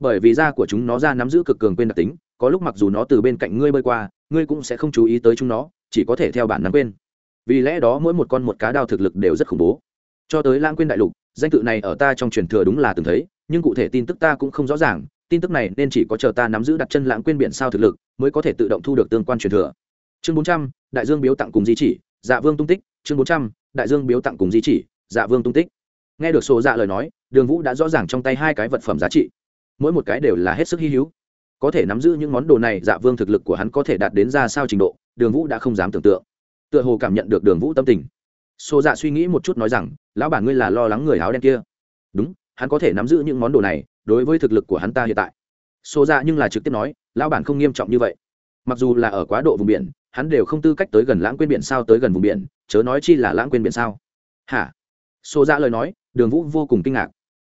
Bởi vì da của chúng nó ra nắm giữ cực cường quên đặc tính, có lúc mặc dù nó từ bên cạnh ngươi bơi qua, ngươi cũng sẽ không chú ý tới chúng nó, chỉ có thể theo bản năng quên. Vì lẽ đó mỗi một con một cá đao thực lực đều rất khủng bố. Cho tới lãng quên đại lục, danh tự này ở ta trong truyền thừa đúng là từng thấy nhưng cụ thể tin tức ta cũng không rõ ràng, tin tức này nên chỉ có chờ ta nắm giữ đặt chân lãng quên biển sao thực lực, mới có thể tự động thu được tương quan truyền thừa. Chương bốn trăm, đại dương biếu tặng cùng di chỉ dạ vương tung tích. Chương bốn trăm, đại dương biếu tặng cùng di chỉ dạ vương tung tích. Nghe được số dạ lời nói, đường vũ đã rõ ràng trong tay hai cái vật phẩm giá trị. Mỗi một cái đều là hết sức hy hữu. Có thể nắm giữ những món đồ này dạ vương thực lực của hắn có thể đạt đến ra sao trình độ, đường vũ đã không dám tưởng tượng. Tựa hồ cảm nhận được đường vũ tâm tình. Sổ dạ suy nghĩ một chút nói rằng, lão bản ngươi là lo lắng người áo đen kia. Đúng hắn có thể nắm giữ những món đồ này, đối với thực lực của hắn ta hiện tại. Xô Ra dạ nhưng là trực tiếp nói, lão bản không nghiêm trọng như vậy. Mặc dù là ở quá độ vùng biển, hắn đều không tư cách tới gần lãng quên biển sao tới gần vùng biển, chớ nói chi là lãng quên biển sao. Hả? Xô Ra dạ lời nói, đường vũ vô cùng kinh ngạc.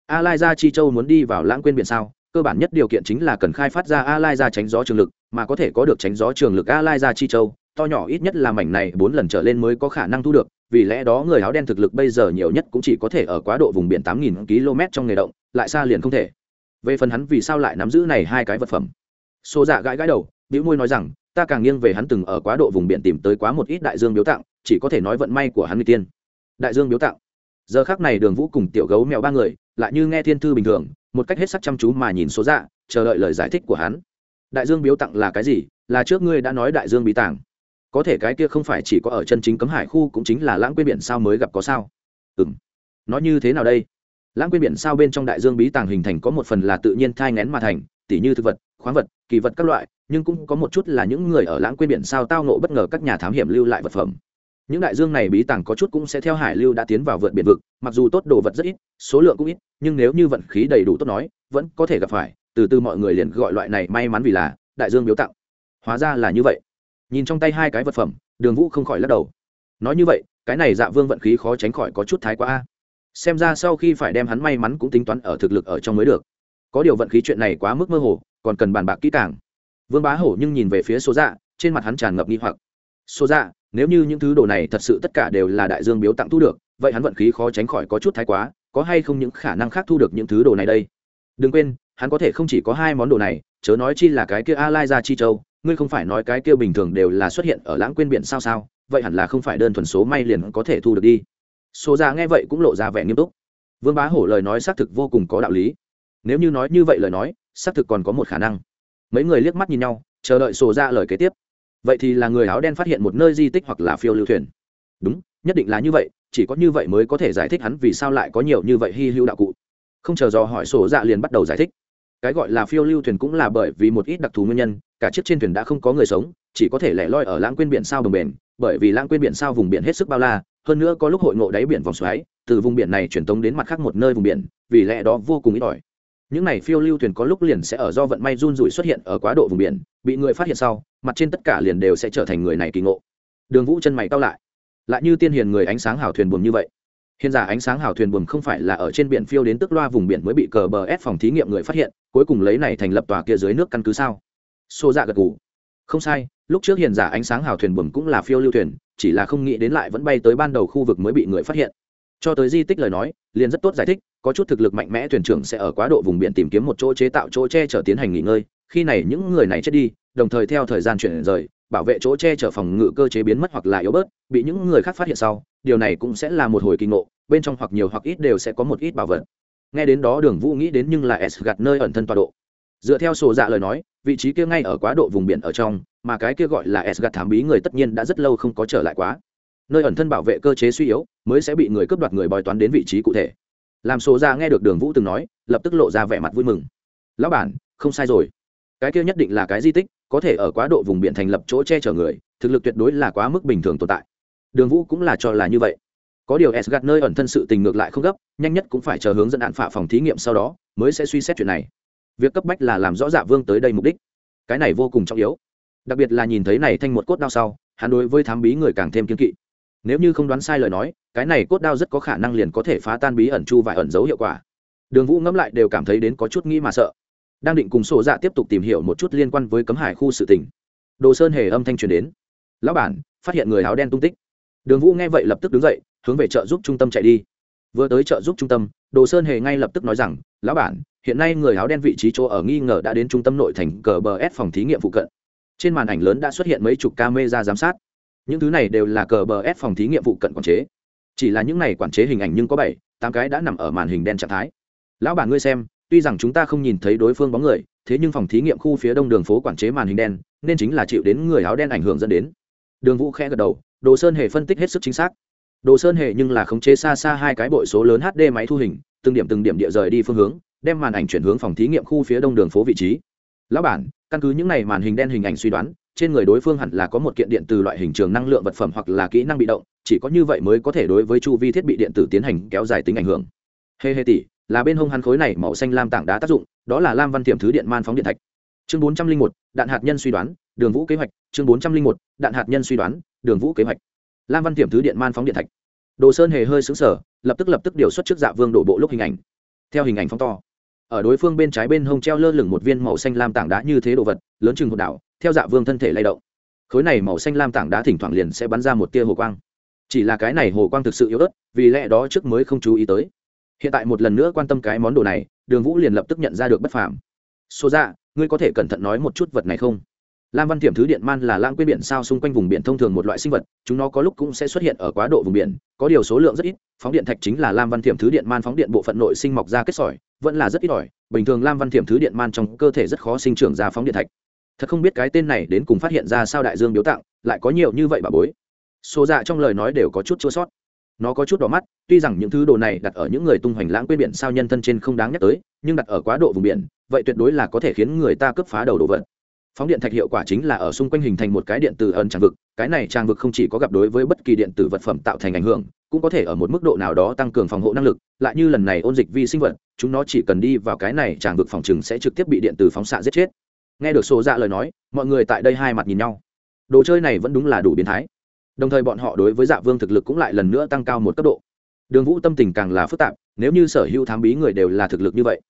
A lai gia chi châu muốn đi vào lãng quên biển sao, cơ bản nhất điều kiện chính là cần khai phát ra a lai gia tránh gió trường lực, mà có thể có được tránh gió trường lực a lai gia chi châu, to nhỏ ít nhất là mảnh này bốn lần trở lên mới có khả năng thu được vì lẽ đó người áo đen thực lực bây giờ nhiều nhất cũng chỉ có thể ở quá độ vùng biển tám nghìn km trong nghề động, lại xa liền không thể. Về phần hắn vì sao lại nắm giữ này hai cái vật phẩm? Xô dạ gãi gãi đầu, bĩu môi nói rằng, ta càng nghiêng về hắn từng ở quá độ vùng biển tìm tới quá một ít đại dương biếu tặng, chỉ có thể nói vận may của hắn người tiên. Đại dương biếu tặng. Giờ khác này đường vũ cùng tiểu gấu mèo ba người, lại như nghe thiên thư bình thường, một cách hết sắc chăm chú mà nhìn số dạ chờ đợi lời giải thích của hắn. Đại dương biếu tặng là cái gì? Là trước ngươi đã nói đại dương bí tàng có thể cái kia không phải chỉ có ở chân chính cấm hải khu cũng chính là lãng quên biển sao mới gặp có sao? Ừ m nói như thế nào đây? Lãng quên biển sao bên trong đại dương bí tàng hình thành có một phần là tự nhiên thai ngén mà thành, tỉ như thực vật, khoáng vật, kỳ vật các loại, nhưng cũng có một chút là những người ở lãng quên biển sao tao nộ bất ngờ các nhà thám hiểm lưu lại vật phẩm. Những đại dương này bí tàng có chút cũng sẽ theo hải lưu đã tiến vào vượt biển vực, mặc dù tốt đồ vật rất ít, số lượng cũng ít, nhưng nếu như vận khí đầy đủ tốt nói, vẫn có thể gặp phải, từ từ mọi người liền gọi loại này may mắn vì là đại dương biếu tặng. Hóa ra là như vậy nhìn trong tay hai cái vật phẩm, đường vũ không khỏi lắc đầu. Nói như vậy, cái này dạ vương vận khí khó tránh khỏi có chút thái quá a. Xem ra sau khi phải đem hắn may mắn cũng tính toán ở thực lực ở trong mới được. Có điều vận khí chuyện này quá mức mơ hồ, còn cần bàn bạc kỹ càng. Vương bá hổ nhưng nhìn về phía số dạ trên mặt hắn tràn ngập nghi hoặc. Số dạ nếu như những thứ đồ này thật sự tất cả đều là đại dương biếu tặng thu được, vậy hắn vận khí khó tránh khỏi có chút thái quá, có hay không những khả năng khác thu được những thứ đồ này đây? Đừng quên, hắn có thể không chỉ có hai món đồ này, chớ nói chi là cái kia a lai ra chi châu ngươi không phải nói cái kia bình thường đều là xuất hiện ở lãng quên biển sao sao, vậy hẳn là không phải đơn thuần số may liền có thể thu được đi. Số ra dạ nghe vậy cũng lộ ra vẻ nghiêm túc. Vương bá hổ lời nói xác thực vô cùng có đạo lý. Nếu như nói như vậy lời nói, xác thực còn có một khả năng. Mấy người liếc mắt nhìn nhau, chờ đợi sổ ra dạ lời kế tiếp. Vậy thì là người áo đen phát hiện một nơi di tích hoặc là phiêu lưu thuyền. Đúng, nhất định là như vậy, chỉ có như vậy mới có thể giải thích hắn vì sao lại có nhiều như vậy hy hữu đạo cụ. Không chờ do hỏi sổ dạ liền bắt đầu giải thích. Cái gọi là phiêu lưu thuyền cũng là bởi vì một ít đặc thù nguyên nhân cả chiếc trên thuyền đã không có người sống, chỉ có thể lẻ loi ở lãng quên biển sao đồng bền bởi vì lãng quên biển sao vùng biển hết sức bao la, hơn nữa có lúc hội ngộ đáy biển vòng xoáy, từ vùng biển này truyền tống đến mặt khác một nơi vùng biển, vì lẽ đó vô cùng ít ỏi. Những này phiêu lưu thuyền có lúc liền sẽ ở do vận may run rủi xuất hiện ở quá độ vùng biển, bị người phát hiện sau, mặt trên tất cả liền đều sẽ trở thành người này kỳ ngộ. Đường vũ chân mày cao lại. Lại như tiên hiền người ánh sáng hào thuyền buồm như vậy. Hiện giả ánh sáng hào thuyền buồm không phải là ở trên biển phiêu đến tức loa vùng biển mới bị cờ bờ ép phòng thí nghiệm người phát hiện, cuối cùng lấy này thành lập tòa kia dưới nước căn cứ sao? Xô dạ gật gù. Không sai, lúc trước hiền giả ánh sáng hào thuyền buồm cũng là phiêu lưu thuyền, chỉ là không nghĩ đến lại vẫn bay tới ban đầu khu vực mới bị người phát hiện. Cho tới di tích lời nói, liền rất tốt giải thích, có chút thực lực mạnh mẽ thuyền trưởng sẽ ở quá độ vùng biển tìm kiếm một chỗ chế tạo chỗ che chở tiến hành nghỉ ngơi, khi này những người này chết đi, đồng thời theo thời gian chuyển rời, bảo vệ chỗ che chở phòng ngự cơ chế biến mất hoặc là yếu bớt, bị những người khác phát hiện sau, điều này cũng sẽ là một hồi kinh ngộ, bên trong hoặc nhiều hoặc ít đều sẽ có một ít bảo vật. Nghe đến đó đường vũ nghĩ đến nhưng là s gạt nơi ẩn thân tọa độ. Dựa theo sổ dạ lời nói vị trí kia ngay ở quá độ vùng biển ở trong, mà cái kia gọi là s gạt thám bí người tất nhiên đã rất lâu không có trở lại quá. Nơi ẩn thân bảo vệ cơ chế suy yếu, mới sẽ bị người cướp đoạt người bòi toán đến vị trí cụ thể. Làm số ra nghe được đường vũ từng nói, lập tức lộ ra vẻ mặt vui mừng. Lão bản, không sai rồi. Cái kia nhất định là cái di tích, có thể ở quá độ vùng biển thành lập chỗ che chở người, thực lực tuyệt đối là quá mức bình thường tồn tại. Đường vũ cũng là cho là như vậy. Có điều s gạt nơi ẩn thân sự tình ngược lại không gấp, nhanh nhất cũng phải chờ hướng dẫn hạn phả phòng thí nghiệm sau đó, mới sẽ suy xét chuyện này việc cấp bách là làm rõ dạ vương tới đây mục đích. Cái này vô cùng trọng yếu. Đặc biệt là nhìn thấy này thanh một cốt đao sau, hắn đối với thám bí người càng thêm kiên kỵ. Nếu như không đoán sai lời nói, cái này cốt đao rất có khả năng liền có thể phá tan bí ẩn chu và ẩn dấu hiệu quả. Đường vũ ngẫm lại đều cảm thấy đến có chút nghĩ mà sợ. Đang định cùng sổ dạ tiếp tục tìm hiểu một chút liên quan với cấm hải khu sự tỉnh đồ sơn hề âm thanh truyền đến. Lão bản, phát hiện người áo đen tung tích. Đường vũ nghe vậy lập tức đứng dậy, hướng về chợ giúp trung tâm chạy đi. Vừa tới chợ giúp trung tâm, đồ sơn hề ngay lập tức nói rằng, lão bản hiện nay người áo đen vị trí chỗ ở nghi ngờ đã đến trung tâm nội thành cờ bờ s phòng thí nghiệm phụ cận. Trên màn ảnh lớn đã xuất hiện mấy chục camera giám sát. Những thứ này đều là cờ bờ s phòng thí nghiệm phụ cận quản chế. Chỉ là những này quản chế hình ảnh nhưng có bảy, tám cái đã nằm ở màn hình đen trạng thái. Lão bản ngươi xem, tuy rằng chúng ta không nhìn thấy đối phương bóng người, thế nhưng phòng thí nghiệm khu phía đông đường phố quản chế màn hình đen, nên chính là chịu đến người áo đen ảnh hưởng dẫn đến. Đường vũ khẽ gật đầu, đồ sơn hề phân tích hết sức chính xác. Đồ sơn hề nhưng là khống chế xa xa hai cái bội số lớn hd máy thu hình, từng điểm từng điểm địa rời đi phương hướng đem màn ảnh chuyển hướng phòng thí nghiệm khu phía đông đường phố vị trí. Lão bản, căn cứ những này màn hình đen hình ảnh suy đoán, trên người đối phương hẳn là có một kiện điện từ loại hình trường năng lượng vật phẩm hoặc là kỹ năng bị động, chỉ có như vậy mới có thể đối với chu vi thiết bị điện tử tiến hành kéo dài tính ảnh hưởng. Hê hê tỷ là bên hông hắn khối này màu xanh lam tảng đá tác dụng, đó là lam văn tiềm thứ điện man phóng điện thạch. Chương bốn trăm linh một, đạn hạt nhân suy đoán, đường vũ kế hoạch. Chương bốn trăm linh một, đạn hạt nhân suy đoán, đường vũ kế hoạch. Lam văn tiềm thứ điện man phóng điện thạch. Đồ sơn hề hơi xứng sở lập tức lập tức điều xuất trước dạ vương đổ bộ lúc hình ảnh. Theo hình ảnh phóng to ở đối phương bên trái bên hông treo lơ lửng một viên màu xanh lam tảng đá như thế đồ vật, lớn chừng hột đảo, theo dạ vương thân thể lay động. Khối này màu xanh lam tảng đá thỉnh thoảng liền sẽ bắn ra một tia hồ quang. Chỉ là cái này hồ quang thực sự yếu ớt, vì lẽ đó trước mới không chú ý tới. Hiện tại một lần nữa quan tâm cái món đồ này, đường vũ liền lập tức nhận ra được bất phàm. Số ra dạ, ngươi có thể cẩn thận nói một chút vật này không? Lam văn thiểm thứ điện man là lãng quên biển sao xung quanh vùng biển thông thường một loại sinh vật, chúng nó có lúc cũng sẽ xuất hiện ở quá độ vùng biển, có điều số lượng rất ít, phóng điện thạch chính là lam văn thiểm thứ điện man phóng điện bộ phận nội sinh mọc ra kết sỏi, vẫn là rất ít ỏi, bình thường lam văn thiểm thứ điện man trong cơ thể rất khó sinh trưởng ra phóng điện thạch. Thật không biết cái tên này đến cùng phát hiện ra sao đại dương biếu tặng, lại có nhiều như vậy bà bối. Số dạ trong lời nói đều có chút chua sót. Nó có chút đỏ mắt, tuy rằng những thứ đồ này đặt ở những người tung hoành lãng quên biển sao nhân thân trên không đáng nhắc tới, nhưng đặt ở quá độ vùng biển, vậy tuyệt đối là có thể khiến người ta cướp phá đầu đồ vật phóng điện thạch hiệu quả chính là ở xung quanh hình thành một cái điện tử ẩn tràng vực, cái này tràng vực không chỉ có gặp đối với bất kỳ điện tử vật phẩm tạo thành ảnh hưởng, cũng có thể ở một mức độ nào đó tăng cường phòng hộ năng lực, lại như lần này ôn dịch vi sinh vật, chúng nó chỉ cần đi vào cái này tràng vực phòng chừng sẽ trực tiếp bị điện tử phóng xạ giết chết. Nghe được số dạ lời nói, mọi người tại đây hai mặt nhìn nhau. Đồ chơi này vẫn đúng là đủ biến thái. Đồng thời bọn họ đối với dạ vương thực lực cũng lại lần nữa tăng cao một cấp độ. Đường vũ tâm tình càng là phức tạp, nếu như sở hữu thám bí người đều là thực lực như vậy,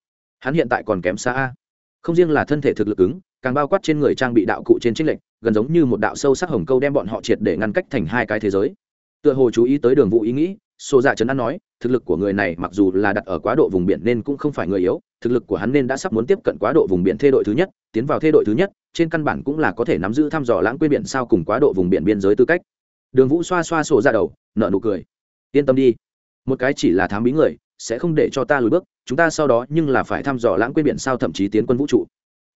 hắn hiện tại còn kém xa a. Không riêng là thân thể thực lực ứng càng bao quát trên người trang bị đạo cụ trên trích lệnh, gần giống như một đạo sâu sắc hồng câu đem bọn họ triệt để ngăn cách thành hai cái thế giới. Tựa hồ chú ý tới đường vũ ý nghĩ, Sô dạ trấn an nói, thực lực của người này mặc dù là đặt ở quá độ vùng biển nên cũng không phải người yếu, thực lực của hắn nên đã sắp muốn tiếp cận quá độ vùng biển thê đội thứ nhất, tiến vào thê đội thứ nhất, trên căn bản cũng là có thể nắm giữ thăm dò lãng quên biển sao cùng quá độ vùng biển biên giới tư cách. Đường vũ xoa xoa sổ ra dạ đầu nợ nụ cười. Yên tâm đi, một cái chỉ là thám bí người, sẽ không để cho ta lùi bước, chúng ta sau đó nhưng là phải thăm dò lãng quên biển sao thậm chí tiến quân vũ trụ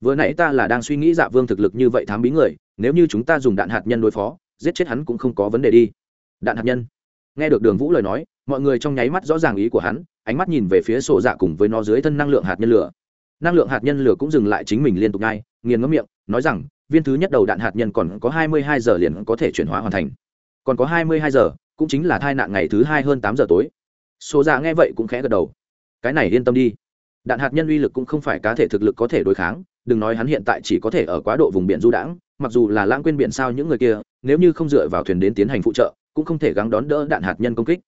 vừa nãy ta là đang suy nghĩ dạ vương thực lực như vậy thám bí người, nếu như chúng ta dùng đạn hạt nhân đối phó, giết chết hắn cũng không có vấn đề đi. Đạn hạt nhân. Nghe được đường vũ lời nói, mọi người trong nháy mắt rõ ràng ý của hắn, ánh mắt nhìn về phía sổ dạ cùng với nó dưới thân năng lượng hạt nhân lửa. Năng lượng hạt nhân lửa cũng dừng lại chính mình liên tục ngay, nghiền ngấm miệng, nói rằng, viên thứ nhất đầu đạn hạt nhân còn có hai mươi hai giờ liền có thể chuyển hóa hoàn thành. Còn có hai mươi hai giờ, cũng chính là thai nạn ngày thứ hai hơn tám giờ tối. Số dạ nghe vậy cũng khẽ gật đầu. Cái này yên tâm đi. Đạn hạt nhân uy lực cũng không phải cá thể thực lực có thể đối kháng đừng nói hắn hiện tại chỉ có thể ở quá độ vùng biển du đãng, mặc dù là lãng quên biển sao những người kia, nếu như không dựa vào thuyền đến tiến hành phụ trợ, cũng không thể gắng đón đỡ đạn hạt nhân công kích.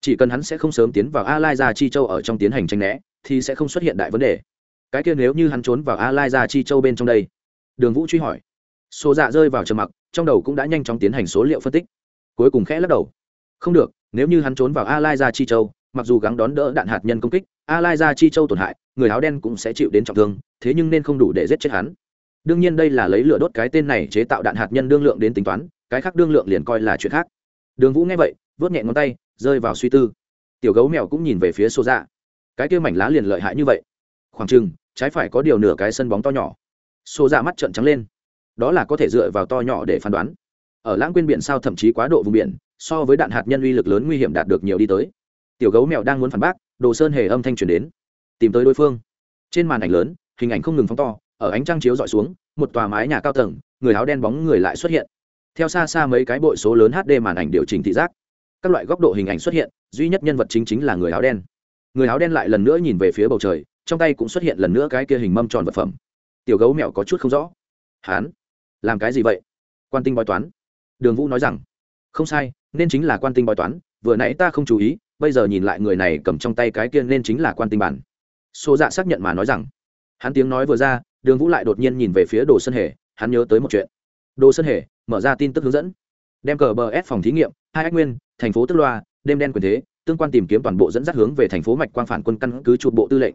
Chỉ cần hắn sẽ không sớm tiến vào a lai ra chi châu ở trong tiến hành tranh né, thì sẽ không xuất hiện đại vấn đề. Cái kia nếu như hắn trốn vào a lai ra chi châu bên trong đây? Đường vũ truy hỏi. Số dạ rơi vào trầm mặc, trong đầu cũng đã nhanh chóng tiến hành số liệu phân tích. Cuối cùng khẽ lắc đầu. Không được, nếu như hắn trốn vào a lai ra chi châu mặc dù gắng đón đỡ đạn hạt nhân công kích a lai ra chi châu tổn hại, người áo đen cũng sẽ chịu đến trọng thương, thế nhưng nên không đủ để giết chết hắn. Đương nhiên đây là lấy lửa đốt cái tên này chế tạo đạn hạt nhân đương lượng đến tính toán, cái khác đương lượng liền coi là chuyện khác. Đường vũ nghe vậy, vớt nhẹ ngón tay, rơi vào suy tư. Tiểu gấu mèo cũng nhìn về phía xô dạ. Cái kia mảnh lá liền lợi hại như vậy. Khoảng chừng, trái phải có điều nửa cái sân bóng to nhỏ. Xô dạ mắt trợn trắng lên. Đó là có thể dựa vào to nhỏ để phán đoán. Ở lãng quên biển sao thậm chí quá độ vùng biển, so với đạn hạt nhân uy lực lớn nguy hiểm đạt được nhiều đi tới tiểu gấu mèo đang muốn phản bác, đồ sơn hề âm thanh truyền đến. Tìm tới đối phương. Trên màn ảnh lớn, hình ảnh không ngừng phóng to, ở ánh trăng chiếu dọi xuống, một tòa mái nhà cao tầng, người áo đen bóng người lại xuất hiện. Theo xa xa mấy cái bội số lớn hd màn ảnh điều chỉnh thị giác, các loại góc độ hình ảnh xuất hiện, duy nhất nhân vật chính chính là người áo đen. Người áo đen lại lần nữa nhìn về phía bầu trời, trong tay cũng xuất hiện lần nữa cái kia hình mâm tròn vật phẩm. Tiểu gấu mèo có chút không rõ. Hán, làm cái gì vậy? Quan tinh bói toán. Đường vũ nói rằng, không sai, nên chính là quan tinh bói toán, vừa nãy ta không chú ý bây giờ nhìn lại người này cầm trong tay cái kia nên chính là quan tinh bản. Xô dạ xác nhận mà nói rằng, hắn tiếng nói vừa ra, đường vũ lại đột nhiên nhìn về phía đồ sơn hề, hắn nhớ tới một chuyện. Đồ sơn hề, mở ra tin tức hướng dẫn. Đem cờ bờ ép phòng thí nghiệm, hai ách nguyên, thành phố tức loa, đêm đen quyền thế, tương quan tìm kiếm toàn bộ dẫn dắt hướng về thành phố mạch quang phản quân căn cứ chuột bộ tư lệnh.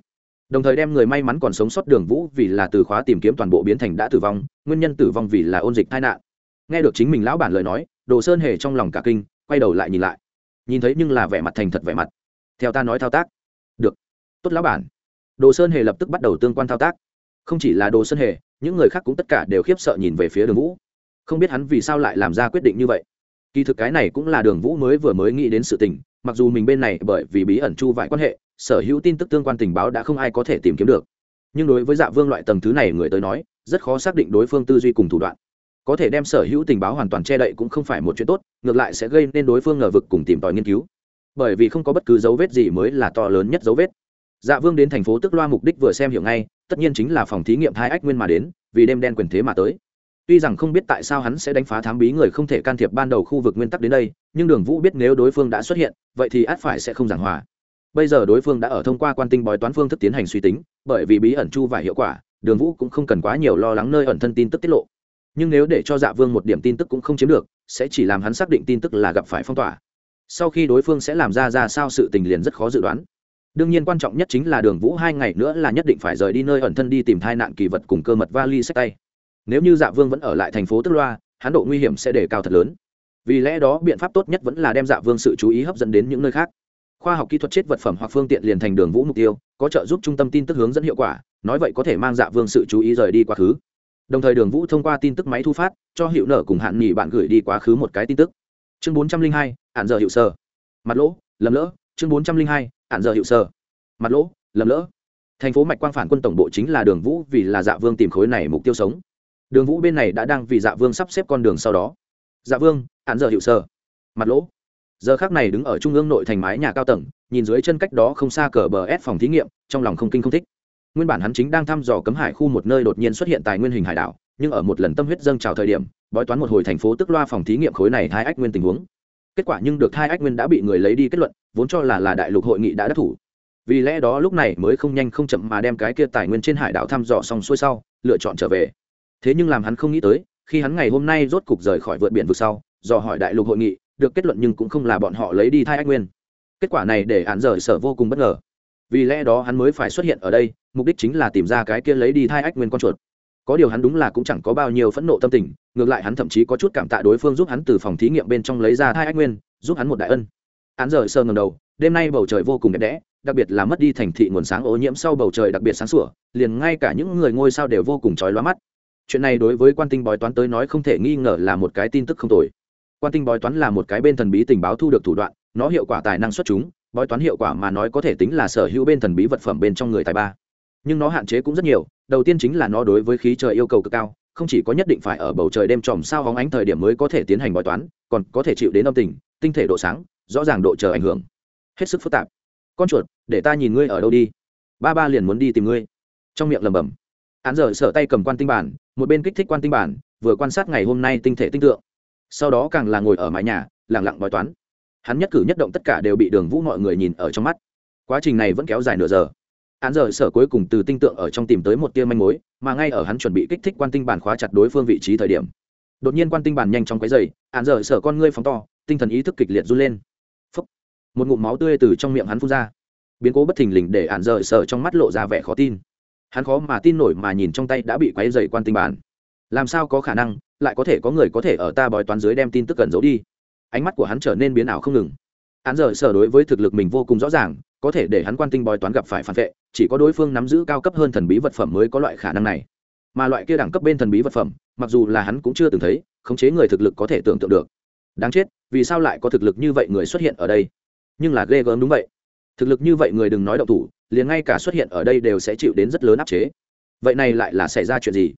Đồng thời đem người may mắn còn sống sót đường vũ vì là từ khóa tìm kiếm toàn bộ biến thành đã tử vong, nguyên nhân tử vong vì là ôn dịch tai nạn. Nghe được chính mình lão bản lời nói, đồ sơn hề trong lòng cả kinh, quay đầu lại nhìn lại nhìn thấy nhưng là vẻ mặt thành thật vẻ mặt. Theo ta nói thao tác. Được. Tốt lão bản. Đồ sơn hề lập tức bắt đầu tương quan thao tác. Không chỉ là đồ sơn hề, những người khác cũng tất cả đều khiếp sợ nhìn về phía đường vũ. Không biết hắn vì sao lại làm ra quyết định như vậy. Kỳ thực cái này cũng là đường vũ mới vừa mới nghĩ đến sự tình, mặc dù mình bên này bởi vì bí ẩn chu vải quan hệ, sở hữu tin tức tương quan tình báo đã không ai có thể tìm kiếm được. Nhưng đối với dạ vương loại tầng thứ này người tới nói, rất khó xác định đối phương tư duy cùng thủ đoạn có thể đem sở hữu tình báo hoàn toàn che đậy cũng không phải một chuyện tốt, ngược lại sẽ gây nên đối phương ngờ vực cùng tìm tòi nghiên cứu. Bởi vì không có bất cứ dấu vết gì mới là to lớn nhất dấu vết. Dạ vương đến thành phố tức loa mục đích vừa xem hiểu ngay, tất nhiên chính là phòng thí nghiệm thái ách nguyên mà đến, vì đêm đen quyền thế mà tới. Tuy rằng không biết tại sao hắn sẽ đánh phá thám bí người không thể can thiệp ban đầu khu vực nguyên tắc đến đây, nhưng đường vũ biết nếu đối phương đã xuất hiện, vậy thì át phải sẽ không giảng hòa. Bây giờ đối phương đã ở thông qua quan tinh bói toán phương thức tiến hành suy tính, bởi vì bí ẩn chu và hiệu quả, đường vũ cũng không cần quá nhiều lo lắng nơi ẩn thân tin tức tiết lộ nhưng nếu để cho dạ vương một điểm tin tức cũng không chiếm được, sẽ chỉ làm hắn xác định tin tức là gặp phải phong tỏa. Sau khi đối phương sẽ làm ra ra sao sự tình liền rất khó dự đoán. Đương nhiên quan trọng nhất chính là đường vũ hai ngày nữa là nhất định phải rời đi nơi ẩn thân đi tìm thai nạn kỳ vật cùng cơ mật vali sách tay. Nếu như dạ vương vẫn ở lại thành phố tức loa, hắn độ nguy hiểm sẽ đề cao thật lớn. Vì lẽ đó biện pháp tốt nhất vẫn là đem dạ vương sự chú ý hấp dẫn đến những nơi khác. Khoa học kỹ thuật chết vật phẩm hoặc phương tiện liền thành đường vũ mục tiêu, có trợ giúp trung tâm tin tức hướng dẫn hiệu quả, nói vậy có thể mang dạ vương sự chú ý rời đi quá khứ đồng thời đường vũ thông qua tin tức máy thu phát, cho hiệu nở cùng hạn nghỉ bạn gửi đi quá khứ một cái tin tức. Chương bốn trăm linh hai, hạn giờ hiệu sơ mặt lỗ, lầm lỡ. Chương bốn trăm linh hai, hạn giờ hiệu sơ mặt lỗ, lầm lỡ. Thành phố mạch quang phản quân tổng bộ chính là đường vũ vì là dạ vương tìm khối này mục tiêu sống. Đường vũ bên này đã đang vì dạ vương sắp xếp con đường sau đó. Dạ vương, hạn giờ hiệu sơ mặt lỗ. Giờ khác này đứng ở trung ương nội thành mái nhà cao tầng, nhìn dưới chân cách đó không xa cờ bờ ép phòng thí nghiệm, trong lòng không kinh không thích nguyên bản hắn chính đang thăm dò cấm hải khu một nơi đột nhiên xuất hiện tài nguyên hình hải đảo, nhưng ở một lần tâm huyết dâng trào thời điểm, bói toán một hồi thành phố tức loa phòng thí nghiệm khối này hai ách nguyên tình huống. Kết quả nhưng được hai ách nguyên đã bị người lấy đi kết luận, vốn cho là là đại lục hội nghị đã đắc thủ. Vì lẽ đó lúc này mới không nhanh không chậm mà đem cái kia tài nguyên trên hải đảo thăm dò xong xuôi sau, lựa chọn trở về. Thế nhưng làm hắn không nghĩ tới, khi hắn ngày hôm nay rốt cục rời khỏi vượt biển vực sau do hỏi đại lục hội nghị, được kết luận nhưng cũng không là bọn họ lấy đi thai ách nguyên. Kết quả này để hắn rời sở vô cùng bất ngờ vì lẽ đó hắn mới phải xuất hiện ở đây, mục đích chính là tìm ra cái kia lấy đi thai ách nguyên con chuột. Có điều hắn đúng là cũng chẳng có bao nhiêu phẫn nộ tâm tình, ngược lại hắn thậm chí có chút cảm tạ đối phương giúp hắn từ phòng thí nghiệm bên trong lấy ra thai ách nguyên, giúp hắn một đại ân. Hắn rời sơ ngầm đầu, đêm nay bầu trời vô cùng đẹp đẽ, đặc biệt là mất đi thành thị nguồn sáng ô nhiễm sau bầu trời đặc biệt sáng sủa, liền ngay cả những người ngôi sao đều vô cùng chói lóa mắt. Chuyện này đối với quan tinh bói toán tới nói không thể nghi ngờ là một cái tin tức không tồi. Quan tinh bói toán là một cái bên thần bí tình báo thu được thủ đoạn, nó hiệu quả tài năng xuất chúng bói toán hiệu quả mà nói có thể tính là sở hữu bên thần bí vật phẩm bên trong người tài ba. Nhưng nó hạn chế cũng rất nhiều, đầu tiên chính là nó đối với khí trời yêu cầu cực cao, không chỉ có nhất định phải ở bầu trời đêm tròm sao hóng ánh thời điểm mới có thể tiến hành bói toán, còn có thể chịu đến âm tình, tinh thể độ sáng, rõ ràng độ chờ ảnh hưởng. Hết sức phức tạp. Con chuột, để ta nhìn ngươi ở đâu đi. Ba ba liền muốn đi tìm ngươi. Trong miệng lẩm bẩm. Án giờ sợ tay cầm quan tinh bản, một bên kích thích quan tinh bản, vừa quan sát ngày hôm nay tinh thể tinh tượng. Sau đó càng là ngồi ở mái nhà lẳng lặng bói toán hắn nhất cử nhất động tất cả đều bị đường vũ mọi người nhìn ở trong mắt. Quá trình này vẫn kéo dài nửa giờ. Hắn giờ sở cuối cùng từ tinh tượng ở trong tìm tới một tia manh mối, mà ngay ở hắn chuẩn bị kích thích quan tinh bản khóa chặt đối phương vị trí thời điểm. Đột nhiên quan tinh bản nhanh trong quấy dày hắn giờ sở con ngươi phóng to, tinh thần ý thức kịch liệt run lên. Phúc. một ngụm máu tươi từ trong miệng hắn phun ra. Biến cố bất thình lình để hắn giờ sở trong mắt lộ ra vẻ khó tin. Hắn khó mà tin nổi mà nhìn trong tay đã bị quấy dày quan tinh bản. Làm sao có khả năng, lại có thể có người có thể ở ta bói toán dưới đem tin tức cần giấu đi? Ánh mắt của hắn trở nên biến ảo không ngừng. Hắn giờ sở đối với thực lực mình vô cùng rõ ràng có thể để hắn quan tinh bói toán gặp phải phản vệ chỉ có đối phương nắm giữ cao cấp hơn thần bí vật phẩm mới có loại khả năng này. Mà loại kia đẳng cấp bên thần bí vật phẩm mặc dù là hắn cũng chưa từng thấy khống chế người thực lực có thể tưởng tượng được. Đáng chết vì sao lại có thực lực như vậy người xuất hiện ở đây? Nhưng là ghê gớm đúng vậy. Thực lực như vậy người đừng nói động thủ liền ngay cả xuất hiện ở đây đều sẽ chịu đến rất lớn áp chế. Vậy này lại là xảy ra chuyện gì?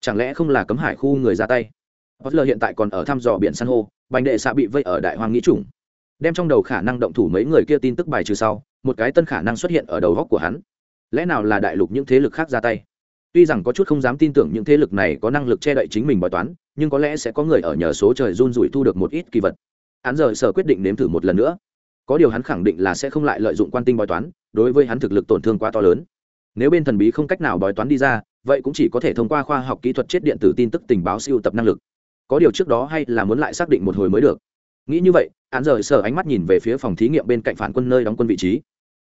Chẳng lẽ không là cấm hải khu người ra tay? Butler hiện tại còn ở thăm dò biển san hô, bành đệ xạ bị vây ở đại hoang nghĩ chủng. Đem trong đầu khả năng động thủ mấy người kia tin tức bài trừ sau, một cái tân khả năng xuất hiện ở đầu góc của hắn. Lẽ nào là đại lục những thế lực khác ra tay? Tuy rằng có chút không dám tin tưởng những thế lực này có năng lực che đậy chính mình bói toán, nhưng có lẽ sẽ có người ở nhờ số trời run rủi thu được một ít kỳ vật. Hắn giờ sở quyết định nếm thử một lần nữa. Có điều hắn khẳng định là sẽ không lại lợi dụng quan tinh bói toán, đối với hắn thực lực tổn thương quá to lớn nếu bên thần bí không cách nào bói toán đi ra vậy cũng chỉ có thể thông qua khoa học kỹ thuật chết điện tử tin tức tình báo siêu tập năng lực có điều trước đó hay là muốn lại xác định một hồi mới được. Nghĩ như vậy án rời sở ánh mắt nhìn về phía phòng thí nghiệm bên cạnh phản quân nơi đóng quân vị trí.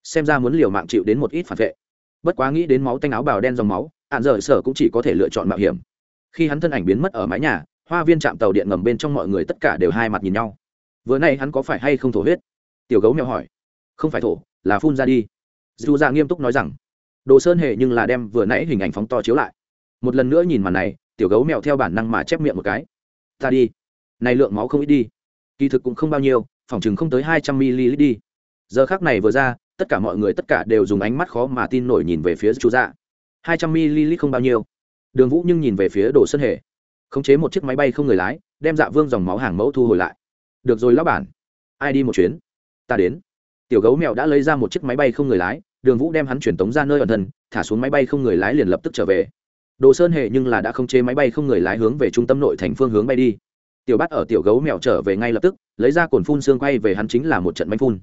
Xem ra muốn liều mạng chịu đến một ít phản vệ. Bất quá nghĩ đến máu tanh áo bào đen dòng máu án rời sở cũng chỉ có thể lựa chọn mạo hiểm. Khi hắn thân ảnh biến mất ở mái nhà, hoa viên trạm tàu điện ngầm bên trong mọi người tất cả đều hai mặt nhìn nhau. Vừa nay hắn có phải hay không thổ huyết? Tiểu gấu mèo hỏi. Không phải thổ, là phun ra đi. Dù ra nghiêm túc nói rằng, đồ sơn hề nhưng là đem vừa nãy hình ảnh phóng to chiếu lại. Một lần nữa nhìn màn này, tiểu gấu mèo theo bản năng mà chép miệng một cái ta đi. Này lượng máu không ít đi. Kỳ thực cũng không bao nhiêu phòng chừng không tới hai trăm ml đi. Giờ khác này vừa ra, tất cả mọi người tất cả đều dùng ánh mắt khó mà tin nổi nhìn về phía chú dạ. hai trăm ml không bao nhiêu. Đường vũ nhưng nhìn về phía đồ sơn hề. Khống chế một chiếc máy bay không người lái, đem dạ vương dòng máu hàng mẫu thu hồi lại. Được rồi lão bản. Ai đi một chuyến? Ta đến. Tiểu gấu mèo đã lấy ra một chiếc máy bay không người lái, đường vũ đem hắn chuyển tống ra nơi ẩn thân, thả xuống máy bay không người lái liền lập tức trở về đồ sơn hệ nhưng là đã không chế máy bay, không người lái hướng về trung tâm nội thành phương hướng bay đi. Tiểu bắt ở tiểu gấu mèo trở về ngay lập tức, lấy ra cồn phun xương quay về hắn chính là một trận mánh phun.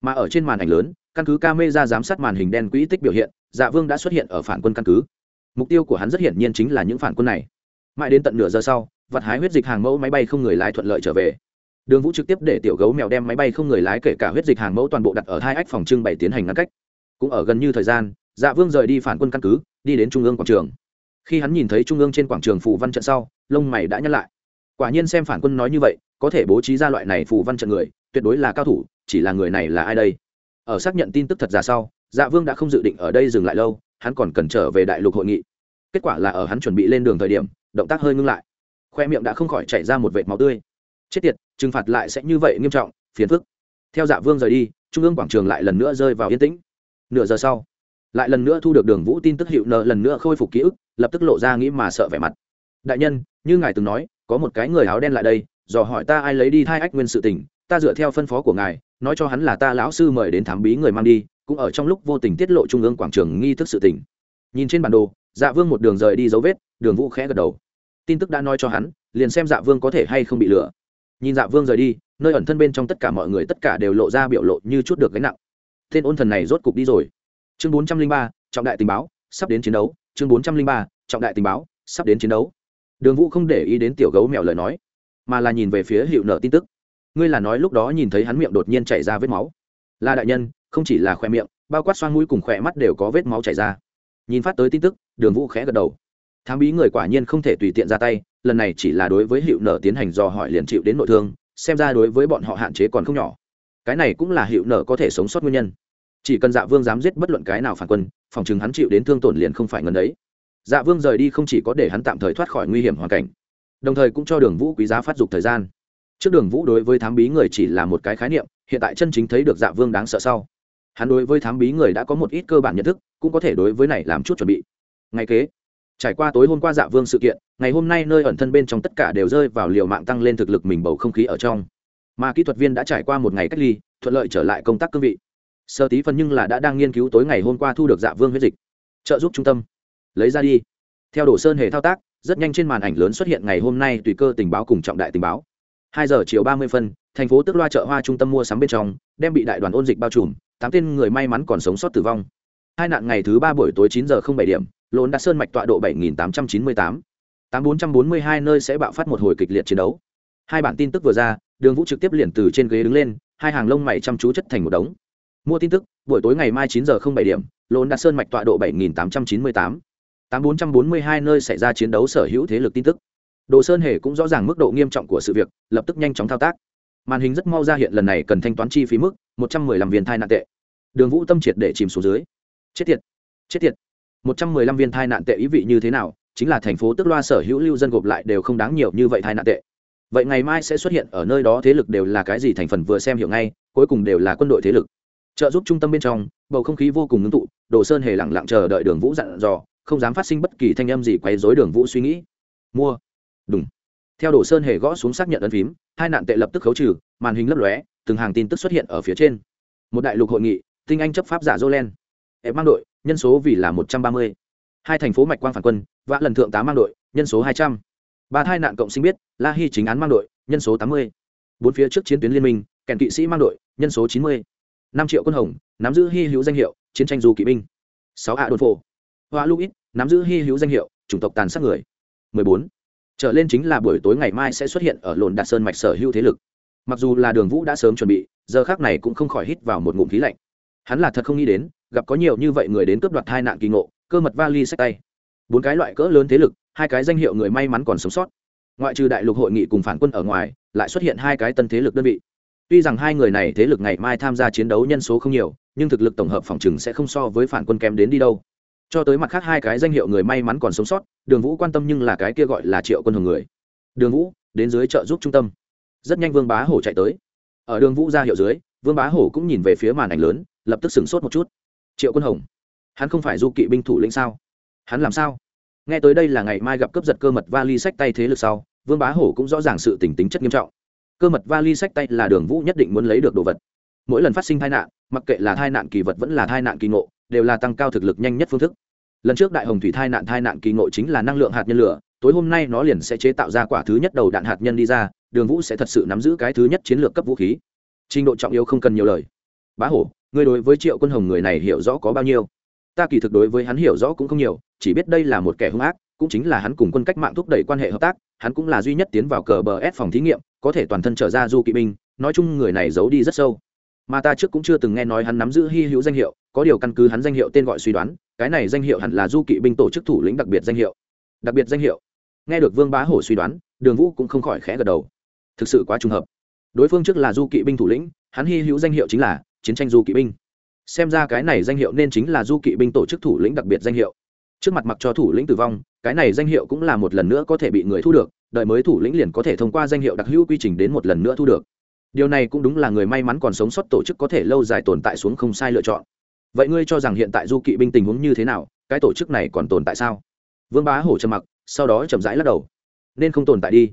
Mà ở trên màn ảnh lớn, căn cứ camera giám sát màn hình đen quỹ tích biểu hiện dạ vương đã xuất hiện ở phản quân căn cứ. Mục tiêu của hắn rất hiển nhiên chính là những phản quân này. Mãi đến tận nửa giờ sau, vặt hái huyết dịch hàng mẫu máy bay không người lái thuận lợi trở về. Đường vũ trực tiếp để tiểu gấu mèo đem máy bay không người lái kể cả huyết dịch hàng mẫu toàn bộ đặt ở hai ách phòng trưng bày tiến hành ngăn cách. Cũng ở gần như thời gian dạ vương rời đi phản quân căn cứ, đi đến trung ương quảng trường khi hắn nhìn thấy trung ương trên quảng trường phù văn trận sau, lông mày đã nhắc lại. Quả nhiên xem phản quân nói như vậy, có thể bố trí ra loại này phù văn trận người, tuyệt đối là cao thủ, chỉ là người này là ai đây? Ở xác nhận tin tức thật ra sau dạ vương đã không dự định ở đây dừng lại lâu, hắn còn cần trở về đại lục hội nghị. Kết quả là ở hắn chuẩn bị lên đường thời điểm, động tác hơi ngưng lại. Khoe miệng đã không khỏi chảy ra một vệt máu tươi. Chết tiệt, trừng phạt lại sẽ như vậy nghiêm trọng, phiền phức. Theo dạ vương rời đi, trung ương quảng trường lại lần nữa rơi vào yên tĩnh. Nửa giờ sau, lại lần nữa thu được đường vũ tin tức hiệu nợ, lần nữa khôi phục ký ức lập tức lộ ra nghĩ mà sợ vẻ mặt. Đại nhân, như ngài từng nói, có một cái người áo đen lại đây, dò hỏi ta ai lấy đi thai ách nguyên sự tình, ta dựa theo phân phó của ngài, nói cho hắn là ta lão sư mời đến thám bí người mang đi, cũng ở trong lúc vô tình tiết lộ trung ương quảng trường nghi thức sự tình. Nhìn trên bản đồ dạ vương một đường rời đi dấu vết, đường vũ khẽ gật đầu. Tin tức đã nói cho hắn, liền xem dạ vương có thể hay không bị lừa. Nhìn dạ vương rời đi, nơi ẩn thân bên trong tất cả mọi người tất cả đều lộ ra biểu lộ như chút được gánh nặng. Tên ôn thần này rốt cục đi rồi. Chương bốn trăm linh ba, trọng đại tình báo, sắp đến chiến đấu chương bốn trăm linh ba, trọng đại tình báo, sắp đến chiến đấu. Đường vũ không để ý đến tiểu gấu mèo lời nói, mà là nhìn về phía hiệu nợ tin tức. Ngươi là nói lúc đó nhìn thấy hắn miệng đột nhiên chảy ra vết máu. Là đại nhân, không chỉ là khoe miệng, bao quát xoan mũi cùng khỏe mắt đều có vết máu chảy ra. Nhìn phát tới tin tức, đường vũ khẽ gật đầu. Thám bí người quả nhiên không thể tùy tiện ra tay, lần này chỉ là đối với hiệu nợ tiến hành dò hỏi liền chịu đến nội thương, xem ra đối với bọn họ hạn chế còn không nhỏ. Cái này cũng là hiệu nợ có thể sống sót nguyên nhân chỉ cần dạ vương dám giết bất luận cái nào phản quân, phòng chừng hắn chịu đến thương tổn liền không phải ngần ấy. dạ vương rời đi không chỉ có để hắn tạm thời thoát khỏi nguy hiểm hoàn cảnh, đồng thời cũng cho đường vũ quý giá phát dục thời gian. Trước đường vũ đối với thám bí người chỉ là một cái khái niệm, hiện tại chân chính thấy được dạ vương đáng sợ sau. Hắn đối với thám bí người đã có một ít cơ bản nhận thức, cũng có thể đối với này làm chút chuẩn bị. Ngay kế, trải qua tối hôm qua dạ vương sự kiện, ngày hôm nay nơi ẩn thân bên trong tất cả đều rơi vào liều mạng tăng lên thực lực mình bầu không khí ở trong. Mà kỹ thuật viên đã trải qua một ngày cách ly, thuận lợi trở lại công tác cương vị sơ tí phần nhưng là đã đang nghiên cứu tối ngày hôm qua thu được dạ vương huyết dịch. Trợ giúp trung tâm. Lấy ra đi. Theo đồ sơn hề thao tác, rất nhanh trên màn ảnh lớn xuất hiện ngày hôm nay tùy cơ tình báo cùng trọng đại tình báo. Hai giờ chiều ba mươi phân, thành phố tức loa chợ hoa trung tâm mua sắm bên trong, đem bị đại đoàn ôn dịch bao trùm, tám tên người may mắn còn sống sót tử vong. Hai nạn ngày thứ ba buổi tối chín giờ không bảy điểm lộn đã sơn mạch tọa độ bảy nghìn tám trăm chín mươi tám. Tám bốn trăm bốn mươi hai nơi sẽ bạo phát một hồi kịch liệt chiến đấu. Hai bản tin tức vừa ra, đường vũ trực tiếp liền từ trên ghế đứng lên, hai hàng lông mày chăm chú chất thành một đống mua tin tức, buổi tối ngày mai chín giờ không bảy điểm lồn đạt sơn mạch tọa độ bảy nghìn tám trăm chín mươi tám. Tám bốn trăm bốn mươi hai nơi xảy ra chiến đấu sở hữu thế lực tin tức. Đồ sơn hề cũng rõ ràng mức độ nghiêm trọng của sự việc, lập tức nhanh chóng thao tác. Màn hình rất mau ra hiện lần này cần thanh toán chi phí mức một trăm mười lăm viên thai nạn tệ. Đường vũ tâm triệt để chìm xuống dưới. Chết tiệt chết tiệt. Một trăm mười lăm viên thai nạn tệ ý vị như thế nào, chính là thành phố tức loa sở hữu lưu dân gộp lại đều không đáng nhiều như vậy thai nạn tệ. Vậy ngày mai sẽ xuất hiện ở nơi đó thế lực đều là cái gì thành phần vừa xem hiểu ngay, cuối cùng đều là quân đội thế lực trợ giúp trung tâm bên trong, bầu không khí vô cùng ngưng tụ, đồ sơn hề lẳng lặng chờ đợi đường vũ dặn dò, không dám phát sinh bất kỳ thanh âm gì quấy dối đường vũ suy nghĩ. Mua. Đúng theo đồ sơn hề gõ xuống xác nhận ấn phím, hai nạn tệ lập tức khấu trừ, màn hình lấp lóe, từng hàng tin tức xuất hiện ở phía trên. Một đại lục hội nghị, tinh anh chấp pháp giả jolen ép mang đội, nhân số vì là một trăm ba mươi. Hai thành phố mạch quang phản quân, vã lần thượng tá mang đội, nhân số hai trăm. Ba hai nạn cộng sinh biết, la hy chính án mang đội, nhân số tám mươi. Bốn phía trước chiến tuyến liên minh, kèn kỵ sĩ mang đội, nhân số chín mươi năm triệu quân hồng, nắm giữ hy hữu danh hiệu, chiến tranh du kỵ binh. Sáu hạ đồn phổ. Hoa lưu ít, nắm giữ hy hữu danh hiệu, chủng tộc tàn sát người. 14. trở lên chính là buổi tối ngày mai sẽ xuất hiện ở lồn đạt sơn mạch sở hữu thế lực. Mặc dù là đường vũ đã sớm chuẩn bị, giờ khác này cũng không khỏi hít vào một ngụm khí lạnh. Hắn là thật không nghĩ đến, gặp có nhiều như vậy người đến cướp đoạt hai nạn kỳ ngộ, cơ mật vali sách tay. Bốn cái loại cỡ lớn thế lực, hai cái danh hiệu người may mắn còn sống sót. Ngoại trừ đại lục hội nghị cùng phản quân ở ngoài, lại xuất hiện hai cái tân thế lực đơn vị tuy rằng hai người này thế lực ngày mai tham gia chiến đấu nhân số không nhiều, nhưng thực lực tổng hợp phòng chừng sẽ không so với phản quân kém đến đi đâu. Cho tới mặt khác hai cái danh hiệu người may mắn còn sống sót, đường vũ quan tâm nhưng là cái kia gọi là triệu quân hồng người. Đường vũ, đến dưới chợ giúp trung tâm. Rất nhanh vương bá hổ chạy tới. Ở đường vũ ra hiệu dưới, vương bá hổ cũng nhìn về phía màn ảnh lớn, lập tức sửng sốt một chút. Triệu quân hồng, hắn không phải du kỵ binh thủ lĩnh sao? Hắn làm sao? Nghe tới đây là ngày mai gặp cướp giật cơ mật vali sách tay thế lực sau, vương bá hổ cũng rõ ràng sự tình tính chất nghiêm trọng cơ mật vali sách tay là đường vũ nhất định muốn lấy được đồ vật. Mỗi lần phát sinh tai nạn, mặc kệ là tai nạn kỳ vật vẫn là tai nạn kỳ ngộ, đều là tăng cao thực lực nhanh nhất phương thức. Lần trước đại hồng thủy tai nạn tai nạn kỳ ngộ chính là năng lượng hạt nhân lửa, tối hôm nay nó liền sẽ chế tạo ra quả thứ nhất đầu đạn hạt nhân đi ra, đường vũ sẽ thật sự nắm giữ cái thứ nhất chiến lược cấp vũ khí. Trình độ trọng yếu không cần nhiều lời. Bá hổ, ngươi đối với triệu quân hồng người này hiểu rõ có bao nhiêu? Ta kỳ thực đối với hắn hiểu rõ cũng không nhiều, chỉ biết đây là một kẻ hung ác, cũng chính là hắn cùng quân cách mạng thúc đẩy quan hệ hợp tác, hắn cũng là duy nhất tiến vào cờ bờ ép phòng thí nghiệm có thể toàn thân trở ra du kỵ binh, nói chung người này giấu đi rất sâu. Mà ta trước cũng chưa từng nghe nói hắn nắm giữ hy hữu danh hiệu, có điều căn cứ hắn danh hiệu tên gọi suy đoán, cái này danh hiệu hẳn là du kỵ binh tổ chức thủ lĩnh đặc biệt danh hiệu. Đặc biệt danh hiệu. Nghe được vương bá hổ suy đoán, đường vũ cũng không khỏi khẽ gật đầu. Thực sự quá trùng hợp. Đối phương trước là du kỵ binh thủ lĩnh, hắn hy hữu danh hiệu chính là chiến tranh du kỵ binh. Xem ra cái này danh hiệu nên chính là du kỵ binh tổ chức thủ lĩnh đặc biệt danh hiệu. Trước mặt mặc cho thủ lĩnh tử vong, cái này danh hiệu cũng là một lần nữa có thể bị người thu được đợi mới thủ lĩnh liền có thể thông qua danh hiệu đặc hữu quy trình đến một lần nữa thu được. Điều này cũng đúng là người may mắn còn sống sót tổ chức có thể lâu dài tồn tại xuống không sai lựa chọn. Vậy ngươi cho rằng hiện tại du kỵ binh tình huống như thế nào? Cái tổ chức này còn tồn tại sao? Vương bá hổ trầm mặc, sau đó chậm rãi lắc đầu. Nên không tồn tại đi.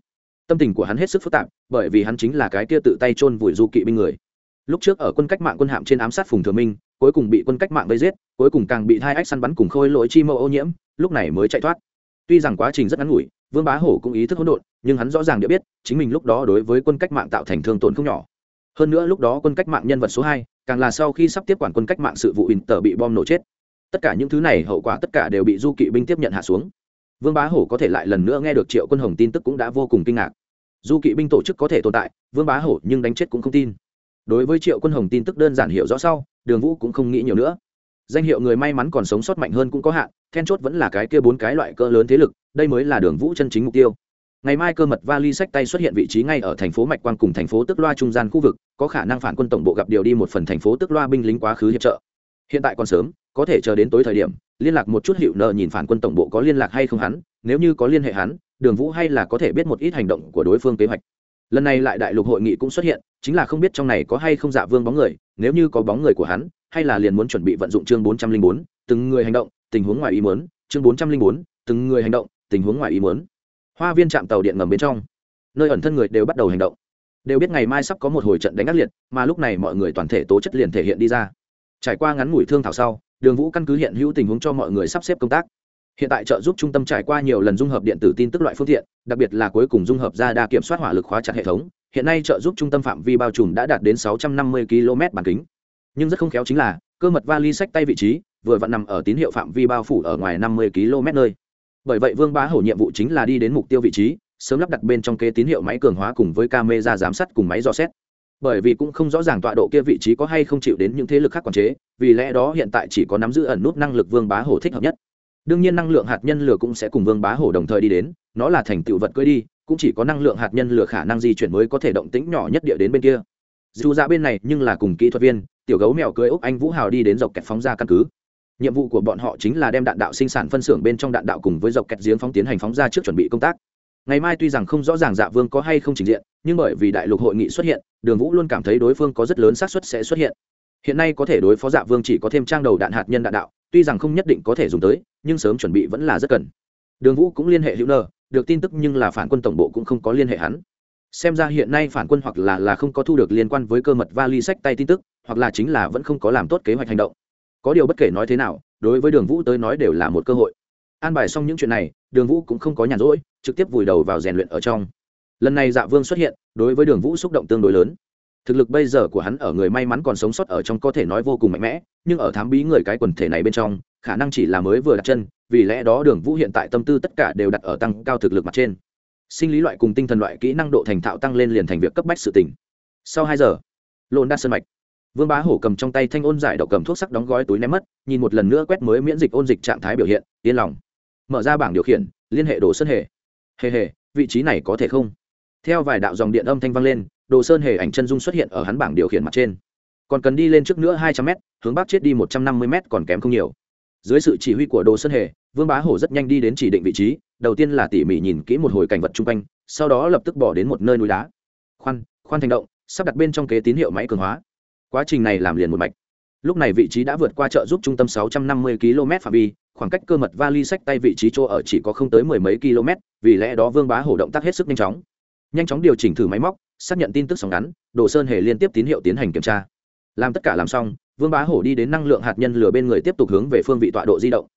Tâm tình của hắn hết sức phức tạp, bởi vì hắn chính là cái kia tự tay chôn vùi du kỵ binh người. Lúc trước ở quân cách mạng quân hạm trên ám sát phùng thừa minh, cuối cùng bị quân cách mạng vây giết, cuối cùng càng bị hai ách săn bắn cùng khôi lỗi chi mẫu ô nhiễm, lúc này mới chạy thoát. Tuy rằng quá trình rất ngắn ngủi vương bá hổ cũng ý thức hỗn độn, nhưng hắn rõ ràng đã biết, chính mình lúc đó đối với quân cách mạng tạo thành thương tổn không nhỏ. Hơn nữa lúc đó quân cách mạng nhân vật số hai, càng là sau khi sắp tiếp quản quân cách mạng sự vụ in tờ bị bom nổ chết. Tất cả những thứ này hậu quả tất cả đều bị du kỵ binh tiếp nhận hạ xuống. Vương bá hổ có thể lại lần nữa nghe được triệu quân hồng tin tức cũng đã vô cùng kinh ngạc. Du kỵ binh tổ chức có thể tồn tại, vương bá hổ nhưng đánh chết cũng không tin. Đối với triệu quân hồng tin tức đơn giản hiểu rõ sau, đường vũ cũng không nghĩ nhiều nữa danh hiệu người may mắn còn sống sót mạnh hơn cũng có hạn, then chốt vẫn là cái kia bốn cái loại cỡ lớn thế lực, đây mới là đường vũ chân chính mục tiêu. Ngày mai cơ mật vali sách tay xuất hiện vị trí ngay ở thành phố mạch quang cùng thành phố tức loa trung gian khu vực, có khả năng phản quân tổng bộ gặp điều đi một phần thành phố tức loa binh lính quá khứ hiệp trợ. Hiện tại còn sớm, có thể chờ đến tối thời điểm, liên lạc một chút hiệu nợ nhìn phản quân tổng bộ có liên lạc hay không hắn, nếu như có liên hệ hắn, đường vũ hay là có thể biết một ít hành động của đối phương kế hoạch. Lần này lại đại lục hội nghị cũng xuất hiện, chính là không biết trong này có hay không dạ vương bóng người, nếu như có bóng người của hắn hay là liền muốn chuẩn bị vận dụng chương bốn trăm linh bốn, từng người hành động, tình huống ngoài ý muốn, chương bốn trăm linh bốn, từng người hành động, tình huống ngoài ý muốn. Hoa viên trạm tàu điện ngầm bên trong, nơi ẩn thân người đều bắt đầu hành động. Đều biết ngày mai sắp có một hồi trận đánh ác liệt, mà lúc này mọi người toàn thể tố chất liền thể hiện đi ra. Trải qua ngắn ngủi thương thảo sau, đường vũ căn cứ hiện hữu tình huống cho mọi người sắp xếp công tác. Hiện tại trợ giúp trung tâm trải qua nhiều lần dung hợp điện tử tin tức loại phương tiện, đặc biệt là cuối cùng dung hợp ra đa kiểm soát hỏa lực khóa chặt hệ thống, hiện nay trợ giúp trung tâm phạm vi bao trùm đã đạt đến 650 km bản kính nhưng rất không khéo chính là, cơ mật vali sách tay vị trí, vừa vặn nằm ở tín hiệu phạm vi bao phủ ở ngoài 50 km nơi. Bởi vậy vương bá hổ nhiệm vụ chính là đi đến mục tiêu vị trí, sớm lắp đặt bên trong kế tín hiệu máy cường hóa cùng với camera giám sát cùng máy dò xét. Bởi vì cũng không rõ ràng tọa độ kia vị trí có hay không chịu đến những thế lực khác quản chế, vì lẽ đó hiện tại chỉ có nắm giữ ẩn nút năng lực vương bá hổ thích hợp nhất. Đương nhiên năng lượng hạt nhân lửa cũng sẽ cùng vương bá hổ đồng thời đi đến, nó là thành tựu vật cưới đi, cũng chỉ có năng lượng hạt nhân lửa khả năng di chuyển mới có thể động tĩnh nhỏ nhất địa đến bên kia dù ra bên này nhưng là cùng kỹ thuật viên tiểu gấu mèo cưới úc anh vũ hào đi đến dọc kẹt phóng ra căn cứ. Nhiệm vụ của bọn họ chính là đem đạn đạo sinh sản phân xưởng bên trong đạn đạo cùng với dọc kẹt giếng phóng tiến hành phóng ra trước chuẩn bị công tác. Ngày mai tuy rằng không rõ ràng dạ vương có hay không trình diện nhưng bởi vì đại lục hội nghị xuất hiện đường vũ luôn cảm thấy đối phương có rất lớn xác suất sẽ xuất hiện. Hiện nay có thể đối phó dạ vương chỉ có thêm trang đầu đạn hạt nhân đạn đạo tuy rằng không nhất định có thể dùng tới nhưng sớm chuẩn bị vẫn là rất cần. Đường vũ cũng liên hệ hữu nơ, được tin tức nhưng là phản quân tổng bộ cũng không có liên hệ hắn xem ra hiện nay phản quân hoặc là là không có thu được liên quan với cơ mật vali sách tay tin tức, hoặc là chính là vẫn không có làm tốt kế hoạch hành động. Có điều bất kể nói thế nào, đối với đường vũ tới nói đều là một cơ hội. An bài xong những chuyện này, đường vũ cũng không có nhàn rỗi, trực tiếp vùi đầu vào rèn luyện ở trong. Lần này dạ vương xuất hiện, đối với đường vũ xúc động tương đối lớn. Thực lực bây giờ của hắn ở người may mắn còn sống sót ở trong có thể nói vô cùng mạnh mẽ, nhưng ở thám bí người cái quần thể này bên trong, khả năng chỉ là mới vừa đặt chân, vì lẽ đó đường vũ hiện tại tâm tư tất cả đều đặt ở tăng cao thực lực mặt trên sinh lý loại cùng tinh thần loại kỹ năng độ thành thạo tăng lên liền thành việc cấp bách sự tỉnh sau hai giờ, lộn đa sân mạch. Vương bá hổ cầm trong tay thanh ôn giải đậu cầm thuốc sắc đóng gói túi ném mất, nhìn một lần nữa quét mới miễn dịch ôn dịch trạng thái biểu hiện, yên lòng. Mở ra bảng điều khiển, liên hệ đồ sơn hề. Hề hề, vị trí này có thể không? Theo vài đạo dòng điện âm thanh vang lên, đồ sơn hề ảnh chân dung xuất hiện ở hắn bảng điều khiển mặt trên. Còn cần đi lên trước nữa hai trăm m hướng bắc chết đi một trăm năm mươi m còn kém không nhiều. Dưới sự chỉ huy của đồ sơn hề, vương bá hổ rất nhanh đi đến chỉ định vị trí đầu tiên là tỉ mỉ nhìn kỹ một hồi cảnh vật chung quanh, sau đó lập tức bỏ đến một nơi núi đá. Khoan khoan thành động, sắp đặt bên trong kế tín hiệu máy cường hóa. Quá trình này làm liền một mạch. Lúc này vị trí đã vượt qua chợ giúp trung tâm 650 km phạm vi, khoảng cách cơ mật vali sách tay vị trí chỗ ở chỉ có không tới mười mấy km, vì lẽ đó vương bá hổ động tác hết sức nhanh chóng. Nhanh chóng điều chỉnh thử máy móc, xác nhận tin tức sóng ngắn, đồ sơn hề liên tiếp tín hiệu tiến hành kiểm tra. Làm tất cả làm xong, vương bá hổ đi đến năng lượng hạt nhân lửa bên người tiếp tục hướng về phương vị tọa độ di động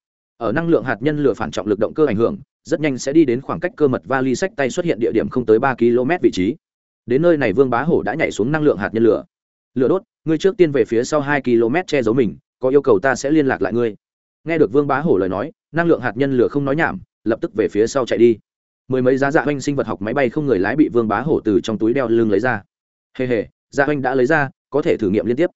ở năng lượng hạt nhân lửa phản trọng lực động cơ ảnh hưởng, rất nhanh sẽ đi đến khoảng cách cơ mật vali sách tay xuất hiện địa điểm không tới ba km vị trí. Đến nơi này vương bá hổ đã nhảy xuống năng lượng hạt nhân lửa. Lửa đốt, ngươi trước tiên về phía sau hai km che giấu mình, có yêu cầu ta sẽ liên lạc lại ngươi. Nghe được vương bá hổ lời nói, năng lượng hạt nhân lửa không nói nhảm, lập tức về phía sau chạy đi. Mười mấy giá dạ oanh sinh vật học máy bay không người lái bị vương bá hổ từ trong túi đeo lưng lấy ra. Hề hề dạ oanh đã lấy ra, có thể thử nghiệm liên tiếp.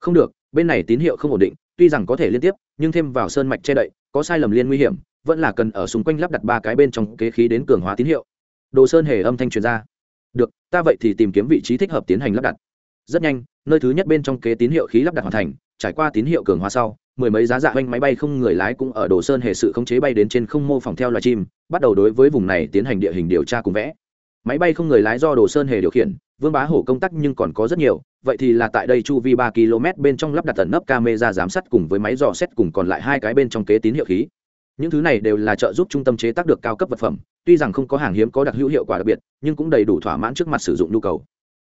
Không được, bên này tín hiệu không ổn định tuy rằng có thể liên tiếp, nhưng thêm vào sơn mạch che đậy, có sai lầm liên nguy hiểm, vẫn là cần ở xung quanh lắp đặt ba cái bên trong kế khí đến cường hóa tín hiệu. Đồ sơn hề âm thanh truyền ra. Được, ta vậy thì tìm kiếm vị trí thích hợp tiến hành lắp đặt. Rất nhanh, nơi thứ nhất bên trong kế tín hiệu khí lắp đặt hoàn thành, trải qua tín hiệu cường hóa sau, mười mấy giá dạ oanh máy bay không người lái cũng ở đồ sơn hề sự khống chế bay đến trên không mô phỏng theo loài chim, bắt đầu đối với vùng này tiến hành địa hình điều tra cùng vẽ. Máy bay không người lái do đồ sơn hề điều khiển vương bá hổ công tác nhưng còn có rất nhiều, vậy thì là tại đây chu vi ba km bên trong lắp đặt tận nấp camera giám sát cùng với máy dò xét cùng còn lại hai cái bên trong kế tín hiệu khí. Những thứ này đều là trợ giúp trung tâm chế tác được cao cấp vật phẩm, tuy rằng không có hàng hiếm có đặc hữu hiệu quả đặc biệt, nhưng cũng đầy đủ thỏa mãn trước mặt sử dụng nhu cầu.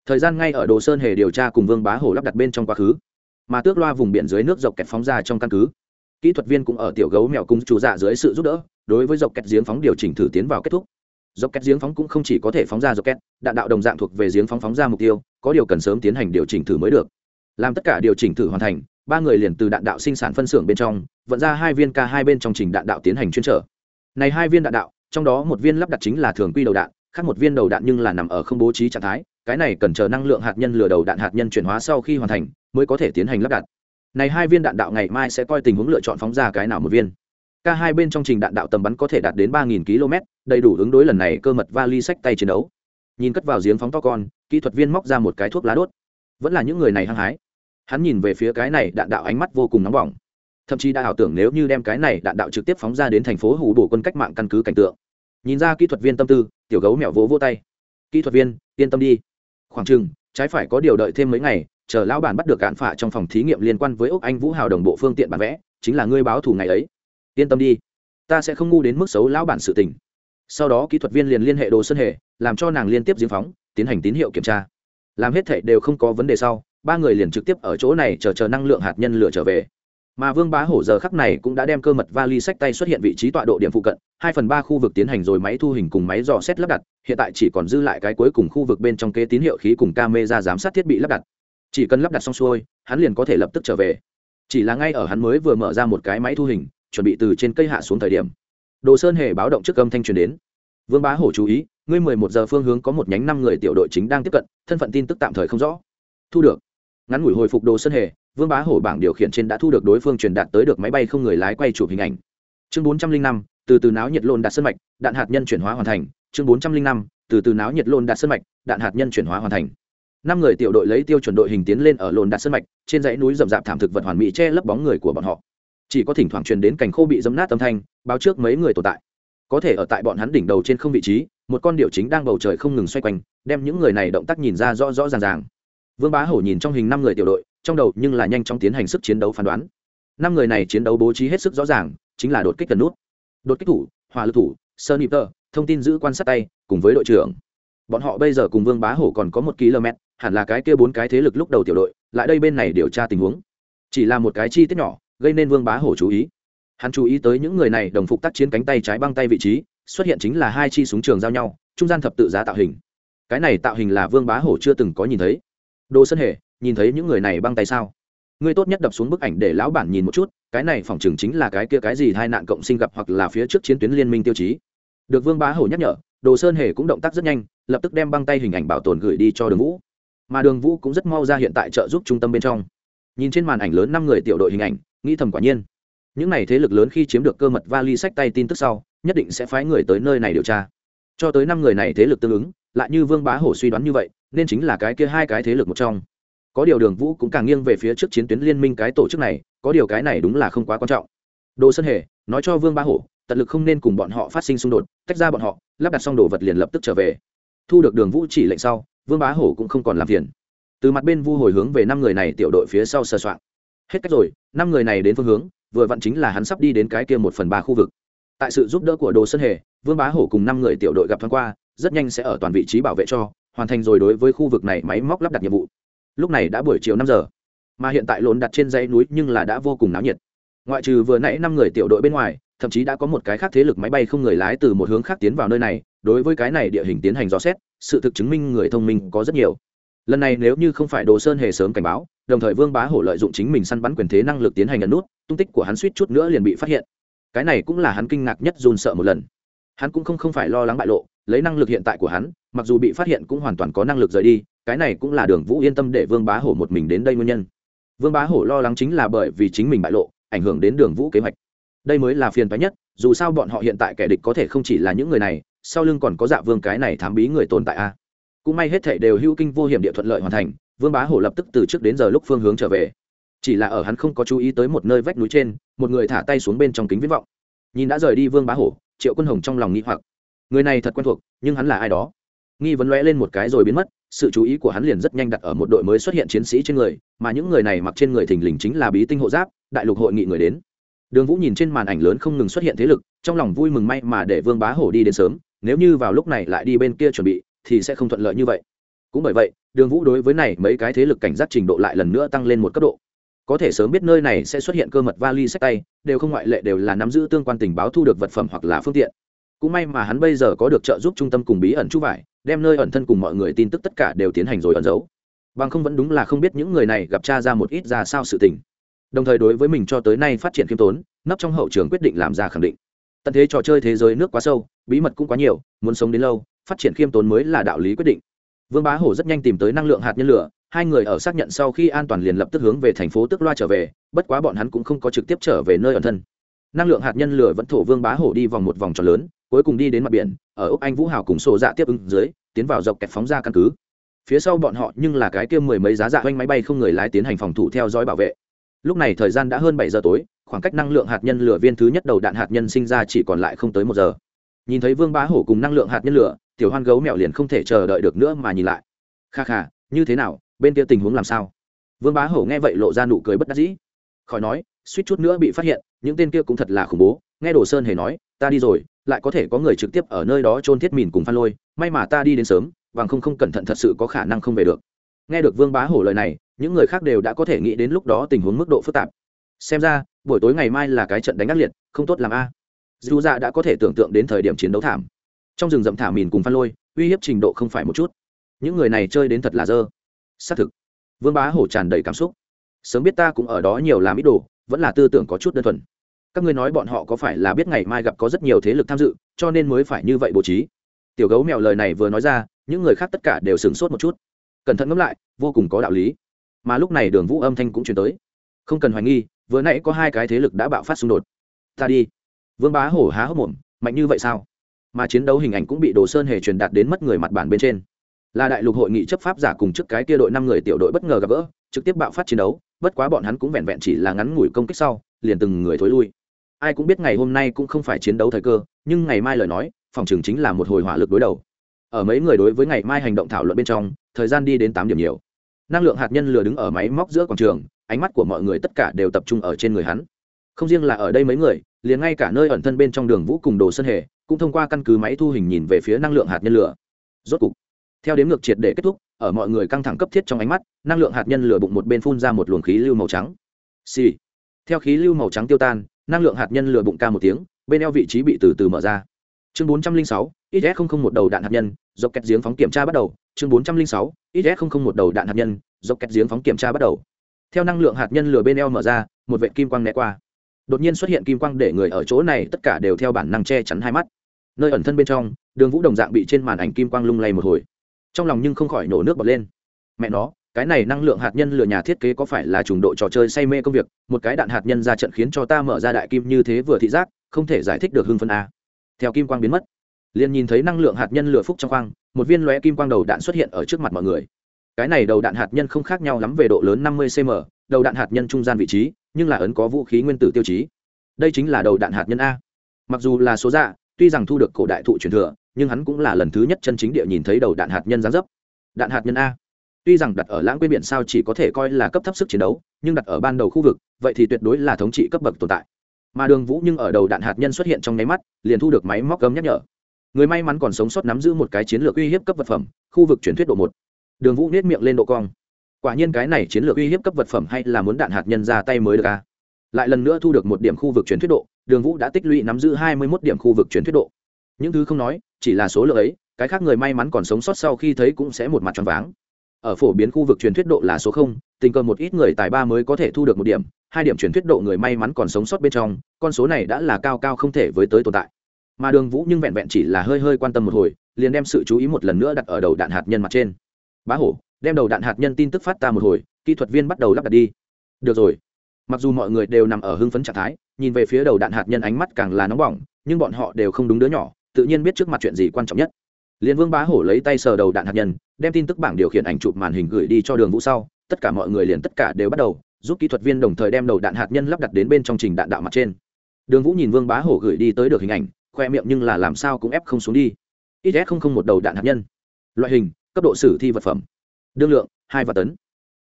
Thời gian ngay ở đồ sơn hề điều tra cùng vương bá hổ lắp đặt bên trong quá khứ, mà tước loa vùng biển dưới nước dọc kẹt phóng ra trong căn cứ. Kỹ thuật viên cũng ở tiểu gấu mèo cung chủ dạ dưới sự giúp đỡ, đối với dọc kẹt giếng phóng điều chỉnh thử tiến vào kết thúc dọc két giếng phóng cũng không chỉ có thể phóng ra dọc két đạn đạo đồng dạng thuộc về giếng phóng phóng ra mục tiêu, có điều cần sớm tiến hành điều chỉnh thử mới được. Làm tất cả điều chỉnh thử hoàn thành, ba người liền từ đạn đạo sinh sản phân xưởng bên trong, vận ra hai viên k hai bên trong trình đạn đạo tiến hành chuyên trở. Này hai viên đạn đạo, trong đó một viên lắp đặt chính là thường quy đầu đạn, khác một viên đầu đạn nhưng là nằm ở không bố trí trạng thái, cái này cần chờ năng lượng hạt nhân lừa đầu đạn hạt nhân chuyển hóa sau khi hoàn thành, mới có thể tiến hành lắp đặt. Này hai viên đạn đạo ngày mai sẽ coi tình huống lựa chọn phóng ra cái nào một viên. K hai bên trong trình đạn đạo tầm bắn có thể đạt đến ba nghìn km đầy đủ ứng đối lần này cơ mật vali sách tay chiến đấu. Nhìn cất vào giếng phóng to con, kỹ thuật viên móc ra một cái thuốc lá đốt. Vẫn là những người này hăng hái. Hắn nhìn về phía cái này đạn đạo ánh mắt vô cùng nóng bỏng. Thậm chí đã ảo tưởng nếu như đem cái này đạn đạo trực tiếp phóng ra đến thành phố hủ bổ quân cách mạng căn cứ cảnh tượng. Nhìn ra kỹ thuật viên tâm tư, tiểu gấu mẹo vỗ vô tay. Kỹ thuật viên, yên tâm đi. Khoảng chừng, trái phải có điều đợi thêm mấy ngày, chờ lão bản bắt được cạn phạ trong phòng thí nghiệm liên quan với ốc anh vũ hào đồng bộ phương tiện bản vẽ, chính là ngươi báo thủ ngày ấy. Yên tâm đi. Ta sẽ không ngu đến mức xấu lão bản sự tình sau đó kỹ thuật viên liền liên hệ đồ sơn hệ làm cho nàng liên tiếp diễn phóng, tiến hành tín hiệu kiểm tra. Làm hết thảy đều không có vấn đề sau, ba người liền trực tiếp ở chỗ này chờ chờ năng lượng hạt nhân lửa trở về. Mà vương bá hổ giờ khắc này cũng đã đem cơ mật vali sách tay xuất hiện vị trí tọa độ điểm phụ cận, hai phần ba khu vực tiến hành rồi máy thu hình cùng máy dò xét lắp đặt, hiện tại chỉ còn dư lại cái cuối cùng khu vực bên trong kế tín hiệu khí cùng camera giám sát thiết bị lắp đặt. Chỉ cần lắp đặt xong xuôi, hắn liền có thể lập tức trở về. Chỉ là ngay ở hắn mới vừa mở ra một cái máy thu hình, chuẩn bị từ trên cây hạ xuống thời điểm. Đồ sơn hề báo động trước âm thanh truyền đến vương bá hổ chú ý, ngươi mười một giờ phương hướng có một nhánh năm người tiểu đội chính đang tiếp cận, thân phận tin tức tạm thời không rõ. Thu được. Ngắn ngủi hồi phục đồ sân hề, vương bá hổ bảng điều khiển trên đã thu được đối phương truyền đạt tới được máy bay không người lái quay chụp hình ảnh. Chương bốn trăm linh năm, từ từ náo nhiệt lôn đạt sân mạch, đạn hạt nhân chuyển hóa hoàn thành. Chương bốn trăm linh năm, từ từ náo nhiệt lôn đạt sân mạch, đạn hạt nhân chuyển hóa hoàn thành. Năm người tiểu đội lấy tiêu chuẩn đội hình tiến lên ở lồn đạt sân mạch, trên dãy núi rậm rạp thảm thực vật hoàn mỹ che lấp bóng người của bọn họ. Chỉ có thỉnh thoảng truyền đến cành khô bị dấm nát âm thanh, báo trước mấy người tồn tại có thể ở tại bọn hắn đỉnh đầu trên không vị trí, một con điệu chính đang bầu trời không ngừng xoay quanh, đem những người này động tác nhìn ra rõ rõ ràng ràng. Vương bá hổ nhìn trong hình năm người tiểu đội, trong đầu nhưng là nhanh chóng tiến hành sức chiến đấu phán đoán. Năm người này chiến đấu bố trí hết sức rõ ràng, chính là đột kích cần nút. Đột kích thủ hòa lực thủ, sơn nịp tơ, thông tin giữ quan sát tay, cùng với đội trưởng. Bọn họ bây giờ cùng vương bá hổ còn có một km, hẳn là cái kia bốn cái thế lực lúc đầu tiểu đội, lại đây bên này điều tra tình huống. Chỉ là một cái chi tiết nhỏ, gây nên vương bá hổ chú ý hắn chú ý tới những người này đồng phục tác chiến cánh tay trái băng tay vị trí, xuất hiện chính là hai chi súng trường giao nhau, trung gian thập tự giá tạo hình. Cái này tạo hình là vương bá hổ chưa từng có nhìn thấy. Đồ sân hề, nhìn thấy những người này băng tay sao? Ngươi tốt nhất đập xuống bức ảnh để lão bản nhìn một chút, cái này phỏng chừng chính là cái kia cái gì hai nạn cộng sinh gặp hoặc là phía trước chiến tuyến liên minh tiêu chí. Được vương bá hổ nhắc nhở, đồ sơn hề cũng động tác rất nhanh, lập tức đem băng tay hình ảnh bảo tồn gửi đi cho đường vũ. Mà đường vũ cũng rất mau ra hiện tại trợ giúp trung tâm bên trong. Nhìn trên màn ảnh lớn năm người tiểu đội hình ảnh, nghĩ thầm quả nhiên những n à y thế lực lớn khi chiếm được cơ mật vali sách tay tin tức sau, nhất định sẽ phái người tới nơi này điều tra. Cho tới năm người này thế lực tương ứng, lại như vương bá hổ suy đoán như vậy, nên chính là cái kia hai cái thế lực một trong. Có điều đường vũ cũng càng nghiêng về phía trước chiến tuyến liên minh cái tổ chức này, có điều cái này đúng là không quá quan trọng. Đồ sân hề, nói cho vương bá hổ, tận lực không nên cùng bọn họ phát sinh xung đột, tách ra bọn họ, lắp đặt xong đồ vật liền lập tức trở về. Thu được đường vũ chỉ lệnh sau, vương bá hổ cũng không còn làm phiền. Từ mặt bên vu hồi hướng về năm người này tiểu đội phía sau sơ soạn hết cách rồi, năm người này đến phương hướng vừa vặn chính là hắn sắp đi đến cái kia một phần ba khu vực. Tại sự giúp đỡ của đồ sơn hề, vương bá hổ cùng năm người tiểu đội gặp thoáng qua, rất nhanh sẽ ở toàn vị trí bảo vệ cho, hoàn thành rồi đối với khu vực này máy móc lắp đặt nhiệm vụ. Lúc này đã buổi chiều năm giờ, mà hiện tại lồn đặt trên dãy núi nhưng là đã vô cùng náo nhiệt. Ngoại trừ vừa nãy năm người tiểu đội bên ngoài, thậm chí đã có một cái khác thế lực máy bay không người lái từ một hướng khác tiến vào nơi này, đối với cái này địa hình tiến hành dò xét, sự thực chứng minh người thông minh có rất nhiều. Lần này nếu như không phải đồ sơn hề sớm cảnh báo, đồng thời vương bá hổ lợi dụng chính mình săn bắn quyền thế năng lực tiến hành nhận nút tung tích của hắn suýt chút nữa liền bị phát hiện. Cái này cũng là hắn kinh ngạc nhất dồn sợ một lần. Hắn cũng không không phải lo lắng bại lộ, lấy năng lực hiện tại của hắn, mặc dù bị phát hiện cũng hoàn toàn có năng lực rời đi, cái này cũng là đường vũ yên tâm để vương bá hổ một mình đến đây nguyên nhân. Vương bá hổ lo lắng chính là bởi vì chính mình bại lộ, ảnh hưởng đến đường vũ kế hoạch. Đây mới là phiền toái nhất, dù sao bọn họ hiện tại kẻ địch có thể không chỉ là những người này, sau lưng còn có dạ vương cái này thám bí người tồn tại a. Cũng may hết thảy đều hữu kinh vô hiểm địa thuận lợi hoàn thành, vương bá hổ lập tức từ trước đến giờ lúc phương hướng trở về chỉ là ở hắn không có chú ý tới một nơi vách núi trên, một người thả tay xuống bên trong kính viễn vọng. Nhìn đã rời đi vương bá hổ, triệu quân hồng trong lòng nghĩ hoặc. Người này thật quen thuộc, nhưng hắn là ai đó? Nghi vấn lóe lên một cái rồi biến mất, sự chú ý của hắn liền rất nhanh đặt ở một đội mới xuất hiện chiến sĩ trên người, mà những người này mặc trên người thình lình chính là bí tinh hộ giáp, đại lục hội nghị người đến. Đường vũ nhìn trên màn ảnh lớn không ngừng xuất hiện thế lực, trong lòng vui mừng may mà để vương bá hổ đi đến sớm, nếu như vào lúc này lại đi bên kia chuẩn bị, thì sẽ không thuận lợi như vậy. Cũng bởi vậy, đường vũ đối với này mấy cái thế lực cảnh giác trình độ lại lần nữa tăng lên một cấp độ có thể sớm biết nơi này sẽ xuất hiện cơ mật vali sách tay, đều không ngoại lệ đều là nắm giữ tương quan tình báo thu được vật phẩm hoặc là phương tiện. Cũng may mà hắn bây giờ có được trợ giúp trung tâm cùng bí ẩn chú vải, đem nơi ẩn thân cùng mọi người tin tức tất cả đều tiến hành rồi ẩn giấu. Bằng không vẫn đúng là không biết những người này gặp cha ra một ít ra sao sự tình. Đồng thời đối với mình cho tới nay phát triển khiêm tốn, nấp trong hậu trường quyết định làm ra khẳng định. Tận thế trò chơi thế giới nước quá sâu, bí mật cũng quá nhiều, muốn sống đến lâu, phát triển khiêm tốn mới là đạo lý quyết định. Vương bá hổ rất nhanh tìm tới năng lượng hạt nhân lửa hai người ở xác nhận sau khi an toàn liền lập tức hướng về thành phố tức loa trở về, bất quá bọn hắn cũng không có trực tiếp trở về nơi ẩn thân. Năng lượng hạt nhân lửa vẫn thổ vương bá hổ đi vòng một vòng tròn lớn, cuối cùng đi đến mặt biển, ở úc anh vũ hào cùng sổ dạ tiếp ứng dưới, tiến vào dọc kẹt phóng ra căn cứ. Phía sau bọn họ nhưng là cái kia mười mấy giá dạ oanh máy bay không người lái tiến hành phòng thủ theo dõi bảo vệ. Lúc này thời gian đã hơn bảy giờ tối, khoảng cách năng lượng hạt nhân lửa viên thứ nhất đầu đạn hạt nhân sinh ra chỉ còn lại không tới một giờ. Nhìn thấy vương bá hổ cùng năng lượng hạt nhân lửa, tiểu hoan gấu mèo liền không thể chờ đợi được nữa mà nhìn lại. Kha kha, như thế nào? Bên kia tình huống làm sao? Vương bá hổ nghe vậy lộ ra nụ cười bất đắc dĩ. Khỏi nói, suýt chút nữa bị phát hiện, những tên kia cũng thật là khủng bố. Nghe đồ sơn hề nói, ta đi rồi, lại có thể có người trực tiếp ở nơi đó trôn thiết mìn cùng phan lôi, may mà ta đi đến sớm, bằng không không cẩn thận thật sự có khả năng không về được. Nghe được vương bá hổ lời này, những người khác đều đã có thể nghĩ đến lúc đó tình huống mức độ phức tạp. Xem ra, buổi tối ngày mai là cái trận đánh ác liệt, không tốt làm a. Dù dạ đã có thể tưởng tượng đến thời điểm chiến đấu thảm. Trong rừng rậm thả mìn cùng phan lôi, uy hiếp trình độ không phải một chút. Những người này chơi đến thật là dơ xác thực. Vương bá hổ tràn đầy cảm xúc. Sớm biết ta cũng ở đó nhiều làm ít đồ, vẫn là tư tưởng có chút đơn thuần. Các ngươi nói bọn họ có phải là biết ngày mai gặp có rất nhiều thế lực tham dự, cho nên mới phải như vậy bố trí. Tiểu gấu mèo lời này vừa nói ra, những người khác tất cả đều sửng sốt một chút. Cẩn thận ngẫm lại, vô cùng có đạo lý. Mà lúc này đường vũ âm thanh cũng chuyển tới. Không cần hoài nghi, vừa nãy có hai cái thế lực đã bạo phát xung đột. Ta đi. Vương bá hổ há hốc mồm, mạnh như vậy sao? Mà chiến đấu hình ảnh cũng bị đồ sơn hề truyền đạt đến mất người mặt bản bên trên là đại lục hội nghị chấp pháp giả cùng trước cái kia đội năm người tiểu đội bất ngờ gặp gỡ, trực tiếp bạo phát chiến đấu, bất quá bọn hắn cũng vẹn vẹn chỉ là ngắn ngủi công kích sau, liền từng người thối lui. Ai cũng biết ngày hôm nay cũng không phải chiến đấu thời cơ, nhưng ngày mai lời nói, phòng trường chính là một hồi hỏa lực đối đầu. Ở mấy người đối với ngày mai hành động thảo luận bên trong, thời gian đi đến tám điểm nhiều. Năng lượng hạt nhân lừa đứng ở máy móc giữa quảng trường, ánh mắt của mọi người tất cả đều tập trung ở trên người hắn. Không riêng là ở đây mấy người, liền ngay cả nơi ẩn thân bên trong đường vũ cùng đồ sân hề, cũng thông qua căn cứ máy thu hình nhìn về phía năng lượng hạt nhân lửa. Rốt cục theo đếm ngược triệt để kết thúc, ở mọi người căng thẳng cấp thiết trong ánh mắt, năng lượng hạt nhân lửa bụng một bên phun ra một luồng khí lưu màu trắng. Xì、sì. theo khí lưu màu trắng tiêu tan, năng lượng hạt nhân lửa bụng ca một tiếng, bên eo vị trí bị từ từ mở ra. Chương bốn trăm linh sáu ít không không một đầu đạn hạt nhân dọc kẹt giếng phóng kiểm tra bắt đầu. Chương bốn trăm linh sáu ít không không một đầu đạn hạt nhân dọc kẹt giếng phóng kiểm tra bắt đầu. Theo năng lượng hạt nhân lửa bên eo mở ra, một vệ kim quang né qua. Đột nhiên xuất hiện kim quang để người ở chỗ này tất cả đều theo bản năng che chắn hai mắt. Nơi ẩn thân bên trong, đường vũ đồng dạng bị trên màn ảnh kim quang lung lay một hồi trong lòng nhưng không khỏi nổ nước bọt lên. Mẹ nó, cái này năng lượng hạt nhân lửa nhà thiết kế có phải là trùng độ trò chơi say mê công việc, một cái đạn hạt nhân ra trận khiến cho ta mở ra đại kim như thế vừa thị giác, không thể giải thích được hưng phân a à. theo kim quang biến mất, liền nhìn thấy năng lượng hạt nhân lửa phúc trong khoang, một viên lóe kim quang đầu đạn xuất hiện ở trước mặt mọi người. Cái này đầu đạn hạt nhân không khác nhau lắm về độ lớn 50 cm đầu đạn hạt nhân trung gian vị trí, nhưng là ấn có vũ khí nguyên tử tiêu chí. Đây chính là đầu đạn hạt nhân a. Mặc dù là số dạ tuy rằng thu được cổ đại thụ truyền thừa nhưng hắn cũng là lần thứ nhất chân chính địa nhìn thấy đầu đạn hạt nhân giáng dấp. Đạn hạt nhân a. Tuy rằng đặt ở lãng quên biển sao chỉ có thể coi là cấp thấp sức chiến đấu, nhưng đặt ở ban đầu khu vực, vậy thì tuyệt đối là thống trị cấp bậc tồn tại. Mà đường vũ nhưng ở đầu đạn hạt nhân xuất hiện trong nháy mắt, liền thu được máy móc gấm nhắc nhở. Người may mắn còn sống sót nắm giữ một cái chiến lược uy hiếp cấp vật phẩm, khu vực chuyển thuyết độ một. Đường vũ nết miệng lên độ cong. Quả nhiên cái này chiến lược uy hiếp cấp vật phẩm hay là muốn đạn hạt nhân ra tay mới được à? lại lần nữa thu được một điểm khu vực chuyển thuyết độ, đường vũ đã tích lũy nắm giữ hai mươi một điểm khu vực chuyển thuyết độ những thứ không nói, chỉ là số lượng ấy, cái khác người may mắn còn sống sót sau khi thấy cũng sẽ một mặt tròn váng. Ở phổ biến khu vực truyền thuyết độ là số không, tình cờ một ít người tài ba mới có thể thu được một điểm, hai điểm truyền thuyết độ người may mắn còn sống sót bên trong, con số này đã là cao cao không thể với tới tồn tại. Mà đường vũ nhưng vẹn vẹn chỉ là hơi hơi quan tâm một hồi, liền đem sự chú ý một lần nữa đặt ở đầu đạn hạt nhân mặt trên. Bá hổ, đem đầu đạn hạt nhân tin tức phát ta một hồi, kỹ thuật viên bắt đầu lắp đặt đi. Được rồi. Mặc dù mọi người đều nằm ở hưng phấn trạng thái, nhìn về phía đầu đạn hạt nhân ánh mắt càng là nóng bỏng, nhưng bọn họ đều không đúng đứa nhỏ tự nhiên biết trước mặt chuyện gì quan trọng nhất. Liên vương bá hổ lấy tay sờ đầu đạn hạt nhân, đem tin tức bảng điều khiển ảnh chụp màn hình gửi đi cho đường vũ sau, tất cả mọi người liền tất cả đều bắt đầu giúp kỹ thuật viên đồng thời đem đầu đạn hạt nhân lắp đặt đến bên trong trình đạn đạo mặt trên. Đường vũ nhìn vương bá hổ gửi đi tới được hình ảnh, khoe miệng nhưng là làm sao cũng ép không xuống đi. Ít không không một đầu đạn hạt nhân. Loại hình, cấp độ sử thi vật phẩm. Đương lượng, hai và tấn.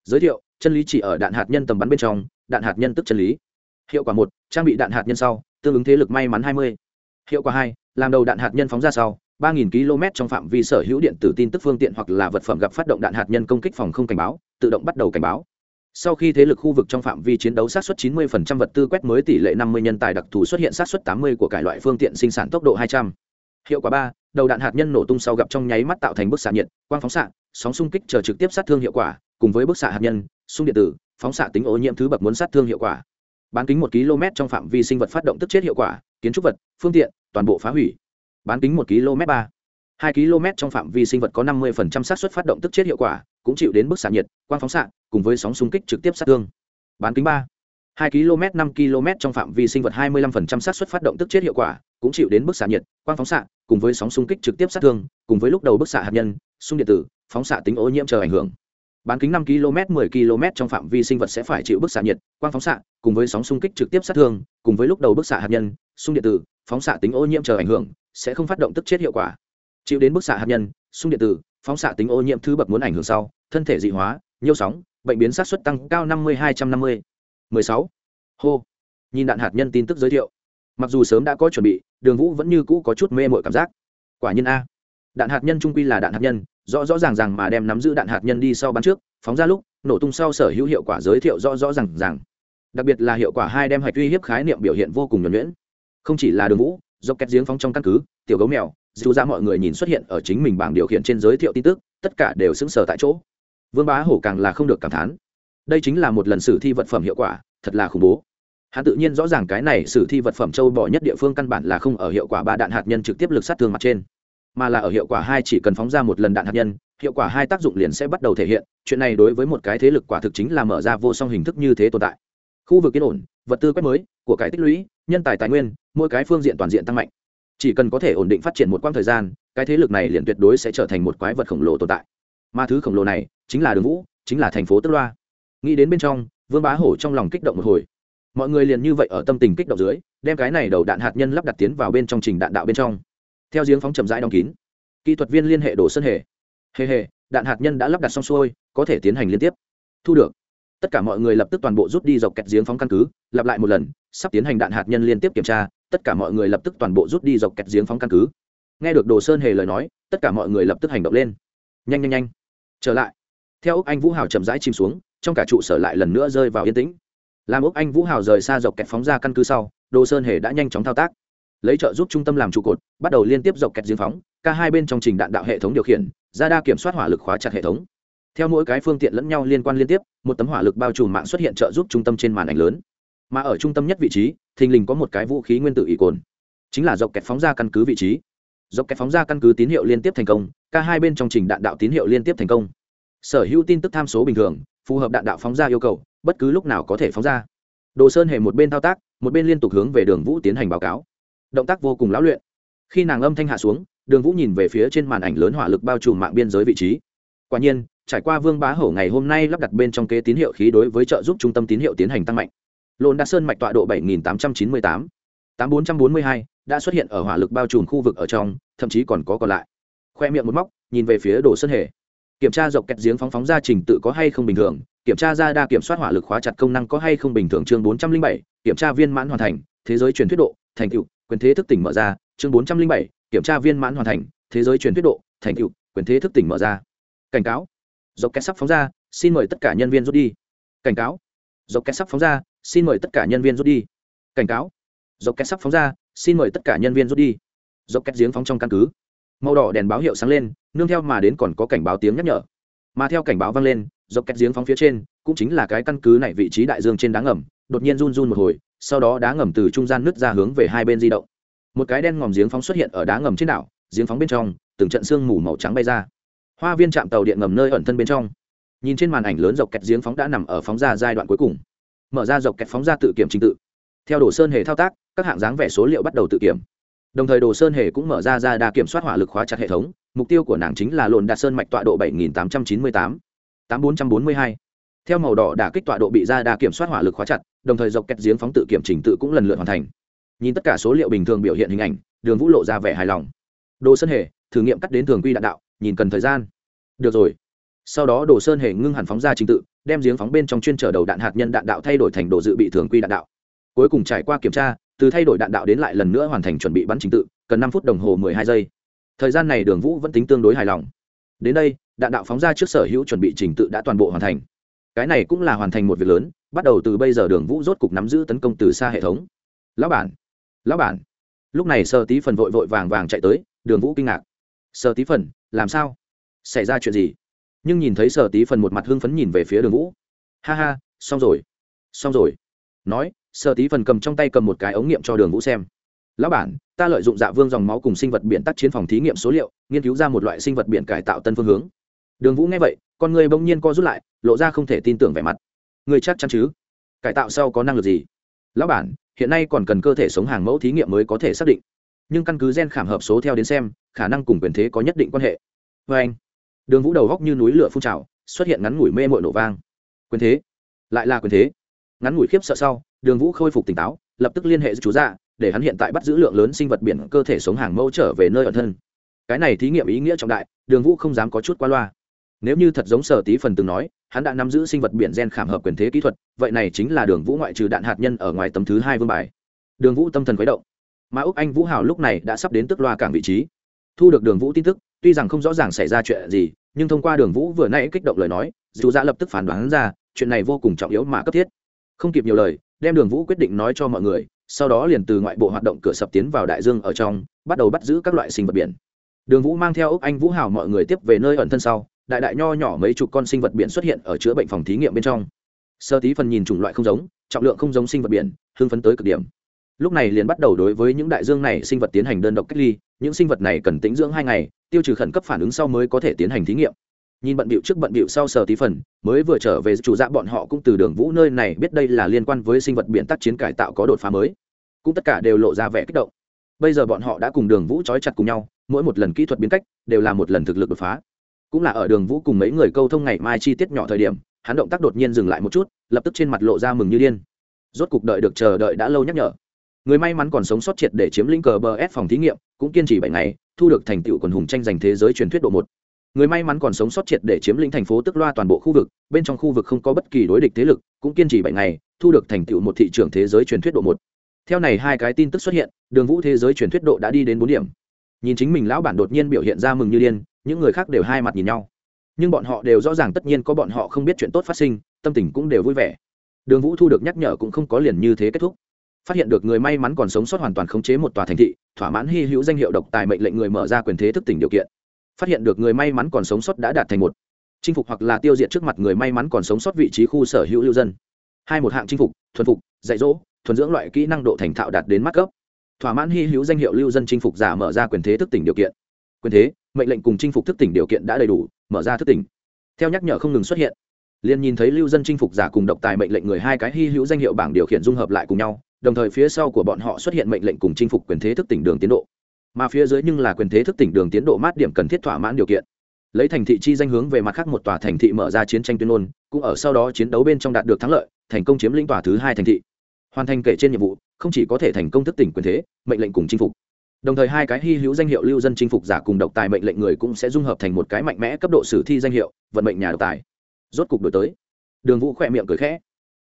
Giới thiệu, chân lý chỉ ở đạn hạt nhân tầm bắn bên trong, đạn hạt nhân tức chân lý. Hiệu quả một, trang bị đạn hạt nhân sau, tương ứng thế lực may mắn hai mươi. Hiệu quả hai làm đầu đạn hạt nhân phóng ra sau 3.000 km trong phạm vi sở hữu điện tử tin tức phương tiện hoặc là vật phẩm gặp phát động đạn hạt nhân công kích phòng không cảnh báo tự động bắt đầu cảnh báo sau khi thế lực khu vực trong phạm vi chiến đấu sát xuất 90% vật tư quét mới tỷ lệ 50 nhân tài đặc thù xuất hiện sát xuất 80 của cải loại phương tiện sinh sản tốc độ 200. Hiệu quả 3, đầu đạn hạt nhân nổ tung sau gặp trong nháy mắt tạo thành bức xạ nhiệt, quang phóng xạ, sóng xung kích chờ trực tiếp sát thương hiệu quả, cùng với bức xạ hạt nhân, xung điện tử, phóng xạ tính ô nhiễm thứ bậc muốn sát thương hiệu quả. Bán kính 1 km trong phạm vi sinh vật phát động tức chết hiệu quả, kiến trúc vật, phương tiện, toàn bộ phá hủy. Bán kính một km 3 2 km trong phạm vi sinh vật có 50% xác suất phát động tức chết hiệu quả, cũng chịu đến bức xạ nhiệt, quang phóng xạ, cùng với sóng xung kích trực tiếp sát thương. Bán kính 3. 2 km 5 km trong phạm vi sinh vật 25% xác suất phát động tức chết hiệu quả, cũng chịu đến bức xạ nhiệt, quang phóng xạ, cùng với sóng xung kích trực tiếp sát thương, cùng với lúc đầu bức xạ hạt nhân, xung điện tử, phóng xạ tính ô nhiễm chờ ảnh hưởng. Bán kính 5 km 10 km trong phạm vi sinh vật sẽ phải chịu bức xạ nhiệt, quang phóng xạ, cùng với sóng xung kích trực tiếp sát thương, cùng với lúc đầu bức xạ hạt nhân, xung điện tử, phóng xạ tính ô nhiễm chờ ảnh hưởng, sẽ không phát động tức chết hiệu quả. Chịu đến bức xạ hạt nhân xung điện tử phóng xạ tính ô nhiễm thứ bậc muốn ảnh hưởng sau thân thể dị hóa nhiêu sóng bệnh biến sát xuất tăng cao năm mươi hai trăm năm mươi. mười sáu. Hô. Nhìn đạn hạt nhân tin tức giới thiệu. Mặc dù sớm đã có chuẩn bị đường vũ vẫn như cũ có chút mê mội cảm giác. Quả nhiên a. Đạn hạt nhân trung quy là đạn hạt nhân rõ rõ ràng ràng mà đem nắm giữ đạn hạt nhân đi sau bắn trước phóng ra lúc nổ tung sau sở hữu hiệu quả giới thiệu rõ rõ ràng ràng đặc biệt là hiệu quả hai đem hạch uy hiếp khái niệm biểu hiện vô cùng nhuẩn nhuyễn. Không chỉ là đường vũ dọc kẹt giếng phóng trong căn cứ, tiểu gấu mèo, dù ra mọi người nhìn xuất hiện ở chính mình bảng điều khiển trên giới thiệu tin tức, tất cả đều sững sờ tại chỗ. Vương bá hổ càng là không được cảm thán. Đây chính là một lần sử thi vật phẩm hiệu quả, thật là khủng bố. Hắn tự nhiên rõ ràng cái này sử thi vật phẩm châu bỏ nhất địa phương căn bản là không ở hiệu quả ba đạn hạt nhân trực tiếp lực sát thương mặt trên, mà là ở hiệu quả hai chỉ cần phóng ra một lần đạn hạt nhân, hiệu quả hai tác dụng liền sẽ bắt đầu thể hiện. Chuyện này đối với một cái thế lực quả thực chính là mở ra vô song hình thức như thế tồn tại khu vực yên ổn, vật tư quét mới, của cải tích lũy, nhân tài tài nguyên, mỗi cái phương diện toàn diện tăng mạnh. Chỉ cần có thể ổn định phát triển một quãng thời gian, cái thế lực này liền tuyệt đối sẽ trở thành một quái vật khổng lồ tồn tại. Mà thứ khổng lồ này, chính là đường vũ, chính là thành phố tức loa. Nghĩ đến bên trong, vương bá hổ trong lòng kích động một hồi. Mọi người liền như vậy ở tâm tình kích động dưới, đem cái này đầu đạn hạt nhân lắp đặt tiến vào bên trong trình đạn đạo bên trong. Theo giếng phóng chậm rãi đóng kín, kỹ thuật viên liên hệ đổ sân hề. Hề hề, đạn hạt nhân đã lắp đặt xong xuôi, có thể tiến hành liên tiếp. Thu được tất cả mọi người lập tức toàn bộ rút đi dọc kẹt giếng phóng căn cứ, lặp lại một lần, sắp tiến hành đạn hạt nhân liên tiếp kiểm tra, tất cả mọi người lập tức toàn bộ rút đi dọc kẹt giếng phóng căn cứ. Nghe được đồ sơn hề lời nói, tất cả mọi người lập tức hành động lên. Nhanh nhanh nhanh. Trở lại. Theo úc anh vũ hào chậm rãi chìm xuống, trong cả trụ sở lại lần nữa rơi vào yên tĩnh. Làm úc anh vũ hào rời xa dọc kẹt phóng ra căn cứ sau, đồ sơn hề đã nhanh chóng thao tác. Lấy trợ giúp trung tâm làm trụ cột, bắt đầu liên tiếp dọc kẹt giếng phóng, cả hai bên trong trình đạn đạo hệ thống điều khiển ra đa kiểm soát hỏa lực khóa chặt hệ thống theo mỗi cái phương tiện lẫn nhau liên quan liên tiếp, một tấm hỏa lực bao trùm mạng xuất hiện trợ giúp trung tâm trên màn ảnh lớn. Mà ở trung tâm nhất vị trí, thình lình có một cái vũ khí nguyên tử ỷ cồn. Chính là dọc kẹt phóng ra căn cứ vị trí. Dọc kẹt phóng ra căn cứ tín hiệu liên tiếp thành công, cả hai bên trong trình đạn đạo tín hiệu liên tiếp thành công. Sở hữu tin tức tham số bình thường, phù hợp đạn đạo phóng ra yêu cầu, bất cứ lúc nào có thể phóng ra. Đồ sơn hề một bên thao tác, một bên liên tục hướng về đường vũ tiến hành báo cáo. Động tác vô cùng lão luyện. Khi nàng âm thanh hạ xuống, đường vũ nhìn về phía trên màn ảnh lớn hỏa lực bao trùm mạng biên giới vị trí. Quả nhiên trải qua vương bá hổ ngày hôm nay lắp đặt bên trong kế tín hiệu khí đối với trợ giúp trung tâm tín hiệu tiến hành tăng mạnh. Lồn đa sơn mạch tọa độ 7898, 8442 đã xuất hiện ở hỏa lực bao trùm khu vực ở trong thậm chí còn có còn lại. Khoe miệng một móc nhìn về phía đồ sơn hề. Kiểm tra dọc kẹt giếng phóng phóng ra trình tự có hay không bình thường kiểm tra ra đa kiểm soát hỏa lực khóa chặt công năng có hay không bình thường chương 407, kiểm tra viên mãn hoàn thành thế giới truyền thuyết độ thành tựu quyền thế thức tỉnh mở ra chương 407, kiểm tra viên mãn hoàn thành thế giới truyền thuyết độ thành tựu quyền thế thức tỉnh mở ra. Cảnh cáo dọc kẹt sắp phóng ra, xin mời tất cả nhân viên rút đi. Cảnh cáo. Dọc kẹt sắp phóng ra, xin mời tất cả nhân viên rút đi. Cảnh cáo. Dọc kẹt sắp phóng ra, xin mời tất cả nhân viên rút đi. Dọc kẹt giếng phóng trong căn cứ. Màu đỏ đèn báo hiệu sáng lên, nương theo mà đến còn có cảnh báo tiếng nhắc nhở. Mà theo cảnh báo vang lên, dọc kẹt giếng phóng phía trên, cũng chính là cái căn cứ này vị trí đại dương trên đá ngầm, đột nhiên run run một hồi, sau đó đá ngầm từ trung gian nứt ra hướng về hai bên di động. Một cái đen ngòm giếng phóng xuất hiện ở đá ngầm trên đảo, giếng phóng bên trong, từng trận sương mù màu trắng bay ra hoa viên trạm tàu điện ngầm nơi ẩn thân bên trong. Nhìn trên màn ảnh lớn dọc kẹt giếng phóng đã nằm ở phóng ra giai đoạn cuối cùng. Mở ra dọc kẹt phóng ra tự kiểm trình tự. Theo đồ sơn hề thao tác các hạng dáng vẻ số liệu bắt đầu tự kiểm. Đồng thời đồ sơn hề cũng mở ra ra đa kiểm soát hỏa lực khóa chặt hệ thống mục tiêu của nàng chính là lồn đạt sơn mạch tọa độ 7898, 8442. theo màu đỏ đả kích tọa độ bị ra đa kiểm soát hỏa lực khóa chặt đồng thời dọc kẹt giếng phóng tự kiểm trình tự cũng lần lượt hoàn thành. Nhìn tất cả số liệu bình thường biểu hiện hình ảnh đường vũ lộ ra vẻ hài lòng. Đồ sơn hề thử nghiệm cắt đến thường quy đạn đạo nhìn cần thời gian. Được rồi. Sau đó đồ sơn hề ngưng hẳn phóng ra trình tự, đem giếng phóng bên trong chuyên trở đầu đạn hạt nhân đạn đạo thay đổi thành đồ dự bị thường quy đạn đạo. Cuối cùng trải qua kiểm tra, từ thay đổi đạn đạo đến lại lần nữa hoàn thành chuẩn bị bắn trình tự, cần năm phút đồng hồ mười hai giây. Thời gian này đường vũ vẫn tính tương đối hài lòng. Đến đây, đạn đạo phóng ra trước sở hữu chuẩn bị trình tự đã toàn bộ hoàn thành. Cái này cũng là hoàn thành một việc lớn, bắt đầu từ bây giờ đường vũ rốt cục nắm giữ tấn công từ xa hệ thống. Lão bản! Lão bản! Lúc này sơ tí phần vội vội vàng vàng chạy tới, đường vũ kinh ngạc. Sơ tí phần làm sao? Xảy ra chuyện gì? Nhưng nhìn thấy sở tí phần một mặt hưng phấn nhìn về phía đường vũ. Ha ha, xong rồi. Xong rồi. Nói, sở tí phần cầm trong tay cầm một cái ống nghiệm cho đường vũ xem. Lão bản, ta lợi dụng dạ vương dòng máu cùng sinh vật biển tác chiến phòng thí nghiệm số liệu, nghiên cứu ra một loại sinh vật biển cải tạo tân phương hướng. Đường vũ nghe vậy, con người bỗng nhiên co rút lại, lộ ra không thể tin tưởng vẻ mặt. Người chắc chắn chứ? Cải tạo sau có năng lực gì? Lão bản, hiện nay còn cần cơ thể sống hàng mẫu thí nghiệm mới có thể xác định nhưng căn cứ gen khảm hợp số theo đến xem, khả năng cùng quyền thế có nhất định quan hệ. Vê anh, đường vũ đầu góc như núi lửa phun trào, xuất hiện ngắn ngủi mê mội nổ vang. Quyền thế? Lại là quyền thế. Ngắn ngủi khiếp sợ sau, đường vũ khôi phục tỉnh táo, lập tức liên hệ chú dạ để hắn hiện tại bắt giữ lượng lớn sinh vật biển cơ thể sống hàng mẫu trở về nơi ở thân. Cái này thí nghiệm ý nghĩa trọng đại, đường vũ không dám có chút qua loa. Nếu như thật giống sở tí phần từng nói, hắn đã nắm giữ sinh vật biển gen khảm hợp quyền thế kỹ thuật, vậy này chính là đường vũ ngoại trừ đạn hạt nhân ở ngoài tấm thứ hai vương bài. Đường vũ tâm thần khuấy động mà úc anh vũ hào lúc này đã sắp đến tức loa cảng vị trí. Thu được đường vũ tin tức, tuy rằng không rõ ràng xảy ra chuyện gì, nhưng thông qua đường vũ vừa nãy kích động lời nói, dù dạ lập tức phán đoán ra, chuyện này vô cùng trọng yếu mà cấp thiết. Không kịp nhiều lời, đem đường vũ quyết định nói cho mọi người, sau đó liền từ ngoại bộ hoạt động cửa sập tiến vào đại dương ở trong, bắt đầu bắt giữ các loại sinh vật biển. Đường vũ mang theo úc anh vũ hào mọi người tiếp về nơi ẩn thân sau, đại đại nho nhỏ mấy chục con sinh vật biển xuất hiện ở chữa bệnh phòng thí nghiệm bên trong. Sơ tí phần nhìn chủng loại không giống, trọng lượng không giống sinh vật biển, hưng phấn tới cực điểm lúc này liền bắt đầu đối với những đại dương này sinh vật tiến hành đơn độc cách ly, những sinh vật này cần tính dưỡng hai ngày, tiêu trừ khẩn cấp phản ứng sau mới có thể tiến hành thí nghiệm. Nhìn bận bịu trước bận bịu sau sờ tí phần, mới vừa trở về, chủ dạ bọn họ cũng từ đường vũ nơi này biết đây là liên quan với sinh vật biển tác chiến cải tạo có đột phá mới. Cũng tất cả đều lộ ra vẻ kích động. Bây giờ bọn họ đã cùng đường vũ trói chặt cùng nhau, mỗi một lần kỹ thuật biến cách, đều là một lần thực lực đột phá. Cũng là ở đường vũ cùng mấy người câu thông ngày mai chi tiết nhỏ thời điểm, hắn động tác đột nhiên dừng lại một chút, lập tức trên mặt lộ ra mừng như điên. Rốt cục đợi được chờ đợi đã lâu nhắc nhở người may mắn còn sống sót triệt để chiếm lĩnh cờ bờ s phòng thí nghiệm, cũng kiên trì bảy ngày, thu được thành tựu quần hùng tranh giành thế giới truyền thuyết độ một. Người may mắn còn sống sót triệt để chiếm lĩnh thành phố tức loa toàn bộ khu vực, bên trong khu vực không có bất kỳ đối địch thế lực, cũng kiên trì bảy ngày, thu được thành tựu một thị trường thế giới truyền thuyết độ một. Theo này hai cái tin tức xuất hiện, đường vũ thế giới truyền thuyết độ đã đi đến bốn điểm. Nhìn chính mình lão bản đột nhiên biểu hiện ra mừng như điên, những người khác đều hai mặt nhìn nhau. Nhưng bọn họ đều rõ ràng tất nhiên có bọn họ không biết chuyện tốt phát sinh, tâm tình cũng đều vui vẻ. Đường vũ thu được nhắc nhở cũng không có liền như thế kết thúc phát hiện được người may mắn còn sống sót hoàn toàn khống chế một tòa thành thị, thỏa mãn hy hữu danh hiệu độc tài mệnh lệnh người mở ra quyền thế thức tỉnh điều kiện. Phát hiện được người may mắn còn sống sót đã đạt thành một. Chinh phục hoặc là tiêu diệt trước mặt người may mắn còn sống sót vị trí khu sở hữu lưu dân. Hai một hạng chinh phục, thuần phục, dạy dỗ, thuần dưỡng loại kỹ năng độ thành thạo đạt đến mắt cấp. Thỏa mãn hy hữu danh hiệu lưu dân chinh phục giả mở ra quyền thế thức tỉnh điều kiện. Quyền thế, mệnh lệnh cùng chinh phục thức tỉnh điều kiện đã đầy đủ, mở ra thức tỉnh. Theo nhắc nhở không ngừng xuất hiện, liền nhìn thấy lưu dân chinh phục giả cùng độc tài mệnh lệnh người hai cái hy hữu danh hiệu bảng điều khiển dung hợp lại cùng nhau đồng thời phía sau của bọn họ xuất hiện mệnh lệnh cùng chinh phục quyền thế thức tỉnh đường tiến độ. Mà phía dưới nhưng là quyền thế thức tỉnh đường tiến độ mát điểm cần thiết thỏa mãn điều kiện. Lấy thành thị chi danh hướng về mặt khác một tòa thành thị mở ra chiến tranh tuyên ngôn, cũng ở sau đó chiến đấu bên trong đạt được thắng lợi, thành công chiếm lĩnh tòa thứ hai thành thị. Hoàn thành kể trên nhiệm vụ, không chỉ có thể thành công thức tỉnh quyền thế, mệnh lệnh cùng chinh phục. Đồng thời hai cái hy hữu danh hiệu lưu dân chinh phục giả cùng độc tài mệnh lệnh người cũng sẽ dung hợp thành một cái mạnh mẽ cấp độ sử thi danh hiệu, vận mệnh nhà độc tài. Rốt cục đổi tới. Đường vũ khỏe miệng cười khẽ.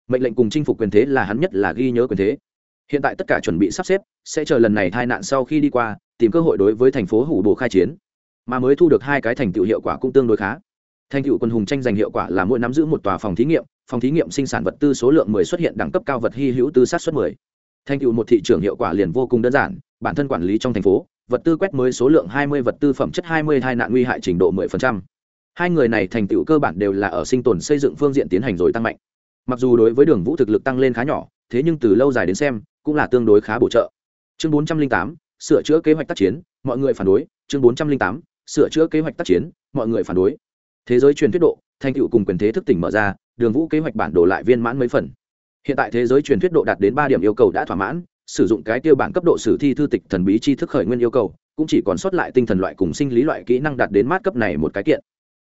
Mệnh lệnh cùng chinh phục quyền thế là hắn nhất là ghi nhớ quyền thế hiện tại tất cả chuẩn bị sắp xếp, sẽ chờ lần này tai nạn sau khi đi qua, tìm cơ hội đối với thành phố hủ bồ khai chiến. Mà mới thu được hai cái thành tựu hiệu quả cũng tương đối khá. Thành tựu quân hùng tranh giành hiệu quả là mỗi nắm giữ một tòa phòng thí nghiệm, phòng thí nghiệm sinh sản vật tư số lượng mười xuất hiện đẳng cấp cao vật hy hữu tư sát xuất mười. Thành tựu một thị trường hiệu quả liền vô cùng đơn giản, bản thân quản lý trong thành phố, vật tư quét mới số lượng hai mươi, vật tư phẩm chất hai mươi hai nạn nguy hại trình độ mười phần trăm. Hai người này thành tựu cơ bản đều là ở sinh tồn xây dựng phương diện tiến hành rồi tăng mạnh. Mặc dù đối với đường vũ thực lực tăng lên khá nhỏ, thế nhưng từ lâu dài đến xem cũng là tương đối khá bổ trợ. Chương bốn trăm linh tám, sửa chữa kế hoạch tác chiến, mọi người phản đối. Chương bốn trăm linh tám, sửa chữa kế hoạch tác chiến, mọi người phản đối. Thế giới truyền thuyết độ, thành tựu cùng quyền thế thức tỉnh mở ra, đường vũ kế hoạch bản đồ lại viên mãn mấy phần. Hiện tại thế giới truyền thuyết độ đạt đến ba điểm yêu cầu đã thỏa mãn, sử dụng cái tiêu bản cấp độ sử thi thư tịch thần bí tri thức khởi nguyên yêu cầu, cũng chỉ còn sót lại tinh thần loại cùng sinh lý loại kỹ năng đạt đến mát cấp này một cái kiện.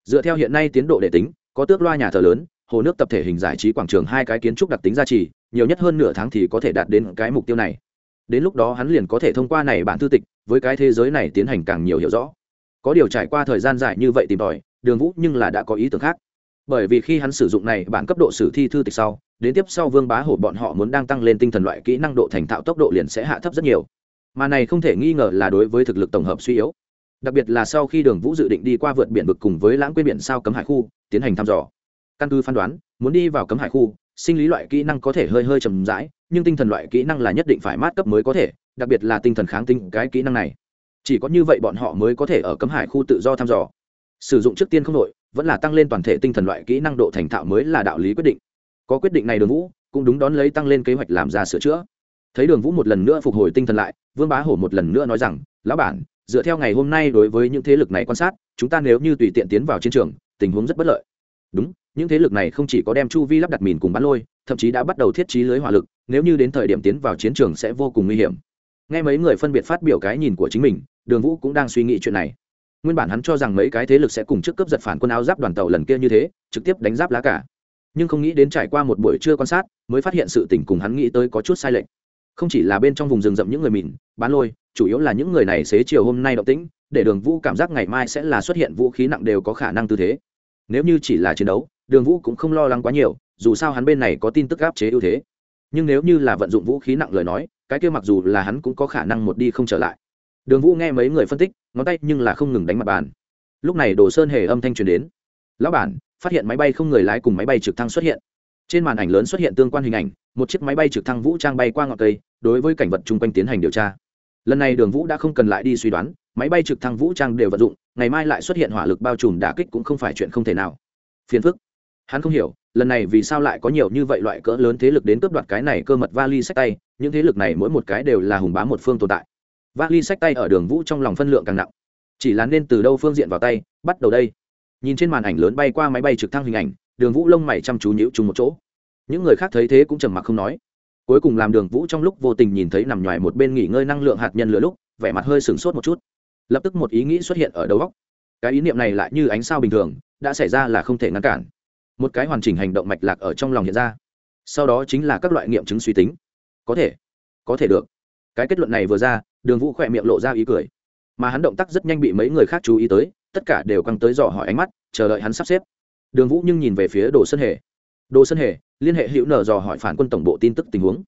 Dựa theo hiện nay tiến độ để tính, có tước loa nhà thờ lớn hồ nước tập thể hình giải trí quảng trường hai cái kiến trúc đặc tính gia trì, nhiều nhất hơn nửa tháng thì có thể đạt đến cái mục tiêu này. Đến lúc đó hắn liền có thể thông qua này bản thư tịch, với cái thế giới này tiến hành càng nhiều hiểu rõ. Có điều trải qua thời gian dài như vậy tìm tòi, đường vũ nhưng là đã có ý tưởng khác. Bởi vì khi hắn sử dụng này bản cấp độ sử thi thư tịch sau, đến tiếp sau vương bá hổ bọn họ muốn đang tăng lên tinh thần loại kỹ năng độ thành thạo tốc độ liền sẽ hạ thấp rất nhiều. Mà này không thể nghi ngờ là đối với thực lực tổng hợp suy yếu. Đặc biệt là sau khi đường vũ dự định đi qua vượt biển vực cùng với lãng quên biển sao cấm hải khu, tiến hành thăm dò căn cứ phán đoán, muốn đi vào cấm hải khu, sinh lý loại kỹ năng có thể hơi hơi chầm rãi, nhưng tinh thần loại kỹ năng là nhất định phải mát cấp mới có thể, đặc biệt là tinh thần kháng tinh cái kỹ năng này. Chỉ có như vậy bọn họ mới có thể ở cấm hải khu tự do thăm dò. Sử dụng trước tiên không nội vẫn là tăng lên toàn thể tinh thần loại kỹ năng độ thành thạo mới là đạo lý quyết định. Có quyết định này đường vũ cũng đúng đón lấy tăng lên kế hoạch làm ra sửa chữa. Thấy đường vũ một lần nữa phục hồi tinh thần lại, vương bá hổ một lần nữa nói rằng, lão bản, dựa theo ngày hôm nay đối với những thế lực này quan sát, chúng ta nếu như tùy tiện tiến vào chiến trường, tình huống rất bất lợi. Đúng những thế lực này không chỉ có đem chu vi lắp đặt mìn cùng bắn lôi, thậm chí đã bắt đầu thiết trí lưới hỏa lực, nếu như đến thời điểm tiến vào chiến trường sẽ vô cùng nguy hiểm. Nghe mấy người phân biệt phát biểu cái nhìn của chính mình, đường vũ cũng đang suy nghĩ chuyện này. Nguyên bản hắn cho rằng mấy cái thế lực sẽ cùng trước cấp giật phản quân áo giáp đoàn tàu lần kia như thế, trực tiếp đánh giáp lá cả. Nhưng không nghĩ đến trải qua một buổi trưa quan sát, mới phát hiện sự tình cùng hắn nghĩ tới có chút sai lệch. Không chỉ là bên trong vùng rừng rậm những người mìn, bán lôi, chủ yếu là những người này xế chiều hôm nay động tĩnh, để đường vũ cảm giác ngày mai sẽ là xuất hiện vũ khí nặng đều có khả năng tư thế. Nếu như chỉ là chiến đấu đường vũ cũng không lo lắng quá nhiều, dù sao hắn bên này có tin tức áp chế ưu thế. Nhưng nếu như là vận dụng vũ khí nặng lời nói, cái kia mặc dù là hắn cũng có khả năng một đi không trở lại. Đường vũ nghe mấy người phân tích, ngón tay nhưng là không ngừng đánh mặt bàn. Lúc này đồ sơn hề âm thanh truyền đến. Lão bản, phát hiện máy bay không người lái cùng máy bay trực thăng xuất hiện. Trên màn ảnh lớn xuất hiện tương quan hình ảnh, một chiếc máy bay trực thăng vũ trang bay qua ngọn cây, đối với cảnh vật chung quanh tiến hành điều tra. Lần này đường vũ đã không cần lại đi suy đoán, máy bay trực thăng vũ trang đều vận dụng, ngày mai lại xuất hiện hỏa lực bao trùm đả kích cũng không phải chuyện không thể nào. Phiền phức hắn không hiểu, lần này vì sao lại có nhiều như vậy loại cỡ lớn thế lực đến cướp đoạt cái này cơ mật vali sách tay, những thế lực này mỗi một cái đều là hùng bá một phương tồn tại. Vali sách tay ở đường vũ trong lòng phân lượng càng nặng. Chỉ là nên từ đâu phương diện vào tay, bắt đầu đây. Nhìn trên màn ảnh lớn bay qua máy bay trực thăng hình ảnh, đường vũ lông mày chăm chú nhữ chung một chỗ. Những người khác thấy thế cũng trầm mặc không nói. Cuối cùng làm đường vũ trong lúc vô tình nhìn thấy nằm ngoài một bên nghỉ ngơi năng lượng hạt nhân lửa lúc, vẻ mặt hơi sửng sốt một chút. Lập tức một ý nghĩ xuất hiện ở đầu góc cái ý niệm này lại như ánh sao bình thường, đã xảy ra là không thể ngăn cản một cái hoàn chỉnh hành động mạch lạc ở trong lòng hiện ra. Sau đó chính là các loại nghiệm chứng suy tính. Có thể có thể được. Cái kết luận này vừa ra, đường vũ khỏe miệng lộ ra ý cười. Mà hắn động tác rất nhanh bị mấy người khác chú ý tới, tất cả đều căng tới dò hỏi ánh mắt, chờ đợi hắn sắp xếp. Đường vũ nhưng nhìn về phía đồ sân hề. Đồ sân hề, liên hệ hữu nở dò hỏi phản quân tổng bộ tin tức tình huống.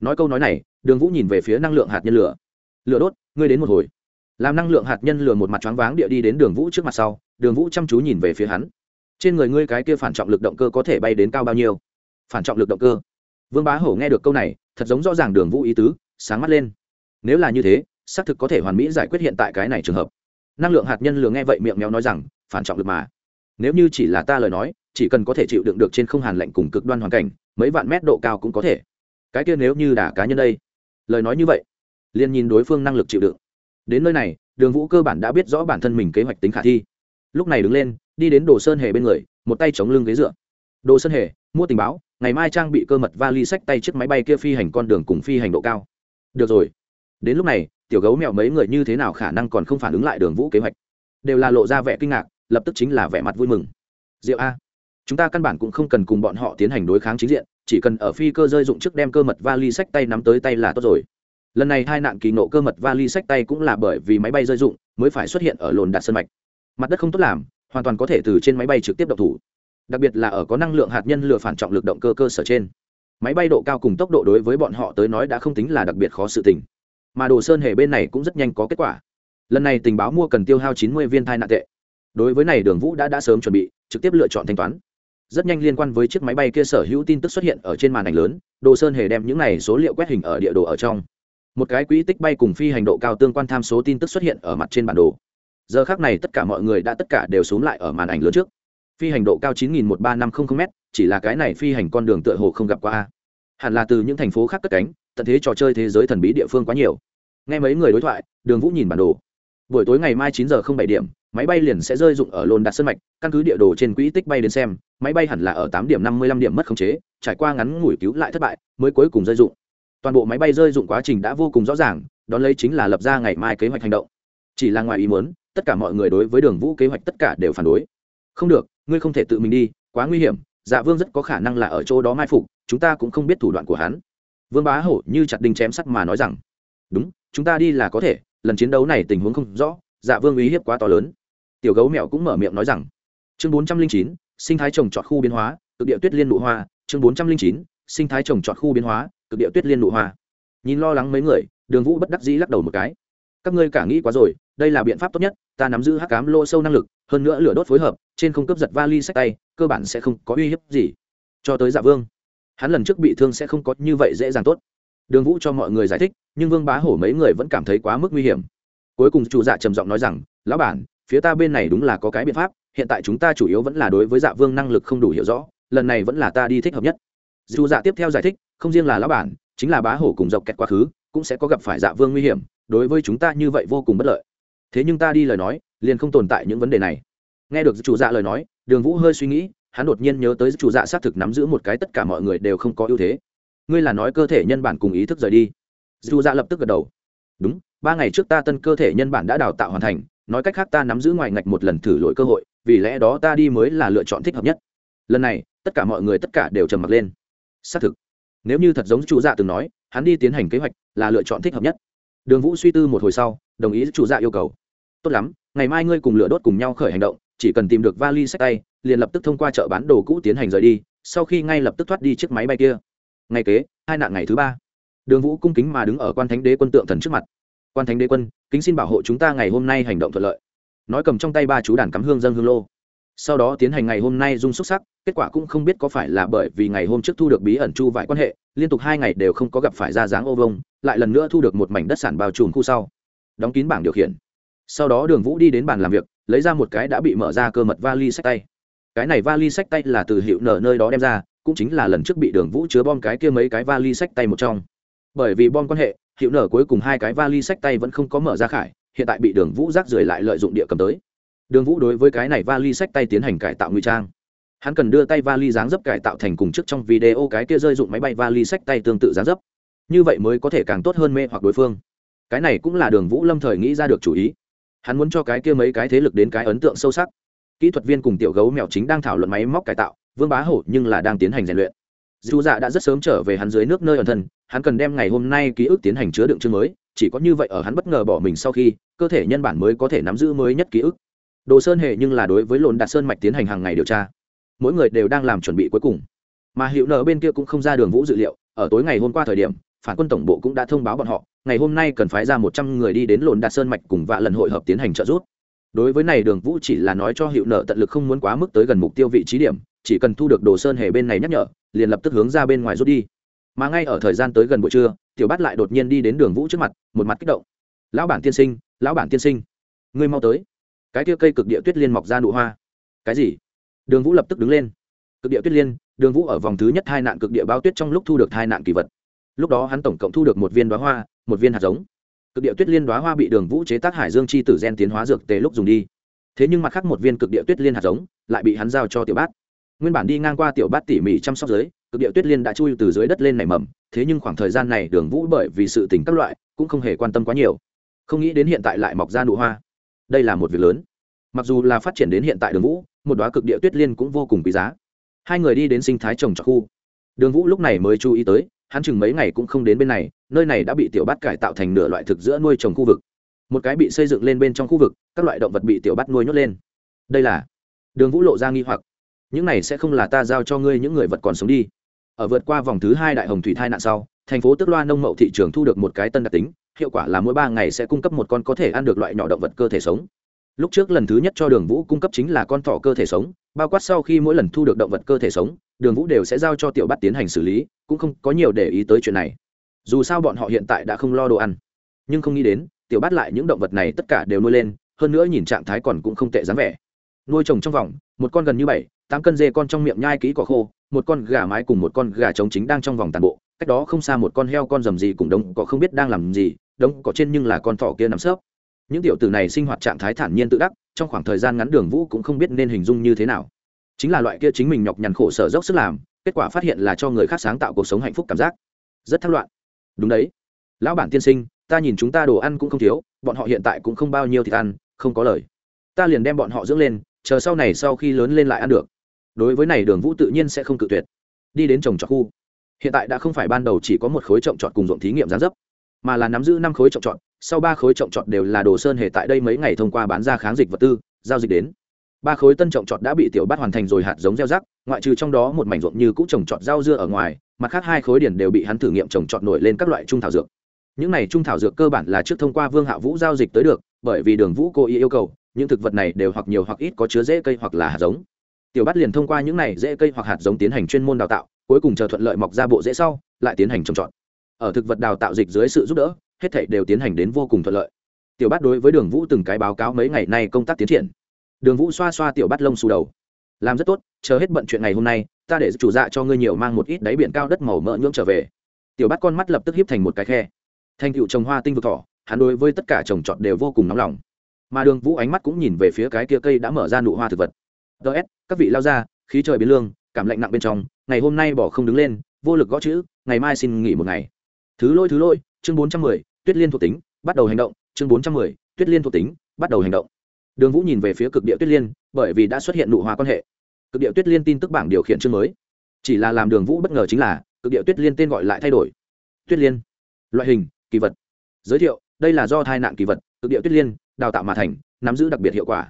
Nói câu nói này, đường vũ nhìn về phía năng lượng hạt nhân lửa. Lửa đốt, ngươi đến một hồi. Làm năng lượng hạt nhân lửa một mặt choáng váng địa đi đến đường vũ trước mặt sau, đường vũ chăm chú nhìn về phía hắn trên người ngươi cái kia phản trọng lực động cơ có thể bay đến cao bao nhiêu? Phản trọng lực động cơ. Vương bá hổ nghe được câu này, thật giống rõ ràng đường vũ ý tứ, sáng mắt lên. Nếu là như thế, xác thực có thể hoàn mỹ giải quyết hiện tại cái này trường hợp. Năng lượng hạt nhân lừa nghe vậy miệng méo nói rằng, phản trọng lực mà. Nếu như chỉ là ta lời nói, chỉ cần có thể chịu đựng được trên không hàn lạnh cùng cực đoan hoàn cảnh, mấy vạn mét độ cao cũng có thể. Cái kia nếu như đả cá nhân đây. Lời nói như vậy, liền nhìn đối phương năng lực chịu đựng. Đến nơi này, đường vũ cơ bản đã biết rõ bản thân mình kế hoạch tính khả thi lúc này đứng lên, đi đến đồ sơn hề bên người, một tay chống lưng ghế dựa. Đồ sơn hề, mua tình báo, ngày mai trang bị cơ mật vali sách tay chiếc máy bay kia phi hành con đường cùng phi hành độ cao. Được rồi. Đến lúc này, tiểu gấu mèo mấy người như thế nào khả năng còn không phản ứng lại đường vũ kế hoạch. Đều là lộ ra vẻ kinh ngạc, lập tức chính là vẻ mặt vui mừng. Diệu a, chúng ta căn bản cũng không cần cùng bọn họ tiến hành đối kháng chính diện, chỉ cần ở phi cơ rơi dụng trước đem cơ mật vali sách tay nắm tới tay là tốt rồi. Lần này hai nạn kỳ nộ cơ mật vali sách tay cũng là bởi vì máy bay rơi dụng mới phải xuất hiện ở lồn đạt sân mạch mặt đất không tốt làm, hoàn toàn có thể từ trên máy bay trực tiếp độc thủ. Đặc biệt là ở có năng lượng hạt nhân lựa phản trọng lực động cơ cơ sở trên. Máy bay độ cao cùng tốc độ đối với bọn họ tới nói đã không tính là đặc biệt khó sự tình. Mà đồ sơn hề bên này cũng rất nhanh có kết quả. Lần này tình báo mua cần tiêu hao chín mươi viên thai nạn tệ. Đối với này đường vũ đã đã sớm chuẩn bị, trực tiếp lựa chọn thanh toán. Rất nhanh liên quan với chiếc máy bay kia sở hữu tin tức xuất hiện ở trên màn ảnh lớn, đồ sơn hề đem những này số liệu quét hình ở địa đồ ở trong. Một cái quỹ tích bay cùng phi hành độ cao tương quan tham số tin tức xuất hiện ở mặt trên bản đồ giờ khác này tất cả mọi người đã tất cả đều xuống lại ở màn ảnh lớn trước. Phi hành độ cao chín nghìn một ba năm trăm linh m chỉ là cái này phi hành con đường tựa hồ không gặp qua hẳn là từ những thành phố khác cất cánh, tận thế trò chơi thế giới thần bí địa phương quá nhiều. Nghe mấy người đối thoại, đường vũ nhìn bản đồ. Buổi tối ngày mai 9 giờ không bảy điểm, máy bay liền sẽ rơi dụng ở lồn đạt sân mạch, căn cứ địa đồ trên quỹ tích bay đến xem, máy bay hẳn là ở tám điểm năm mươi lăm điểm mất khống chế, trải qua ngắn ngủi cứu lại thất bại, mới cuối cùng rơi dụng. Toàn bộ máy bay rơi dụng quá trình đã vô cùng rõ ràng, đón lấy chính là lập ra ngày mai kế hoạch hành động. Chỉ là ngoài ý muốn tất cả mọi người đối với đường vũ kế hoạch tất cả đều phản đối. Không được, ngươi không thể tự mình đi, quá nguy hiểm dạ vương rất có khả năng là ở chỗ đó mai phục, chúng ta cũng không biết thủ đoạn của hắn. Vương bá hổ như chặt đinh chém sắt mà nói rằng, đúng, chúng ta đi là có thể, lần chiến đấu này tình huống không rõ dạ vương uy hiếp quá to lớn. Tiểu gấu mèo cũng mở miệng nói rằng, chương bốn trăm linh chín, sinh thái trồng trọt khu biến hóa, cực địa tuyết liên nụ hoa. Chương bốn trăm linh chín, sinh thái trồng trọt khu biến hóa, cực địa tuyết liên nụ hoa. Nhìn lo lắng mấy người, đường vũ bất đắc dĩ lắc đầu một cái. Các ngươi cả nghĩ quá rồi đây là biện pháp tốt nhất, ta nắm giữ hắc cám lô sâu năng lực, hơn nữa lửa đốt phối hợp, trên không cấp giật vali sách tay, cơ bản sẽ không có uy hiếp gì. Cho tới dạ vương, hắn lần trước bị thương sẽ không có như vậy dễ dàng tốt. Đường vũ cho mọi người giải thích, nhưng vương bá hổ mấy người vẫn cảm thấy quá mức nguy hiểm. Cuối cùng chủ dạ trầm giọng nói rằng, lão bản, phía ta bên này đúng là có cái biện pháp, hiện tại chúng ta chủ yếu vẫn là đối với dạ vương năng lực không đủ hiểu rõ, lần này vẫn là ta đi thích hợp nhất. Dù dạ tiếp theo giải thích, không riêng là lão bản, chính là bá hổ cùng dọc kẹt quá khứ, cũng sẽ có gặp phải dạ vương nguy hiểm, đối với chúng ta như vậy vô cùng bất lợi thế nhưng ta đi lời nói, liền không tồn tại những vấn đề này. Nghe được chủ dạ lời nói, đường vũ hơi suy nghĩ, hắn đột nhiên nhớ tới chủ dạ xác thực nắm giữ một cái tất cả mọi người đều không có ưu thế. Ngươi là nói cơ thể nhân bản cùng ý thức rời đi. Dù dạ lập tức gật đầu. Đúng, ba ngày trước ta tân cơ thể nhân bản đã đào tạo hoàn thành, nói cách khác ta nắm giữ ngoài ngạch một lần thử lỗi cơ hội, vì lẽ đó ta đi mới là lựa chọn thích hợp nhất. Lần này, tất cả mọi người tất cả đều trầm mặc lên. Xác thực. Nếu như thật giống chủ dạ từng nói, hắn đi tiến hành kế hoạch là lựa chọn thích hợp nhất. Đường vũ suy tư một hồi sau đồng ý chủ dạ yêu cầu. Tốt lắm, ngày mai ngươi cùng lửa đốt cùng nhau khởi hành động, chỉ cần tìm được vali sách tay, liền lập tức thông qua chợ bán đồ cũ tiến hành rời đi, sau khi ngay lập tức thoát đi chiếc máy bay kia. Ngày kế, hai nạn ngày thứ ba. Đường vũ cung kính mà đứng ở quan thánh đế quân tượng thần trước mặt. Quan thánh đế quân, kính xin bảo hộ chúng ta ngày hôm nay hành động thuận lợi. Nói cầm trong tay ba chú đàn cắm hương dân hương lô. Sau đó tiến hành ngày hôm nay dung xúc sắc, kết quả cũng không biết có phải là bởi vì ngày hôm trước thu được bí ẩn chu vải quan hệ, liên tục hai ngày đều không có gặp phải ra dáng ô vông lại lần nữa thu được một mảnh đất sản bao trùm khu sau đóng kín bảng điều khiển. Sau đó đường vũ đi đến bàn làm việc, lấy ra một cái đã bị mở ra cơ mật vali sách tay. Cái này vali sách tay là từ hiệu nở nơi đó đem ra, cũng chính là lần trước bị đường vũ chứa bom cái kia mấy cái vali sách tay một trong. Bởi vì bom quan hệ, hiệu nở cuối cùng hai cái vali sách tay vẫn không có mở ra khải, hiện tại bị đường vũ rác rưởi lại lợi dụng địa cầm tới. Đường vũ đối với cái này vali sách tay tiến hành cải tạo nguy trang. Hắn cần đưa tay vali dáng dấp cải tạo thành cùng trước trong video cái kia rơi dụng máy bay vali sách tay tương tự dáng dấp. Như vậy mới có thể càng tốt hơn mê hoặc đối phương cái này cũng là đường vũ lâm thời nghĩ ra được chủ ý. Hắn muốn cho cái kia mấy cái thế lực đến cái ấn tượng sâu sắc. Kỹ thuật viên cùng tiểu gấu mèo chính đang thảo luận máy móc cải tạo, vương bá hổ nhưng là đang tiến hành rèn luyện. Dù dạ đã rất sớm trở về hắn dưới nước nơi ẩn thân, hắn cần đem ngày hôm nay ký ức tiến hành chứa đựng chương mới, chỉ có như vậy ở hắn bất ngờ bỏ mình sau khi, cơ thể nhân bản mới có thể nắm giữ mới nhất ký ức. Đồ sơn hệ nhưng là đối với lồn đạt sơn mạch tiến hành hàng ngày điều tra. Mỗi người đều đang làm chuẩn bị cuối cùng. Mà hiệu nợ bên kia cũng không ra đường vũ dự liệu, ở tối ngày hôm qua thời điểm phản quân tổng bộ cũng đã thông báo bọn họ, ngày hôm nay cần phái ra một trăm người đi đến lồn đạt sơn mạch cùng vạ lần hội hợp tiến hành trợ giúp. Đối với này, đường vũ chỉ là nói cho hiệu nợ tận lực không muốn quá mức tới gần mục tiêu vị trí điểm, chỉ cần thu được đồ sơn hề bên này nhắc nhở, liền lập tức hướng ra bên ngoài rút đi. Mà ngay ở thời gian tới gần buổi trưa, tiểu bát lại đột nhiên đi đến đường vũ trước mặt, một mặt kích động. Lão bản tiên sinh, lão bản tiên sinh, ngươi mau tới. Cái tia cây cực địa tuyết liên mọc ra nụ hoa. Cái gì? Đường vũ lập tức đứng lên. Cực địa tuyết liên, đường vũ ở vòng thứ nhất hai nạn cực địa bao tuyết trong lúc thu được hai nạn kỳ vật lúc đó hắn tổng cộng thu được một viên đoá hoa, một viên hạt giống. Cực địa tuyết liên đoá hoa bị đường vũ chế tác hải dương chi tử gen tiến hóa dược tề lúc dùng đi. Thế nhưng mặt khác một viên cực địa tuyết liên hạt giống lại bị hắn giao cho tiểu bát. Nguyên bản đi ngang qua tiểu bát tỉ mỉ chăm sóc dưới, cực địa tuyết liên đã chui từ dưới đất lên nảy mầm, thế nhưng khoảng thời gian này đường vũ bởi vì sự tình các loại cũng không hề quan tâm quá nhiều. Không nghĩ đến hiện tại lại mọc ra nụ hoa. Đây là một việc lớn. Mặc dù là phát triển đến hiện tại đường vũ, một đoá cực địa tuyết liên cũng vô cùng quý giá. Hai người đi đến sinh thái trồng trọt khu. Đường vũ lúc này mới chú ý tới hắn chừng mấy ngày cũng không đến bên này, nơi này đã bị tiểu bát cải tạo thành nửa loại thực giữa nuôi trồng khu vực. Một cái bị xây dựng lên bên trong khu vực, các loại động vật bị tiểu bát nuôi nhốt lên. Đây là đường vũ lộ ra nghi hoặc. Những này sẽ không là ta giao cho ngươi những người vật còn sống đi. Ở vượt qua vòng thứ hai đại hồng thủy thai nạn sau, thành phố tức loa nông mậu thị trường thu được một cái tân đặc tính, hiệu quả là mỗi ba ngày sẽ cung cấp một con có thể ăn được loại nhỏ động vật cơ thể sống lúc trước lần thứ nhất cho đường vũ cung cấp chính là con thỏ cơ thể sống, bao quát sau khi mỗi lần thu được động vật cơ thể sống, đường vũ đều sẽ giao cho tiểu bắt tiến hành xử lý, cũng không có nhiều để ý tới chuyện này. Dù sao bọn họ hiện tại đã không lo đồ ăn. Nhưng không nghĩ đến, tiểu bắt lại những động vật này tất cả đều nuôi lên, hơn nữa nhìn trạng thái còn cũng không tệ dáng vẻ. Nuôi trồng trong vòng, một con gần như bảy, tám cân dê con trong miệng nhai kỹ cỏ khô, một con gà mái cùng một con gà trống chính đang trong vòng tàn bộ, cách đó không xa một con heo con rầm gì cùng đống cỏ không biết đang làm gì, đống cỏ trên nhưng là con thỏ kia nằm sấp những tiểu tử này sinh hoạt trạng thái thản nhiên tự đắc, trong khoảng thời gian ngắn đường vũ cũng không biết nên hình dung như thế nào. Chính là loại kia chính mình nhọc nhằn khổ sở dốc sức làm, kết quả phát hiện là cho người khác sáng tạo cuộc sống hạnh phúc cảm giác. Rất thắc loạn. Đúng đấy. Lão bản tiên sinh, ta nhìn chúng ta đồ ăn cũng không thiếu, bọn họ hiện tại cũng không bao nhiêu thịt ăn, không có lời. Ta liền đem bọn họ dưỡng lên, chờ sau này sau khi lớn lên lại ăn được. Đối với này đường vũ tự nhiên sẽ không cự tuyệt. Đi đến trồng trọt khu. Hiện tại đã không phải ban đầu chỉ có một khối trồng trọt cùng ruộng thí nghiệm gián dấp, mà là nắm giữ năm khối trồng trọt sau ba khối trồng trọt đều là đồ sơn hề tại đây mấy ngày thông qua bán ra kháng dịch vật tư, giao dịch đến. Ba khối tân trồng trọt đã bị tiểu bát hoàn thành rồi hạt giống gieo rắc, ngoại trừ trong đó một mảnh ruộng như cũ trồng trọt rau dưa ở ngoài, mặt khác hai khối điển đều bị hắn thử nghiệm trồng trọt nổi lên các loại trung thảo dược. Những này trung thảo dược cơ bản là trước thông qua vương hạ vũ giao dịch tới được, bởi vì đường vũ cô ý yêu cầu, những thực vật này đều hoặc nhiều hoặc ít có chứa rễ cây hoặc là hạt giống. Tiểu bát liền thông qua những này rễ cây hoặc hạt giống tiến hành chuyên môn đào tạo, cuối cùng chờ thuận lợi mọc ra bộ rễ sau, lại tiến hành trồng trọt. Ở thực vật đào tạo dịch dưới sự giúp đỡ hết thảy đều tiến hành đến vô cùng thuận lợi. Tiểu bát đối với đường vũ từng cái báo cáo mấy ngày nay công tác tiến triển. Đường vũ xoa xoa tiểu bát lông xù đầu. Làm rất tốt, chờ hết bận chuyện ngày hôm nay, ta để chủ dạ cho ngươi nhiều mang một ít đáy biển cao đất màu mỡ nhưỡng trở về. Tiểu bát con mắt lập tức hiếp thành một cái khe. Thành cựu trồng hoa tinh vực thỏ, hắn đối với tất cả trồng trọt đều vô cùng nóng lòng. Mà đường vũ ánh mắt cũng nhìn về phía cái kia cây đã mở ra nụ hoa thực vật. Ts các vị lao ra, khí trời biến lương, cảm lạnh nặng bên trong, ngày hôm nay bỏ không đứng lên, vô lực gõ chữ, ngày mai xin nghỉ một ngày. Thứ lôi thứ lôi chương bốn trăm mười tuyết liên thuộc tính, bắt đầu hành động, chương bốn trăm mười, tuyết liên thuộc tính, bắt đầu hành động. Đường vũ nhìn về phía cực địa tuyết liên, bởi vì đã xuất hiện nụ hòa quan hệ. Cực địa tuyết liên tin tức bảng điều khiển chương mới. Chỉ là làm đường vũ bất ngờ chính là, cực địa tuyết liên tên gọi lại thay đổi. Tuyết liên. Loại hình, kỳ vật. Giới thiệu, đây là do thai nạn kỳ vật, cực địa tuyết liên, đào tạo mà thành, nắm giữ đặc biệt hiệu quả.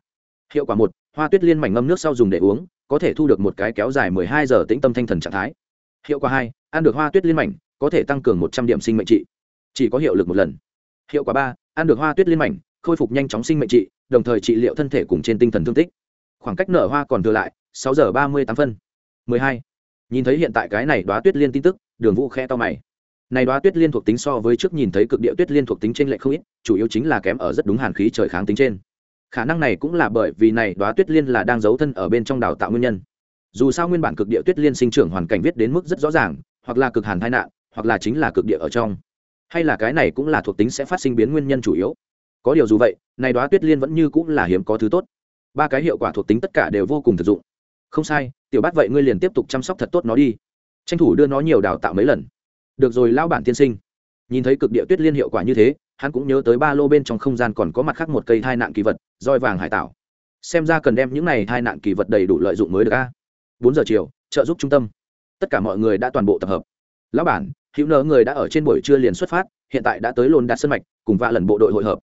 Hiệu quả một, hoa tuyết liên mảnh ngâm nước sau dùng để uống, có thể thu được một cái kéo dài mười hai giờ tĩnh tâm thanh thần trạng thái. Hiệu quả hai, ăn được hoa tuyết liên mảnh, có thể tăng cường một trăm điểm sinh mệnh trị chỉ có hiệu lực một lần. Hiệu quả ba, ăn được hoa tuyết liên mảnh, khôi phục nhanh chóng sinh mệnh trị, đồng thời trị liệu thân thể cùng trên tinh thần thương tích. Khoảng cách nở hoa còn thừa lại, sáu giờ ba mươi tám phân. Mười hai. Nhìn thấy hiện tại cái này đoá tuyết liên tin tức, đường vũ khe to mày. Này đoá tuyết liên thuộc tính so với trước nhìn thấy cực địa tuyết liên thuộc tính trên lệ không ít, chủ yếu chính là kém ở rất đúng hàn khí trời kháng tính trên. Khả năng này cũng là bởi vì này đoá tuyết liên là đang giấu thân ở bên trong đào tạo nguyên nhân. Dù sao nguyên bản cực địa tuyết liên sinh trưởng hoàn cảnh viết đến mức rất rõ ràng, hoặc là cực hàn tai nạn, hoặc là chính là cực địa ở trong hay là cái này cũng là thuộc tính sẽ phát sinh biến nguyên nhân chủ yếu. Có điều dù vậy, này đoá tuyết liên vẫn như cũng là hiếm có thứ tốt. Ba cái hiệu quả thuộc tính tất cả đều vô cùng thực dụng. Không sai, tiểu bát vậy ngươi liền tiếp tục chăm sóc thật tốt nó đi. Tranh thủ đưa nó nhiều đào tạo mấy lần. Được rồi lao bản tiên sinh. Nhìn thấy cực địa tuyết liên hiệu quả như thế, hắn cũng nhớ tới ba lô bên trong không gian còn có mặt khác một cây thai nạn kỳ vật, roi vàng hải tảo. Xem ra cần đem những này thai nạn kỳ vật đầy đủ lợi dụng mới được a. Bốn giờ chiều, trợ giúp trung tâm. Tất cả mọi người đã toàn bộ tập hợp. Lão bản hữu nợ người đã ở trên buổi trưa liền xuất phát, hiện tại đã tới lồn đạt sân mạch, cùng vạ lần bộ đội hội hợp.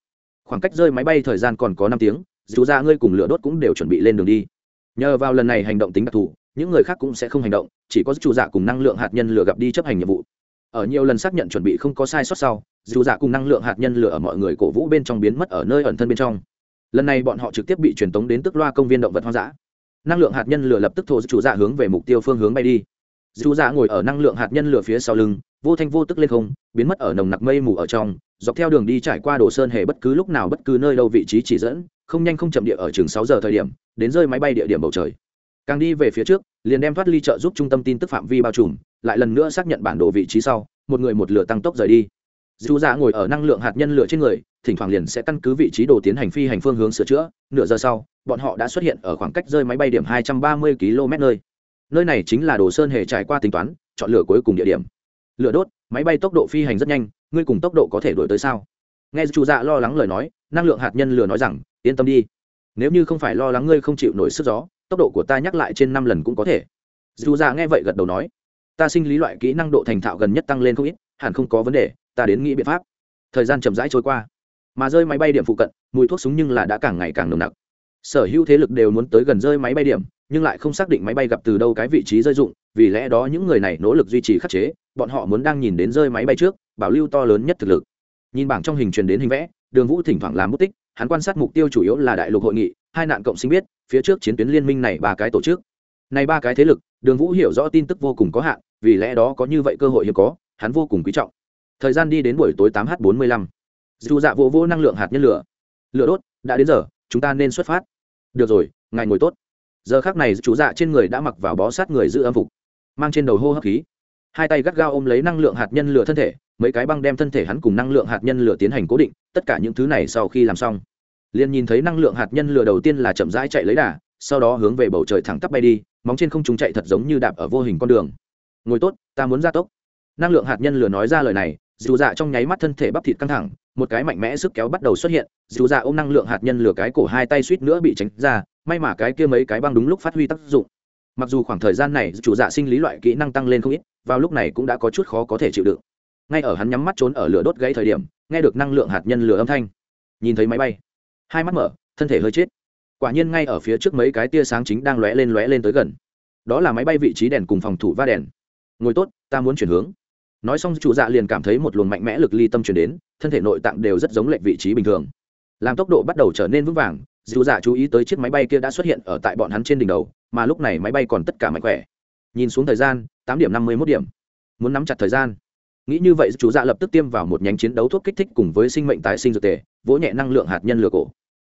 Khoảng cách rơi máy bay thời gian còn có năm tiếng, dù ra ngươi cùng lửa đốt cũng đều chuẩn bị lên đường đi. Nhờ vào lần này hành động tính đặc thù, những người khác cũng sẽ không hành động, chỉ có chủ dạ cùng năng lượng hạt nhân lửa gặp đi chấp hành nhiệm vụ. Ở nhiều lần xác nhận chuẩn bị không có sai sót sau, dù dạ cùng năng lượng hạt nhân lửa ở mọi người cổ vũ bên trong biến mất ở nơi ẩn thân bên trong. Lần này bọn họ trực tiếp bị truyền tống đến tức loa công viên động vật hoang dã. Năng lượng hạt nhân lửa lập tức thổ chủ dạ hướng về mục tiêu phương hướng bay đi. Dù dạ ngồi ở năng lượng hạt nhân lửa phía sau lưng vô thanh vô tức lên không, biến mất ở nồng nặc mây mù ở trong, dọc theo đường đi trải qua đồ sơn hề bất cứ lúc nào bất cứ nơi đâu vị trí chỉ dẫn, không nhanh không chậm địa ở chừng sáu giờ thời điểm, đến rơi máy bay địa điểm bầu trời. Càng đi về phía trước, liền đem thoát ly trợ giúp trung tâm tin tức phạm vi bao trùm, lại lần nữa xác nhận bản đồ vị trí sau, một người một lửa tăng tốc rời đi. Dù dạ ngồi ở năng lượng hạt nhân lửa trên người, thỉnh thoảng liền sẽ căn cứ vị trí đồ tiến hành phi hành phương hướng sửa chữa, nửa giờ sau, bọn họ đã xuất hiện ở khoảng cách rơi máy bay điểm 230 km nơi. Nơi này chính là đồ sơn hề trải qua tính toán, chọn lửa cuối cùng địa điểm lửa đốt, máy bay tốc độ phi hành rất nhanh, ngươi cùng tốc độ có thể đổi tới sao? Nghe chủ dạ lo lắng lời nói, năng lượng hạt nhân lửa nói rằng, yên tâm đi. Nếu như không phải lo lắng ngươi không chịu nổi sức gió, tốc độ của ta nhắc lại trên năm lần cũng có thể. Dù dạ nghe vậy gật đầu nói, ta sinh lý loại kỹ năng độ thành thạo gần nhất tăng lên không ít, hẳn không có vấn đề, ta đến nghĩ biện pháp. Thời gian chậm rãi trôi qua, mà rơi máy bay điểm phụ cận, mùi thuốc súng nhưng là đã càng ngày càng nồng nặc sở hữu thế lực đều muốn tới gần rơi máy bay điểm, nhưng lại không xác định máy bay gặp từ đâu cái vị trí rơi dụng, vì lẽ đó những người này nỗ lực duy trì khắc chế, bọn họ muốn đang nhìn đến rơi máy bay trước, bảo lưu to lớn nhất thực lực. Nhìn bảng trong hình truyền đến hình vẽ, đường vũ thỉnh thoảng làm mất tích, hắn quan sát mục tiêu chủ yếu là đại lục hội nghị, hai nạn cộng sinh biết, phía trước chiến tuyến liên minh này ba cái tổ chức. Này ba cái thế lực, đường vũ hiểu rõ tin tức vô cùng có hạn, vì lẽ đó có như vậy cơ hội hiếm có, hắn vô cùng quý trọng. Thời gian đi đến buổi tối tám h bốn mươi lăm. Dù dạ vô vô năng lượng hạt nhân lửa. Lửa đốt, đã đến giờ, chúng ta nên xuất phát được rồi, ngài ngồi tốt. Giờ khác này chú dạ trên người đã mặc vào bó sát người giữ âm phục. Mang trên đầu hô hấp khí. Hai tay gắt gao ôm lấy năng lượng hạt nhân lửa thân thể, mấy cái băng đem thân thể hắn cùng năng lượng hạt nhân lửa tiến hành cố định, tất cả những thứ này sau khi làm xong. Liền nhìn thấy năng lượng hạt nhân lửa đầu tiên là chậm rãi chạy lấy đà, sau đó hướng về bầu trời thẳng tắp bay đi, móng trên không chúng chạy thật giống như đạp ở vô hình con đường. Ngồi tốt, ta muốn ra tốc. Năng lượng hạt nhân lửa nói ra lời này, dù dạ trong nháy mắt thân thể bắp thịt căng thẳng một cái mạnh mẽ sức kéo bắt đầu xuất hiện, dù ra ôm năng lượng hạt nhân lửa cái cổ hai tay suýt nữa bị tránh ra, may mà cái kia mấy cái băng đúng lúc phát huy tác dụng. Mặc dù khoảng thời gian này chủ dạ sinh lý loại kỹ năng tăng lên không ít, vào lúc này cũng đã có chút khó có thể chịu đựng. Ngay ở hắn nhắm mắt trốn ở lửa đốt gãy thời điểm, nghe được năng lượng hạt nhân lửa âm thanh. Nhìn thấy máy bay. Hai mắt mở, thân thể hơi chết. Quả nhiên ngay ở phía trước mấy cái tia sáng chính đang lóe lên lóe lên tới gần. Đó là máy bay vị trí đèn cùng phòng thủ va đèn. Ngồi tốt, ta muốn chuyển hướng nói xong, chủ dạ liền cảm thấy một luồng mạnh mẽ lực ly tâm chuyển đến, thân thể nội tạng đều rất giống lệnh vị trí bình thường. Làm tốc độ bắt đầu trở nên vững vàng, dù dạ chú ý tới chiếc máy bay kia đã xuất hiện ở tại bọn hắn trên đỉnh đầu, mà lúc này máy bay còn tất cả mạnh khỏe. Nhìn xuống thời gian, tám điểm năm mươi mốt điểm. Muốn nắm chặt thời gian. Nghĩ như vậy chú dạ lập tức tiêm vào một nhánh chiến đấu thuốc kích thích cùng với sinh mệnh tái sinh dược tề, vỗ nhẹ năng lượng hạt nhân lửa cổ.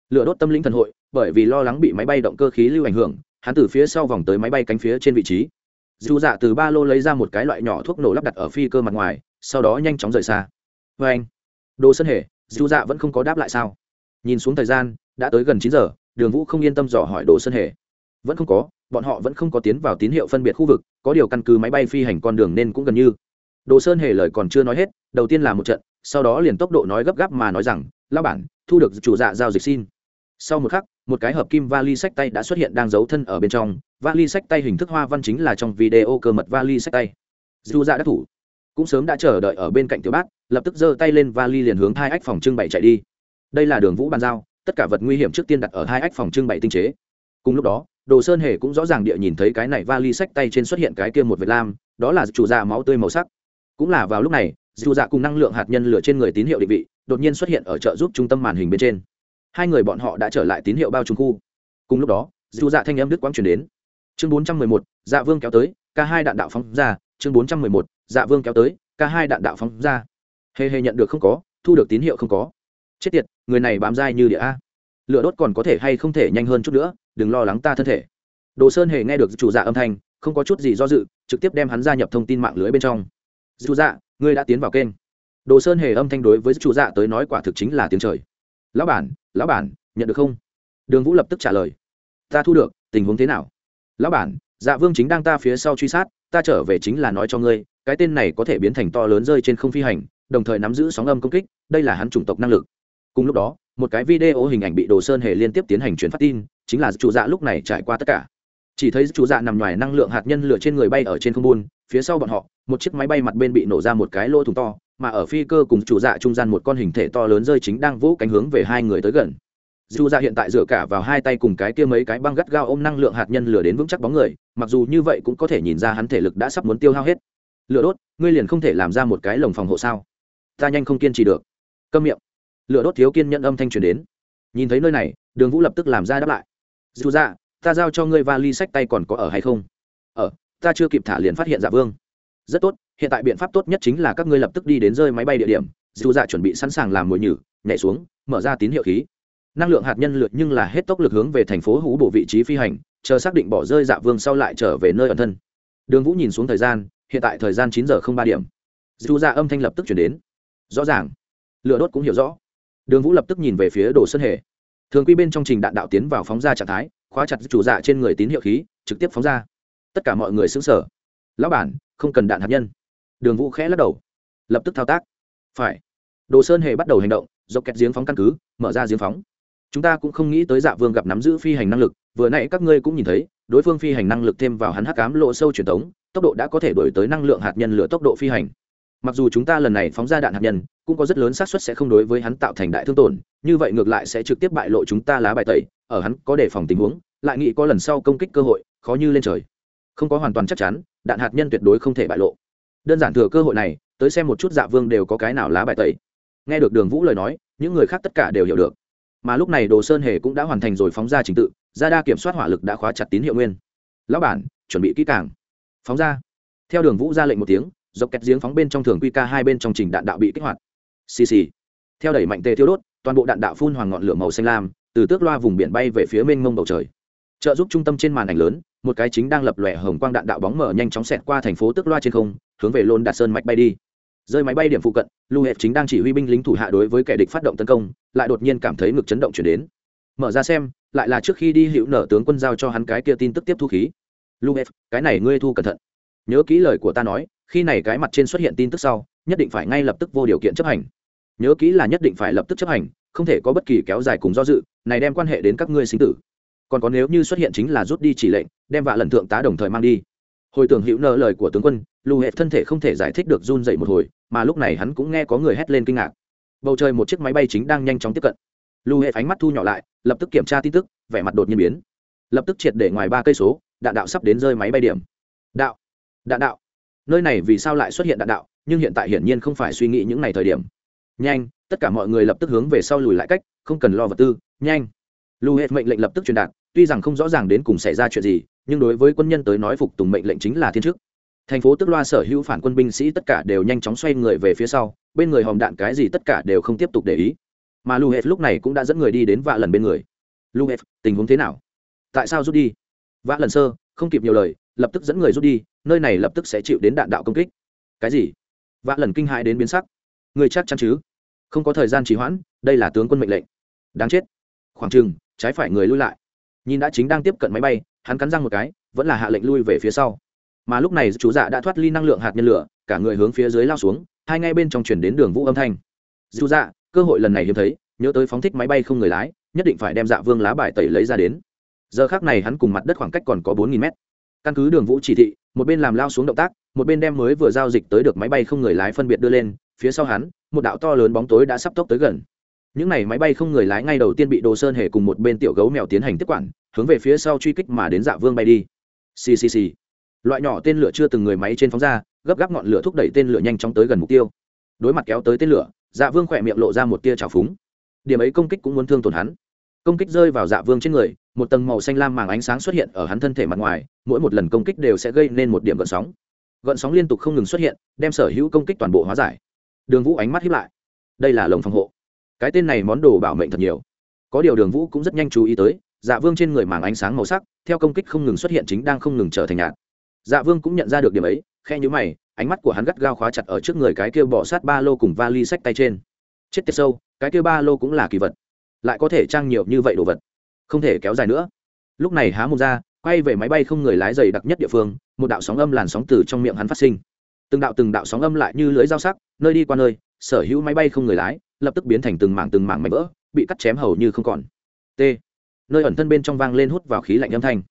Lửa đốt tâm linh thần hội, bởi vì lo lắng bị máy bay động cơ khí lưu ảnh hưởng, hắn từ phía sau vòng tới máy bay cánh phía trên vị trí dù dạ từ ba lô lấy ra một cái loại nhỏ thuốc nổ lắp đặt ở phi cơ mặt ngoài, sau đó nhanh chóng rời xa. Vê anh, đồ sân hề, dù dạ vẫn không có đáp lại sao? Nhìn xuống thời gian, đã tới gần chín giờ, đường vũ không yên tâm dò hỏi đồ sân hề. Vẫn không có, bọn họ vẫn không có tiến vào tín hiệu phân biệt khu vực, có điều căn cứ máy bay phi hành con đường nên cũng gần như. Đồ sơn hề lời còn chưa nói hết, đầu tiên là một trận, sau đó liền tốc độ nói gấp gáp mà nói rằng lao bản, thu được chủ dạ giao dịch xin. Sau một khắc một cái hợp kim vali sách tay đã xuất hiện đang giấu thân ở bên trong. Vali sách tay hình thức hoa văn chính là trong video cơ mật vali sách tay. Dù dạ đã thủ. Cũng sớm đã chờ đợi ở bên cạnh tiểu bát lập tức giơ tay lên vali liền hướng hai ách phòng trưng bày chạy đi. Đây là đường vũ bàn giao, tất cả vật nguy hiểm trước tiên đặt ở hai ách phòng trưng bày tinh chế. Cùng lúc đó, đồ sơn hề cũng rõ ràng địa nhìn thấy cái này vali sách tay trên xuất hiện cái kia một vệt lam, đó là chủ dạ máu tươi màu sắc. Cũng là vào lúc này, dù dạ cùng năng lượng hạt nhân lửa trên người tín hiệu định vị, đột nhiên xuất hiện ở trợ giúp trung tâm màn hình bên trên hai người bọn họ đã trở lại tín hiệu bao trùm khu. Cùng lúc đó, dù dạ thanh âm đức quang chuyển đến. Chương bốn trăm mười một dạ vương kéo tới k hai đạn đạo phóng ra. Chương bốn trăm mười một dạ vương kéo tới k hai đạn đạo phóng ra. Hề hề nhận được không có, thu được tín hiệu không có. Chết tiệt, người này bám dai như địa a. Lửa đốt còn có thể hay không thể nhanh hơn chút nữa, đừng lo lắng ta thân thể. Đồ sơn hề nghe được chủ dạ âm thanh, không có chút gì do dự, trực tiếp đem hắn gia nhập thông tin mạng lưới bên trong. Dù dạ ngươi đã tiến vào kênh. Đồ sơn hề âm thanh đối với chủ dạ tới nói quả thực chính là tiếng trời. Lão bản lão bản, nhận được không? Đường vũ lập tức trả lời, ta thu được, tình huống thế nào? Lão bản dạ vương chính đang ta phía sau truy sát, ta trở về chính là nói cho ngươi, cái tên này có thể biến thành to lớn rơi trên không phi hành, đồng thời nắm giữ sóng âm công kích, đây là hắn chủng tộc năng lực. Cùng lúc đó, một cái video hình ảnh bị đồ sơn hề liên tiếp tiến hành truyền phát tin, chính là chủ dạ lúc này trải qua tất cả. Chỉ thấy chủ dạ nằm ngoài năng lượng hạt nhân lửa trên người bay ở trên không buôn, phía sau bọn họ, một chiếc máy bay mặt bên bị nổ ra một cái lỗ thùng to mà ở phi cơ cùng chủ dạ trung gian một con hình thể to lớn rơi chính đang vỗ cánh hướng về hai người tới gần. Dù dạ hiện tại dựa cả vào hai tay cùng cái kia mấy cái băng gắt gao ôm năng lượng hạt nhân lửa đến vững chắc bóng người, mặc dù như vậy cũng có thể nhìn ra hắn thể lực đã sắp muốn tiêu hao hết. Lửa đốt, ngươi liền không thể làm ra một cái lồng phòng hộ sao? Ta nhanh không kiên trì được. Câm miệng. Lửa đốt thiếu kiên nhận âm thanh truyền đến. Nhìn thấy nơi này, đường vũ lập tức làm ra đáp lại. Dù dạ ta giao cho ngươi vali sách tay còn có ở hay không? Ở, ta chưa kịp thả liền phát hiện dạ vương rất tốt, hiện tại biện pháp tốt nhất chính là các ngươi lập tức đi đến rơi máy bay địa điểm, dù dạ chuẩn bị sẵn sàng làm mồi nhử, nhảy xuống, mở ra tín hiệu khí. Năng lượng hạt nhân lượt nhưng là hết tốc lực hướng về thành phố hú bộ vị trí phi hành, chờ xác định bỏ rơi dạ vương sau lại trở về nơi ẩn thân. Đường vũ nhìn xuống thời gian, hiện tại thời gian chín giờ không ba điểm. Dù dạ âm thanh lập tức chuyển đến. Rõ ràng. Lửa đốt cũng hiểu rõ. Đường vũ lập tức nhìn về phía đồ sơn hề thường quy bên trong trình đạn đạo tiến vào phóng ra trạng thái, khóa chặt chủ dạ trên người tín hiệu khí, trực tiếp phóng ra. Tất cả mọi người xứng sở lão bản, không cần đạn hạt nhân. Đường vũ khẽ lắc đầu. Lập tức thao tác. Phải. Đồ sơn hề bắt đầu hành động dọc kẹt giếng phóng căn cứ, mở ra giếng phóng. Chúng ta cũng không nghĩ tới dạ vương gặp nắm giữ phi hành năng lực, vừa nãy các ngươi cũng nhìn thấy, đối phương phi hành năng lực thêm vào hắn hắc cám lộ sâu truyền thống tốc độ đã có thể đổi tới năng lượng hạt nhân lửa tốc độ phi hành. Mặc dù chúng ta lần này phóng ra đạn hạt nhân, cũng có rất lớn xác suất sẽ không đối với hắn tạo thành đại thương tổn, như vậy ngược lại sẽ trực tiếp bại lộ chúng ta lá bài tẩy, ở hắn có đề phòng tình huống, lại nghĩ có lần sau công kích cơ hội, khó như lên trời không có hoàn toàn chắc chắn, đạn hạt nhân tuyệt đối không thể bại lộ. Đơn giản thừa cơ hội này, tới xem một chút dạ vương đều có cái nào lá bài tẩy. Nghe được đường vũ lời nói, những người khác tất cả đều hiểu được. Mà lúc này đồ sơn hề cũng đã hoàn thành rồi phóng ra trình tự, ra đa kiểm soát hỏa lực đã khóa chặt tín hiệu nguyên. Lão bản, chuẩn bị kỹ càng. Phóng ra. Theo đường vũ ra lệnh một tiếng, dọc kẹt giếng phóng bên trong thường quy ca hai bên trong trình đạn đạo bị kích hoạt. Xì xì. Theo đẩy mạnh tê thiêu đốt, toàn bộ đạn đạo phun hoàng ngọn lửa màu xanh lam, từ tước loa vùng biển bay về phía mênh mông bầu trời. Trợ giúp trung tâm trên màn ảnh lớn một cái chính đang lập lòe hồng quang đạn đạo bóng mở nhanh chóng xẹt qua thành phố tước loa trên không, hướng về lôn đạt sơn mạch bay đi. Rơi máy bay điểm phụ cận lưu hệ chính đang chỉ huy binh lính thủ hạ đối với kẻ địch phát động tấn công, lại đột nhiên cảm thấy ngực chấn động chuyển đến. Mở ra xem, lại là trước khi đi hữu nở tướng quân giao cho hắn cái kia tin tức tiếp thu khí. Lưu hệ cái này ngươi thu cẩn thận. Nhớ kỹ lời của ta nói, khi này cái mặt trên xuất hiện tin tức sau, nhất định phải ngay lập tức vô điều kiện chấp hành. Nhớ kỹ là nhất định phải lập tức chấp hành, không thể có bất kỳ kéo dài cùng do dự, này đem quan hệ đến các ngươi sinh tử. Còn có nếu như xuất hiện chính là rút đi chỉ lệnh đem vạ lần thượng tá đồng thời mang đi. Hồi tưởng hữu nợ lời của tướng quân lưu hệ thân thể không thể giải thích được run dậy một hồi, mà lúc này hắn cũng nghe có người hét lên kinh ngạc. Bầu trời một chiếc máy bay chính đang nhanh chóng tiếp cận. Lưu hệ ánh mắt thu nhỏ lại, lập tức kiểm tra tin tức, vẻ mặt đột nhiên biến. Lập tức triệt để ngoài ba cây số, đạn đạo sắp đến rơi máy bay điểm. Đạo, đạn đạo. Nơi này vì sao lại xuất hiện đạn đạo, nhưng hiện tại hiển nhiên không phải suy nghĩ những ngày thời điểm. Nhanh, tất cả mọi người lập tức hướng về sau lùi lại cách, không cần lo vật tư, nhanh. Lưu hệ mệnh lệnh lập tức truyền đạt tuy rằng không rõ ràng đến cùng xảy ra chuyện gì, nhưng đối với quân nhân tới nói phục tùng mệnh lệnh chính là thiên chức. Thành phố tức loa sở hữu phản quân binh sĩ tất cả đều nhanh chóng xoay người về phía sau, bên người hòm đạn cái gì tất cả đều không tiếp tục để ý. Mà lu hệt lúc này cũng đã dẫn người đi đến vạ lần bên người. Lu hệt, tình huống thế nào? Tại sao rút đi? Vạ lần sơ, không kịp nhiều lời, lập tức dẫn người rút đi, nơi này lập tức sẽ chịu đến đạn đạo công kích. Cái gì? Vạ lần kinh hãi đến biến sắc. Người chắc chắn chứ? Không có thời gian trì hoãn, đây là tướng quân mệnh lệnh. Đáng chết. Khoảng chừng, trái phải người lui lại nhìn đã chính đang tiếp cận máy bay, hắn cắn răng một cái, vẫn là hạ lệnh lui về phía sau. Mà lúc này chú dạ đã thoát ly năng lượng hạt nhân lửa, cả người hướng phía dưới lao xuống, hai ngay bên trong chuyển đến đường vũ âm thanh. Dù dạ cơ hội lần này hiếm thấy, nhớ tới phóng thích máy bay không người lái, nhất định phải đem dạ vương lá bài tẩy lấy ra đến. Giờ khác này hắn cùng mặt đất khoảng cách còn có bốn nghìn mét. Căn cứ đường vũ chỉ thị, một bên làm lao xuống động tác, một bên đem mới vừa giao dịch tới được máy bay không người lái phân biệt đưa lên, phía sau hắn, một đạo to lớn bóng tối đã sắp tốc tới gần những này máy bay không người lái ngay đầu tiên bị đồ sơn hề cùng một bên tiểu gấu mèo tiến hành tiếp quản, hướng về phía sau truy kích mà đến dạ vương bay đi. Ccc loại nhỏ tên lửa chưa từng người máy trên phóng ra, gấp gáp ngọn lửa thúc đẩy tên lửa nhanh chóng tới gần mục tiêu. Đối mặt kéo tới tên lửa dạ vương khỏe miệng lộ ra một tia trào phúng. Điểm ấy công kích cũng muốn thương tổn hắn. Công kích rơi vào dạ vương trên người, một tầng màu xanh lam màng ánh sáng xuất hiện ở hắn thân thể mặt ngoài, mỗi một lần công kích đều sẽ gây nên một điểm gợn sóng. Gợn sóng liên tục không ngừng xuất hiện, đem sở hữu công kích toàn bộ hóa giải. Đường vũ ánh mắt hiếp lại. Đây là lồng phòng hộ cái tên này món đồ bảo mệnh thật nhiều. Có điều đường vũ cũng rất nhanh chú ý tới dạ vương trên người màng ánh sáng màu sắc, theo công kích không ngừng xuất hiện chính đang không ngừng trở thành nhạt. Dạ vương cũng nhận ra được điểm ấy khe nhữ mày, ánh mắt của hắn gắt gao khóa chặt ở trước người cái kia bỏ sát ba lô cùng vali sách tay trên. Chết tiệt sâu, cái kia ba lô cũng là kỳ vật. Lại có thể trang nhiều như vậy đồ vật. Không thể kéo dài nữa. Lúc này há mồm ra, quay về máy bay không người lái dày đặc nhất địa phương, một đạo sóng âm làn sóng từ trong miệng hắn phát sinh. Từng đạo từng đạo sóng âm lại như lưới dao sắc, nơi đi qua nơi, sở hữu máy bay không người lái lập tức biến thành từng mảng từng mảng mảnh vỡ, bị cắt chém hầu như không còn. T. Nơi ẩn thân bên trong vang lên hút vào khí lạnh âm thanh.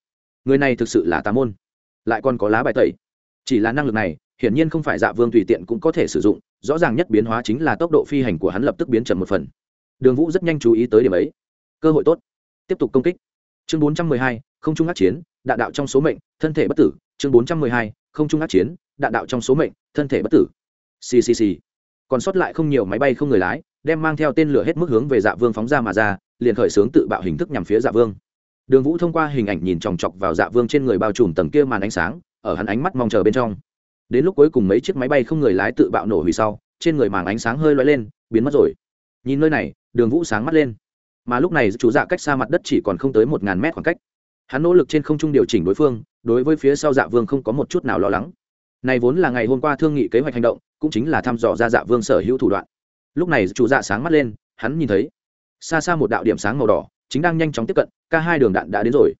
Người này thực sự là tà môn. Lại còn có lá bài tẩy. Chỉ là năng lực này, hiển nhiên không phải dạ vương tùy tiện cũng có thể sử dụng, rõ ràng nhất biến hóa chính là tốc độ phi hành của hắn lập tức biến chậm một phần. Đường vũ rất nhanh chú ý tới điểm ấy. Cơ hội tốt. Tiếp tục công kích. Chương bốn trăm mười hai, không trung ác chiến, đạn đạo trong số mệnh, thân thể bất tử. Chương bốn trăm mười hai, không trung ác chiến, đạn đạo trong số mệnh, thân thể bất tử. Ccc còn sót lại không nhiều máy bay không người lái đem mang theo tên lửa hết mức hướng về dạ vương phóng ra mà ra, liền khởi xướng tự bạo hình thức nhằm phía dạ vương. Đường vũ thông qua hình ảnh nhìn chòng chọc vào dạ vương trên người bao trùm tầng kia màn ánh sáng, ở hắn ánh mắt mong chờ bên trong. Đến lúc cuối cùng mấy chiếc máy bay không người lái tự bạo nổ hủy sau, trên người màn ánh sáng hơi loay lên, biến mất rồi. Nhìn nơi này, đường vũ sáng mắt lên. Mà lúc này, chú dạ cách xa mặt đất chỉ còn không tới một ngàn mét khoảng cách. Hắn nỗ lực trên không trung điều chỉnh đối phương, đối với phía sau dạ vương không có một chút nào lo lắng. Này vốn là ngày hôm qua thương nghị kế hoạch hành động, cũng chính là thăm dò ra dạ vương sở hữu thủ đoạn lúc này chủ dạ sáng mắt lên, hắn nhìn thấy, xa xa một đạo điểm sáng màu đỏ, chính đang nhanh chóng tiếp cận, ca hai đường đạn đã đến rồi.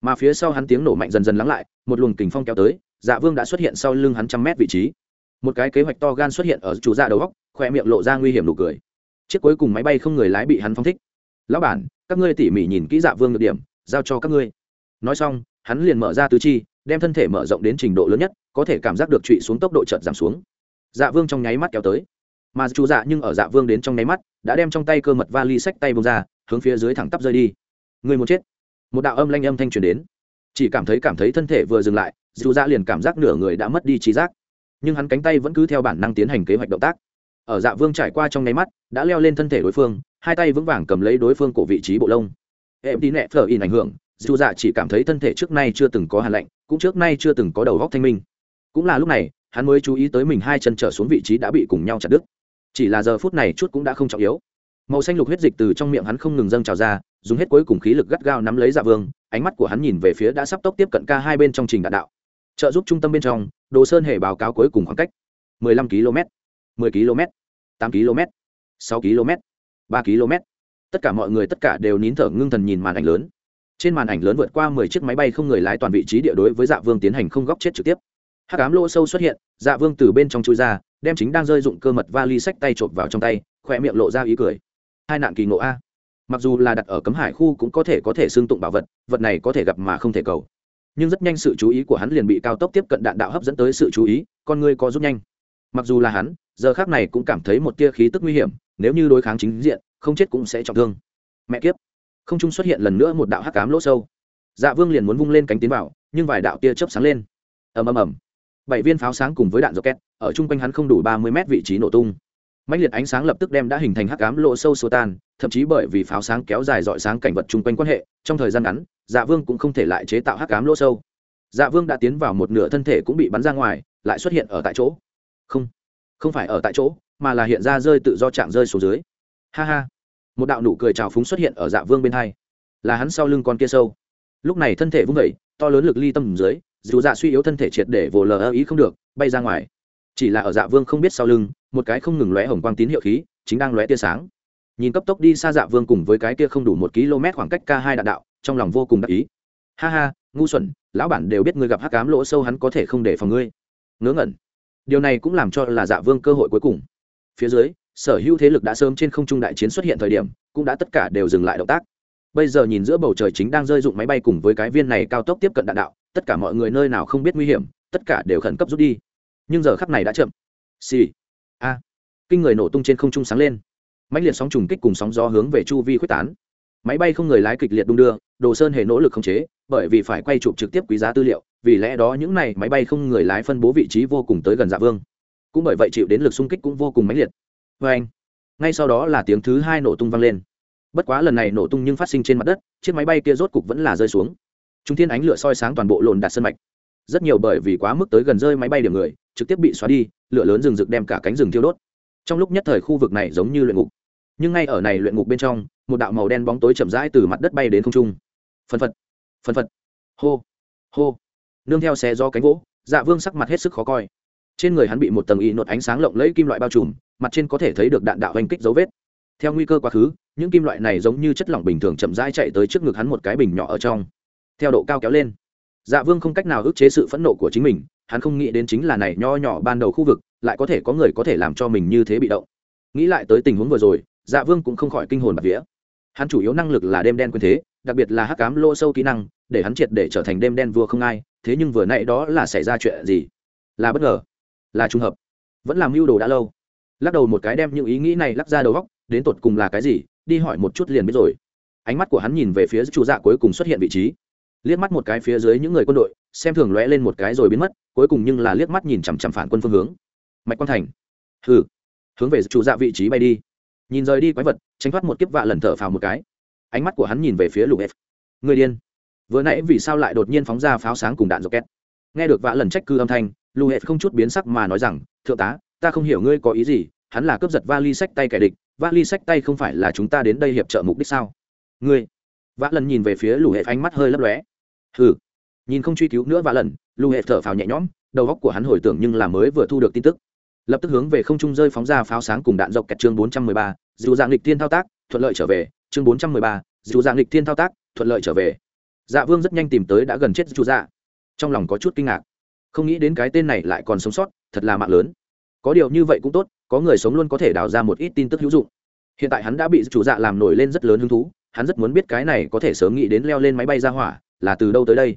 Mà phía sau hắn tiếng nổ mạnh dần dần lắng lại, một luồng kình phong kéo tới dạ vương đã xuất hiện sau lưng hắn trăm mét vị trí. Một cái kế hoạch to gan xuất hiện ở chủ dạ đầu góc khoe miệng lộ ra nguy hiểm nụ cười. Chiếc cuối cùng máy bay không người lái bị hắn phong thích. Lão bản, các ngươi tỉ mỉ nhìn kỹ dạ vương được điểm, giao cho các ngươi. Nói xong, hắn liền mở ra tứ chi, đem thân thể mở rộng đến trình độ lớn nhất, có thể cảm giác được trụy xuống tốc độ chợt giảm xuống. Dạ vương trong nháy mắt kéo tới mà chú dạ nhưng ở dạ vương đến trong nháy mắt, đã đem trong tay cơ mật vali sách tay bông ra, hướng phía dưới thẳng tắp rơi đi. Người muốn chết. Một đạo âm lanh âm thanh truyền đến. Chỉ cảm thấy cảm thấy thân thể vừa dừng lại, dù dạ liền cảm giác nửa người đã mất đi trí giác. Nhưng hắn cánh tay vẫn cứ theo bản năng tiến hành kế hoạch động tác. Ở dạ vương trải qua trong nháy mắt, đã leo lên thân thể đối phương, hai tay vững vàng cầm lấy đối phương cổ vị trí bộ lông. Em đi nẹ phở in ảnh hưởng, dù dạ chỉ cảm thấy thân thể trước nay chưa từng có hàn lạnh, cũng trước nay chưa từng có đầu góc thanh minh. Cũng là lúc này, hắn mới chú ý tới mình hai chân trở xuống vị trí đã bị cùng nhau chặt đứt chỉ là giờ phút này chút cũng đã không trọng yếu. Màu xanh lục huyết dịch từ trong miệng hắn không ngừng dâng trào ra, dùng hết cuối cùng khí lực gắt gao nắm lấy dạ vương, ánh mắt của hắn nhìn về phía đã sắp tốc tiếp cận ca hai bên trong trình đạn đạo. Trợ giúp trung tâm bên trong, đồ sơn hề báo cáo cuối cùng khoảng cách. 15 km 10 km 8 km 6 km 3 km. Tất cả mọi người tất cả đều nín thở ngưng thần nhìn màn ảnh lớn. Trên màn ảnh lớn vượt qua 10 chiếc máy bay không người lái toàn vị trí địa đối với dạ vương tiến hành không góc chết trực tiếp hắc ám lỗ sâu xuất hiện dạ vương từ bên trong chui ra, đem chính đang rơi dụng cơ mật vali sách tay trộm vào trong tay, khỏe miệng lộ ra ý cười. Hai nạn kỳ ngộ a. Mặc dù là đặt ở cấm hải khu cũng có thể có thể xương tụng bảo vật vật này có thể gặp mà không thể cầu. Nhưng rất nhanh sự chú ý của hắn liền bị cao tốc tiếp cận đạn đạo hấp dẫn tới sự chú ý, con người có giúp nhanh. Mặc dù là hắn, giờ khác này cũng cảm thấy một tia khí tức nguy hiểm, nếu như đối kháng chính diện, không chết cũng sẽ trọng thương. Mẹ kiếp. Không trung xuất hiện lần nữa một đạo hắc cám lỗ sâu. Dạ vương liền muốn vung lên cánh tiến vào, nhưng vài đạo tia chớp sáng lên. Ầm ầm ầm bảy viên pháo sáng cùng với đạn rocket, ở chung quanh hắn không đủ ba mươi mét vị trí nổ tung. Mạnh liệt ánh sáng lập tức đem đã hình thành hắc ám lỗ sâu xô tan, thậm chí bởi vì pháo sáng kéo dài dọi sáng cảnh vật chung quanh quan hệ, trong thời gian ngắn dạ vương cũng không thể lại chế tạo hắc ám lỗ sâu. Dạ vương đã tiến vào một nửa thân thể cũng bị bắn ra ngoài, lại xuất hiện ở tại chỗ. Không không phải ở tại chỗ, mà là hiện ra rơi tự do chạm rơi xuống dưới. Ha ha. Một đạo nụ cười trào phúng xuất hiện ở dạ vương bên hai. Là hắn sau lưng con kia sâu. Lúc này thân thể vung vẩy to lớn lực ly tâm dưới dù dạ suy yếu thân thể triệt để vồ lờ ý không được, bay ra ngoài. Chỉ là ở dạ vương không biết sau lưng, một cái không ngừng lóe hồng quang tín hiệu khí, chính đang lóe tia sáng. Nhìn cấp tốc đi xa dạ vương cùng với cái kia không đủ một km khoảng cách k hai đạn đạo, trong lòng vô cùng đắc ý. Ha ha, ngu xuẩn, lão bản đều biết ngươi gặp hắc cám lỗ sâu hắn có thể không để phòng ngươi. Ngớ ngẩn. Điều này cũng làm cho là dạ vương cơ hội cuối cùng. Phía dưới, sở hữu thế lực đã sớm trên không trung đại chiến xuất hiện thời điểm, cũng đã tất cả đều dừng lại động tác bây giờ nhìn giữa bầu trời chính đang rơi dụng máy bay cùng với cái viên này cao tốc tiếp cận đạn đạo, tất cả mọi người nơi nào không biết nguy hiểm, tất cả đều khẩn cấp rút đi. Nhưng giờ khắc này đã chậm. Xì. A. Kinh người nổ tung trên không trung sáng lên. Mãnh liệt sóng trùng kích cùng sóng gió hướng về chu vi quyết tán. Máy bay không người lái kịch liệt đung đưa, đồ sơn hề nỗ lực khống chế, bởi vì phải quay chụp trực tiếp quý giá tư liệu, vì lẽ đó những này máy bay không người lái phân bố vị trí vô cùng tới gần dạ vương. Cũng bởi vậy chịu đến lực xung kích cũng vô cùng mãnh liệt. Vê anh ngay sau đó là tiếng thứ hai nổ tung vang lên bất quá lần này nổ tung nhưng phát sinh trên mặt đất, chiếc máy bay kia rốt cục vẫn là rơi xuống. Chúng thiên ánh lửa soi sáng toàn bộ lộn đặt sân mạch. Rất nhiều bởi vì quá mức tới gần rơi máy bay điểm người, trực tiếp bị xóa đi, lửa lớn rừng rực đem cả cánh rừng thiêu đốt. Trong lúc nhất thời khu vực này giống như luyện ngục. Nhưng ngay ở này luyện ngục bên trong, một đạo màu đen bóng tối chậm rãi từ mặt đất bay đến không trung. Phân phật phân phật. Hô hô. Nương theo xe do cánh gỗ dạ vương sắc mặt hết sức khó coi. Trên người hắn bị một tầng y nột ánh sáng lộng lẫy kim loại bao trùm, mặt trên có thể thấy được đạn đạo hành kích dấu vết. Theo nguy cơ quá khứ những kim loại này giống như chất lỏng bình thường chậm rãi chạy tới trước ngực hắn một cái bình nhỏ ở trong. Theo độ cao kéo lên. Dạ vương không cách nào ức chế sự phẫn nộ của chính mình, hắn không nghĩ đến chính là này nho nhỏ ban đầu khu vực, lại có thể có người có thể làm cho mình như thế bị động. Nghĩ lại tới tình huống vừa rồi dạ vương cũng không khỏi kinh hồn bạc vía. Hắn chủ yếu năng lực là đêm đen quyền thế, đặc biệt là hắc cám lô sâu kỹ năng, để hắn triệt để trở thành đêm đen vua không ai, thế nhưng vừa nãy đó là xảy ra chuyện gì? Là bất ngờ, là trùng hợp, vẫn làm mưu đồ đã lâu. Lắc đầu một cái đem những ý nghĩ này lắc ra đầu góc, đến tột cùng là cái gì? Đi hỏi một chút liền biết rồi. Ánh mắt của hắn nhìn về phía chủ dạ cuối cùng xuất hiện vị trí. Liếc mắt một cái phía dưới những người quân đội, xem thường lóe lên một cái rồi biến mất, cuối cùng nhưng là liếc mắt nhìn chằm chằm phản quân phương hướng. Mạch quang thành. Hừ. Hướng về chủ dạ vị trí bay đi. Nhìn rời đi quái vật, tránh thoát một kiếp vạ lần thở phào một cái. Ánh mắt của hắn nhìn về phía lục f người điên. Vừa nãy vì sao lại đột nhiên phóng ra pháo sáng cùng đạn rocket? Nghe được vạ lần trách cư âm thanh, lục f không chút biến sắc mà nói rằng, thượng tá, ta không hiểu ngươi có ý gì, hắn là cướp giật vali sách tay kẻ địch vali sách tay không phải là chúng ta đến đây hiệp trợ mục đích sao? Ngươi. Vạ lần nhìn về phía lù hệ ánh mắt hơi lấp lóe. Hừ. Nhìn không truy cứu nữa và lần lù hệ thở phào nhẹ nhõm đầu góc của hắn hồi tưởng nhưng là mới vừa thu được tin tức. Lập tức hướng về không trung rơi phóng ra pháo sáng cùng đạn dọc kẹt chương 413, dù dạng lịch thiên thao tác thuận lợi trở về. Chương 413, dù dạng lịch thiên thao tác thuận lợi trở về. Dạ vương rất nhanh tìm tới đã gần chết chủ dạ. Trong lòng có chút kinh ngạc. Không nghĩ đến cái tên này lại còn sống sót thật là mạng lớn. Có điều như vậy cũng tốt có người sống luôn có thể đào ra một ít tin tức hữu dụng. Hiện tại hắn đã bị chủ dạ làm nổi lên rất lớn hứng thú, hắn rất muốn biết cái này có thể sớm nghĩ đến leo lên máy bay ra hỏa là từ đâu tới đây.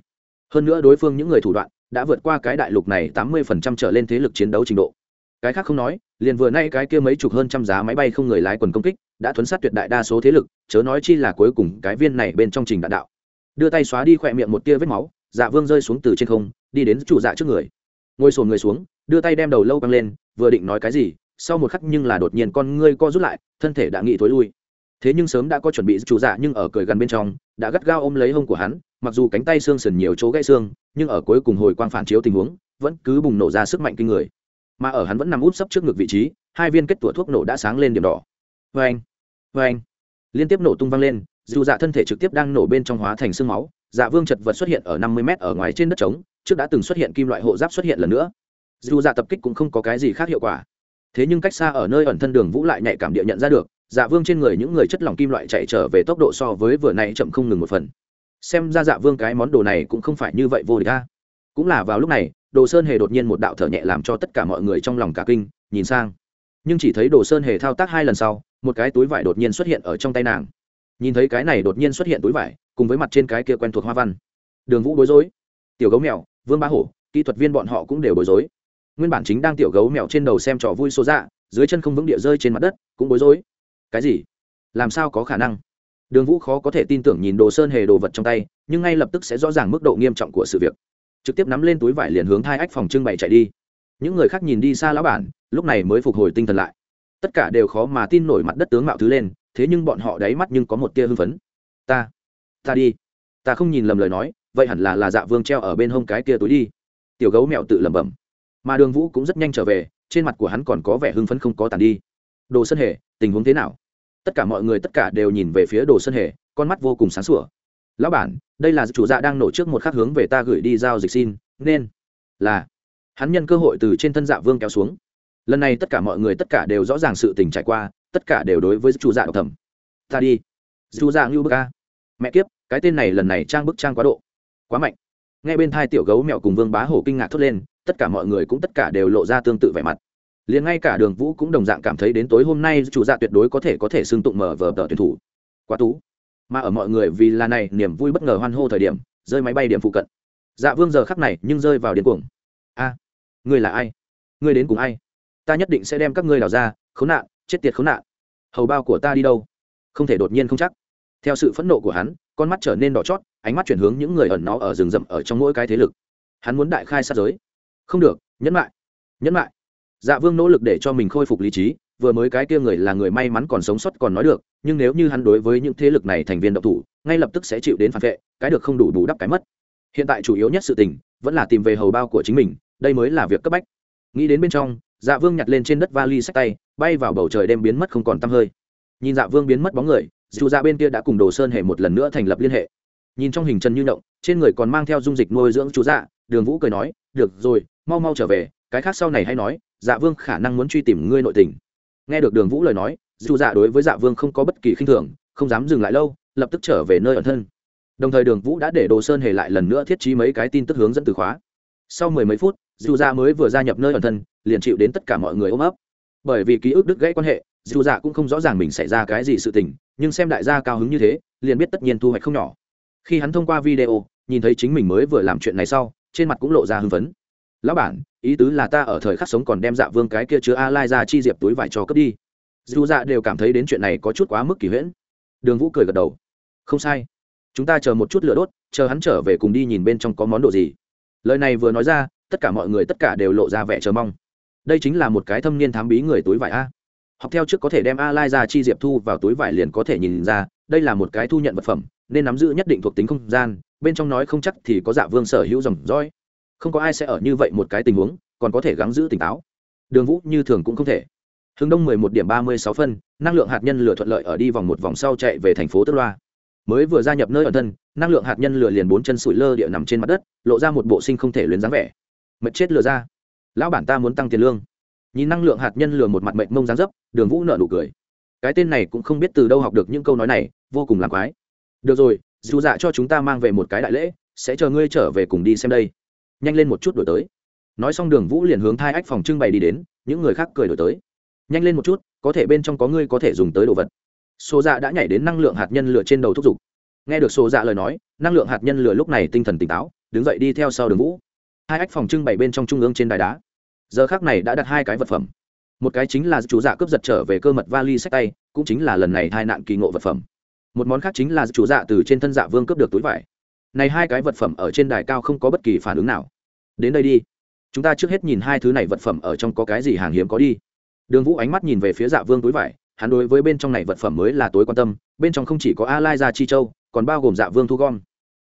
Hơn nữa đối phương những người thủ đoạn đã vượt qua cái đại lục này tám mươi phần trăm trở lên thế lực chiến đấu trình độ. Cái khác không nói, liền vừa nay cái kia mấy chục hơn trăm giá máy bay không người lái quần công kích, đã thuấn sát tuyệt đại đa số thế lực, chớ nói chi là cuối cùng cái viên này bên trong trình đạn đạo. Đưa tay xóa đi khỏe miệng một tia vết máu dạ vương rơi xuống từ trên không, đi đến chủ dạ trước người. Ngồi sồn người xuống, đưa tay đem đầu lâu căng lên, vừa định nói cái gì sau một khắc nhưng là đột nhiên con ngươi co rút lại, thân thể đã nghĩ thối lui. Thế nhưng sớm đã có chuẩn bị, chủ dạ nhưng ở cười gần bên trong, đã gắt gao ôm lấy hông của hắn, mặc dù cánh tay xương sườn nhiều chỗ gãy xương, nhưng ở cuối cùng hồi quang phản chiếu tình huống, vẫn cứ bùng nổ ra sức mạnh kinh người. Mà ở hắn vẫn nằm út sấp trước ngực vị trí, hai viên kết tủa thuốc nổ đã sáng lên điểm đỏ. Vê anh vê anh liên tiếp nổ tung văng lên, dù dạ thân thể trực tiếp đang nổ bên trong hóa thành xương máu dạ vương chật vật xuất hiện ở năm mươi m ở ngoài trên đất trống, trước đã từng xuất hiện kim loại hộ giáp xuất hiện lần nữa. Dù dạ tập kích cũng không có cái gì khác hiệu quả thế nhưng cách xa ở nơi ẩn thân đường vũ lại nhạy cảm địa nhận ra được dạ vương trên người những người chất lỏng kim loại chạy trở về tốc độ so với vừa nay chậm không ngừng một phần. Xem ra dạ vương cái món đồ này cũng không phải như vậy vô địch ta cũng là vào lúc này, đồ sơn hề đột nhiên một đạo thở nhẹ làm cho tất cả mọi người trong lòng cả kinh, nhìn sang. Nhưng chỉ thấy đồ sơn hề thao tác hai lần sau, một cái túi vải đột nhiên xuất hiện ở trong tay nàng. Nhìn thấy cái này đột nhiên xuất hiện túi vải, cùng với mặt trên cái kia quen thuộc hoa văn. Đường vũ bối rối. Tiểu gấu mèo, vương ba hổ, kỹ thuật viên bọn họ cũng đều bối rối nguyên bản chính đang tiểu gấu mèo trên đầu xem trò vui số dạ dưới chân không vững địa rơi trên mặt đất, cũng bối rối. Cái gì? Làm sao có khả năng? Đường vũ khó có thể tin tưởng nhìn đồ sơn hề đồ vật trong tay, nhưng ngay lập tức sẽ rõ ràng mức độ nghiêm trọng của sự việc. Trực tiếp nắm lên túi vải liền hướng hai ách phòng trưng bày chạy đi. Những người khác nhìn đi xa lão bản, lúc này mới phục hồi tinh thần lại. Tất cả đều khó mà tin nổi mặt đất tướng mạo thứ lên, thế nhưng bọn họ đáy mắt nhưng có một tia hưng phấn. Ta ta đi. Ta không nhìn lầm lời nói, vậy hẳn là là dạ vương treo ở bên hông cái kia túi đi. Tiểu gấu mèo tự lẩm bẩm mà đường vũ cũng rất nhanh trở về, trên mặt của hắn còn có vẻ hưng phấn không có tàn đi. Đồ sơn hề, tình huống thế nào? Tất cả mọi người tất cả đều nhìn về phía đồ sơn hề, con mắt vô cùng sáng sủa. Lão bản, đây là chủ dạ đang nổ trước một khắc hướng về ta gửi đi giao dịch xin, nên là hắn nhân cơ hội từ trên thân dạ vương kéo xuống. Lần này tất cả mọi người tất cả đều rõ ràng sự tình trải qua, tất cả đều đối với chủ dạ độc thẩm. Ta đi. Chủ dạ ngưu bức a. Mẹ kiếp, cái tên này lần này trang bức trang quá độ, quá mạnh. Nghe bên thai tiểu gấu mẹo cùng vương bá hổ kinh ngạc thốt lên tất cả mọi người cũng tất cả đều lộ ra tương tự vẻ mặt. Liền ngay cả đường vũ cũng đồng dạng cảm thấy đến tối hôm nay chủ dạ tuyệt đối có thể có thể xưng tụng mở vở tờ tuyển thủ. Quá tú. Mà ở mọi người vì là này niềm vui bất ngờ hoan hô thời điểm rơi máy bay điểm phụ cận. Dạ vương giờ khắc này nhưng rơi vào điên cuồng. A à, ngươi là ai? Ngươi đến cùng ai? Ta nhất định sẽ đem các ngươi đào ra khốn nạn chết tiệt khốn nạn. Hầu bao của ta đi đâu? Không thể đột nhiên không chắc. Theo sự phẫn nộ của hắn con mắt trở nên đỏ chót ánh mắt chuyển hướng những người ẩn nó ở rừng rậm ở trong mỗi cái thế lực. Hắn muốn đại khai sát giới không được, nhẫn lại nhẫn lại dạ vương nỗ lực để cho mình khôi phục lý trí, vừa mới cái kia người là người may mắn còn sống sót còn nói được, nhưng nếu như hắn đối với những thế lực này thành viên độc thủ, ngay lập tức sẽ chịu đến phản vệ, cái được không đủ bù đắp cái mất. Hiện tại chủ yếu nhất sự tình, vẫn là tìm về hầu bao của chính mình, đây mới là việc cấp bách. Nghĩ đến bên trong dạ vương nhặt lên trên đất vali sách tay, bay vào bầu trời đem biến mất không còn tăm hơi. Nhìn dạ vương biến mất bóng người, dù dạ bên kia đã cùng đồ sơn hề một lần nữa thành lập liên hệ. Nhìn trong hình trần như động, trên người còn mang theo dung dịch nuôi dưỡng chú dạ đường vũ cười nói, được rồi mau mau trở về, cái khác sau này hay nói dạ vương khả năng muốn truy tìm ngươi nội tình. Nghe được đường vũ lời nói, dù dạ đối với dạ vương không có bất kỳ khinh thường, không dám dừng lại lâu, lập tức trở về nơi ẩn thân. Đồng thời đường vũ đã để đồ sơn hề lại lần nữa thiết trí mấy cái tin tức hướng dẫn từ khóa. Sau mười mấy phút, dù dạ mới vừa gia nhập nơi ẩn thân, liền chịu đến tất cả mọi người ôm ấp. Bởi vì ký ức đứt gãy quan hệ, dù dạ cũng không rõ ràng mình xảy ra cái gì sự tình, nhưng xem đại gia cao hứng như thế, liền biết tất nhiên thu hoạch không nhỏ. Khi hắn thông qua video, nhìn thấy chính mình mới vừa làm chuyện này sau, trên mặt cũng lộ ra hưng phấn lão bản, ý tứ là ta ở thời khắc sống còn đem dạ vương cái kia chứa a lai ra chi diệp túi vải cho cướp đi. Dù dạ đều cảm thấy đến chuyện này có chút quá mức kỳ huyễn. Đường vũ cười gật đầu. Không sai. Chúng ta chờ một chút lửa đốt, chờ hắn trở về cùng đi nhìn bên trong có món đồ gì. Lời này vừa nói ra, tất cả mọi người tất cả đều lộ ra vẻ chờ mong. Đây chính là một cái thâm niên thám bí người túi vải a. Học theo trước có thể đem a lai ra chi diệp thu vào túi vải liền có thể nhìn ra, đây là một cái thu nhận vật phẩm, nên nắm giữ nhất định thuộc tính không gian, bên trong nói không chắc thì có dạ vương sở hữu dòng dõi không có ai sẽ ở như vậy một cái tình huống, còn có thể gắng giữ tỉnh táo. Đường vũ như thường cũng không thể. Hướng đông 11 điểm 36 phân, năng lượng hạt nhân lửa thuận lợi ở đi vòng một vòng sau chạy về thành phố tức loa. Mới vừa gia nhập nơi ẩn thân, năng lượng hạt nhân lửa liền bốn chân sủi lơ địa nằm trên mặt đất, lộ ra một bộ sinh không thể luyến dáng vẻ. Mệt chết lừa ra. Lão bản ta muốn tăng tiền lương. Nhìn năng lượng hạt nhân lừa một mặt mệnh mông dáng dấp, đường vũ nợ nụ cười. Cái tên này cũng không biết từ đâu học được những câu nói này, vô cùng làm quái. Được rồi, dù dạ cho chúng ta mang về một cái đại lễ, sẽ chờ ngươi trở về cùng đi xem đây nhanh lên một chút đổi tới. Nói xong đường vũ liền hướng thai ách phòng trưng bày đi đến, những người khác cười đổi tới. Nhanh lên một chút, có thể bên trong có ngươi có thể dùng tới đồ vật. Số dạ đã nhảy đến năng lượng hạt nhân lửa trên đầu thúc giục. Nghe được số dạ lời nói, năng lượng hạt nhân lửa lúc này tinh thần tỉnh táo, đứng dậy đi theo sau đường vũ. Hai ách phòng trưng bày bên trong trung ương trên đài đá. Giờ khác này đã đặt hai cái vật phẩm. Một cái chính là chủ dạ cướp giật trở về cơ mật vali sách tay, cũng chính là lần này hai nạn kỳ ngộ vật phẩm. Một món khác chính là chủ dạ từ trên thân dạ vương cướp được túi vải này hai cái vật phẩm ở trên đài cao không có bất kỳ phản ứng nào. Đến đây đi. Chúng ta trước hết nhìn hai thứ này vật phẩm ở trong có cái gì hàng hiếm có đi. Đường vũ ánh mắt nhìn về phía dạ vương túi vải hắn đối với bên trong này vật phẩm mới là tối quan tâm bên trong không chỉ có a lai ra chi châu còn bao gồm dạ vương thu gom.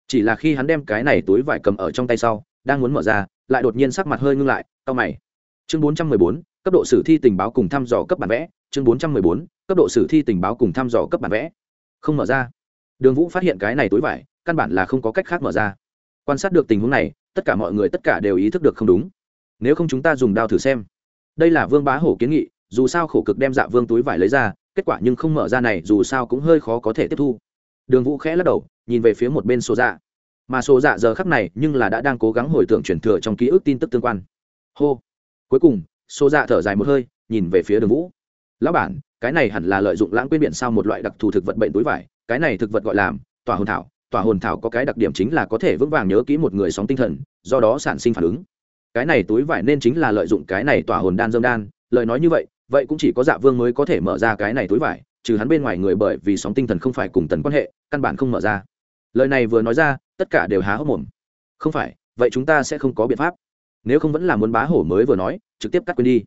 Chỉ là khi hắn đem cái này túi vải cầm ở trong tay sau đang muốn mở ra lại đột nhiên sắc mặt hơi ngưng lại tao mày. Chương 414, cấp độ sử thi tình báo cùng thăm dò cấp bản vẽ. Chương 414, cấp độ sử thi tình báo cùng thăm dò cấp bản vẽ. Không mở ra. Đường vũ phát hiện cái này túi vải căn bản là không có cách khác mở ra. Quan sát được tình huống này, tất cả mọi người tất cả đều ý thức được không đúng. Nếu không chúng ta dùng đao thử xem. Đây là vương bá hổ kiến nghị, dù sao khổ cực đem dạ vương túi vải lấy ra, kết quả nhưng không mở ra này, dù sao cũng hơi khó có thể tiếp thu. Đường vũ khẽ lắc đầu, nhìn về phía một bên số dạ. Mà số dạ giờ khắc này nhưng là đã đang cố gắng hồi tưởng truyền thừa trong ký ức tin tức tương quan. Hô. Cuối cùng số dạ thở dài một hơi, nhìn về phía đường vũ. Lão bản, cái này hẳn là lợi dụng lãng quên biển sao một loại đặc thù thực vật bệnh túi vải, cái này thực vật gọi là tỏa hồn thảo tỏa hồn thảo có cái đặc điểm chính là có thể vững vàng nhớ kỹ một người sóng tinh thần, do đó sản sinh phản ứng. Cái này túi vải nên chính là lợi dụng cái này tỏa hồn đan dâm đan, lời nói như vậy vậy cũng chỉ có dạ vương mới có thể mở ra cái này túi vải, trừ hắn bên ngoài người bởi vì sóng tinh thần không phải cùng tần quan hệ, căn bản không mở ra. Lời này vừa nói ra, tất cả đều há hốc mồm. Không phải, vậy chúng ta sẽ không có biện pháp. Nếu không vẫn là muốn bá hổ mới vừa nói, trực tiếp cắt quên đi.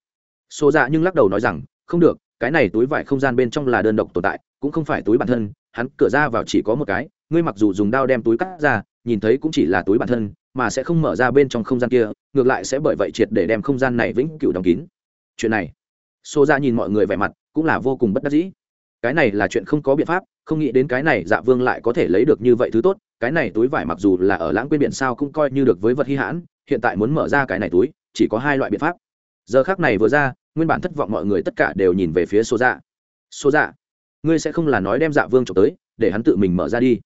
Xô dạ nhưng lắc đầu nói rằng, không được, cái này túi vải không gian bên trong là đơn độc tồn tại, cũng không phải túi bản thân, hắn cửa ra vào chỉ có một cái ngươi mặc dù dùng đao đem túi cắt ra, nhìn thấy cũng chỉ là túi bản thân, mà sẽ không mở ra bên trong không gian kia, ngược lại sẽ bởi vậy triệt để đem không gian này vĩnh cửu đóng kín. Chuyện này xô ra dạ nhìn mọi người vẻ mặt cũng là vô cùng bất đắc dĩ. Cái này là chuyện không có biện pháp, không nghĩ đến cái này dạ vương lại có thể lấy được như vậy thứ tốt, cái này túi vải mặc dù là ở lãng quên biển sao cũng coi như được với vật hy hãn, hiện tại muốn mở ra cái này túi, chỉ có hai loại biện pháp. Giờ khác này vừa ra, nguyên bản thất vọng mọi người tất cả đều nhìn về phía số dạ. Số dạ ngươi sẽ không là nói đem dạ vương trộm tới, để hắn tự mình mở ra đi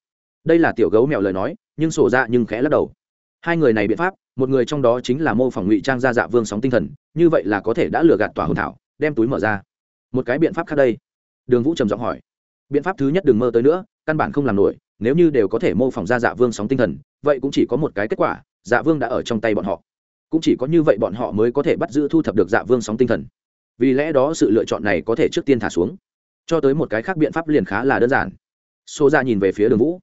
đây là tiểu gấu mèo lời nói, nhưng sổ dạ nhưng khẽ lắc đầu. Hai người này biện pháp, một người trong đó chính là mô phỏng ngụy trang ra dạ vương sóng tinh thần, như vậy là có thể đã lừa gạt tòa hồn thảo, đem túi mở ra. Một cái biện pháp khác đây. Đường vũ trầm giọng hỏi. Biện pháp thứ nhất đừng mơ tới nữa, căn bản không làm nổi, nếu như đều có thể mô phỏng ra dạ vương sóng tinh thần, vậy cũng chỉ có một cái kết quả dạ vương đã ở trong tay bọn họ. Cũng chỉ có như vậy bọn họ mới có thể bắt giữ thu thập được dạ vương sóng tinh thần. Vì lẽ đó sự lựa chọn này có thể trước tiên thả xuống. Cho tới một cái khác biện pháp liền khá là đơn giản. Xô ra dạ nhìn về phía đường vũ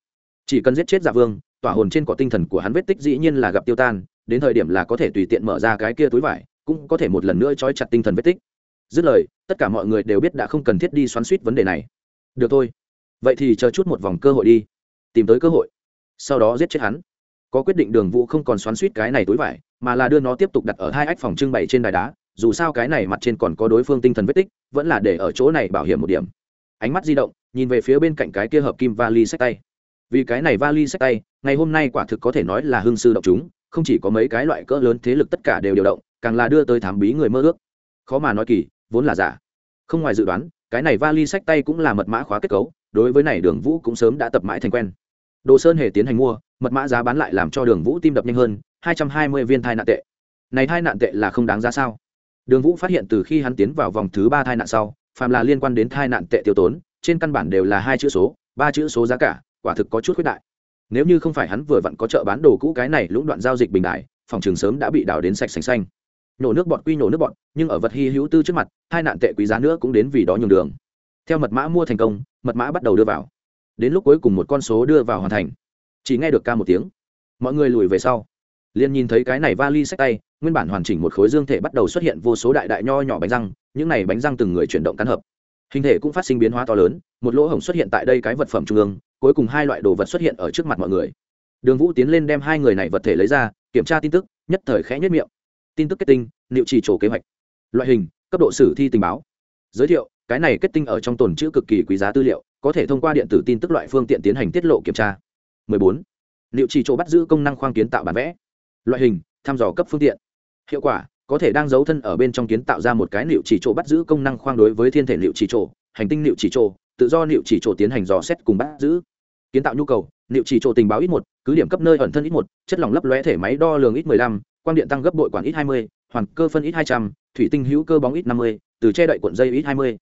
chỉ cần giết chết dạ vương, tỏa hồn trên cỏ tinh thần của hắn vết tích dĩ nhiên là gặp tiêu tan, đến thời điểm là có thể tùy tiện mở ra cái kia túi vải, cũng có thể một lần nữa trói chặt tinh thần vết tích. Dứt lời, tất cả mọi người đều biết đã không cần thiết đi xoắn suýt vấn đề này. Được thôi. Vậy thì chờ chút một vòng cơ hội đi. Tìm tới cơ hội. Sau đó giết chết hắn. Có quyết định đường vũ không còn xoắn suýt cái này túi vải, mà là đưa nó tiếp tục đặt ở hai ách phòng trưng bày trên đài đá, dù sao cái này mặt trên còn có đối phương tinh thần vết tích, vẫn là để ở chỗ này bảo hiểm một điểm. Ánh mắt di động, nhìn về phía bên cạnh cái kia hợp kim vali sách tay vì cái này vali sách tay, ngày hôm nay quả thực có thể nói là hương sư động chúng, không chỉ có mấy cái loại cỡ lớn thế lực tất cả đều điều động, càng là đưa tới thám bí người mơ ước. Khó mà nói kỳ, vốn là giả. Không ngoài dự đoán, cái này vali sách tay cũng là mật mã khóa kết cấu, đối với này đường vũ cũng sớm đã tập mãi thành quen. Đồ sơn hề tiến hành mua, mật mã giá bán lại làm cho đường vũ tim đập nhanh hơn, hai trăm hai mươi viên thai nạn tệ. Này thai nạn tệ là không đáng giá sao? Đường vũ phát hiện từ khi hắn tiến vào vòng thứ ba thai nạn sau, phàm là liên quan đến thai nạn tệ tiêu tốn, trên căn bản đều là hai chữ số, ba chữ số giá cả quả thực có chút khuyết đại. Nếu như không phải hắn vừa vặn có chợ bán đồ cũ cái này lũng đoạn giao dịch bình đại, phòng trường sớm đã bị đào đến sạch sành xanh. Nhổ nước bọt quy nhổ nước bọt, nhưng ở vật hy hữu tư trước mặt, hai nạn tệ quý giá nữa cũng đến vì đó nhường đường. Theo mật mã mua thành công, mật mã bắt đầu đưa vào. Đến lúc cuối cùng một con số đưa vào hoàn thành. Chỉ nghe được ca một tiếng. Mọi người lùi về sau. Liền nhìn thấy cái này vali sách tay, nguyên bản hoàn chỉnh một khối dương thể bắt đầu xuất hiện vô số đại đại nho nhỏ bánh răng, những này bánh răng từng người chuyển động cắn hợp. Hình thể cũng phát sinh biến hóa to lớn, một lỗ hổng xuất hiện tại đây cái vật phẩm trung ương cuối cùng hai loại đồ vật xuất hiện ở trước mặt mọi người. Đường vũ tiến lên đem hai người này vật thể lấy ra, kiểm tra tin tức, nhất thời khẽ nhất miệng. Tin tức kết tinh, liệu chỉ trổ kế hoạch. Loại hình, cấp độ sử thi tình báo. Giới thiệu, cái này kết tinh ở trong tồn chữ cực kỳ quý giá tư liệu, có thể thông qua điện tử tin tức loại phương tiện tiến hành tiết lộ kiểm tra. 14. liệu chỉ chỗ bắt giữ công năng khoang kiến tạo bản vẽ. Loại hình, thăm dò cấp phương tiện. Hiệu quả, có thể đang giấu thân ở bên trong kiến tạo ra một cái liệu chỉ chỗ bắt giữ công năng khoang đối với thiên thể liệu chỉ chỗ, hành tinh liệu chỉ chỗ, tự do liệu chỉ chỗ tiến hành dò xét cùng bắt giữ kiến tạo nhu cầu liệu chỉ chỗ tình báo ít một cứ điểm cấp nơi ẩn thân ít một chất lỏng lấp lóe thể máy đo lường ít 15, quang điện tăng gấp bội quản ít 20, hoàn cơ phân ít 200, thủy tinh hữu cơ bóng ít 50, từ che đậy cuộn dây ít 20.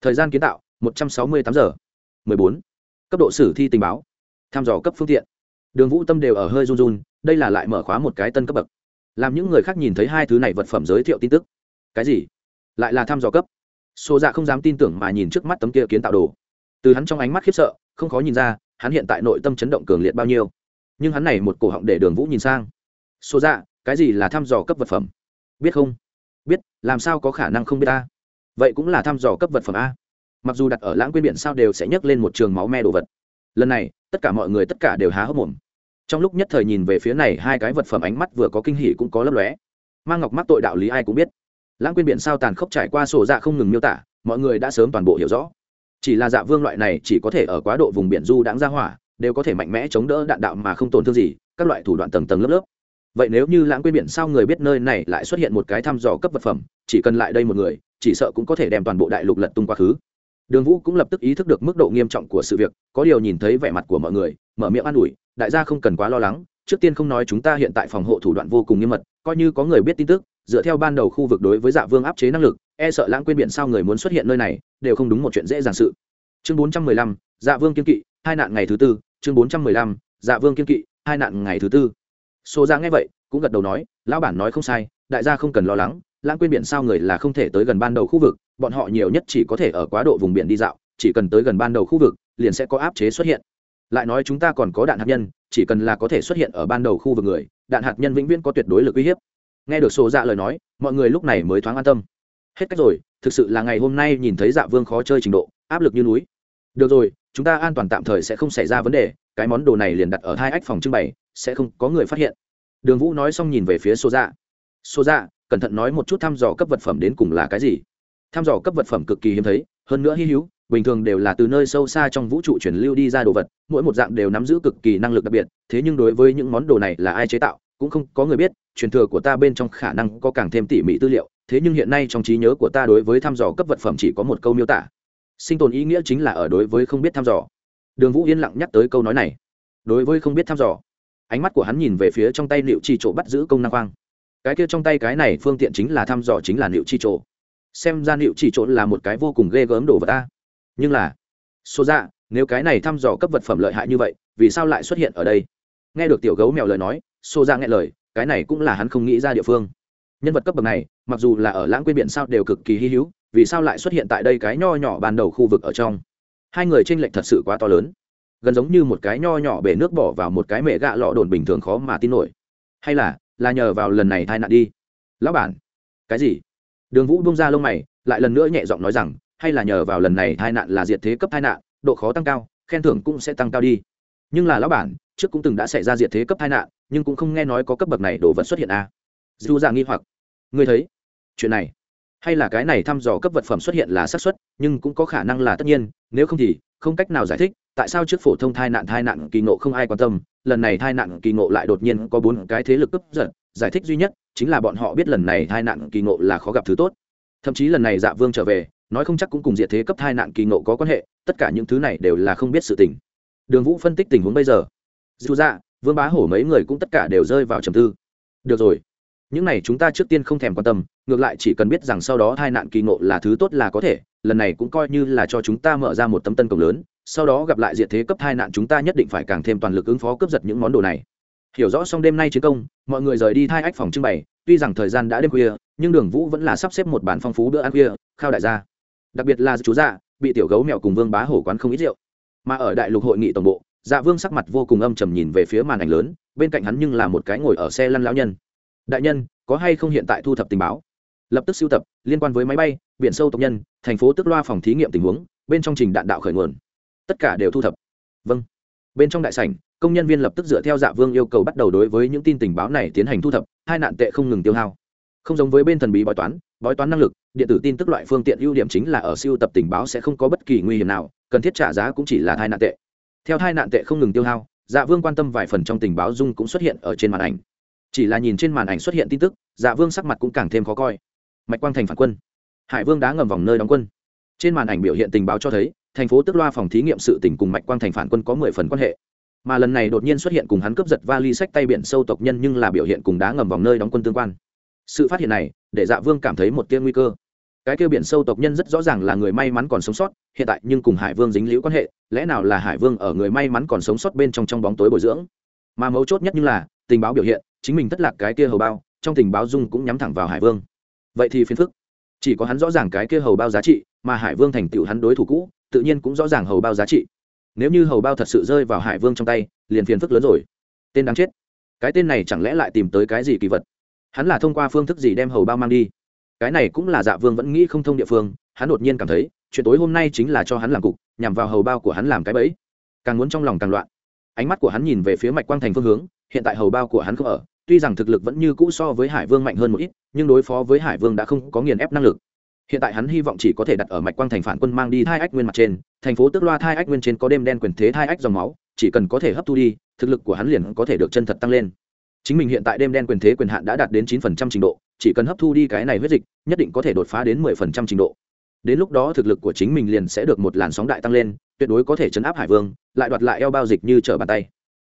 thời gian kiến tạo 168 giờ. 14. cấp độ sử thi tình báo. Tham dò cấp phương tiện. Đường vũ tâm đều ở hơi run run đây là lại mở khóa một cái tân cấp bậc. Làm những người khác nhìn thấy hai thứ này vật phẩm giới thiệu tin tức. Cái gì? Lại là thăm dò cấp. Số dạ không dám tin tưởng mà nhìn trước mắt tấm kia kiến tạo đồ. Từ hắn trong ánh mắt khiếp sợ không khó nhìn ra hắn hiện tại nội tâm chấn động cường liệt bao nhiêu. Nhưng hắn này một cổ họng để đường vũ nhìn sang. Số dạ cái gì là thăm dò cấp vật phẩm? Biết không? Biết, làm sao có khả năng không biết ta vậy cũng là thăm dò cấp vật phẩm a. Mặc dù đặt ở lãng quên biển sao đều sẽ nhấc lên một trường máu me đồ vật. Lần này, tất cả mọi người tất cả đều há hốc mồm. Trong lúc nhất thời nhìn về phía này hai cái vật phẩm ánh mắt vừa có kinh hỉ cũng có lấp lóe. Mang ngọc mắc tội đạo lý ai cũng biết. Lãng quên biển sao tàn khốc trải qua sổ dạ không ngừng miêu tả, mọi người đã sớm toàn bộ hiểu rõ chỉ là dạ vương loại này chỉ có thể ở quá độ vùng biển du đáng ra hỏa, đều có thể mạnh mẽ chống đỡ đạn đạo mà không tổn thương gì, các loại thủ đoạn tầng tầng lớp lớp. Vậy nếu như lãng quên biển sao người biết nơi này lại xuất hiện một cái thăm dò cấp vật phẩm, chỉ cần lại đây một người, chỉ sợ cũng có thể đem toàn bộ đại lục lật tung quá khứ. Đường vũ cũng lập tức ý thức được mức độ nghiêm trọng của sự việc, có điều nhìn thấy vẻ mặt của mọi người, mở miệng an ủi, đại gia không cần quá lo lắng, trước tiên không nói chúng ta hiện tại phòng hộ thủ đoạn vô cùng nghiêm mật, coi như có người biết tin tức dựa theo ban đầu khu vực đối với dạ vương áp chế năng lực e sợ lãng quên biển sao người muốn xuất hiện nơi này, đều không đúng một chuyện dễ dàng sự. Chương bốn trăm mười lăm dạ vương kiên kỵ, hai nạn ngày thứ tư. Chương bốn trăm mười lăm dạ vương kiên kỵ, hai nạn ngày thứ tư. Số ra nghe vậy, cũng gật đầu nói, lão bản nói không sai, đại gia không cần lo lắng, lãng quên biển sao người là không thể tới gần ban đầu khu vực, bọn họ nhiều nhất chỉ có thể ở quá độ vùng biển đi dạo, chỉ cần tới gần ban đầu khu vực, liền sẽ có áp chế xuất hiện. Lại nói chúng ta còn có đạn hạt nhân, chỉ cần là có thể xuất hiện ở ban đầu khu vực người, đạn hạt nhân vĩnh viễn có tuyệt đối lực uy hiếp nghe được số dạ lời nói, mọi người lúc này mới thoáng an tâm. Hết cách rồi, thực sự là ngày hôm nay nhìn thấy dạ vương khó chơi trình độ, áp lực như núi. Được rồi, chúng ta an toàn tạm thời sẽ không xảy ra vấn đề, cái món đồ này liền đặt ở hai ách phòng trưng bày, sẽ không có người phát hiện. Đường vũ nói xong nhìn về phía số dạ. Số dạ cẩn thận nói một chút thăm dò cấp vật phẩm đến cùng là cái gì. Thăm dò cấp vật phẩm cực kỳ hiếm thấy, hơn nữa hy hữu, bình thường đều là từ nơi sâu xa trong vũ trụ truyền lưu đi ra đồ vật, mỗi một dạng đều nắm giữ cực kỳ năng lực đặc biệt, thế nhưng đối với những món đồ này là ai chế tạo cũng không có người biết, truyền thừa của ta bên trong khả năng có càng thêm tỉ mỉ tư liệu, thế nhưng hiện nay trong trí nhớ của ta đối với thăm dò cấp vật phẩm chỉ có một câu miêu tả. Sinh tồn ý nghĩa chính là ở đối với không biết thăm dò. Đường vũ yên lặng nhắc tới câu nói này. Đối với không biết thăm dò, ánh mắt của hắn nhìn về phía trong tay liệu chi chỗ bắt giữ công năng khoang. Cái kia trong tay cái này phương tiện chính là thăm dò chính là liệu chi chỗ. Xem ra liệu chi chỗ là một cái vô cùng ghê gớm đồ vật ta nhưng là, số ra, nếu cái này thăm dò cấp vật phẩm lợi hại như vậy, vì sao lại xuất hiện ở đây? Nghe được tiểu gấu mèo lời nói xô ra dạ nghe lời, cái này cũng là hắn không nghĩ ra địa phương. Nhân vật cấp bậc này, mặc dù là ở lãng quên biển sao đều cực kỳ hy hữu, vì sao lại xuất hiện tại đây cái nho nhỏ ban đầu khu vực ở trong? Hai người tranh lệch thật sự quá to lớn. Gần giống như một cái nho nhỏ bể nước bỏ vào một cái mẹ gạ lọ đồn bình thường khó mà tin nổi. Hay là là nhờ vào lần này tai nạn đi. Lão bản, cái gì? Đường vũ bông ra lông mày, lại lần nữa nhẹ giọng nói rằng, hay là nhờ vào lần này tai nạn là diệt thế cấp tai nạn, độ khó tăng cao, khen thưởng cũng sẽ tăng cao đi. Nhưng là lão bản, trước cũng từng đã xảy ra diệt thế cấp tai nạn nhưng cũng không nghe nói có cấp bậc này đồ vật xuất hiện a à. dù ra nghi hoặc. Ngươi thấy? Chuyện này. Hay là cái này thăm dò cấp vật phẩm xuất hiện là xác suất, nhưng cũng có khả năng là tất nhiên, nếu không thì, không cách nào giải thích, tại sao trước phổ thông thai nạn thai nạn kỳ ngộ không ai quan tâm, lần này thai nạn kỳ ngộ lại đột nhiên có bốn cái thế lực cấp giật, giải thích duy nhất chính là bọn họ biết lần này thai nạn kỳ ngộ là khó gặp thứ tốt. Thậm chí lần này dạ vương trở về, nói không chắc cũng cùng diệt thế cấp thai nạn kỳ ngộ có quan hệ, tất cả những thứ này đều là không biết sự tình. Đường vũ phân tích tình huống bây giờ. Dù dạ vương bá hổ mấy người cũng tất cả đều rơi vào trầm tư. Được rồi. Những này chúng ta trước tiên không thèm quan tâm, ngược lại chỉ cần biết rằng sau đó tai nạn kỳ ngộ là thứ tốt là có thể, lần này cũng coi như là cho chúng ta mở ra một tấm tân cổng lớn, sau đó gặp lại diện thế cấp tai nạn chúng ta nhất định phải càng thêm toàn lực ứng phó cướp giật những món đồ này. Hiểu rõ xong đêm nay chiến công, mọi người rời đi thai ách phòng trưng bày, tuy rằng thời gian đã đêm khuya, nhưng đường vũ vẫn là sắp xếp một bàn phong phú bữa ăn khuya, khao đại gia. Đặc biệt là chú dạ bị tiểu gấu mèo cùng vương bá hổ quán không ít rượu. Mà ở đại lục hội nghị tổng bộ dạ vương sắc mặt vô cùng âm trầm nhìn về phía màn ảnh lớn, bên cạnh hắn nhưng là một cái ngồi ở xe lăn lão nhân. Đại nhân, có hay không hiện tại thu thập tình báo? Lập tức siêu tập, liên quan với máy bay, biển sâu tộc nhân, thành phố tức loa phòng thí nghiệm tình huống, bên trong trình đạn đạo khởi nguồn. Tất cả đều thu thập. Vâng. Bên trong đại sảnh, công nhân viên lập tức dựa theo dạ vương yêu cầu bắt đầu đối với những tin tình báo này tiến hành thu thập, hai nạn tệ không ngừng tiêu hao. Không giống với bên thần bí bói toán bói toán năng lực, điện tử tin tức loại phương tiện ưu điểm chính là ở siêu tập tình báo sẽ không có bất kỳ nguy hiểm nào, cần thiết trả giá cũng chỉ là hai nạn tệ theo hai nạn tệ không ngừng tiêu hao dạ vương quan tâm vài phần trong tình báo dung cũng xuất hiện ở trên màn ảnh. Chỉ là nhìn trên màn ảnh xuất hiện tin tức dạ vương sắc mặt cũng càng thêm khó coi. Mạch quang thành phản quân. Hải vương đá ngầm vòng nơi đóng quân. Trên màn ảnh biểu hiện tình báo cho thấy, thành phố tức loa phòng thí nghiệm sự tỉnh cùng mạch quang thành phản quân có mười phần quan hệ. Mà lần này đột nhiên xuất hiện cùng hắn cướp giật vali sách tay biển sâu tộc nhân nhưng là biểu hiện cùng đá ngầm vòng nơi đóng quân tương quan. Sự phát hiện này, để dạ vương cảm thấy một tia nguy cơ cái kêu biển sâu tộc nhân rất rõ ràng là người may mắn còn sống sót, hiện tại nhưng cùng hải vương dính liễu quan hệ, lẽ nào là hải vương ở người may mắn còn sống sót bên trong trong bóng tối bồi dưỡng? Mà mấu chốt nhất như là, tình báo biểu hiện, chính mình thất lạc cái kia hầu bao, trong tình báo dung cũng nhắm thẳng vào hải vương. Vậy thì phiền phức. Chỉ có hắn rõ ràng cái kia hầu bao giá trị, mà hải vương thành tựu hắn đối thủ cũ, tự nhiên cũng rõ ràng hầu bao giá trị. Nếu như hầu bao thật sự rơi vào hải vương trong tay, liền phiền phức lớn rồi. Tên đáng chết. Cái tên này chẳng lẽ lại tìm tới cái gì kỳ vật? Hắn là thông qua phương thức gì đem hầu bao mang đi? Cái này cũng là dạ vương vẫn nghĩ không thông địa phương, hắn đột nhiên cảm thấy, chuyện tối hôm nay chính là cho hắn làm cục, nhằm vào hầu bao của hắn làm cái bẫy. Càng muốn trong lòng càng loạn. Ánh mắt của hắn nhìn về phía mạch quang thành phương hướng, hiện tại hầu bao của hắn không ở, tuy rằng thực lực vẫn như cũ so với hải vương mạnh hơn một ít, nhưng đối phó với hải vương đã không có nghiền ép năng lực. Hiện tại hắn hy vọng chỉ có thể đặt ở mạch quang thành phản quân mang đi thai ách nguyên mặt trên, thành phố tức loa thai ách nguyên trên có đêm đen quyền thế thai ách dòng máu, chỉ cần có thể hấp thu đi, thực lực của hắn liền có thể được chân thật tăng lên chính mình hiện tại đêm đen quyền thế quyền hạn đã đạt đến chín phần trăm trình độ, chỉ cần hấp thu đi cái này huyết dịch, nhất định có thể đột phá đến mười phần trăm trình độ. Đến lúc đó thực lực của chính mình liền sẽ được một làn sóng đại tăng lên, tuyệt đối có thể chấn áp hải vương, lại đoạt lại eo bao dịch như trở bàn tay.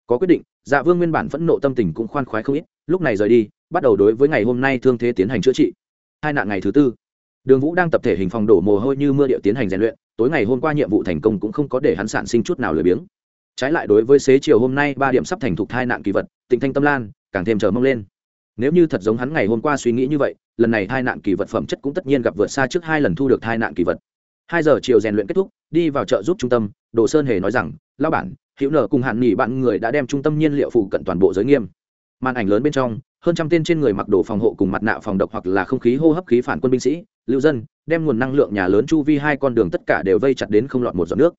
Có quyết định dạ vương nguyên bản phẫn nộ tâm tình cũng khoan khoái không ít, lúc này rời đi, bắt đầu đối với ngày hôm nay thương thế tiến hành chữa trị. Hai nạn ngày thứ tư, đường vũ đang tập thể hình phòng đổ mồ hôi như mưa điệu tiến hành rèn luyện, tối ngày hôm qua nhiệm vụ thành công cũng không có để hắn sản sinh chút nào lười biếng. Trái lại đối với xế chiều hôm nay ba điểm sắp thành thục hai nạn kỳ vật, tịnh thanh tâm lan càng thêm chờ mong lên. Nếu như thật giống hắn ngày hôm qua suy nghĩ như vậy, lần này hai nạn kỳ vật phẩm chất cũng tất nhiên gặp vượt xa trước hai lần thu được hai nạn kỳ vật. Hai giờ chiều rèn luyện kết thúc, đi vào chợ giúp trung tâm, đồ sơn hề nói rằng lao bản, hữu nở cùng hạn nghỉ bạn người đã đem trung tâm nhiên liệu phụ cận toàn bộ giới nghiêm. Màn ảnh lớn bên trong, hơn trăm tên trên người mặc đồ phòng hộ cùng mặt nạ phòng độc hoặc là không khí hô hấp khí phản quân binh sĩ, lưu dân, đem nguồn năng lượng nhà lớn chu vi hai con đường tất cả đều vây chặt đến không lọt một giọt nước.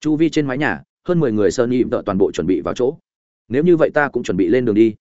Chu vi trên mái nhà, hơn mười người sơn nhị đợi toàn bộ chuẩn bị vào chỗ. Nếu như vậy ta cũng chuẩn bị lên đường đi.